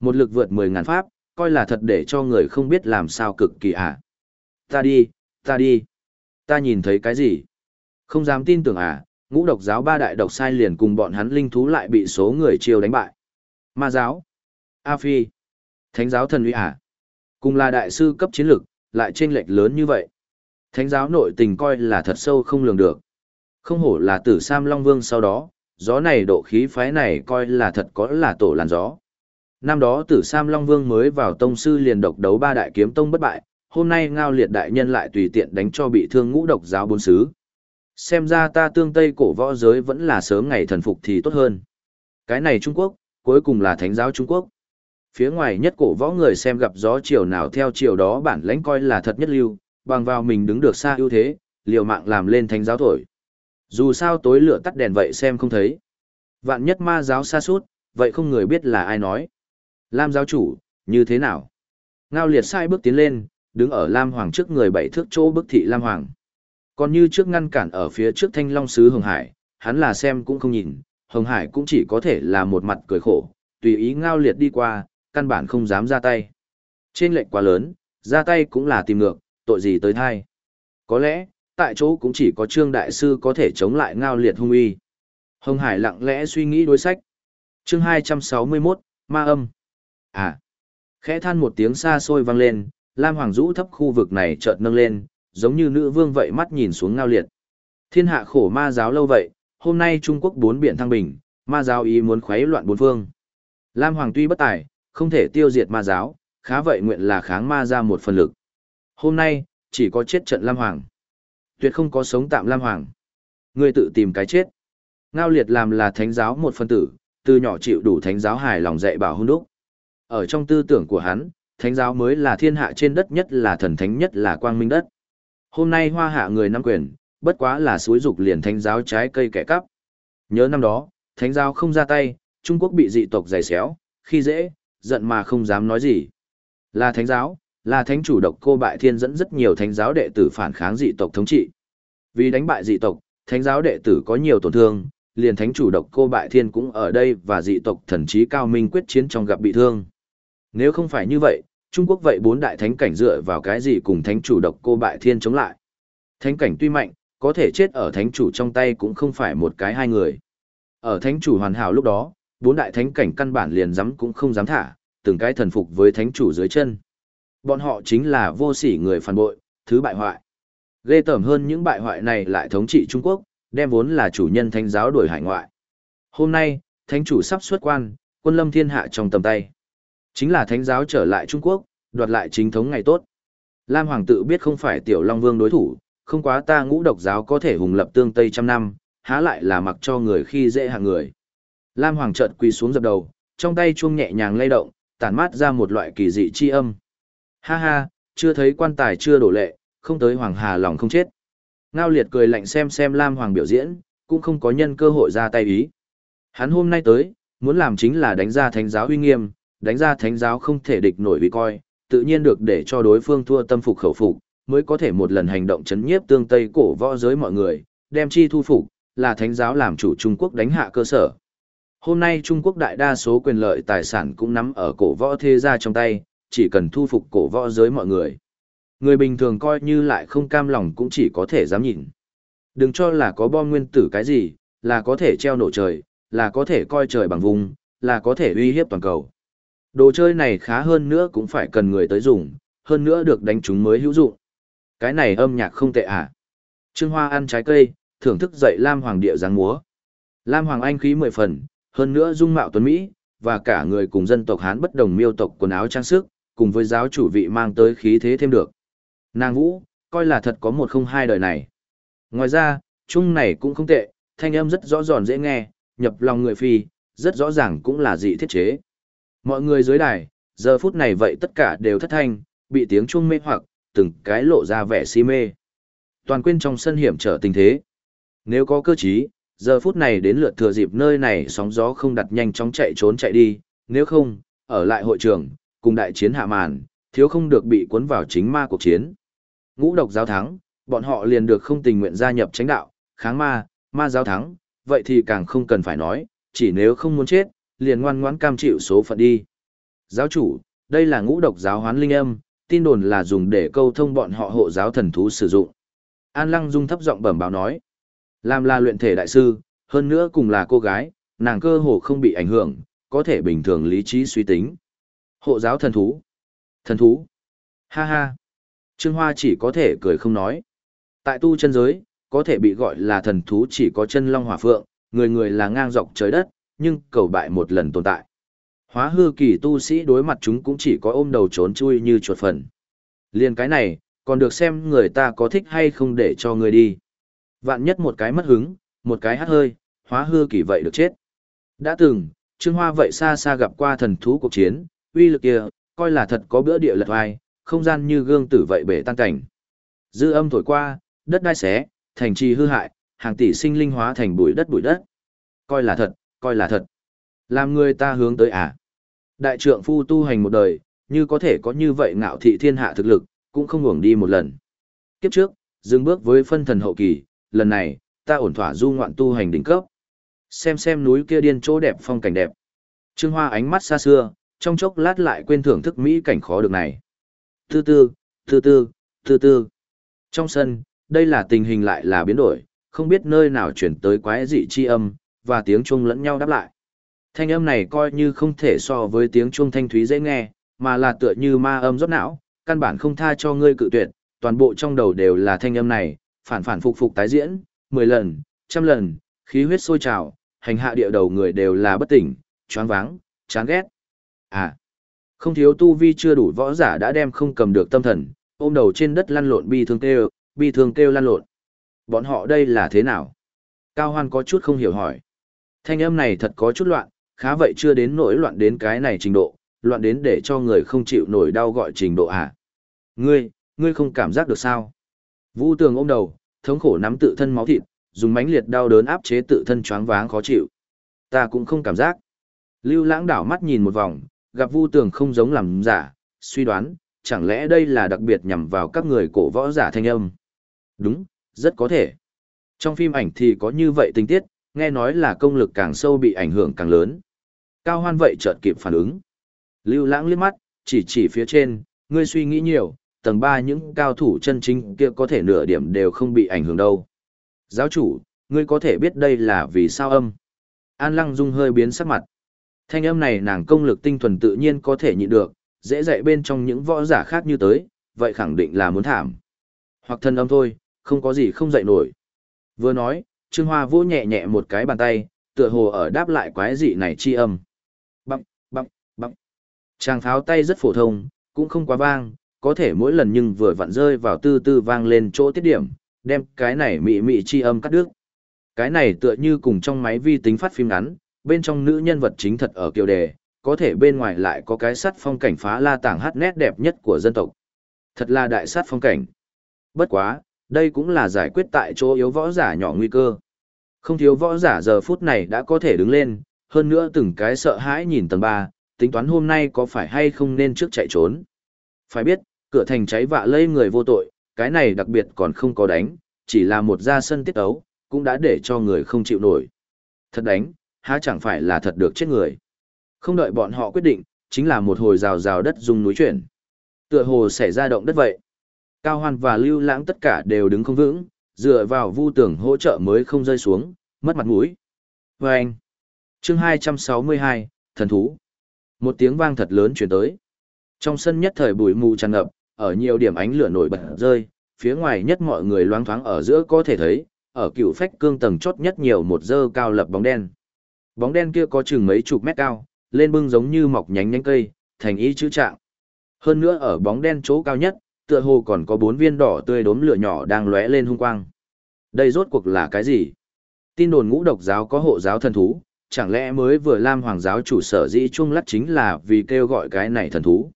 [SPEAKER 1] Một lực vượt 10 ngàn pháp, coi là thật để cho người không biết làm sao cực kỳ ạ. À. Ta đi, ta đi. Ta nhìn thấy cái gì? Không dám tin tưởng à, ngũ độc giáo ba đại độc sai liền cùng bọn hắn linh thú lại bị số người chiêu đánh bại. Ma giáo, A Phi, Thánh giáo thần uy à? Cùng là đại sư cấp chiến lực, lại chênh lệch lớn như vậy. Thánh giáo nội tình coi là thật sâu không lường được. Không hổ là tử Sam Long Vương sau đó, gió này độ khí phái này coi là thật có là tổ làn gió. Năm đó tử Sam Long Vương mới vào tông sư liền độc đấu ba đại kiếm tông bất bại, hôm nay ngao liệt đại nhân lại tùy tiện đánh cho bị thương ngũ độc giáo bốn sứ. Xem ra ta tương tây cổ võ giới vẫn là sớm ngày thần phục thì tốt hơn. Cái này Trung Quốc, cuối cùng là thánh giáo Trung Quốc. Phía ngoài nhất cổ võ người xem gặp gió chiều nào theo chiều đó bản lãnh coi là thật nhất lưu, bằng vào mình đứng được xa ưu thế, liều mạng làm lên thánh giáo thổi. Dù sao tối lửa tắt đèn vậy xem không thấy. Vạn nhất ma giáo xa suốt, vậy không người biết là ai nói. Lam giáo chủ, như thế nào? Ngao liệt sai bước tiến lên, đứng ở Lam Hoàng trước người bảy thước chỗ bức thị Lam Hoàng. Còn như trước ngăn cản ở phía trước thanh long sứ Hồng Hải, hắn là xem cũng không nhìn, Hồng Hải cũng chỉ có thể là một mặt cười khổ, tùy ý ngao liệt đi qua, căn bản không dám ra tay. Trên lệnh quá lớn, ra tay cũng là tìm ngược, tội gì tới thai. Có lẽ, tại chỗ cũng chỉ có Trương Đại Sư có thể chống lại ngao liệt hung uy. Hồng Hải lặng lẽ suy nghĩ đối sách. chương 261, Ma âm. À. Khẽ than một tiếng xa xôi vang lên, Lam Hoàng Dũ thấp khu vực này chợt nâng lên, giống như nữ vương vậy mắt nhìn xuống ngao liệt. Thiên hạ khổ ma giáo lâu vậy, hôm nay Trung Quốc bốn biển thăng bình, ma giáo ý muốn khuấy loạn bốn phương. Lam Hoàng tuy bất tài, không thể tiêu diệt ma giáo, khá vậy nguyện là kháng ma ra một phần lực. Hôm nay, chỉ có chết trận Lam Hoàng. Tuyệt không có sống tạm Lam Hoàng. Người tự tìm cái chết. Ngao liệt làm là thánh giáo một phân tử, từ nhỏ chịu đủ thánh giáo hài lòng dạy bảo hôn đúc. Ở trong tư tưởng của hắn, thánh giáo mới là thiên hạ trên đất nhất là thần thánh nhất là quang minh đất. Hôm nay hoa hạ người nắm quyền, bất quá là suối dục liền thánh giáo trái cây kẻ cắp. Nhớ năm đó, thánh giáo không ra tay, Trung Quốc bị dị tộc giày xéo, khi dễ, giận mà không dám nói gì. Là thánh giáo, là thánh chủ độc cô bại thiên dẫn rất nhiều thánh giáo đệ tử phản kháng dị tộc thống trị. Vì đánh bại dị tộc, thánh giáo đệ tử có nhiều tổn thương, liền thánh chủ độc cô bại thiên cũng ở đây và dị tộc thần trí cao minh quyết chiến trong gặp bị thương. Nếu không phải như vậy, Trung Quốc vậy bốn đại thánh cảnh dựa vào cái gì cùng thánh chủ độc cô bại thiên chống lại. Thánh cảnh tuy mạnh, có thể chết ở thánh chủ trong tay cũng không phải một cái hai người. Ở thánh chủ hoàn hảo lúc đó, bốn đại thánh cảnh căn bản liền dám cũng không dám thả, từng cái thần phục với thánh chủ dưới chân. Bọn họ chính là vô sỉ người phản bội, thứ bại hoại. Ghê tởm hơn những bại hoại này lại thống trị Trung Quốc, đem vốn là chủ nhân thánh giáo đổi hải ngoại. Hôm nay, thánh chủ sắp xuất quan, quân lâm thiên hạ trong tầm tay. Chính là thánh giáo trở lại Trung Quốc, đoạt lại chính thống ngày tốt. Lam Hoàng tự biết không phải tiểu Long Vương đối thủ, không quá ta ngũ độc giáo có thể hùng lập tương Tây trăm năm, há lại là mặc cho người khi dễ hạ người. Lam Hoàng chợt quỳ xuống dập đầu, trong tay chuông nhẹ nhàng lay động, tản mát ra một loại kỳ dị chi âm. Ha ha, chưa thấy quan tài chưa đổ lệ, không tới Hoàng Hà lòng không chết. Ngao liệt cười lạnh xem xem Lam Hoàng biểu diễn, cũng không có nhân cơ hội ra tay ý. Hắn hôm nay tới, muốn làm chính là đánh ra thánh giáo uy nghiêm, đánh ra thánh giáo không thể địch nổi vì coi, tự nhiên được để cho đối phương thua tâm phục khẩu phục, mới có thể một lần hành động chấn nhiếp tương Tây cổ võ giới mọi người, đem chi thu phục, là thánh giáo làm chủ Trung Quốc đánh hạ cơ sở. Hôm nay Trung Quốc đại đa số quyền lợi tài sản cũng nắm ở cổ võ thế gia trong tay, chỉ cần thu phục cổ võ giới mọi người. Người bình thường coi như lại không cam lòng cũng chỉ có thể dám nhìn. Đừng cho là có bom nguyên tử cái gì, là có thể treo nổ trời, là có thể coi trời bằng vùng, là có thể uy hiếp toàn cầu. Đồ chơi này khá hơn nữa cũng phải cần người tới dùng, hơn nữa được đánh chúng mới hữu dụng. Cái này âm nhạc không tệ à. Trương Hoa ăn trái cây, thưởng thức dậy Lam Hoàng địa giáng múa. Lam Hoàng Anh khí mười phần, hơn nữa dung mạo tuấn Mỹ, và cả người cùng dân tộc Hán bất đồng miêu tộc quần áo trang sức, cùng với giáo chủ vị mang tới khí thế thêm được. Nàng Vũ, coi là thật có một không hai đời này. Ngoài ra, chung này cũng không tệ, thanh âm rất rõ ràng dễ nghe, nhập lòng người phi, rất rõ ràng cũng là dị thiết chế. Mọi người dưới đài, giờ phút này vậy tất cả đều thất thanh, bị tiếng chuông mê hoặc, từng cái lộ ra vẻ si mê. Toàn quên trong sân hiểm trở tình thế. Nếu có cơ trí, giờ phút này đến lượt thừa dịp nơi này sóng gió không đặt nhanh chóng chạy trốn chạy đi, nếu không, ở lại hội trường, cùng đại chiến hạ màn, thiếu không được bị cuốn vào chính ma cuộc chiến. Ngũ độc giáo thắng, bọn họ liền được không tình nguyện gia nhập chánh đạo, kháng ma, ma giáo thắng, vậy thì càng không cần phải nói, chỉ nếu không muốn chết, liền ngoan ngoãn cam chịu số phận đi. Giáo chủ, đây là ngũ độc giáo hoán linh âm, tin đồn là dùng để câu thông bọn họ hộ giáo thần thú sử dụng. An Lăng Dung thấp giọng bẩm báo nói, làm là luyện thể đại sư, hơn nữa cùng là cô gái, nàng cơ hồ không bị ảnh hưởng, có thể bình thường lý trí suy tính. Hộ giáo thần thú. Thần thú. Ha ha. Trương Hoa chỉ có thể cười không nói. Tại tu chân giới, có thể bị gọi là thần thú chỉ có chân long hỏa phượng, người người là ngang dọc trời đất, nhưng cầu bại một lần tồn tại. Hóa hư kỳ tu sĩ đối mặt chúng cũng chỉ có ôm đầu trốn chui như chuột phần. Liên cái này, còn được xem người ta có thích hay không để cho người đi. Vạn nhất một cái mất hứng, một cái hát hơi, hóa hư kỳ vậy được chết. Đã từng, Trương Hoa vậy xa xa gặp qua thần thú cuộc chiến, uy lực kia, coi là thật có bữa địa lật vai, không gian như gương tử vậy bể tan cảnh. Dư âm thổi qua, đất đai xé, thành trì hư hại, hàng tỷ sinh linh hóa thành bụi đất bụi đất. Coi là thật, coi là thật. Làm người ta hướng tới à. Đại trượng phu tu hành một đời, như có thể có như vậy ngạo thị thiên hạ thực lực, cũng không ngủng đi một lần. Kiếp trước, dừng bước với phân thần hậu kỳ, lần này, ta ổn thỏa du ngoạn tu hành đỉnh cấp. Xem xem núi kia điên chỗ đẹp phong cảnh đẹp. Trương Hoa ánh mắt xa xưa, trong chốc lát lại quên thưởng thức mỹ cảnh khó được này. Tư tư, tư tư, tư tư. Trong sân, đây là tình hình lại là biến đổi, không biết nơi nào chuyển tới quái dị chi âm, và tiếng chuông lẫn nhau đáp lại. Thanh âm này coi như không thể so với tiếng chuông thanh thúy dễ nghe, mà là tựa như ma âm rót não, căn bản không tha cho ngươi cự tuyệt, toàn bộ trong đầu đều là thanh âm này, phản phản phục phục tái diễn, 10 lần, trăm lần, khí huyết sôi trào, hành hạ địa đầu người đều là bất tỉnh, choáng váng, chán ghét. À, không thiếu tu vi chưa đủ võ giả đã đem không cầm được tâm thần, ôm đầu trên đất lăn lộn bi thương kêu, bi thương kêu lăn lộn. Bọn họ đây là thế nào? Cao Hoan có chút không hiểu hỏi. Thanh âm này thật có chút loạn, khá vậy chưa đến nỗi loạn đến cái này trình độ, loạn đến để cho người không chịu nổi đau gọi trình độ à. Ngươi, ngươi không cảm giác được sao? Vu tường ôm đầu, thống khổ nắm tự thân máu thịt, dùng mãnh liệt đau đớn áp chế tự thân choáng váng khó chịu. Ta cũng không cảm giác. Lưu lãng đảo mắt nhìn một vòng, gặp vu tường không giống làm giả, suy đoán, chẳng lẽ đây là đặc biệt nhằm vào các người cổ võ giả thanh âm? Đúng, rất có thể. Trong phim ảnh thì có như vậy tình tiết, nghe nói là công lực càng sâu bị ảnh hưởng càng lớn. Cao hoan vậy chợt kịp phản ứng. Lưu lãng liếc mắt, chỉ chỉ phía trên, ngươi suy nghĩ nhiều, tầng 3 những cao thủ chân chính kia có thể nửa điểm đều không bị ảnh hưởng đâu. Giáo chủ, ngươi có thể biết đây là vì sao âm. An Lăng Dung hơi biến sắc mặt. Thanh âm này nàng công lực tinh thuần tự nhiên có thể nhịn được, dễ dạy bên trong những võ giả khác như tới, vậy khẳng định là muốn thảm. Hoặc thân âm thôi, không có gì không dạy nổi. Vừa nói, Trương Hoa vỗ nhẹ nhẹ một cái bàn tay, tựa hồ ở đáp lại quái dị này chi âm. Bằng, bằng, bằng. Chàng tháo tay rất phổ thông, cũng không quá vang, có thể mỗi lần nhưng vừa vặn rơi vào tư tư vang lên chỗ tiết điểm, đem cái này mị mị chi âm cắt đứt. Cái này tựa như cùng trong máy vi tính phát phim ngắn, bên trong nữ nhân vật chính thật ở kiều đề, có thể bên ngoài lại có cái sắt phong cảnh phá la tảng hát nét đẹp nhất của dân tộc. Thật là đại sát phong cảnh. Bất quá, đây cũng là giải quyết tại chỗ yếu võ giả nhỏ nguy cơ. Không thiếu võ giả giờ phút này đã có thể đứng lên, hơn nữa từng cái sợ hãi nhìn tầng 3, tính toán hôm nay có phải hay không nên trước chạy trốn. Phải biết, cửa thành cháy vạ lây người vô tội, cái này đặc biệt còn không có đánh, chỉ là một ra sân tiết ấu, cũng đã để cho người không chịu nổi. Thật đánh, há chẳng phải là thật được chết người. Không đợi bọn họ quyết định, chính là một hồi rào rào đất rung núi chuyển. Tựa hồ xảy ra động đất vậy. Cao Hoan và Lưu Lãng tất cả đều đứng không vững, dựa vào vu tưởng hỗ trợ mới không rơi xuống, mất mặt mũi. Và anh. Chương 262, Thần Thú. Một tiếng vang thật lớn chuyển tới. Trong sân nhất thời bụi mù tràn ngập, ở nhiều điểm ánh lửa nổi bật rơi, phía ngoài nhất mọi người loáng thoáng ở giữa có thể thấy, ở cựu phách cương tầng chót nhất nhiều một dơ cao lập bóng đen. Bóng đen kia có chừng mấy chục mét cao, lên bưng giống như mọc nhánh nhánh cây, thành ý chữ trạng. Hơn nữa ở bóng đen chỗ cao nhất, tựa hồ còn có bốn viên đỏ tươi đốm lửa nhỏ đang lóe lên hung quang. Đây rốt cuộc là cái gì? Tin đồn ngũ độc giáo có hộ giáo thần thú, chẳng lẽ mới vừa Lam Hoàng giáo chủ sở dĩ chung lắt chính là vì kêu gọi cái này thần thú?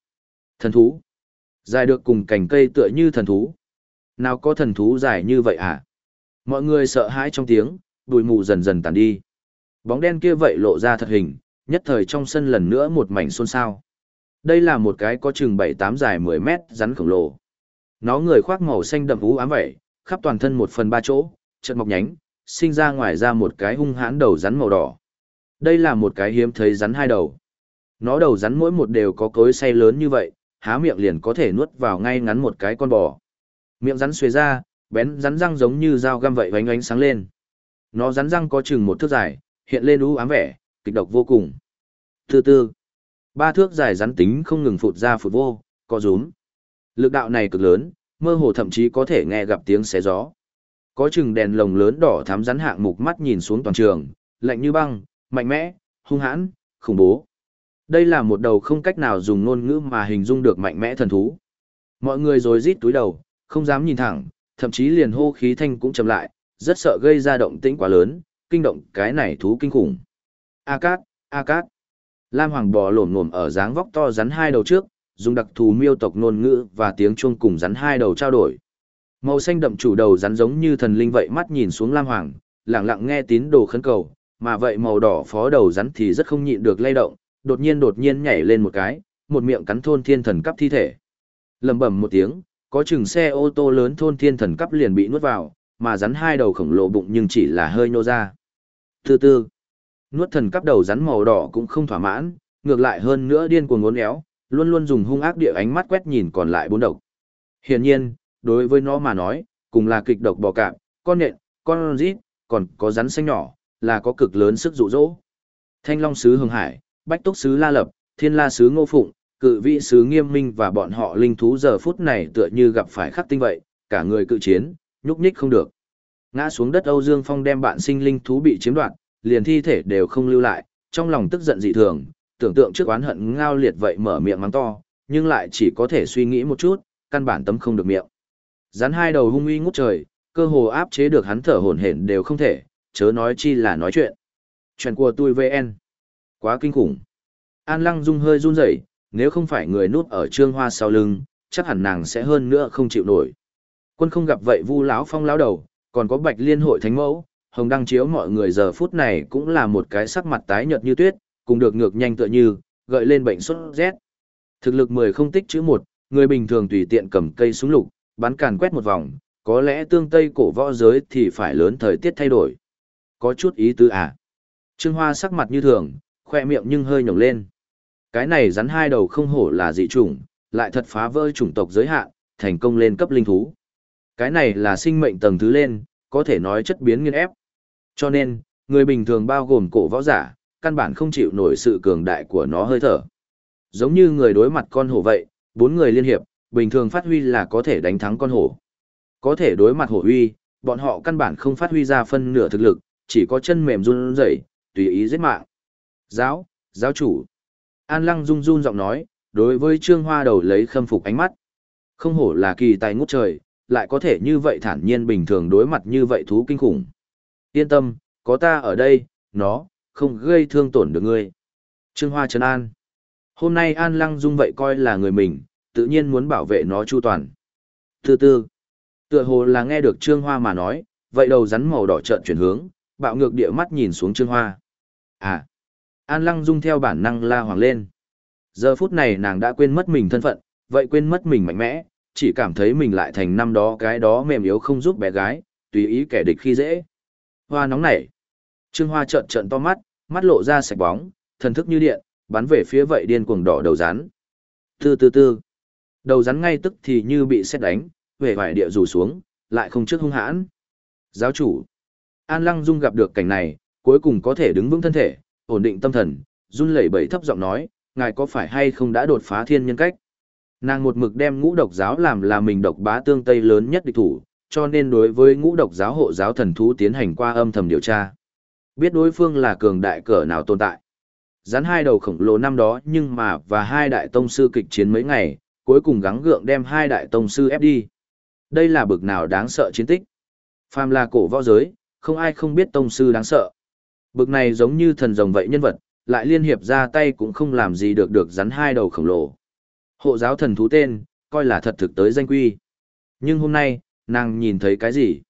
[SPEAKER 1] Thần thú? Dài được cùng cành cây tựa như thần thú. Nào có thần thú dài như vậy hả? Mọi người sợ hãi trong tiếng, bụi mù dần dần tàn đi. Bóng đen kia vậy lộ ra thật hình, nhất thời trong sân lần nữa một mảnh xôn xao. Đây là một cái có chừng 7-8 dài 10 mét rắn khổng lồ. Nó người khoác màu xanh đậm ú ám vậy, khắp toàn thân một phần ba chỗ, chợt mọc nhánh, sinh ra ngoài ra một cái hung hãn đầu rắn màu đỏ. Đây là một cái hiếm thấy rắn hai đầu. Nó đầu rắn mỗi một đều có cối xay lớn như vậy, há miệng liền có thể nuốt vào ngay ngắn một cái con bò. Miệng rắn xuề ra, bén rắn răng giống như dao găm vậy vánh ánh sáng lên. Nó rắn răng có chừng một thước dài, hiện lên u ám vẻ, kịch độc vô cùng. Từ từ, ba thước dài rắn tính không ngừng phụt ra phụt vô, có rúm. Lực đạo này cực lớn, mơ hồ thậm chí có thể nghe gặp tiếng xé gió. Có chừng đèn lồng lớn đỏ thắm rắn hạng mục mắt nhìn xuống toàn trường, lạnh như băng, mạnh mẽ, hung hãn, khủng bố. Đây là một đầu không cách nào dùng ngôn ngữ mà hình dung được mạnh mẽ thần thú. Mọi người rồi rít túi đầu, không dám nhìn thẳng, thậm chí liền hô khí thanh cũng chậm lại, rất sợ gây ra động tĩnh quá lớn, kinh động cái này thú kinh khủng. A cát, a cát. Lam Hoàng bò lổm lổm ở dáng vóc to rắn hai đầu trước, dùng đặc thù miêu tộc ngôn ngữ và tiếng chuông cùng rắn hai đầu trao đổi. Màu xanh đậm chủ đầu rắn giống như thần linh vậy mắt nhìn xuống Lam Hoàng, lặng lặng nghe tín đồ khấn cầu, mà vậy màu đỏ phó đầu rắn thì rất không nhịn được lay động, đột nhiên đột nhiên nhảy lên một cái, một miệng cắn thôn thiên thần cấp thi thể. Lầm bầm một tiếng, có chừng xe ô tô lớn thôn thiên thần cấp liền bị nuốt vào, mà rắn hai đầu khổng lồ bụng nhưng chỉ là hơi nô ra. Từ từ, nuốt thần cấp đầu rắn màu đỏ cũng không thỏa mãn, ngược lại hơn nữa điên cuồng ngốn éo, luôn luôn dùng hung ác địa ánh mắt quét nhìn còn lại bốn độc. Hiển nhiên, đối với nó mà nói, cùng là kịch độc bò cạp, con nện, con rít, còn có rắn xanh nhỏ, là có cực lớn sức dụ dỗ. Thanh Long sứ Hưng Hải, Bách Túc sứ La Lập, Thiên La sứ Ngô Phụng, cự vị sứ Nghiêm Minh và bọn họ linh thú giờ phút này tựa như gặp phải khắc tinh vậy, cả người cự chiến, nhúc nhích không được. Ngã xuống đất Âu Dương Phong đem bạn sinh linh thú bị chiếm đoạt, liền thi thể đều không lưu lại, trong lòng tức giận dị thường, tưởng tượng trước oán hận ngao liệt vậy mở miệng mắng to, nhưng lại chỉ có thể suy nghĩ một chút, căn bản tấm không được miệng. Rắn hai đầu hung uy ngút trời, cơ hồ áp chế được hắn thở hổn hển đều không thể, chớ nói chi là nói chuyện. Chuyện của tôi VN. Quá kinh khủng. An Lăng Dung hơi run rẩy, nếu không phải người núp ở trương hoa sau lưng, chắc hẳn nàng sẽ hơn nữa không chịu nổi. Quân không gặp vậy Vu lão phong lão đầu, còn có Bạch Liên hội thánh mẫu, hồng đăng chiếu mọi người giờ phút này cũng là một cái sắc mặt tái nhợt như tuyết, cùng được ngược nhanh tựa như, gợi lên bệnh sốt rét. Thực lực 10 không tích chữ một, người bình thường tùy tiện cầm cây súng lục, bắn càn quét một vòng, có lẽ tương tây cổ võ giới thì phải lớn thời tiết thay đổi. Có chút ý tứ à? Trương Hoa sắc mặt như thường, khoe miệng nhưng hơi nhổng lên. Cái này rắn hai đầu không hổ là dị chủng, lại thật phá vỡ chủng tộc giới hạn, thành công lên cấp linh thú. Cái này là sinh mệnh tầng thứ lên, có thể nói chất biến nghiên ép. Cho nên, người bình thường bao gồm cổ võ giả, căn bản không chịu nổi sự cường đại của nó hơi thở. Giống như người đối mặt con hổ vậy, bốn người liên hiệp, bình thường phát huy là có thể đánh thắng con hổ. Có thể đối mặt hổ uy, bọn họ căn bản không phát huy ra phân nửa thực lực, chỉ có chân mềm run rẩy, tùy ý giết mạng. Giáo, giáo chủ. An Lăng run run giọng nói, đối với Trương Hoa đầu lấy khâm phục ánh mắt. Không hổ là kỳ tài ngút trời, lại có thể như vậy thản nhiên bình thường đối mặt như vậy thú kinh khủng. Yên tâm, có ta ở đây, nó, không gây thương tổn được ngươi. Trương Hoa Trấn An. Hôm nay An Lăng Dung vậy coi là người mình, tự nhiên muốn bảo vệ nó chu toàn. Từ từ, tựa hồ là nghe được Trương Hoa mà nói, vậy đầu rắn màu đỏ trợn chuyển hướng, bạo ngược địa mắt nhìn xuống Trương Hoa. À, An Lăng Dung theo bản năng la hoàng lên. Giờ phút này nàng đã quên mất mình thân phận, vậy quên mất mình mạnh mẽ, chỉ cảm thấy mình lại thành năm đó cái đó mềm yếu không giúp bé gái, tùy ý kẻ địch khi dễ. Hoa nóng nảy. Trương Hoa trợn trợn to mắt, mắt lộ ra sạch bóng, thần thức như điện, bắn về phía vậy điên cuồng đỏ đầu rắn. Tư tư tư. Đầu rắn ngay tức thì như bị xét đánh, về vải địa rủ xuống, lại không trước hung hãn. Giáo chủ. An Lăng Dung gặp được cảnh này, cuối cùng có thể đứng vững thân thể, ổn định tâm thần, run lẩy bẩy thấp giọng nói, ngài có phải hay không đã đột phá thiên nhân cách? Nàng một mực đem ngũ độc giáo làm là mình độc bá tương tây lớn nhất địch thủ, cho nên đối với ngũ độc giáo hộ giáo thần thú tiến hành qua âm thầm điều tra. Biết đối phương là cường đại cỡ nào tồn tại. Rắn hai đầu khổng lồ năm đó nhưng mà và hai đại tông sư kịch chiến mấy ngày, cuối cùng gắng gượng đem hai đại tông sư ép đi. Đây là bực nào đáng sợ chiến tích. Phàm là cổ võ giới, không ai không biết tông sư đáng sợ. Bực này giống như thần rồng vậy nhân vật, lại liên hiệp ra tay cũng không làm gì được được rắn hai đầu khổng lồ. Hộ giáo thần thú tên, coi là thật thực tới danh quy. Nhưng hôm nay, nàng nhìn thấy cái gì?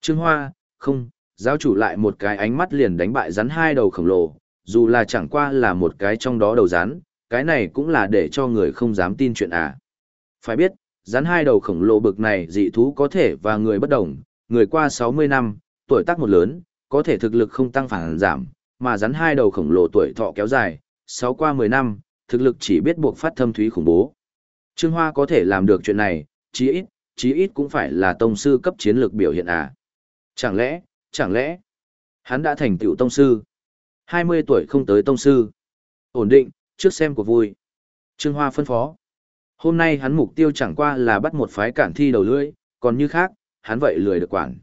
[SPEAKER 1] Trương Hoa, không, giáo chủ lại một cái ánh mắt liền đánh bại rắn hai đầu khổng lồ, dù là chẳng qua là một cái trong đó đầu rắn, cái này cũng là để cho người không dám tin chuyện à. Phải biết, rắn hai đầu khổng lồ bực này dị thú có thể và người bất đồng, người qua 60 năm, tuổi tác một lớn, có thể thực lực không tăng phản giảm, mà rắn hai đầu khổng lồ tuổi thọ kéo dài, 6 qua 10 năm, thực lực chỉ biết buộc phát thâm thúy khủng bố. Trương Hoa có thể làm được chuyện này, chí ít, chí ít cũng phải là tông sư cấp chiến lược biểu hiện à. Chẳng lẽ, chẳng lẽ, hắn đã thành tựu tông sư? 20 tuổi không tới tông sư. Ổn định, trước xem của vui. Trương Hoa phân phó. Hôm nay hắn mục tiêu chẳng qua là bắt một phái cản thi đầu lưỡi, còn như khác, hắn vậy lười được quản.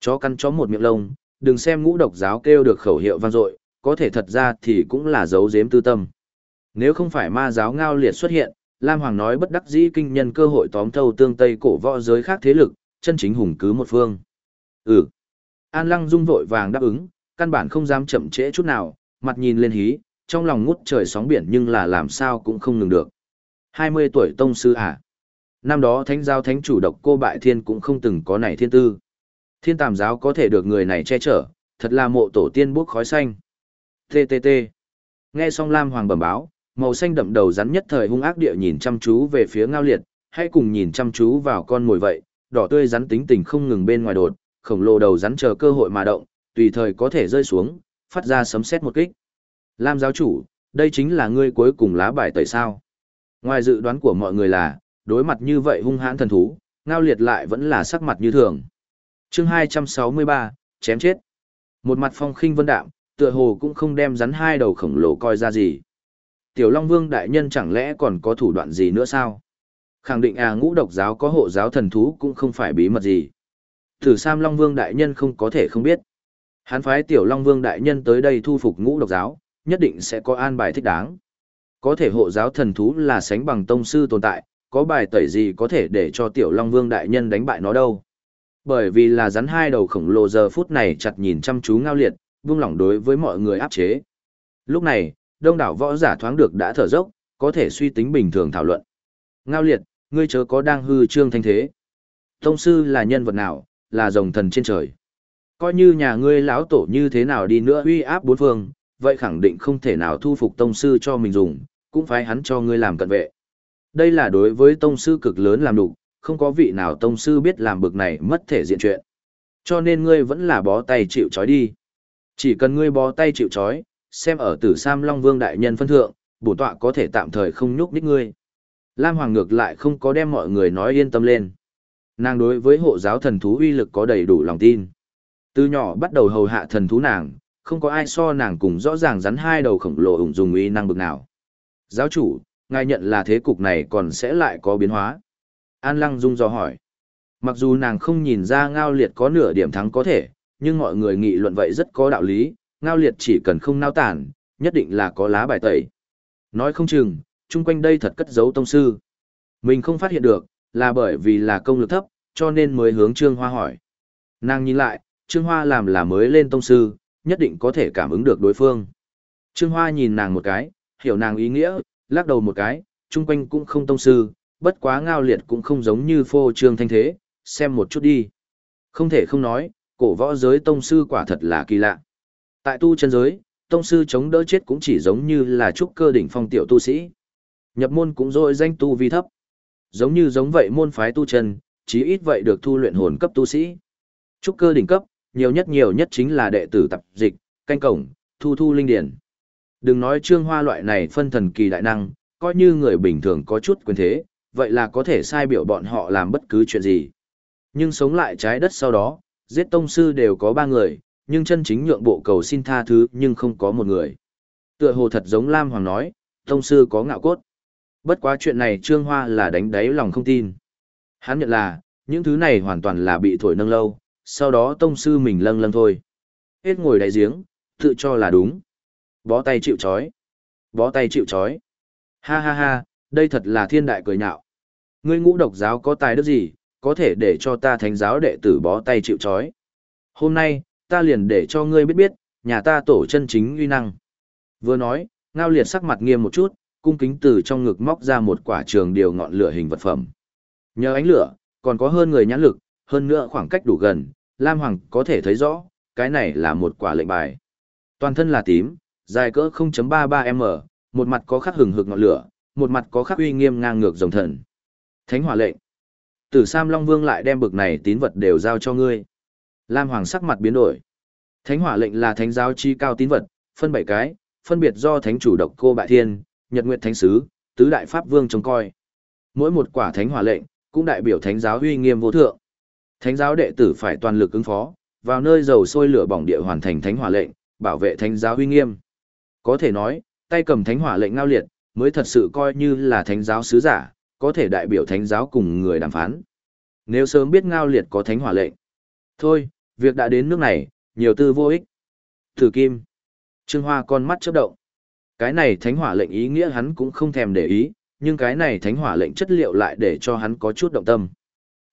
[SPEAKER 1] Chó căn chó một miệng lông, đừng xem ngũ độc giáo kêu được khẩu hiệu vang dội, có thể thật ra thì cũng là dấu giếm tư tâm. Nếu không phải ma giáo ngao liệt xuất hiện, Lam Hoàng nói bất đắc dĩ kinh nhân cơ hội tóm thâu tương tây cổ võ giới khác thế lực, chân chính hùng cứ một phương. Ừ. An Lăng Dung vội vàng đáp ứng, căn bản không dám chậm trễ chút nào, mặt nhìn lên hí, trong lòng ngút trời sóng biển nhưng là làm sao cũng không ngừng được. 20 tuổi tông sư à? Năm đó thánh giáo thánh chủ độc cô bại thiên cũng không từng có này thiên tư. Thiên tàm giáo có thể được người này che chở, thật là mộ tổ tiên bốc khói xanh. TTT. Nghe xong Lam Hoàng bẩm báo, màu xanh đậm đầu rắn nhất thời hung ác địa nhìn chăm chú về phía ngao liệt, hãy cùng nhìn chăm chú vào con mồi vậy, đỏ tươi rắn tính tình không ngừng bên ngoài đột, khổng lồ đầu rắn chờ cơ hội mà động, tùy thời có thể rơi xuống, phát ra sấm sét một kích. Lam giáo chủ, đây chính là ngươi cuối cùng lá bài tẩy sao. Ngoài dự đoán của mọi người là, đối mặt như vậy hung hãn thần thú, ngao liệt lại vẫn là sắc mặt như thường chương 263, chém chết. Một mặt phong khinh vân đạm, tựa hồ cũng không đem rắn hai đầu khổng lồ coi ra gì. Tiểu Long Vương đại nhân chẳng lẽ còn có thủ đoạn gì nữa sao? Khẳng định à ngũ độc giáo có hộ giáo thần thú cũng không phải bí mật gì. Thử Sam Long Vương đại nhân không có thể không biết. Hắn phái Tiểu Long Vương đại nhân tới đây thu phục ngũ độc giáo, nhất định sẽ có an bài thích đáng. Có thể hộ giáo thần thú là sánh bằng tông sư tồn tại, có bài tẩy gì có thể để cho Tiểu Long Vương đại nhân đánh bại nó đâu. Bởi vì là rắn hai đầu khổng lồ giờ phút này chặt nhìn chăm chú ngao liệt, buông lỏng đối với mọi người áp chế. Lúc này, đông đảo võ giả thoáng được đã thở dốc, có thể suy tính bình thường thảo luận. Ngao liệt, ngươi chớ có đang hư trương thanh thế. Tông sư là nhân vật nào, là rồng thần trên trời. Coi như nhà ngươi lão tổ như thế nào đi nữa uy áp bốn phương, vậy khẳng định không thể nào thu phục tông sư cho mình dùng, cũng phải hắn cho ngươi làm cận vệ. Đây là đối với tông sư cực lớn làm đủ, không có vị nào tông sư biết làm bực này mất thể diện chuyện. Cho nên ngươi vẫn là bó tay chịu trói đi. Chỉ cần ngươi bó tay chịu trói, xem ở tử Sam Long Vương đại nhân phân thượng, bổ tọa có thể tạm thời không nhúc nhích ngươi. Lam Hoàng ngược lại không có đem mọi người nói yên tâm lên. Nàng đối với hộ giáo thần thú uy lực có đầy đủ lòng tin. Từ nhỏ bắt đầu hầu hạ thần thú nàng, không có ai so nàng cùng rõ ràng rắn hai đầu khổng lồ ủng dùng uy năng bực nào. Giáo chủ, ngài nhận là thế cục này còn sẽ lại có biến hóa. An Lăng Dung do hỏi. Mặc dù nàng không nhìn ra ngao liệt có nửa điểm thắng có thể, nhưng mọi người nghị luận vậy rất có đạo lý, ngao liệt chỉ cần không nao tản, nhất định là có lá bài tẩy. Nói không chừng, chung quanh đây thật cất giấu tông sư. Mình không phát hiện được, là bởi vì là công lực thấp, cho nên mới hướng Trương Hoa hỏi. Nàng nhìn lại, Trương Hoa làm là mới lên tông sư, nhất định có thể cảm ứng được đối phương. Trương Hoa nhìn nàng một cái, hiểu nàng ý nghĩa, lắc đầu một cái, chung quanh cũng không tông sư, bất quá ngao liệt cũng không giống như phô trương thanh thế, xem một chút đi. Không thể không nói, cổ võ giới tông sư quả thật là kỳ lạ. Tại tu chân giới, tông sư chống đỡ chết cũng chỉ giống như là trúc cơ đỉnh phong tiểu tu sĩ. Nhập môn cũng rồi danh tu vi thấp. Giống như giống vậy môn phái tu chân, chí ít vậy được thu luyện hồn cấp tu sĩ. Trúc cơ đỉnh cấp, nhiều nhất nhiều nhất chính là đệ tử tập dịch, canh cổng, thu thu linh điển. Đừng nói trương hoa loại này phân thần kỳ đại năng, coi như người bình thường có chút quyền thế, vậy là có thể sai biểu bọn họ làm bất cứ chuyện gì. Nhưng sống lại trái đất sau đó, giết tông sư đều có ba người, nhưng chân chính nhượng bộ cầu xin tha thứ nhưng không có một người. Tựa hồ thật giống Lam Hoàng nói, tông sư có ngạo cốt. Bất quá chuyện này Trương Hoa là đánh đáy lòng không tin. Hắn nhận là, những thứ này hoàn toàn là bị thổi nâng lâu, sau đó tông sư mình lâng lâng thôi. Hết ngồi đáy giếng, tự cho là đúng. Bó tay chịu chói. Bó tay chịu chói. Ha ha ha, đây thật là thiên đại cười nhạo. Ngươi ngũ độc giáo có tài đức gì, có thể để cho ta thánh giáo đệ tử bó tay chịu chói. Hôm nay, ta liền để cho ngươi biết biết, nhà ta tổ chân chính uy năng. Vừa nói, ngao liệt sắc mặt nghiêm một chút, cung kính từ trong ngực móc ra một quả trường điều ngọn lửa hình vật phẩm. Nhờ ánh lửa, còn có hơn người nhãn lực, hơn nữa khoảng cách đủ gần, Lam Hoàng có thể thấy rõ, cái này là một quả lệnh bài. Toàn thân là tím, dài cỡ 0.33m, một mặt có khắc hừng hực ngọn lửa, một mặt có khắc uy nghiêm ngang ngược dòng thần. Thánh hỏa lệnh. Tử Sam Long Vương lại đem bực này tín vật đều giao cho ngươi. Lam Hoàng sắc mặt biến đổi. Thánh hỏa lệnh là thánh giáo chi cao tín vật, phân bảy cái, phân biệt do thánh chủ độc cô bại thiên, nhật nguyệt thánh sứ, tứ đại pháp vương trông coi. Mỗi một quả thánh hỏa lệnh, cũng đại biểu thánh giáo uy nghiêm vô thượng. Thánh giáo đệ tử phải toàn lực ứng phó, vào nơi dầu sôi lửa bỏng địa hoàn thành thánh hỏa lệnh, bảo vệ thánh giáo uy nghiêm. Có thể nói, tay cầm thánh hỏa lệnh ngao liệt, mới thật sự coi như là thánh giáo sứ giả, có thể đại biểu thánh giáo cùng người đàm phán. Nếu sớm biết ngao liệt có thánh hỏa lệnh. Thôi, việc đã đến nước này, nhiều tư vô ích. Tử Kim. Trương Hoa con mắt chớp động. Cái này thánh hỏa lệnh ý nghĩa hắn cũng không thèm để ý, nhưng cái này thánh hỏa lệnh chất liệu lại để cho hắn có chút động tâm.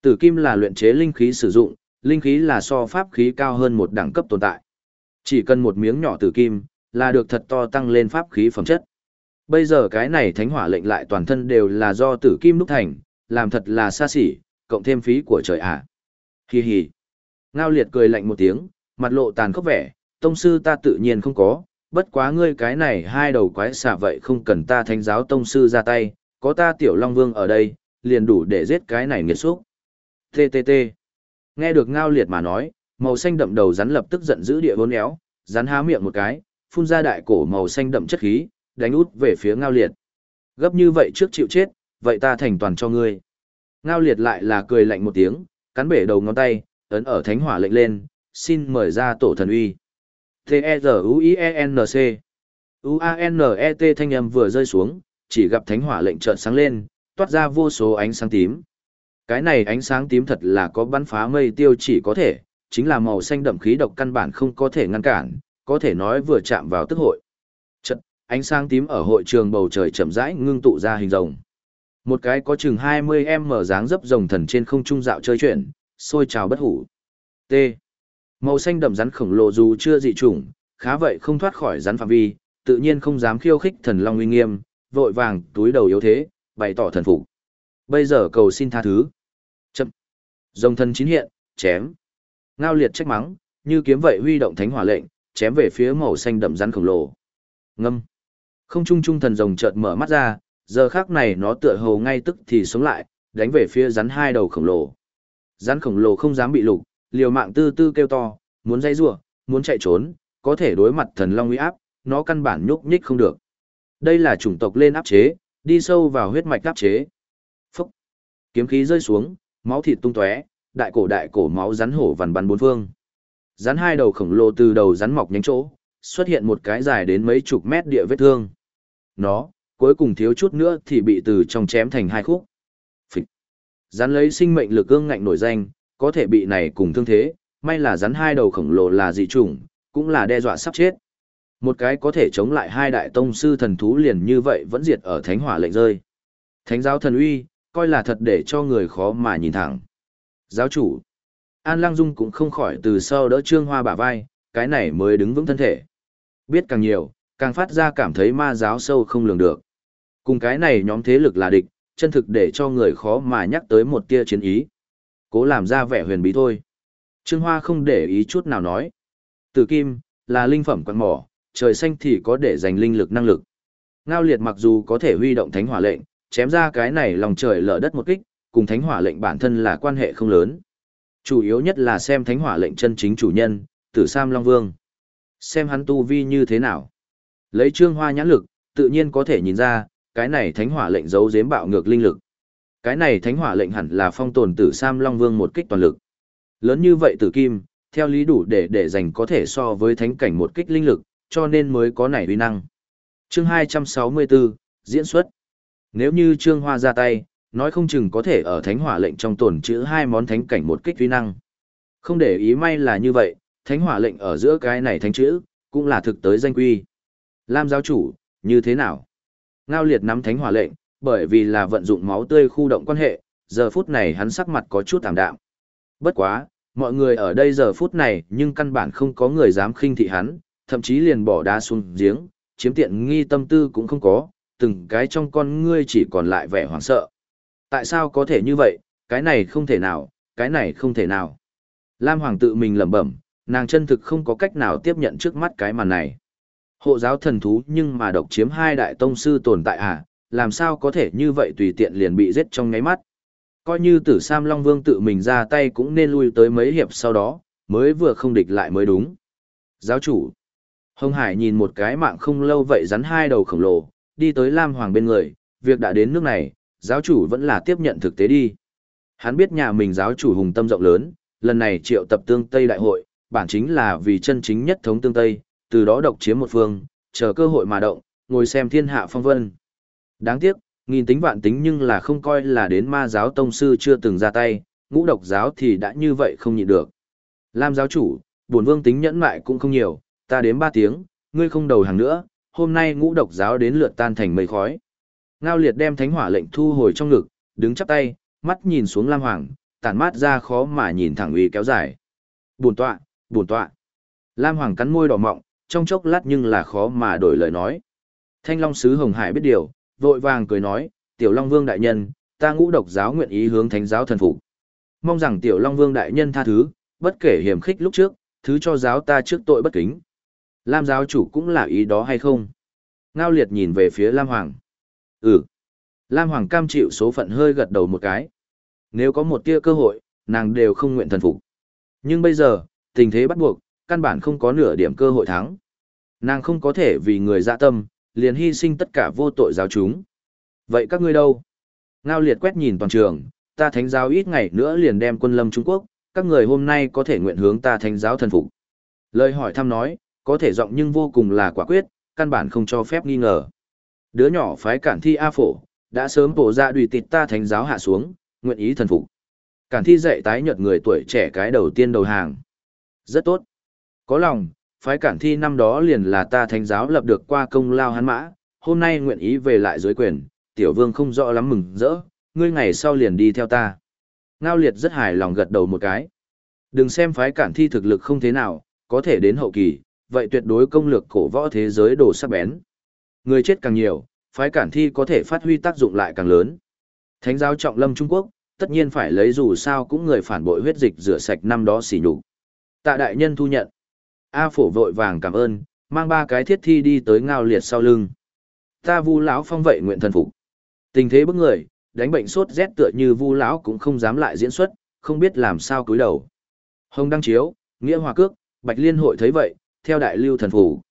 [SPEAKER 1] Tử kim là luyện chế linh khí sử dụng, linh khí là so pháp khí cao hơn một đẳng cấp tồn tại. Chỉ cần một miếng nhỏ tử kim, là được thật to tăng lên pháp khí phẩm chất. Bây giờ cái này thánh hỏa lệnh lại toàn thân đều là do tử kim đúc thành, làm thật là xa xỉ, cộng thêm phí của trời ạ. À. Hi hi. Ngao liệt cười lạnh một tiếng, mặt lộ tàn khốc vẻ, tông sư ta tự nhiên không có, bất quá ngươi cái này hai đầu quái xả vậy không cần ta thánh giáo tông sư ra tay, có ta tiểu long vương ở đây, liền đủ để giết cái này nghiệt xúc. TTT. Nghe được ngao liệt mà nói, màu xanh đậm đầu rắn lập tức giận dữ địa vốn éo, rắn há miệng một cái, phun ra đại cổ màu xanh đậm chất khí, đánh út về phía ngao liệt. Gấp như vậy trước chịu chết, vậy ta thành toàn cho ngươi. Ngao liệt lại là cười lạnh một tiếng, cắn bể đầu ngón tay, ấn ở thánh hỏa lệnh lên, xin mời ra tổ thần uy. T-E-Z-U-I-E-N-C U-A-N-E-T thanh âm vừa rơi xuống, chỉ gặp thánh hỏa lệnh chợt sáng lên, toát ra vô số ánh sáng tím. Cái này ánh sáng tím thật là có bắn phá mây tiêu chỉ có thể, chính là màu xanh đậm khí độc căn bản không có thể ngăn cản, có thể nói vừa chạm vào tức hội. Ánh sáng tím ở hội trường bầu trời chậm rãi ngưng tụ ra hình rồng. Một cái có chừng 20m dáng dấp rồng thần trên không trung dạo chơi chuyển, sôi trào bất hủ. T. Màu xanh đậm rắn khổng lồ dù chưa dị chủng, khá vậy không thoát khỏi rắn phạm vi, tự nhiên không dám khiêu khích thần long uy nghiêm, vội vàng túi đầu yếu thế, bày tỏ thần phục. Bây giờ cầu xin tha thứ. Chậm. rồng thần chín hiện, chém. Ngao liệt trách mắng, như kiếm vậy huy động thánh hỏa lệnh, chém về phía màu xanh đậm rắn khổng lồ. Ngâm. Không trung trung thần rồng chợt mở mắt ra, giờ khác này nó tựa hồ ngay tức thì sống lại, đánh về phía rắn hai đầu khổng lồ. Rắn khổng lồ không dám bị lục, liều mạng tư tư kêu to, muốn dây rủa, muốn chạy trốn, có thể đối mặt thần long uy áp, nó căn bản nhúc nhích không được. Đây là chủng tộc lên áp chế, đi sâu vào huyết mạch áp chế. Phúc! Kiếm khí rơi xuống, máu thịt tung tóe, đại cổ đại cổ máu rắn hổ vằn bắn bốn phương. Rắn hai đầu khổng lồ từ đầu rắn mọc nhánh chỗ, xuất hiện một cái dài đến mấy chục mét địa vết thương. Nó, cuối cùng thiếu chút nữa thì bị từ trong chém thành hai khúc. Phịch! Rắn lấy sinh mệnh lực ương ngạnh nổi danh, có thể bị này cùng thương thế, may là rắn hai đầu khổng lồ là dị chủng, cũng là đe dọa sắp chết. Một cái có thể chống lại hai đại tông sư thần thú liền như vậy vẫn diệt ở thánh hỏa lệnh rơi. Thánh giáo thần uy, coi là thật để cho người khó mà nhìn thẳng. Giáo chủ, An Lăng Dung cũng không khỏi từ sau đỡ trương hoa bả vai, cái này mới đứng vững thân thể. Biết càng nhiều, càng phát ra cảm thấy ma giáo sâu không lường được. Cùng cái này nhóm thế lực là địch, chân thực để cho người khó mà nhắc tới một tia chiến ý. Cố làm ra vẻ huyền bí thôi. Trương Hoa không để ý chút nào nói. Tử kim, là linh phẩm quan mỏ, trời xanh thì có để dành linh lực năng lực. Ngao liệt mặc dù có thể huy động thánh hỏa lệnh, chém ra cái này lòng trời lở đất một kích, cùng thánh hỏa lệnh bản thân là quan hệ không lớn. Chủ yếu nhất là xem thánh hỏa lệnh chân chính chủ nhân, tử Sam Long Vương. Xem hắn tu vi như thế nào. Lấy trương hoa nhãn lực, tự nhiên có thể nhìn ra, cái này thánh hỏa lệnh giấu giếm bạo ngược linh lực. Cái này thánh hỏa lệnh hẳn là phong tồn tử Sam Long Vương một kích toàn lực. Lớn như vậy tử kim, theo lý đủ để để dành có thể so với thánh cảnh một kích linh lực, cho nên mới có nảy uy năng. Chương 264, diễn xuất. Nếu như Trương Hoa ra tay, nói không chừng có thể ở thánh hỏa lệnh trong tổn chữ hai món thánh cảnh một kích uy năng. Không để ý may là như vậy, thánh hỏa lệnh ở giữa cái này thánh chữ, cũng là thực tới danh quy. Lam giáo chủ, như thế nào? Ngao liệt nắm thánh hỏa lệnh, bởi vì là vận dụng máu tươi khu động quan hệ, giờ phút này hắn sắc mặt có chút tạm đạm. Bất quá, mọi người ở đây giờ phút này nhưng căn bản không có người dám khinh thị hắn, thậm chí liền bỏ đá xuống giếng, chiếm tiện nghi tâm tư cũng không có, từng cái trong con ngươi chỉ còn lại vẻ hoảng sợ. Tại sao có thể như vậy, cái này không thể nào, cái này không thể nào. Lam Hoàng tự mình lẩm bẩm, nàng chân thực không có cách nào tiếp nhận trước mắt cái màn này. Hộ giáo thần thú nhưng mà độc chiếm hai đại tông sư tồn tại à, làm sao có thể như vậy tùy tiện liền bị giết trong ngáy mắt. Coi như tử Sam Long Vương tự mình ra tay cũng nên lui tới mấy hiệp sau đó, mới vừa không địch lại mới đúng. Giáo chủ. Hồng Hải nhìn một cái mạng không lâu vậy rắn hai đầu khổng lồ, đi tới Lam Hoàng bên người, việc đã đến nước này, giáo chủ vẫn là tiếp nhận thực tế đi. Hắn biết nhà mình giáo chủ hùng tâm rộng lớn, lần này triệu tập tương Tây đại hội, bản chính là vì chân chính nhất thống tương Tây, từ đó độc chiếm một phương, chờ cơ hội mà động, ngồi xem thiên hạ phong vân. Đáng tiếc, nghìn tính vạn tính nhưng là không coi là đến ma giáo tông sư chưa từng ra tay, ngũ độc giáo thì đã như vậy không nhịn được. Lam giáo chủ, bổn vương tính nhẫn mại cũng không nhiều, ta đến ba tiếng, ngươi không đầu hàng nữa, hôm nay ngũ độc giáo đến lượt tan thành mây khói. Ngao liệt đem thánh hỏa lệnh thu hồi trong ngực, đứng chắp tay, mắt nhìn xuống Lam Hoàng, tản mát ra khó mà nhìn thẳng uy kéo dài. Buồn tọa, buồn tọa. Lam Hoàng cắn môi đỏ mọng, trong chốc lát nhưng là khó mà đổi lời nói. Thanh Long Sứ Hồng Hải biết điều, vội vàng cười nói, Tiểu Long Vương Đại Nhân, ta ngũ độc giáo nguyện ý hướng thánh giáo thần phục Mong rằng Tiểu Long Vương Đại Nhân tha thứ, bất kể hiểm khích lúc trước, thứ cho giáo ta trước tội bất kính. Lam giáo chủ cũng là ý đó hay không? Ngao liệt nhìn về phía Lam Hoàng. Ừ. Lam Hoàng cam chịu số phận hơi gật đầu một cái. Nếu có một tia cơ hội, nàng đều không nguyện thần phục. Nhưng bây giờ, tình thế bắt buộc, căn bản không có nửa điểm cơ hội thắng. Nàng không có thể vì người dạ tâm, liền hy sinh tất cả vô tội giáo chúng. Vậy các ngươi đâu? Ngao liệt quét nhìn toàn trường, ta thánh giáo ít ngày nữa liền đem quân lâm Trung Quốc, các người hôm nay có thể nguyện hướng ta thánh giáo thần phục. Lời hỏi thăm nói, có thể giọng nhưng vô cùng là quả quyết, căn bản không cho phép nghi ngờ. Đứa nhỏ phái cản thi A phổ, đã sớm bổ ra đùi tịt ta thánh giáo hạ xuống, nguyện ý thần phục. Cản thi dạy tái nhợt người tuổi trẻ cái đầu tiên đầu hàng. Rất tốt. Có lòng, phái cản thi năm đó liền là ta thánh giáo lập được qua công lao hắn mã, hôm nay nguyện ý về lại dưới quyền, tiểu vương không rõ lắm mừng rỡ, ngươi ngày sau liền đi theo ta. Ngao liệt rất hài lòng gật đầu một cái. Đừng xem phái cản thi thực lực không thế nào, có thể đến hậu kỳ, vậy tuyệt đối công lược cổ võ thế giới đổ sắc bén. Người chết càng nhiều, phái cản thi có thể phát huy tác dụng lại càng lớn. Thánh giáo trọng lâm Trung Quốc, tất nhiên phải lấy dù sao cũng người phản bội huyết dịch rửa sạch năm đó xỉ nhục. Tạ đại nhân thu nhận. A phổ vội vàng cảm ơn, mang ba cái thiết thi đi tới ngao liệt sau lưng. Ta vu lão phong vậy nguyện thần phục. Tình thế bức người, đánh bệnh sốt rét tựa như vu lão cũng không dám lại diễn xuất, không biết làm sao cúi đầu. Hồng đăng chiếu, nghĩa hòa cước, bạch liên hội thấy vậy, theo đại lưu thần phủ.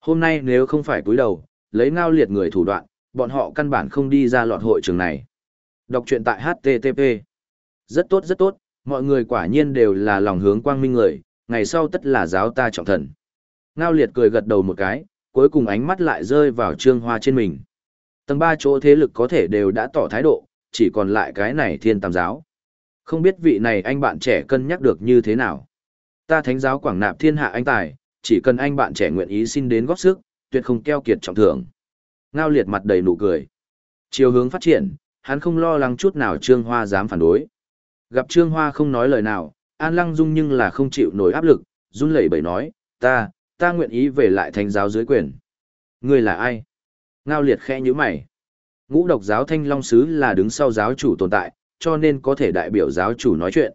[SPEAKER 1] Hôm nay nếu không phải cúi đầu, lấy ngao liệt người thủ đoạn, bọn họ căn bản không đi ra lọt hội trường này. Đọc truyện tại HTTP. Rất tốt rất tốt, mọi người quả nhiên đều là lòng hướng quang minh người, ngày sau tất là giáo ta trọng thần. Ngao liệt cười gật đầu một cái, cuối cùng ánh mắt lại rơi vào trương hoa trên mình. Tầng ba chỗ thế lực có thể đều đã tỏ thái độ, chỉ còn lại cái này thiên tam giáo. Không biết vị này anh bạn trẻ cân nhắc được như thế nào. Ta thánh giáo quảng nạp thiên hạ anh tài, chỉ cần anh bạn trẻ nguyện ý xin đến góp sức, tuyệt không keo kiệt trọng thưởng. Ngao liệt mặt đầy nụ cười. Chiều hướng phát triển, hắn không lo lắng chút nào Trương Hoa dám phản đối. Gặp Trương Hoa không nói lời nào, An Lăng Dung nhưng là không chịu nổi áp lực, run lẩy bẩy nói, ta, ta nguyện ý về lại thánh giáo dưới quyền. Ngươi là ai? Ngao liệt khẽ như mày. Ngũ độc giáo thanh long sứ là đứng sau giáo chủ tồn tại, cho nên có thể đại biểu giáo chủ nói chuyện.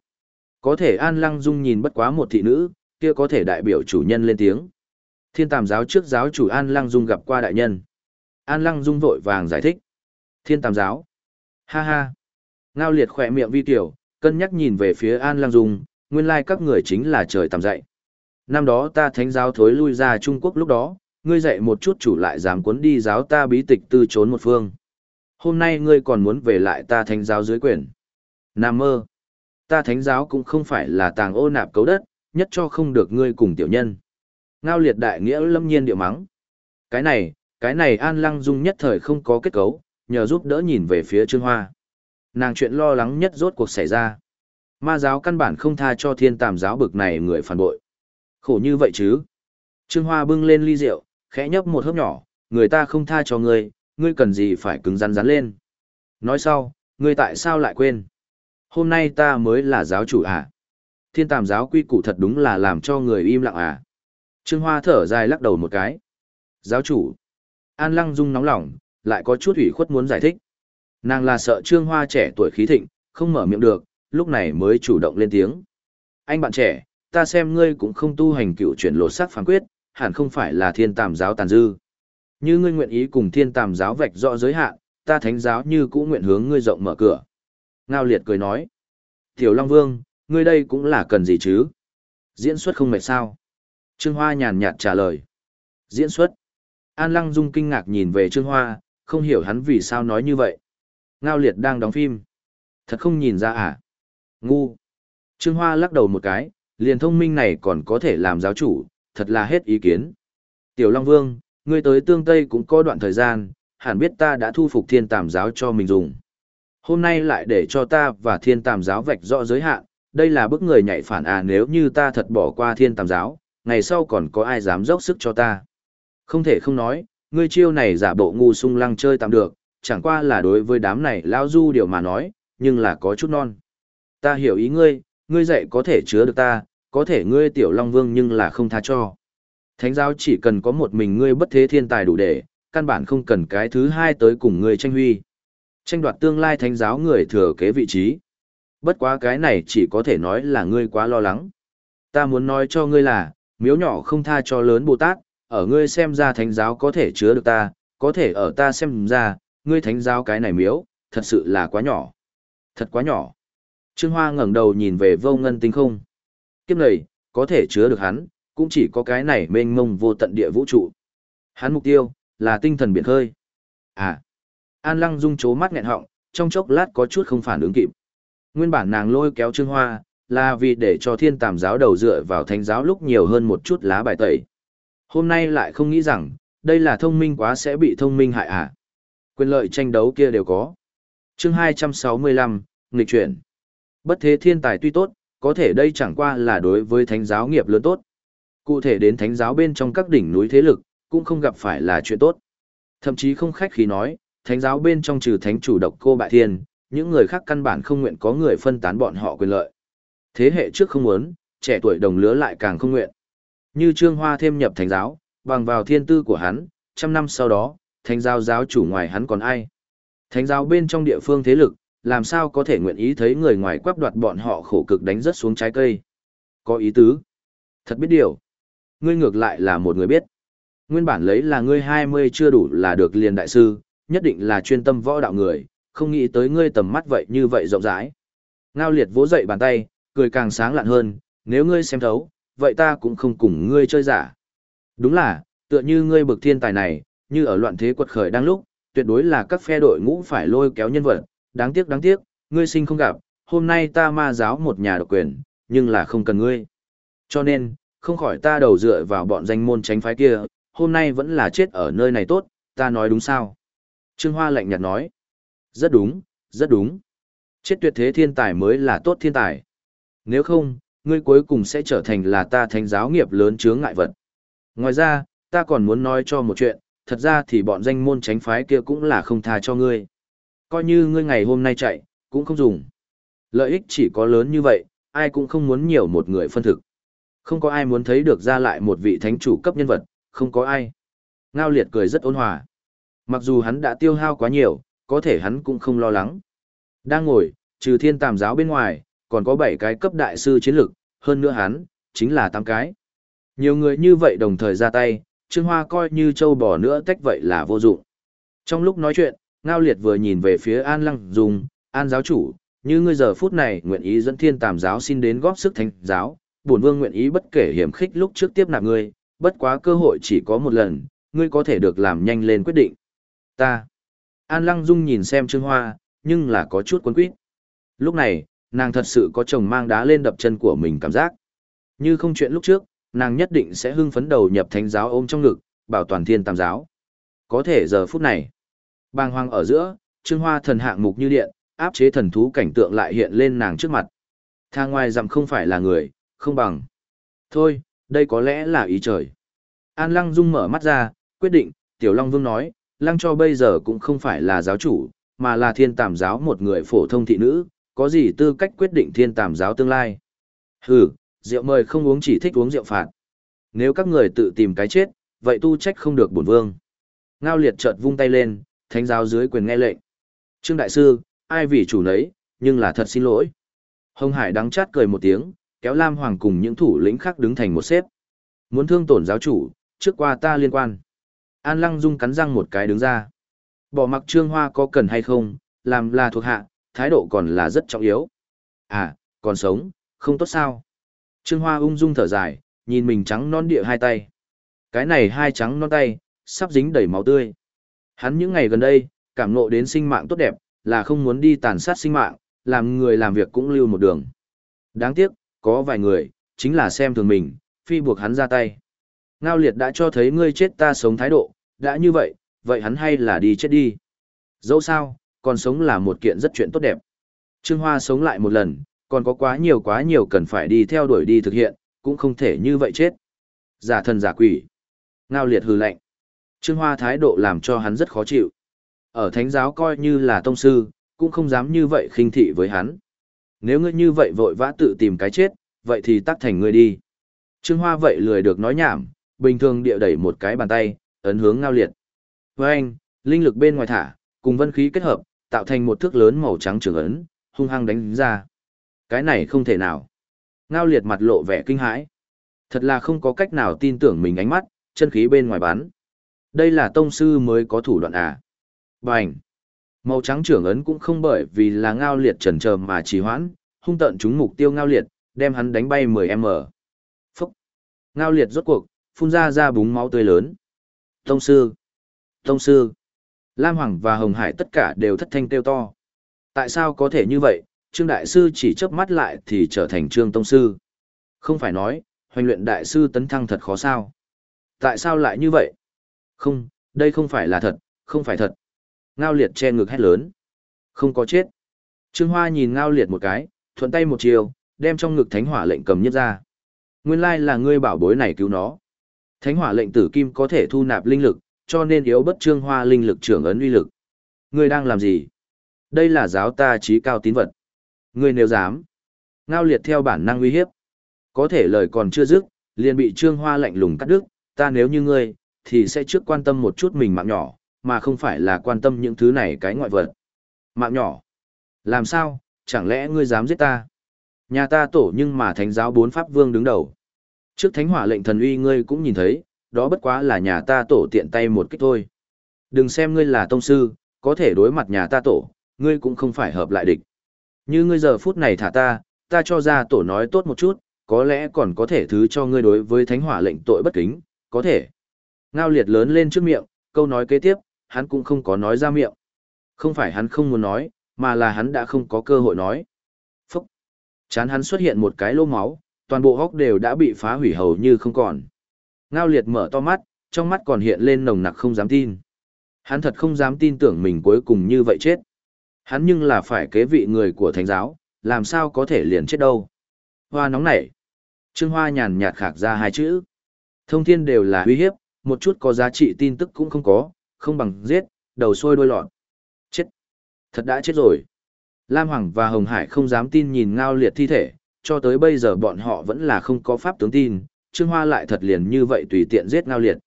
[SPEAKER 1] Có thể An Lăng Dung nhìn bất quá một thị nữ, kia có thể đại biểu chủ nhân lên tiếng. Thiên Tàm giáo trước giáo chủ An Lăng Dung gặp qua đại nhân. An Lăng Dung vội vàng giải thích. Thiên Tàm giáo. Ha ha. Ngao liệt khỏe miệng vi tiểu, cân nhắc nhìn về phía An Lăng Dung, nguyên lai các người chính là trời tầm dạy. Năm đó ta thánh giáo thối lui ra Trung Quốc lúc đó, ngươi dạy một chút chủ lại dám cuốn đi giáo ta bí tịch tư trốn một phương. Hôm nay ngươi còn muốn về lại ta thánh giáo dưới quyền. Nam mơ. Ta thánh giáo cũng không phải là tàng ô nạp cấu đất, nhất cho không được ngươi cùng tiểu nhân. Ngao liệt đại nghĩa lâm nhiên điệu mắng. Cái này, cái này An Lăng Dung nhất thời không có kết cấu, nhờ giúp đỡ nhìn về phía Trương Hoa. Nàng chuyện lo lắng nhất rốt cuộc xảy ra. Ma giáo căn bản không tha cho thiên tàm giáo bực này người phản bội. Khổ như vậy chứ. Trương Hoa bưng lên ly rượu, khẽ nhấp một hớp nhỏ, người ta không tha cho ngươi, ngươi cần gì phải cứng rắn rắn lên. Nói sau, ngươi tại sao lại quên? Hôm nay ta mới là giáo chủ à? Thiên tàm giáo quy củ thật đúng là làm cho người im lặng à? Trương Hoa thở dài lắc đầu một cái. Giáo chủ. An Lăng Dung nóng lòng, lại có chút ủy khuất muốn giải thích. Nàng là sợ Trương Hoa trẻ tuổi khí thịnh, không mở miệng được, lúc này mới chủ động lên tiếng. Anh bạn trẻ, ta xem ngươi cũng không tu hành cựu chuyển lột sắc phán quyết, hẳn không phải là thiên tàm giáo tàn dư. Như ngươi nguyện ý cùng thiên tàm giáo vạch rõ giới hạn, ta thánh giáo như cũng nguyện hướng ngươi rộng mở cửa. Ngao liệt cười nói. Tiểu Long Vương, ngươi đây cũng là cần gì chứ? Diễn xuất không mệt sao? Trương Hoa nhàn nhạt trả lời. Diễn xuất. An Lăng Dung kinh ngạc nhìn về Trương Hoa, không hiểu hắn vì sao nói như vậy. Ngao liệt đang đóng phim. Thật không nhìn ra à? Ngu. Trương Hoa lắc đầu một cái, liền thông minh này còn có thể làm giáo chủ, thật là hết ý kiến. Tiểu Long Vương, ngươi tới tương Tây cũng có đoạn thời gian, hẳn biết ta đã thu phục thiên tàm giáo cho mình dùng. Hôm nay lại để cho ta và thiên tàm giáo vạch rõ giới hạn, đây là bức người nhạy phản à nếu như ta thật bỏ qua thiên tàm giáo, ngày sau còn có ai dám dốc sức cho ta. Không thể không nói, ngươi chiêu này giả bộ ngu sung lăng chơi tạm được, chẳng qua là đối với đám này lao du điều mà nói, nhưng là có chút non. Ta hiểu ý ngươi, ngươi dạy có thể chứa được ta, có thể ngươi tiểu long vương nhưng là không tha cho. Thánh giáo chỉ cần có một mình ngươi bất thế thiên tài đủ để, căn bản không cần cái thứ hai tới cùng ngươi tranh huy. Tranh đoạt tương lai thánh giáo người thừa kế vị trí. Bất quá cái này chỉ có thể nói là ngươi quá lo lắng. Ta muốn nói cho ngươi là, miếu nhỏ không tha cho lớn Bồ Tát, ở ngươi xem ra thánh giáo có thể chứa được ta, có thể ở ta xem ra, ngươi thánh giáo cái này miếu, thật sự là quá nhỏ. Thật quá nhỏ. Trương Hoa ngẩng đầu nhìn về vô ngân tinh không. Kiếp này, có thể chứa được hắn, cũng chỉ có cái này mênh mông vô tận địa vũ trụ. Hắn mục tiêu, là tinh thần biển khơi. À. An Lăng Dung chố mắt nghẹn họng, trong chốc lát có chút không phản ứng kịp. Nguyên bản nàng lôi kéo Trương Hoa, là vì để cho thiên tàm giáo đầu dựa vào thánh giáo lúc nhiều hơn một chút lá bài tẩy. Hôm nay lại không nghĩ rằng, đây là thông minh quá sẽ bị thông minh hại à. Quyền lợi tranh đấu kia đều có. chương 265, nghịch chuyển. Bất thế thiên tài tuy tốt, có thể đây chẳng qua là đối với thánh giáo nghiệp lớn tốt. Cụ thể đến thánh giáo bên trong các đỉnh núi thế lực, cũng không gặp phải là chuyện tốt. Thậm chí không khách khí nói, thánh giáo bên trong trừ thánh chủ độc cô bại thiên, những người khác căn bản không nguyện có người phân tán bọn họ quyền lợi. Thế hệ trước không muốn, trẻ tuổi đồng lứa lại càng không nguyện. Như Trương Hoa thêm nhập thánh giáo, bằng vào thiên tư của hắn, trăm năm sau đó, thánh giáo giáo chủ ngoài hắn còn ai? Thánh giáo bên trong địa phương thế lực, làm sao có thể nguyện ý thấy người ngoài quắp đoạt bọn họ khổ cực đánh rất xuống trái cây? Có ý tứ. Thật biết điều. Ngươi ngược lại là một người biết. Nguyên bản lấy là ngươi 20 chưa đủ là được liền đại sư, nhất định là chuyên tâm võ đạo người, không nghĩ tới ngươi tầm mắt vậy như vậy rộng rãi. Ngao liệt vỗ dậy bàn tay, cười càng sáng lạn hơn, nếu ngươi xem thấu, vậy ta cũng không cùng ngươi chơi giả. Đúng là, tựa như ngươi bực thiên tài này, như ở loạn thế quật khởi đang lúc, tuyệt đối là các phe đội ngũ phải lôi kéo nhân vật, đáng tiếc đáng tiếc, ngươi sinh không gặp, hôm nay ta ma giáo một nhà độc quyền, nhưng là không cần ngươi. Cho nên, không khỏi ta đầu dựa vào bọn danh môn tránh phái kia, hôm nay vẫn là chết ở nơi này tốt, ta nói đúng sao? Trương Hoa lạnh nhạt nói. Rất đúng, rất đúng. Chết tuyệt thế thiên tài mới là tốt thiên tài. Nếu không, ngươi cuối cùng sẽ trở thành là ta thánh giáo nghiệp lớn chướng ngại vật. Ngoài ra, ta còn muốn nói cho một chuyện, thật ra thì bọn danh môn tránh phái kia cũng là không tha cho ngươi. Coi như ngươi ngày hôm nay chạy, cũng không dùng. Lợi ích chỉ có lớn như vậy, ai cũng không muốn nhiều một người phân thực. Không có ai muốn thấy được ra lại một vị thánh chủ cấp nhân vật, không có ai. Ngao liệt cười rất ôn hòa. Mặc dù hắn đã tiêu hao quá nhiều, có thể hắn cũng không lo lắng. Đang ngồi, trừ thiên tàm giáo bên ngoài, còn có 7 cái cấp đại sư chiến lực, hơn nữa hắn, chính là 8 cái. Nhiều người như vậy đồng thời ra tay, Trương Hoa coi như châu bò nữa tách vậy là vô dụng. Trong lúc nói chuyện, Ngao Liệt vừa nhìn về phía An Lăng Dung, An giáo chủ, như ngươi giờ phút này nguyện ý dẫn thiên tàm giáo xin đến góp sức thánh giáo, bổn vương nguyện ý bất kể hiểm khích lúc trước tiếp nạp ngươi, bất quá cơ hội chỉ có một lần, ngươi có thể được làm nhanh lên quyết định. Ta. An Lăng Dung nhìn xem Trương Hoa, nhưng là có chút cuốn quýt. Lúc này, nàng thật sự có chồng mang đá lên đập chân của mình cảm giác. Như không chuyện lúc trước, nàng nhất định sẽ hưng phấn đầu nhập thánh giáo ôm trong ngực, bảo toàn thiên tam giáo. Có thể giờ phút này, bàng hoàng ở giữa, Trương Hoa thần hạng mục như điện, áp chế thần thú cảnh tượng lại hiện lên nàng trước mặt. Tha ngoài dặm không phải là người, không bằng. Thôi, đây có lẽ là ý trời. An Lăng Dung mở mắt ra, quyết định, Tiểu Long Vương nói, Lăng cho bây giờ cũng không phải là giáo chủ, mà là thiên tàm giáo một người phổ thông thị nữ, có gì tư cách quyết định thiên tàm giáo tương lai. Hừ, rượu mời không uống chỉ thích uống rượu phạt. Nếu các người tự tìm cái chết, vậy tu trách không được bổn vương. Ngao liệt chợt vung tay lên, thánh giáo dưới quyền nghe lệnh. Trương Đại Sư, ai vì chủ nấy, nhưng là thật xin lỗi. Hồng Hải đắng chát cười một tiếng, kéo Lam Hoàng cùng những thủ lĩnh khác đứng thành một xếp. Muốn thương tổn giáo chủ, trước qua ta liên quan. An Lăng Dung cắn răng một cái đứng ra. Bỏ mặc Trương Hoa có cần hay không, làm là thuộc hạ, thái độ còn là rất trọng yếu. À, còn sống, không tốt sao. Trương Hoa ung dung thở dài, nhìn mình trắng non địa hai tay. Cái này hai trắng non tay, sắp dính đầy máu tươi. Hắn những ngày gần đây, cảm ngộ đến sinh mạng tốt đẹp, là không muốn đi tàn sát sinh mạng, làm người làm việc cũng lưu một đường. Đáng tiếc, có vài người, chính là xem thường mình, phi buộc hắn ra tay. Ngao liệt đã cho thấy ngươi chết ta sống thái độ, đã như vậy, vậy hắn hay là đi chết đi. Dẫu sao, còn sống là một kiện rất chuyện tốt đẹp. Trương Hoa sống lại một lần, còn có quá nhiều quá nhiều cần phải đi theo đuổi đi thực hiện, cũng không thể như vậy chết. Giả thần giả quỷ. Ngao liệt hừ lạnh. Trương Hoa thái độ làm cho hắn rất khó chịu. Ở thánh giáo coi như là tông sư, cũng không dám như vậy khinh thị với hắn. Nếu ngươi như vậy vội vã tự tìm cái chết, vậy thì tắt thành ngươi đi. Trương Hoa vậy lười được nói nhảm, bình thường địa đẩy một cái bàn tay, ấn hướng ngao liệt. Với anh, linh lực bên ngoài thả, cùng vân khí kết hợp, tạo thành một thước lớn màu trắng trường ấn, hung hăng đánh ra. Cái này không thể nào. Ngao liệt mặt lộ vẻ kinh hãi. Thật là không có cách nào tin tưởng mình ánh mắt, chân khí bên ngoài bắn. Đây là tông sư mới có thủ đoạn à. Bành. Màu trắng trưởng ấn cũng không bởi vì là ngao liệt trần trờ mà trì hoãn, hung tận chúng mục tiêu ngao liệt, đem hắn đánh bay 10m. Phúc. Ngao liệt rốt cuộc, phun ra ra búng máu tươi lớn. Tông sư. Tông sư. Lam Hoàng và Hồng Hải tất cả đều thất thanh kêu to. Tại sao có thể như vậy, Trương Đại Sư chỉ chớp mắt lại thì trở thành Trương Tông Sư. Không phải nói, hoành luyện Đại Sư tấn thăng thật khó sao. Tại sao lại như vậy? Không, đây không phải là thật, không phải thật. Ngao liệt che ngực hét lớn. Không có chết. Trương Hoa nhìn ngao liệt một cái, thuận tay một chiều, đem trong ngực thánh hỏa lệnh cầm nhất ra. Nguyên lai là ngươi bảo bối này cứu nó. Thánh hỏa lệnh tử kim có thể thu nạp linh lực, cho nên yếu bất trương hoa linh lực trưởng ấn uy lực. Ngươi đang làm gì? Đây là giáo ta trí cao tín vật. Ngươi nếu dám. Ngao liệt theo bản năng uy hiếp. Có thể lời còn chưa dứt, liền bị trương hoa lạnh lùng cắt đứt, ta nếu như ngươi, thì sẽ trước quan tâm một chút mình mạng nhỏ, mà không phải là quan tâm những thứ này cái ngoại vật. Mạng nhỏ. Làm sao, chẳng lẽ ngươi dám giết ta? Nhà ta tổ nhưng mà thánh giáo bốn pháp vương đứng đầu. Trước thánh hỏa lệnh thần uy ngươi cũng nhìn thấy, đó bất quá là nhà ta tổ tiện tay một kích thôi. Đừng xem ngươi là tông sư, có thể đối mặt nhà ta tổ, ngươi cũng không phải hợp lại địch. Như ngươi giờ phút này thả ta, ta cho ra tổ nói tốt một chút, có lẽ còn có thể thứ cho ngươi đối với thánh hỏa lệnh tội bất kính, có thể. Ngao liệt lớn lên trước miệng, câu nói kế tiếp, hắn cũng không có nói ra miệng. Không phải hắn không muốn nói, mà là hắn đã không có cơ hội nói. Phúc! Chán hắn xuất hiện một cái lô máu, toàn bộ hốc đều đã bị phá hủy hầu như không còn. Ngao liệt mở to mắt, trong mắt còn hiện lên nồng nặc không dám tin. Hắn thật không dám tin tưởng mình cuối cùng như vậy chết. Hắn nhưng là phải kế vị người của thánh giáo, làm sao có thể liền chết đâu. Hoa nóng nảy. Trương Hoa nhàn nhạt khạc ra hai chữ. Thông thiên đều là uy hiếp, một chút có giá trị tin tức cũng không có, không bằng giết, đầu sôi đôi lọt. Chết. Thật đã chết rồi. Lam Hoàng và Hồng Hải không dám tin nhìn ngao liệt thi thể, cho tới bây giờ bọn họ vẫn là không có pháp tướng tin, Trương Hoa lại thật liền như vậy tùy tiện giết ngao liệt.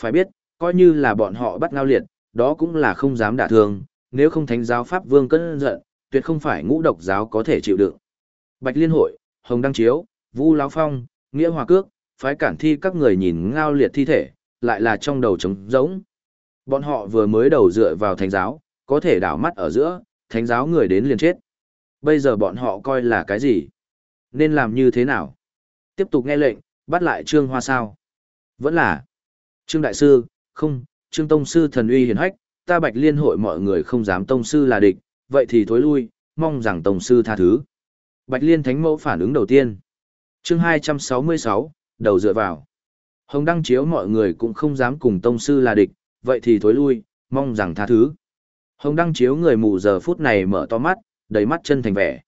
[SPEAKER 1] Phải biết, coi như là bọn họ bắt ngao liệt, đó cũng là không dám đả thương, nếu không thánh giáo Pháp Vương cơn giận, tuyệt không phải ngũ độc giáo có thể chịu đựng. Bạch Liên Hội, Hồng Đăng Chiếu, Vu Lão Phong, Nghĩa Hòa Cước, phái cản thi các người nhìn ngao liệt thi thể, lại là trong đầu trống rỗng. Bọn họ vừa mới đầu dựa vào thánh giáo, có thể đảo mắt ở giữa, thánh giáo người đến liền chết. Bây giờ bọn họ coi là cái gì? Nên làm như thế nào? Tiếp tục nghe lệnh, bắt lại Trương Hoa sao? Vẫn là Trương Đại Sư, không, Trương Tông Sư thần uy hiển hách, ta bạch liên hội mọi người không dám Tông Sư là địch, vậy thì thối lui, mong rằng Tông Sư tha thứ. Bạch Liên Thánh Mẫu phản ứng đầu tiên. Chương 266, đầu dựa vào. Hồng Đăng Chiếu mọi người cũng không dám cùng Tông Sư là địch, vậy thì thối lui, mong rằng tha thứ. Hồng Đăng Chiếu người mù giờ phút này mở to mắt, đầy mắt chân thành vẻ.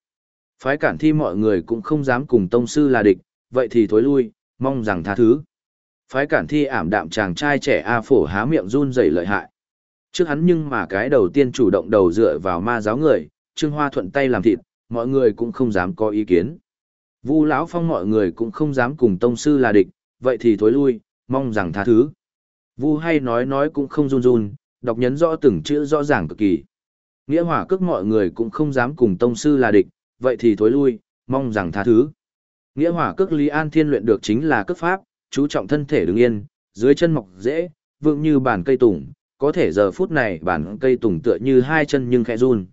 [SPEAKER 1] Phái cản thi mọi người cũng không dám cùng Tông Sư là địch, vậy thì thối lui, mong rằng tha thứ. Phái cản thi ảm đạm chàng trai trẻ A phổ há miệng run rẩy lợi hại. Trước hắn nhưng mà cái đầu tiên chủ động đầu dựa vào ma giáo người, Trương Hoa thuận tay làm thịt, mọi người cũng không dám có ý kiến. Vu lão phong mọi người cũng không dám cùng tông sư là địch, vậy thì thối lui, mong rằng tha thứ. Vu hay nói nói cũng không run run, Đọc nhấn rõ từng chữ rõ ràng cực kỳ. Nghĩa hỏa cước mọi người cũng không dám cùng tông sư là địch, vậy thì thối lui, mong rằng tha thứ. Nghĩa hỏa cước Lý An Thiên luyện được chính là cước pháp, chú trọng thân thể đứng yên, dưới chân mọc dễ, vượng như bản cây tùng, có thể giờ phút này bản cây tùng tựa như hai chân nhưng khẽ run.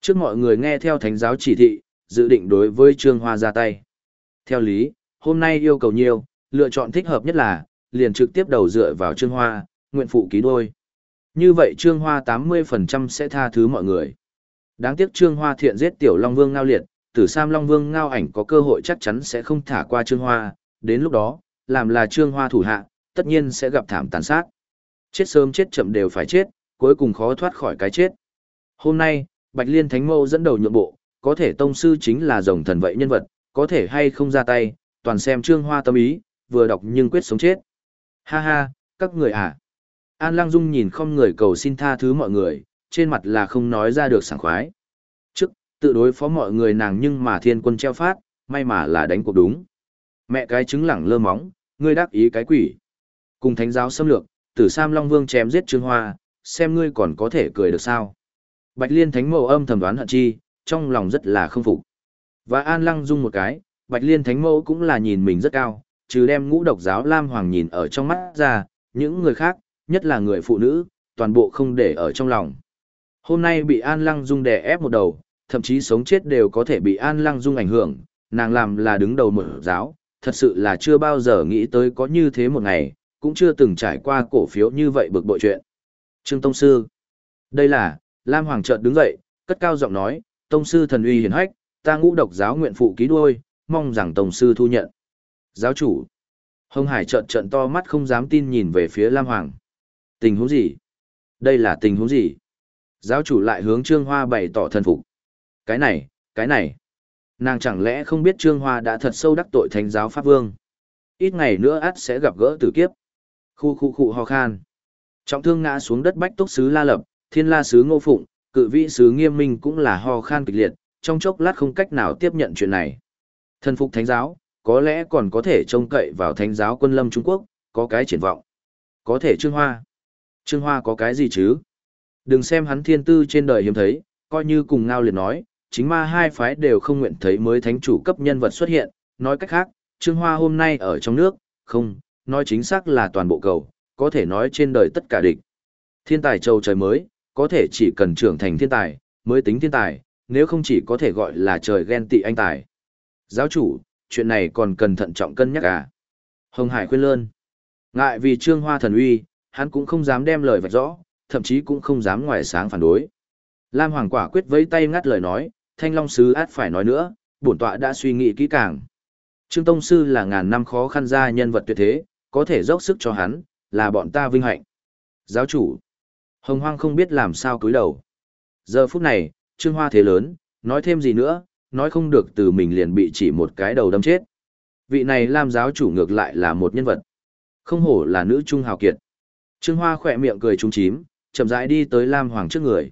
[SPEAKER 1] Trước mọi người nghe theo thánh giáo chỉ thị, dự định đối với Trương Hoa ra tay. Theo lý, hôm nay yêu cầu nhiều, lựa chọn thích hợp nhất là, liền trực tiếp đầu dựa vào Trương Hoa, nguyện phụ ký đôi. Như vậy Trương Hoa 80% sẽ tha thứ mọi người. Đáng tiếc Trương Hoa thiện giết Tiểu Long Vương Ngao Liệt, Tử Sam Long Vương Ngao ảnh có cơ hội chắc chắn sẽ không thả qua Trương Hoa, đến lúc đó, làm là Trương Hoa thủ hạ, tất nhiên sẽ gặp thảm tàn sát. Chết sớm chết chậm đều phải chết, cuối cùng khó thoát khỏi cái chết. Hôm nay, Bạch Liên Thánh Mâu dẫn đầu nhượng bộ, có thể tông sư chính là rồng thần vậy nhân vật, có thể hay không ra tay, toàn xem Trương Hoa tâm ý, vừa đọc nhưng quyết sống chết. Ha ha, các người à. An lang Dung nhìn không người cầu xin tha thứ mọi người, trên mặt là không nói ra được sảng khoái. Trước, tự đối phó mọi người nàng nhưng mà thiên quân treo phát, may mà là đánh cuộc đúng. Mẹ cái trứng lẳng lơ móng, ngươi đắc ý cái quỷ. Cùng thánh giáo xâm lược, tử Sam Long Vương chém giết Trương Hoa, xem ngươi còn có thể cười được sao. Bạch Liên Thánh Mẫu âm thầm đoán hận chi, trong lòng rất là không phục. Và An Lăng Dung một cái, Bạch Liên Thánh Mẫu cũng là nhìn mình rất cao, trừ đem ngũ độc giáo Lam Hoàng nhìn ở trong mắt ra, những người khác, nhất là người phụ nữ, toàn bộ không để ở trong lòng. Hôm nay bị An Lăng Dung đè ép một đầu, thậm chí sống chết đều có thể bị An Lăng Dung ảnh hưởng, nàng làm là đứng đầu một giáo, thật sự là chưa bao giờ nghĩ tới có như thế một ngày, cũng chưa từng trải qua cổ phiếu như vậy bực bội chuyện. Trương Tông Sư Đây là, Lam Hoàng chợt đứng dậy, cất cao giọng nói, Tông Sư thần uy hiển hách, ta ngũ độc giáo nguyện phụ ký đuôi, mong rằng Tông Sư thu nhận. Giáo chủ Hồng Hải trợn trợn to mắt không dám tin nhìn về phía Lam Hoàng. Tình huống gì? Đây là tình huống gì? Giáo chủ lại hướng Trương Hoa bày tỏ thân phục. Cái này, cái này. Nàng chẳng lẽ không biết Trương Hoa đã thật sâu đắc tội thánh giáo Pháp Vương? Ít ngày nữa ắt sẽ gặp gỡ tử kiếp. Khu khu khu ho khan. Trọng thương ngã xuống đất bách túc sứ La Lập, thiên la sứ Ngô Phụng, cự vị sứ Nghiêm Minh cũng là ho khan kịch liệt, trong chốc lát không cách nào tiếp nhận chuyện này. Thần phục thánh giáo, có lẽ còn có thể trông cậy vào thánh giáo quân lâm Trung Quốc, có cái triển vọng. Có thể Trương Hoa. Trương Hoa có cái gì chứ? Đừng xem hắn thiên tư trên đời hiếm thấy, coi như cùng ngao liệt nói, chính ma hai phái đều không nguyện thấy mới thánh chủ cấp nhân vật xuất hiện, nói cách khác, Trương Hoa hôm nay ở trong nước, không, nói chính xác là toàn bộ cầu, có thể nói trên đời tất cả địch. Thiên tài châu trời mới, có thể chỉ cần trưởng thành thiên tài, mới tính thiên tài, nếu không chỉ có thể gọi là trời ghen tị anh tài. Giáo chủ, chuyện này còn cần thận trọng cân nhắc à? Hồng Hải khuyên lơn. Ngại vì Trương Hoa thần uy, hắn cũng không dám đem lời vạch rõ, thậm chí cũng không dám ngoài sáng phản đối. Lam Hoàng quả quyết vẫy tay ngắt lời nói, Thanh Long Sứ át phải nói nữa, bổn tọa đã suy nghĩ kỹ càng. Trương Tông Sư là ngàn năm khó khăn ra nhân vật tuyệt thế, có thể dốc sức cho hắn, là bọn ta vinh hạnh. Giáo chủ, Hồng Hoang không biết làm sao cúi đầu. Giờ phút này, Trương Hoa thế lớn, nói thêm gì nữa, nói không được từ mình liền bị chỉ một cái đầu đâm chết. Vị này Lam giáo chủ ngược lại là một nhân vật. Không hổ là nữ trung hào kiệt. Trương Hoa khỏe miệng cười trúng chím, chậm rãi đi tới Lam Hoàng trước người.